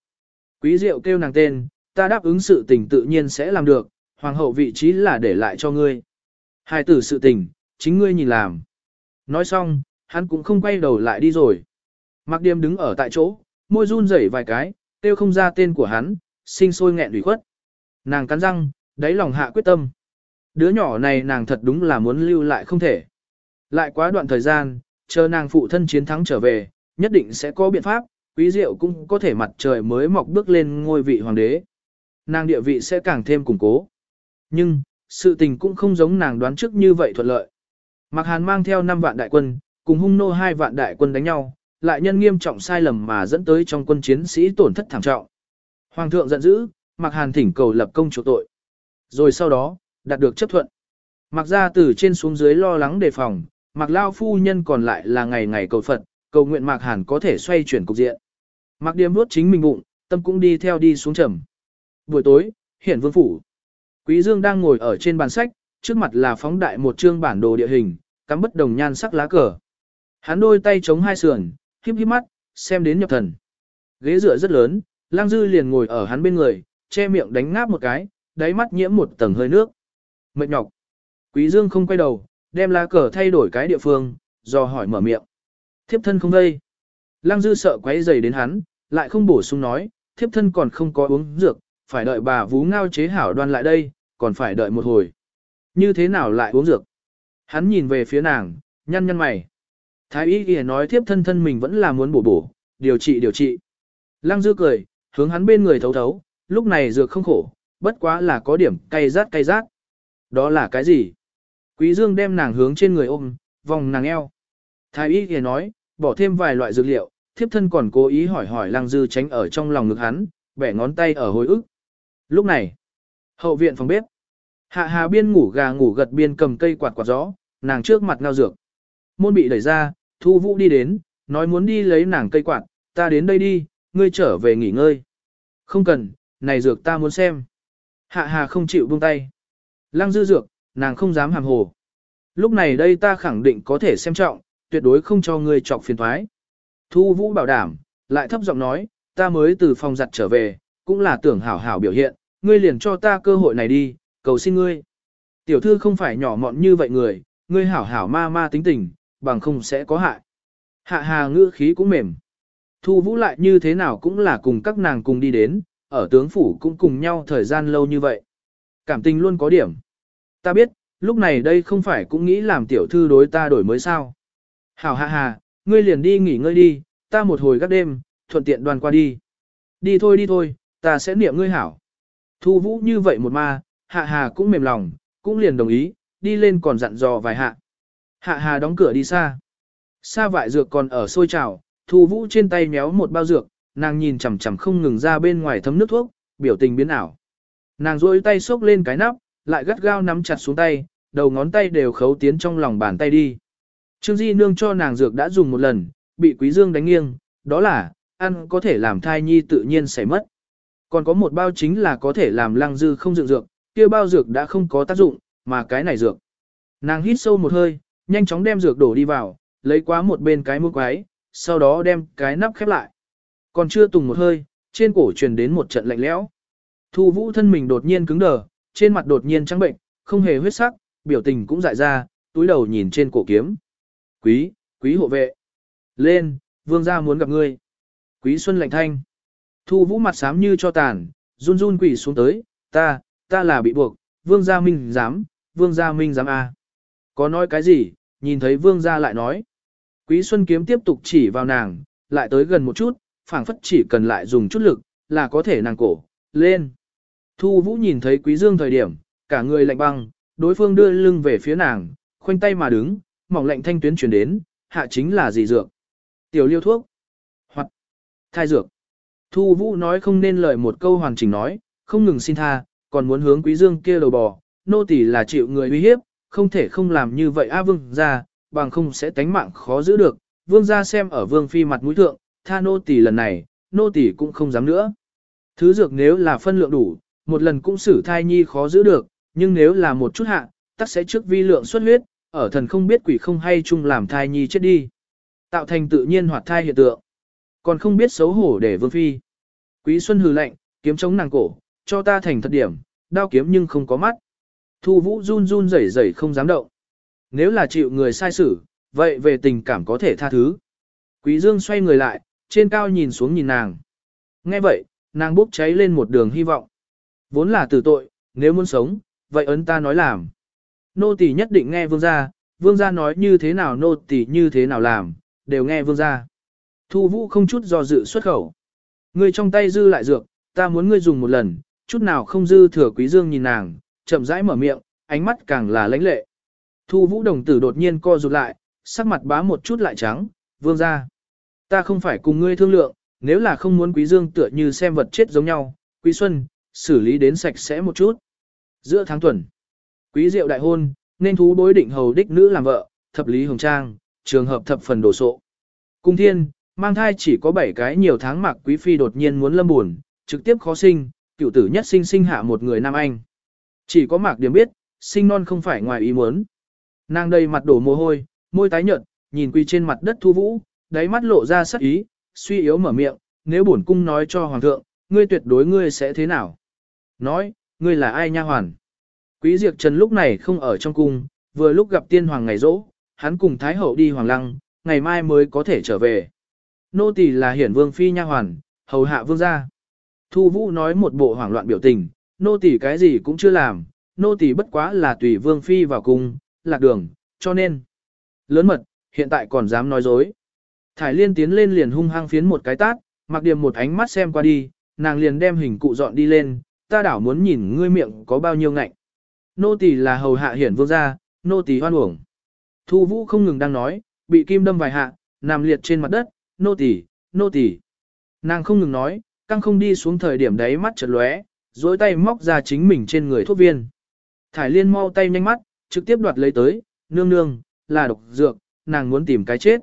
Quý Diệu kêu nàng tên, ta đáp ứng sự tình tự nhiên sẽ làm được, hoàng hậu vị trí là để lại cho ngươi. Hai tử sự tình, chính ngươi nhìn làm. Nói xong, hắn cũng không quay đầu lại đi rồi. Mạc Điềm đứng ở tại chỗ, môi run rẩy vài cái, tiêu không ra tên của hắn, sinh sôi nghẹn ủy khuất. Nàng cắn răng, đáy lòng hạ quyết tâm. Đứa nhỏ này nàng thật đúng là muốn lưu lại không thể. Lại quá đoạn thời gian, chờ nàng phụ thân chiến thắng trở về, nhất định sẽ có biện pháp, quý diệu cũng có thể mặt trời mới mọc bước lên ngôi vị hoàng đế. Nàng địa vị sẽ càng thêm củng cố. Nhưng, sự tình cũng không giống nàng đoán trước như vậy thuận lợi. Mạc Hàn mang theo 5 vạn đại quân, cùng hung nô hai vạn đại quân đánh nhau, lại nhân nghiêm trọng sai lầm mà dẫn tới trong quân chiến sĩ tổn thất thảm trọng. Hoàng thượng giận dữ, Mạc Hàn thỉnh cầu lập công chỗ tội. Rồi sau đó, đạt được chấp thuận. Mạc gia từ trên xuống dưới lo lắng đề phòng, Mạc Lao phu nhân còn lại là ngày ngày cầu Phật, cầu nguyện Mạc Hàn có thể xoay chuyển cục diện. Mạc Điềm nuốt chính mình bụng, tâm cũng đi theo đi xuống trầm. Buổi tối, hiển vương phủ. Quý Dương đang ngồi ở trên bàn sách, trước mặt là phóng đại một chương bản đồ địa hình, cắm bất đồng nhan sắc lá cờ. Hắn đôi tay chống hai sườn, híp híp mắt, xem đến nhập thần. Ghế dựa rất lớn, Lang Dư liền ngồi ở hắn bên người, che miệng đánh ngáp một cái, đáy mắt nhiễm một tầng hơi nước. Mệt nhọc. Quý Dương không quay đầu, đem lá cờ thay đổi cái địa phương, do hỏi mở miệng. Thiếp thân không đây. Lang Dư sợ quấy rầy đến hắn, lại không bổ sung nói, thiếp thân còn không có uống dược, phải đợi bà vú ngao chế hảo đoan lại đây, còn phải đợi một hồi. Như thế nào lại uống dược? Hắn nhìn về phía nàng, nhăn nhăn mày. Thái y kia nói thiếp thân thân mình vẫn là muốn bổ bổ, điều trị điều trị. Lăng dư cười, hướng hắn bên người thấu thấu, lúc này dược không khổ, bất quá là có điểm cay rát cay rát. Đó là cái gì? Quý dương đem nàng hướng trên người ôm, vòng nàng eo. Thái y kia nói, bỏ thêm vài loại dược liệu, thiếp thân còn cố ý hỏi hỏi lăng dư tránh ở trong lòng ngực hắn, bẻ ngón tay ở hồi ức. Lúc này, hậu viện phòng bếp, hạ hà biên ngủ gà ngủ gật biên cầm cây quạt quạt gió, nàng trước mặt ngao dược. Môn bị đẩy ra, thu vũ đi đến, nói muốn đi lấy nàng cây quạt, ta đến đây đi, ngươi trở về nghỉ ngơi. Không cần, này dược ta muốn xem. Hạ hà không chịu buông tay. Lăng dư dược, nàng không dám hàm hồ. Lúc này đây ta khẳng định có thể xem trọng, tuyệt đối không cho ngươi chọc phiền thoái. Thu Vũ bảo đảm, lại thấp giọng nói, ta mới từ phòng giặt trở về, cũng là tưởng hảo hảo biểu hiện, ngươi liền cho ta cơ hội này đi, cầu xin ngươi. Tiểu thư không phải nhỏ mọn như vậy người, ngươi hảo hảo ma ma tính tình, bằng không sẽ có hại. Hạ hà ngữ khí cũng mềm. Thu Vũ lại như thế nào cũng là cùng các nàng cùng đi đến, ở tướng phủ cũng cùng nhau thời gian lâu như vậy. Cảm tình luôn có điểm. Ta biết, lúc này đây không phải cũng nghĩ làm tiểu thư đối ta đổi mới sao. Hảo hạ hà, ngươi liền đi nghỉ ngơi đi, ta một hồi gác đêm, thuận tiện đoàn qua đi. Đi thôi đi thôi, ta sẽ niệm ngươi hảo. Thu vũ như vậy một ma, hạ hà cũng mềm lòng, cũng liền đồng ý, đi lên còn dặn dò vài hạ. Hạ hà đóng cửa đi xa. Sa vại dược còn ở sôi trào, thu vũ trên tay méo một bao dược, nàng nhìn chằm chằm không ngừng ra bên ngoài thấm nước thuốc, biểu tình biến ảo. Nàng rôi tay xốc lên cái nắp, lại gắt gao nắm chặt xuống tay, đầu ngón tay đều khấu tiến trong lòng bàn tay đi. Trương Di Nương cho nàng dược đã dùng một lần, bị Quý Dương đánh nghiêng, đó là, ăn có thể làm thai nhi tự nhiên sẽ mất. Còn có một bao chính là có thể làm lăng dư không dựng dược, kia bao dược đã không có tác dụng, mà cái này dược. Nàng hít sâu một hơi, nhanh chóng đem dược đổ đi vào, lấy quá một bên cái muỗng quái, sau đó đem cái nắp khép lại. Còn chưa tùng một hơi, trên cổ truyền đến một trận lạnh lẽo. Thu vũ thân mình đột nhiên cứng đờ, trên mặt đột nhiên trắng bệnh, không hề huyết sắc, biểu tình cũng dại ra, túi đầu nhìn trên cổ kiếm. Quý, quý hộ vệ. Lên, vương gia muốn gặp ngươi. Quý xuân lạnh thanh. Thu vũ mặt xám như cho tàn, run run quỷ xuống tới, ta, ta là bị buộc, vương gia minh dám, vương gia minh dám a. Có nói cái gì, nhìn thấy vương gia lại nói. Quý xuân kiếm tiếp tục chỉ vào nàng, lại tới gần một chút, phảng phất chỉ cần lại dùng chút lực, là có thể nàng cổ, lên. Thu vũ nhìn thấy quý dương thời điểm, cả người lạnh băng, đối phương đưa lưng về phía nàng, khoanh tay mà đứng, mỏng lạnh thanh tuyến truyền đến, hạ chính là gì dược? Tiểu liêu thuốc, hoặc thai dược. Thu Vũ nói không nên lời một câu hoàn chỉnh nói, không ngừng xin tha, còn muốn hướng Quý Dương kia đầu bò, nô tỳ là chịu người uy hiếp, không thể không làm như vậy a vương gia, bằng không sẽ tánh mạng khó giữ được. Vương gia xem ở vương phi mặt mũi thượng, tha nô tỳ lần này, nô tỳ cũng không dám nữa. Thứ dược nếu là phân lượng đủ, một lần cũng xử thai nhi khó giữ được, nhưng nếu là một chút hạ, tắc sẽ trước vi lượng xuất huyết, ở thần không biết quỷ không hay chung làm thai nhi chết đi. Tạo thành tự nhiên hoạt thai hiện tượng. Còn không biết xấu hổ để vương phi. Quý Xuân hừ lạnh, kiếm chống nàng cổ, cho ta thành thật điểm, đao kiếm nhưng không có mắt. Thu Vũ run run rẩy rẩy không dám động. Nếu là chịu người sai xử, vậy về tình cảm có thể tha thứ. Quý Dương xoay người lại, trên cao nhìn xuống nhìn nàng. Nghe vậy, nàng bốc cháy lên một đường hy vọng. Vốn là tử tội, nếu muốn sống, vậy ấn ta nói làm. Nô tỳ nhất định nghe vương gia, vương gia nói như thế nào nô tỳ như thế nào làm, đều nghe vương gia. Thu vũ không chút do dự xuất khẩu. Ngươi trong tay dư lại dược, ta muốn ngươi dùng một lần, chút nào không dư thừa quý dương nhìn nàng, chậm rãi mở miệng, ánh mắt càng là lãnh lệ. Thu vũ đồng tử đột nhiên co rụt lại, sắc mặt bá một chút lại trắng, vương gia. Ta không phải cùng ngươi thương lượng, nếu là không muốn quý dương tựa như xem vật chết giống nhau, quý xuân, xử lý đến sạch sẽ một chút. Giữa tháng tuần, quý diệu đại hôn, nên thú đối định hầu đích nữ làm vợ, thập lý hồng trang, trường hợp thập phần đồ sộ. Cung thiên, mang thai chỉ có 7 cái nhiều tháng mạc quý phi đột nhiên muốn lâm buồn, trực tiếp khó sinh, cựu tử nhất sinh sinh hạ một người nam anh. Chỉ có mạc điểm biết, sinh non không phải ngoài ý muốn. Nàng đầy mặt đổ mồ hôi, môi tái nhợt, nhìn quỳ trên mặt đất thu vũ, đáy mắt lộ ra sắc ý, suy yếu mở miệng, nếu bổn cung nói cho hoàng thượng, ngươi tuyệt đối ngươi sẽ thế nào? Nói, ngươi là ai nha hoàn? Quý Diệp Trần lúc này không ở trong cung, vừa lúc gặp tiên hoàng ngày rỗ, hắn cùng Thái Hậu đi hoàng lăng, ngày mai mới có thể trở về. Nô tỳ là hiển vương phi nha hoàn, hầu hạ vương gia. Thu Vũ nói một bộ hoảng loạn biểu tình, nô tỳ cái gì cũng chưa làm, nô tỳ bất quá là tùy vương phi vào cung, lạc đường, cho nên. Lớn mật, hiện tại còn dám nói dối. Thải liên tiến lên liền hung hăng phiến một cái tát, mặc điểm một ánh mắt xem qua đi, nàng liền đem hình cụ dọn đi lên, ta đảo muốn nhìn ngươi miệng có bao nhiêu ngạnh. Nô tỳ là hầu hạ hiển vương gia, nô tỳ hoan uổng. Thu vũ không ngừng đang nói, bị kim đâm vài hạ, nằm liệt trên mặt đất, nô tỳ, nô tỳ. Nàng không ngừng nói, căng không đi xuống thời điểm đấy mắt chợt lóe, dối tay móc ra chính mình trên người thuốc viên. Thải liên mau tay nhanh mắt, trực tiếp đoạt lấy tới, nương nương, là độc dược, nàng muốn tìm cái chết.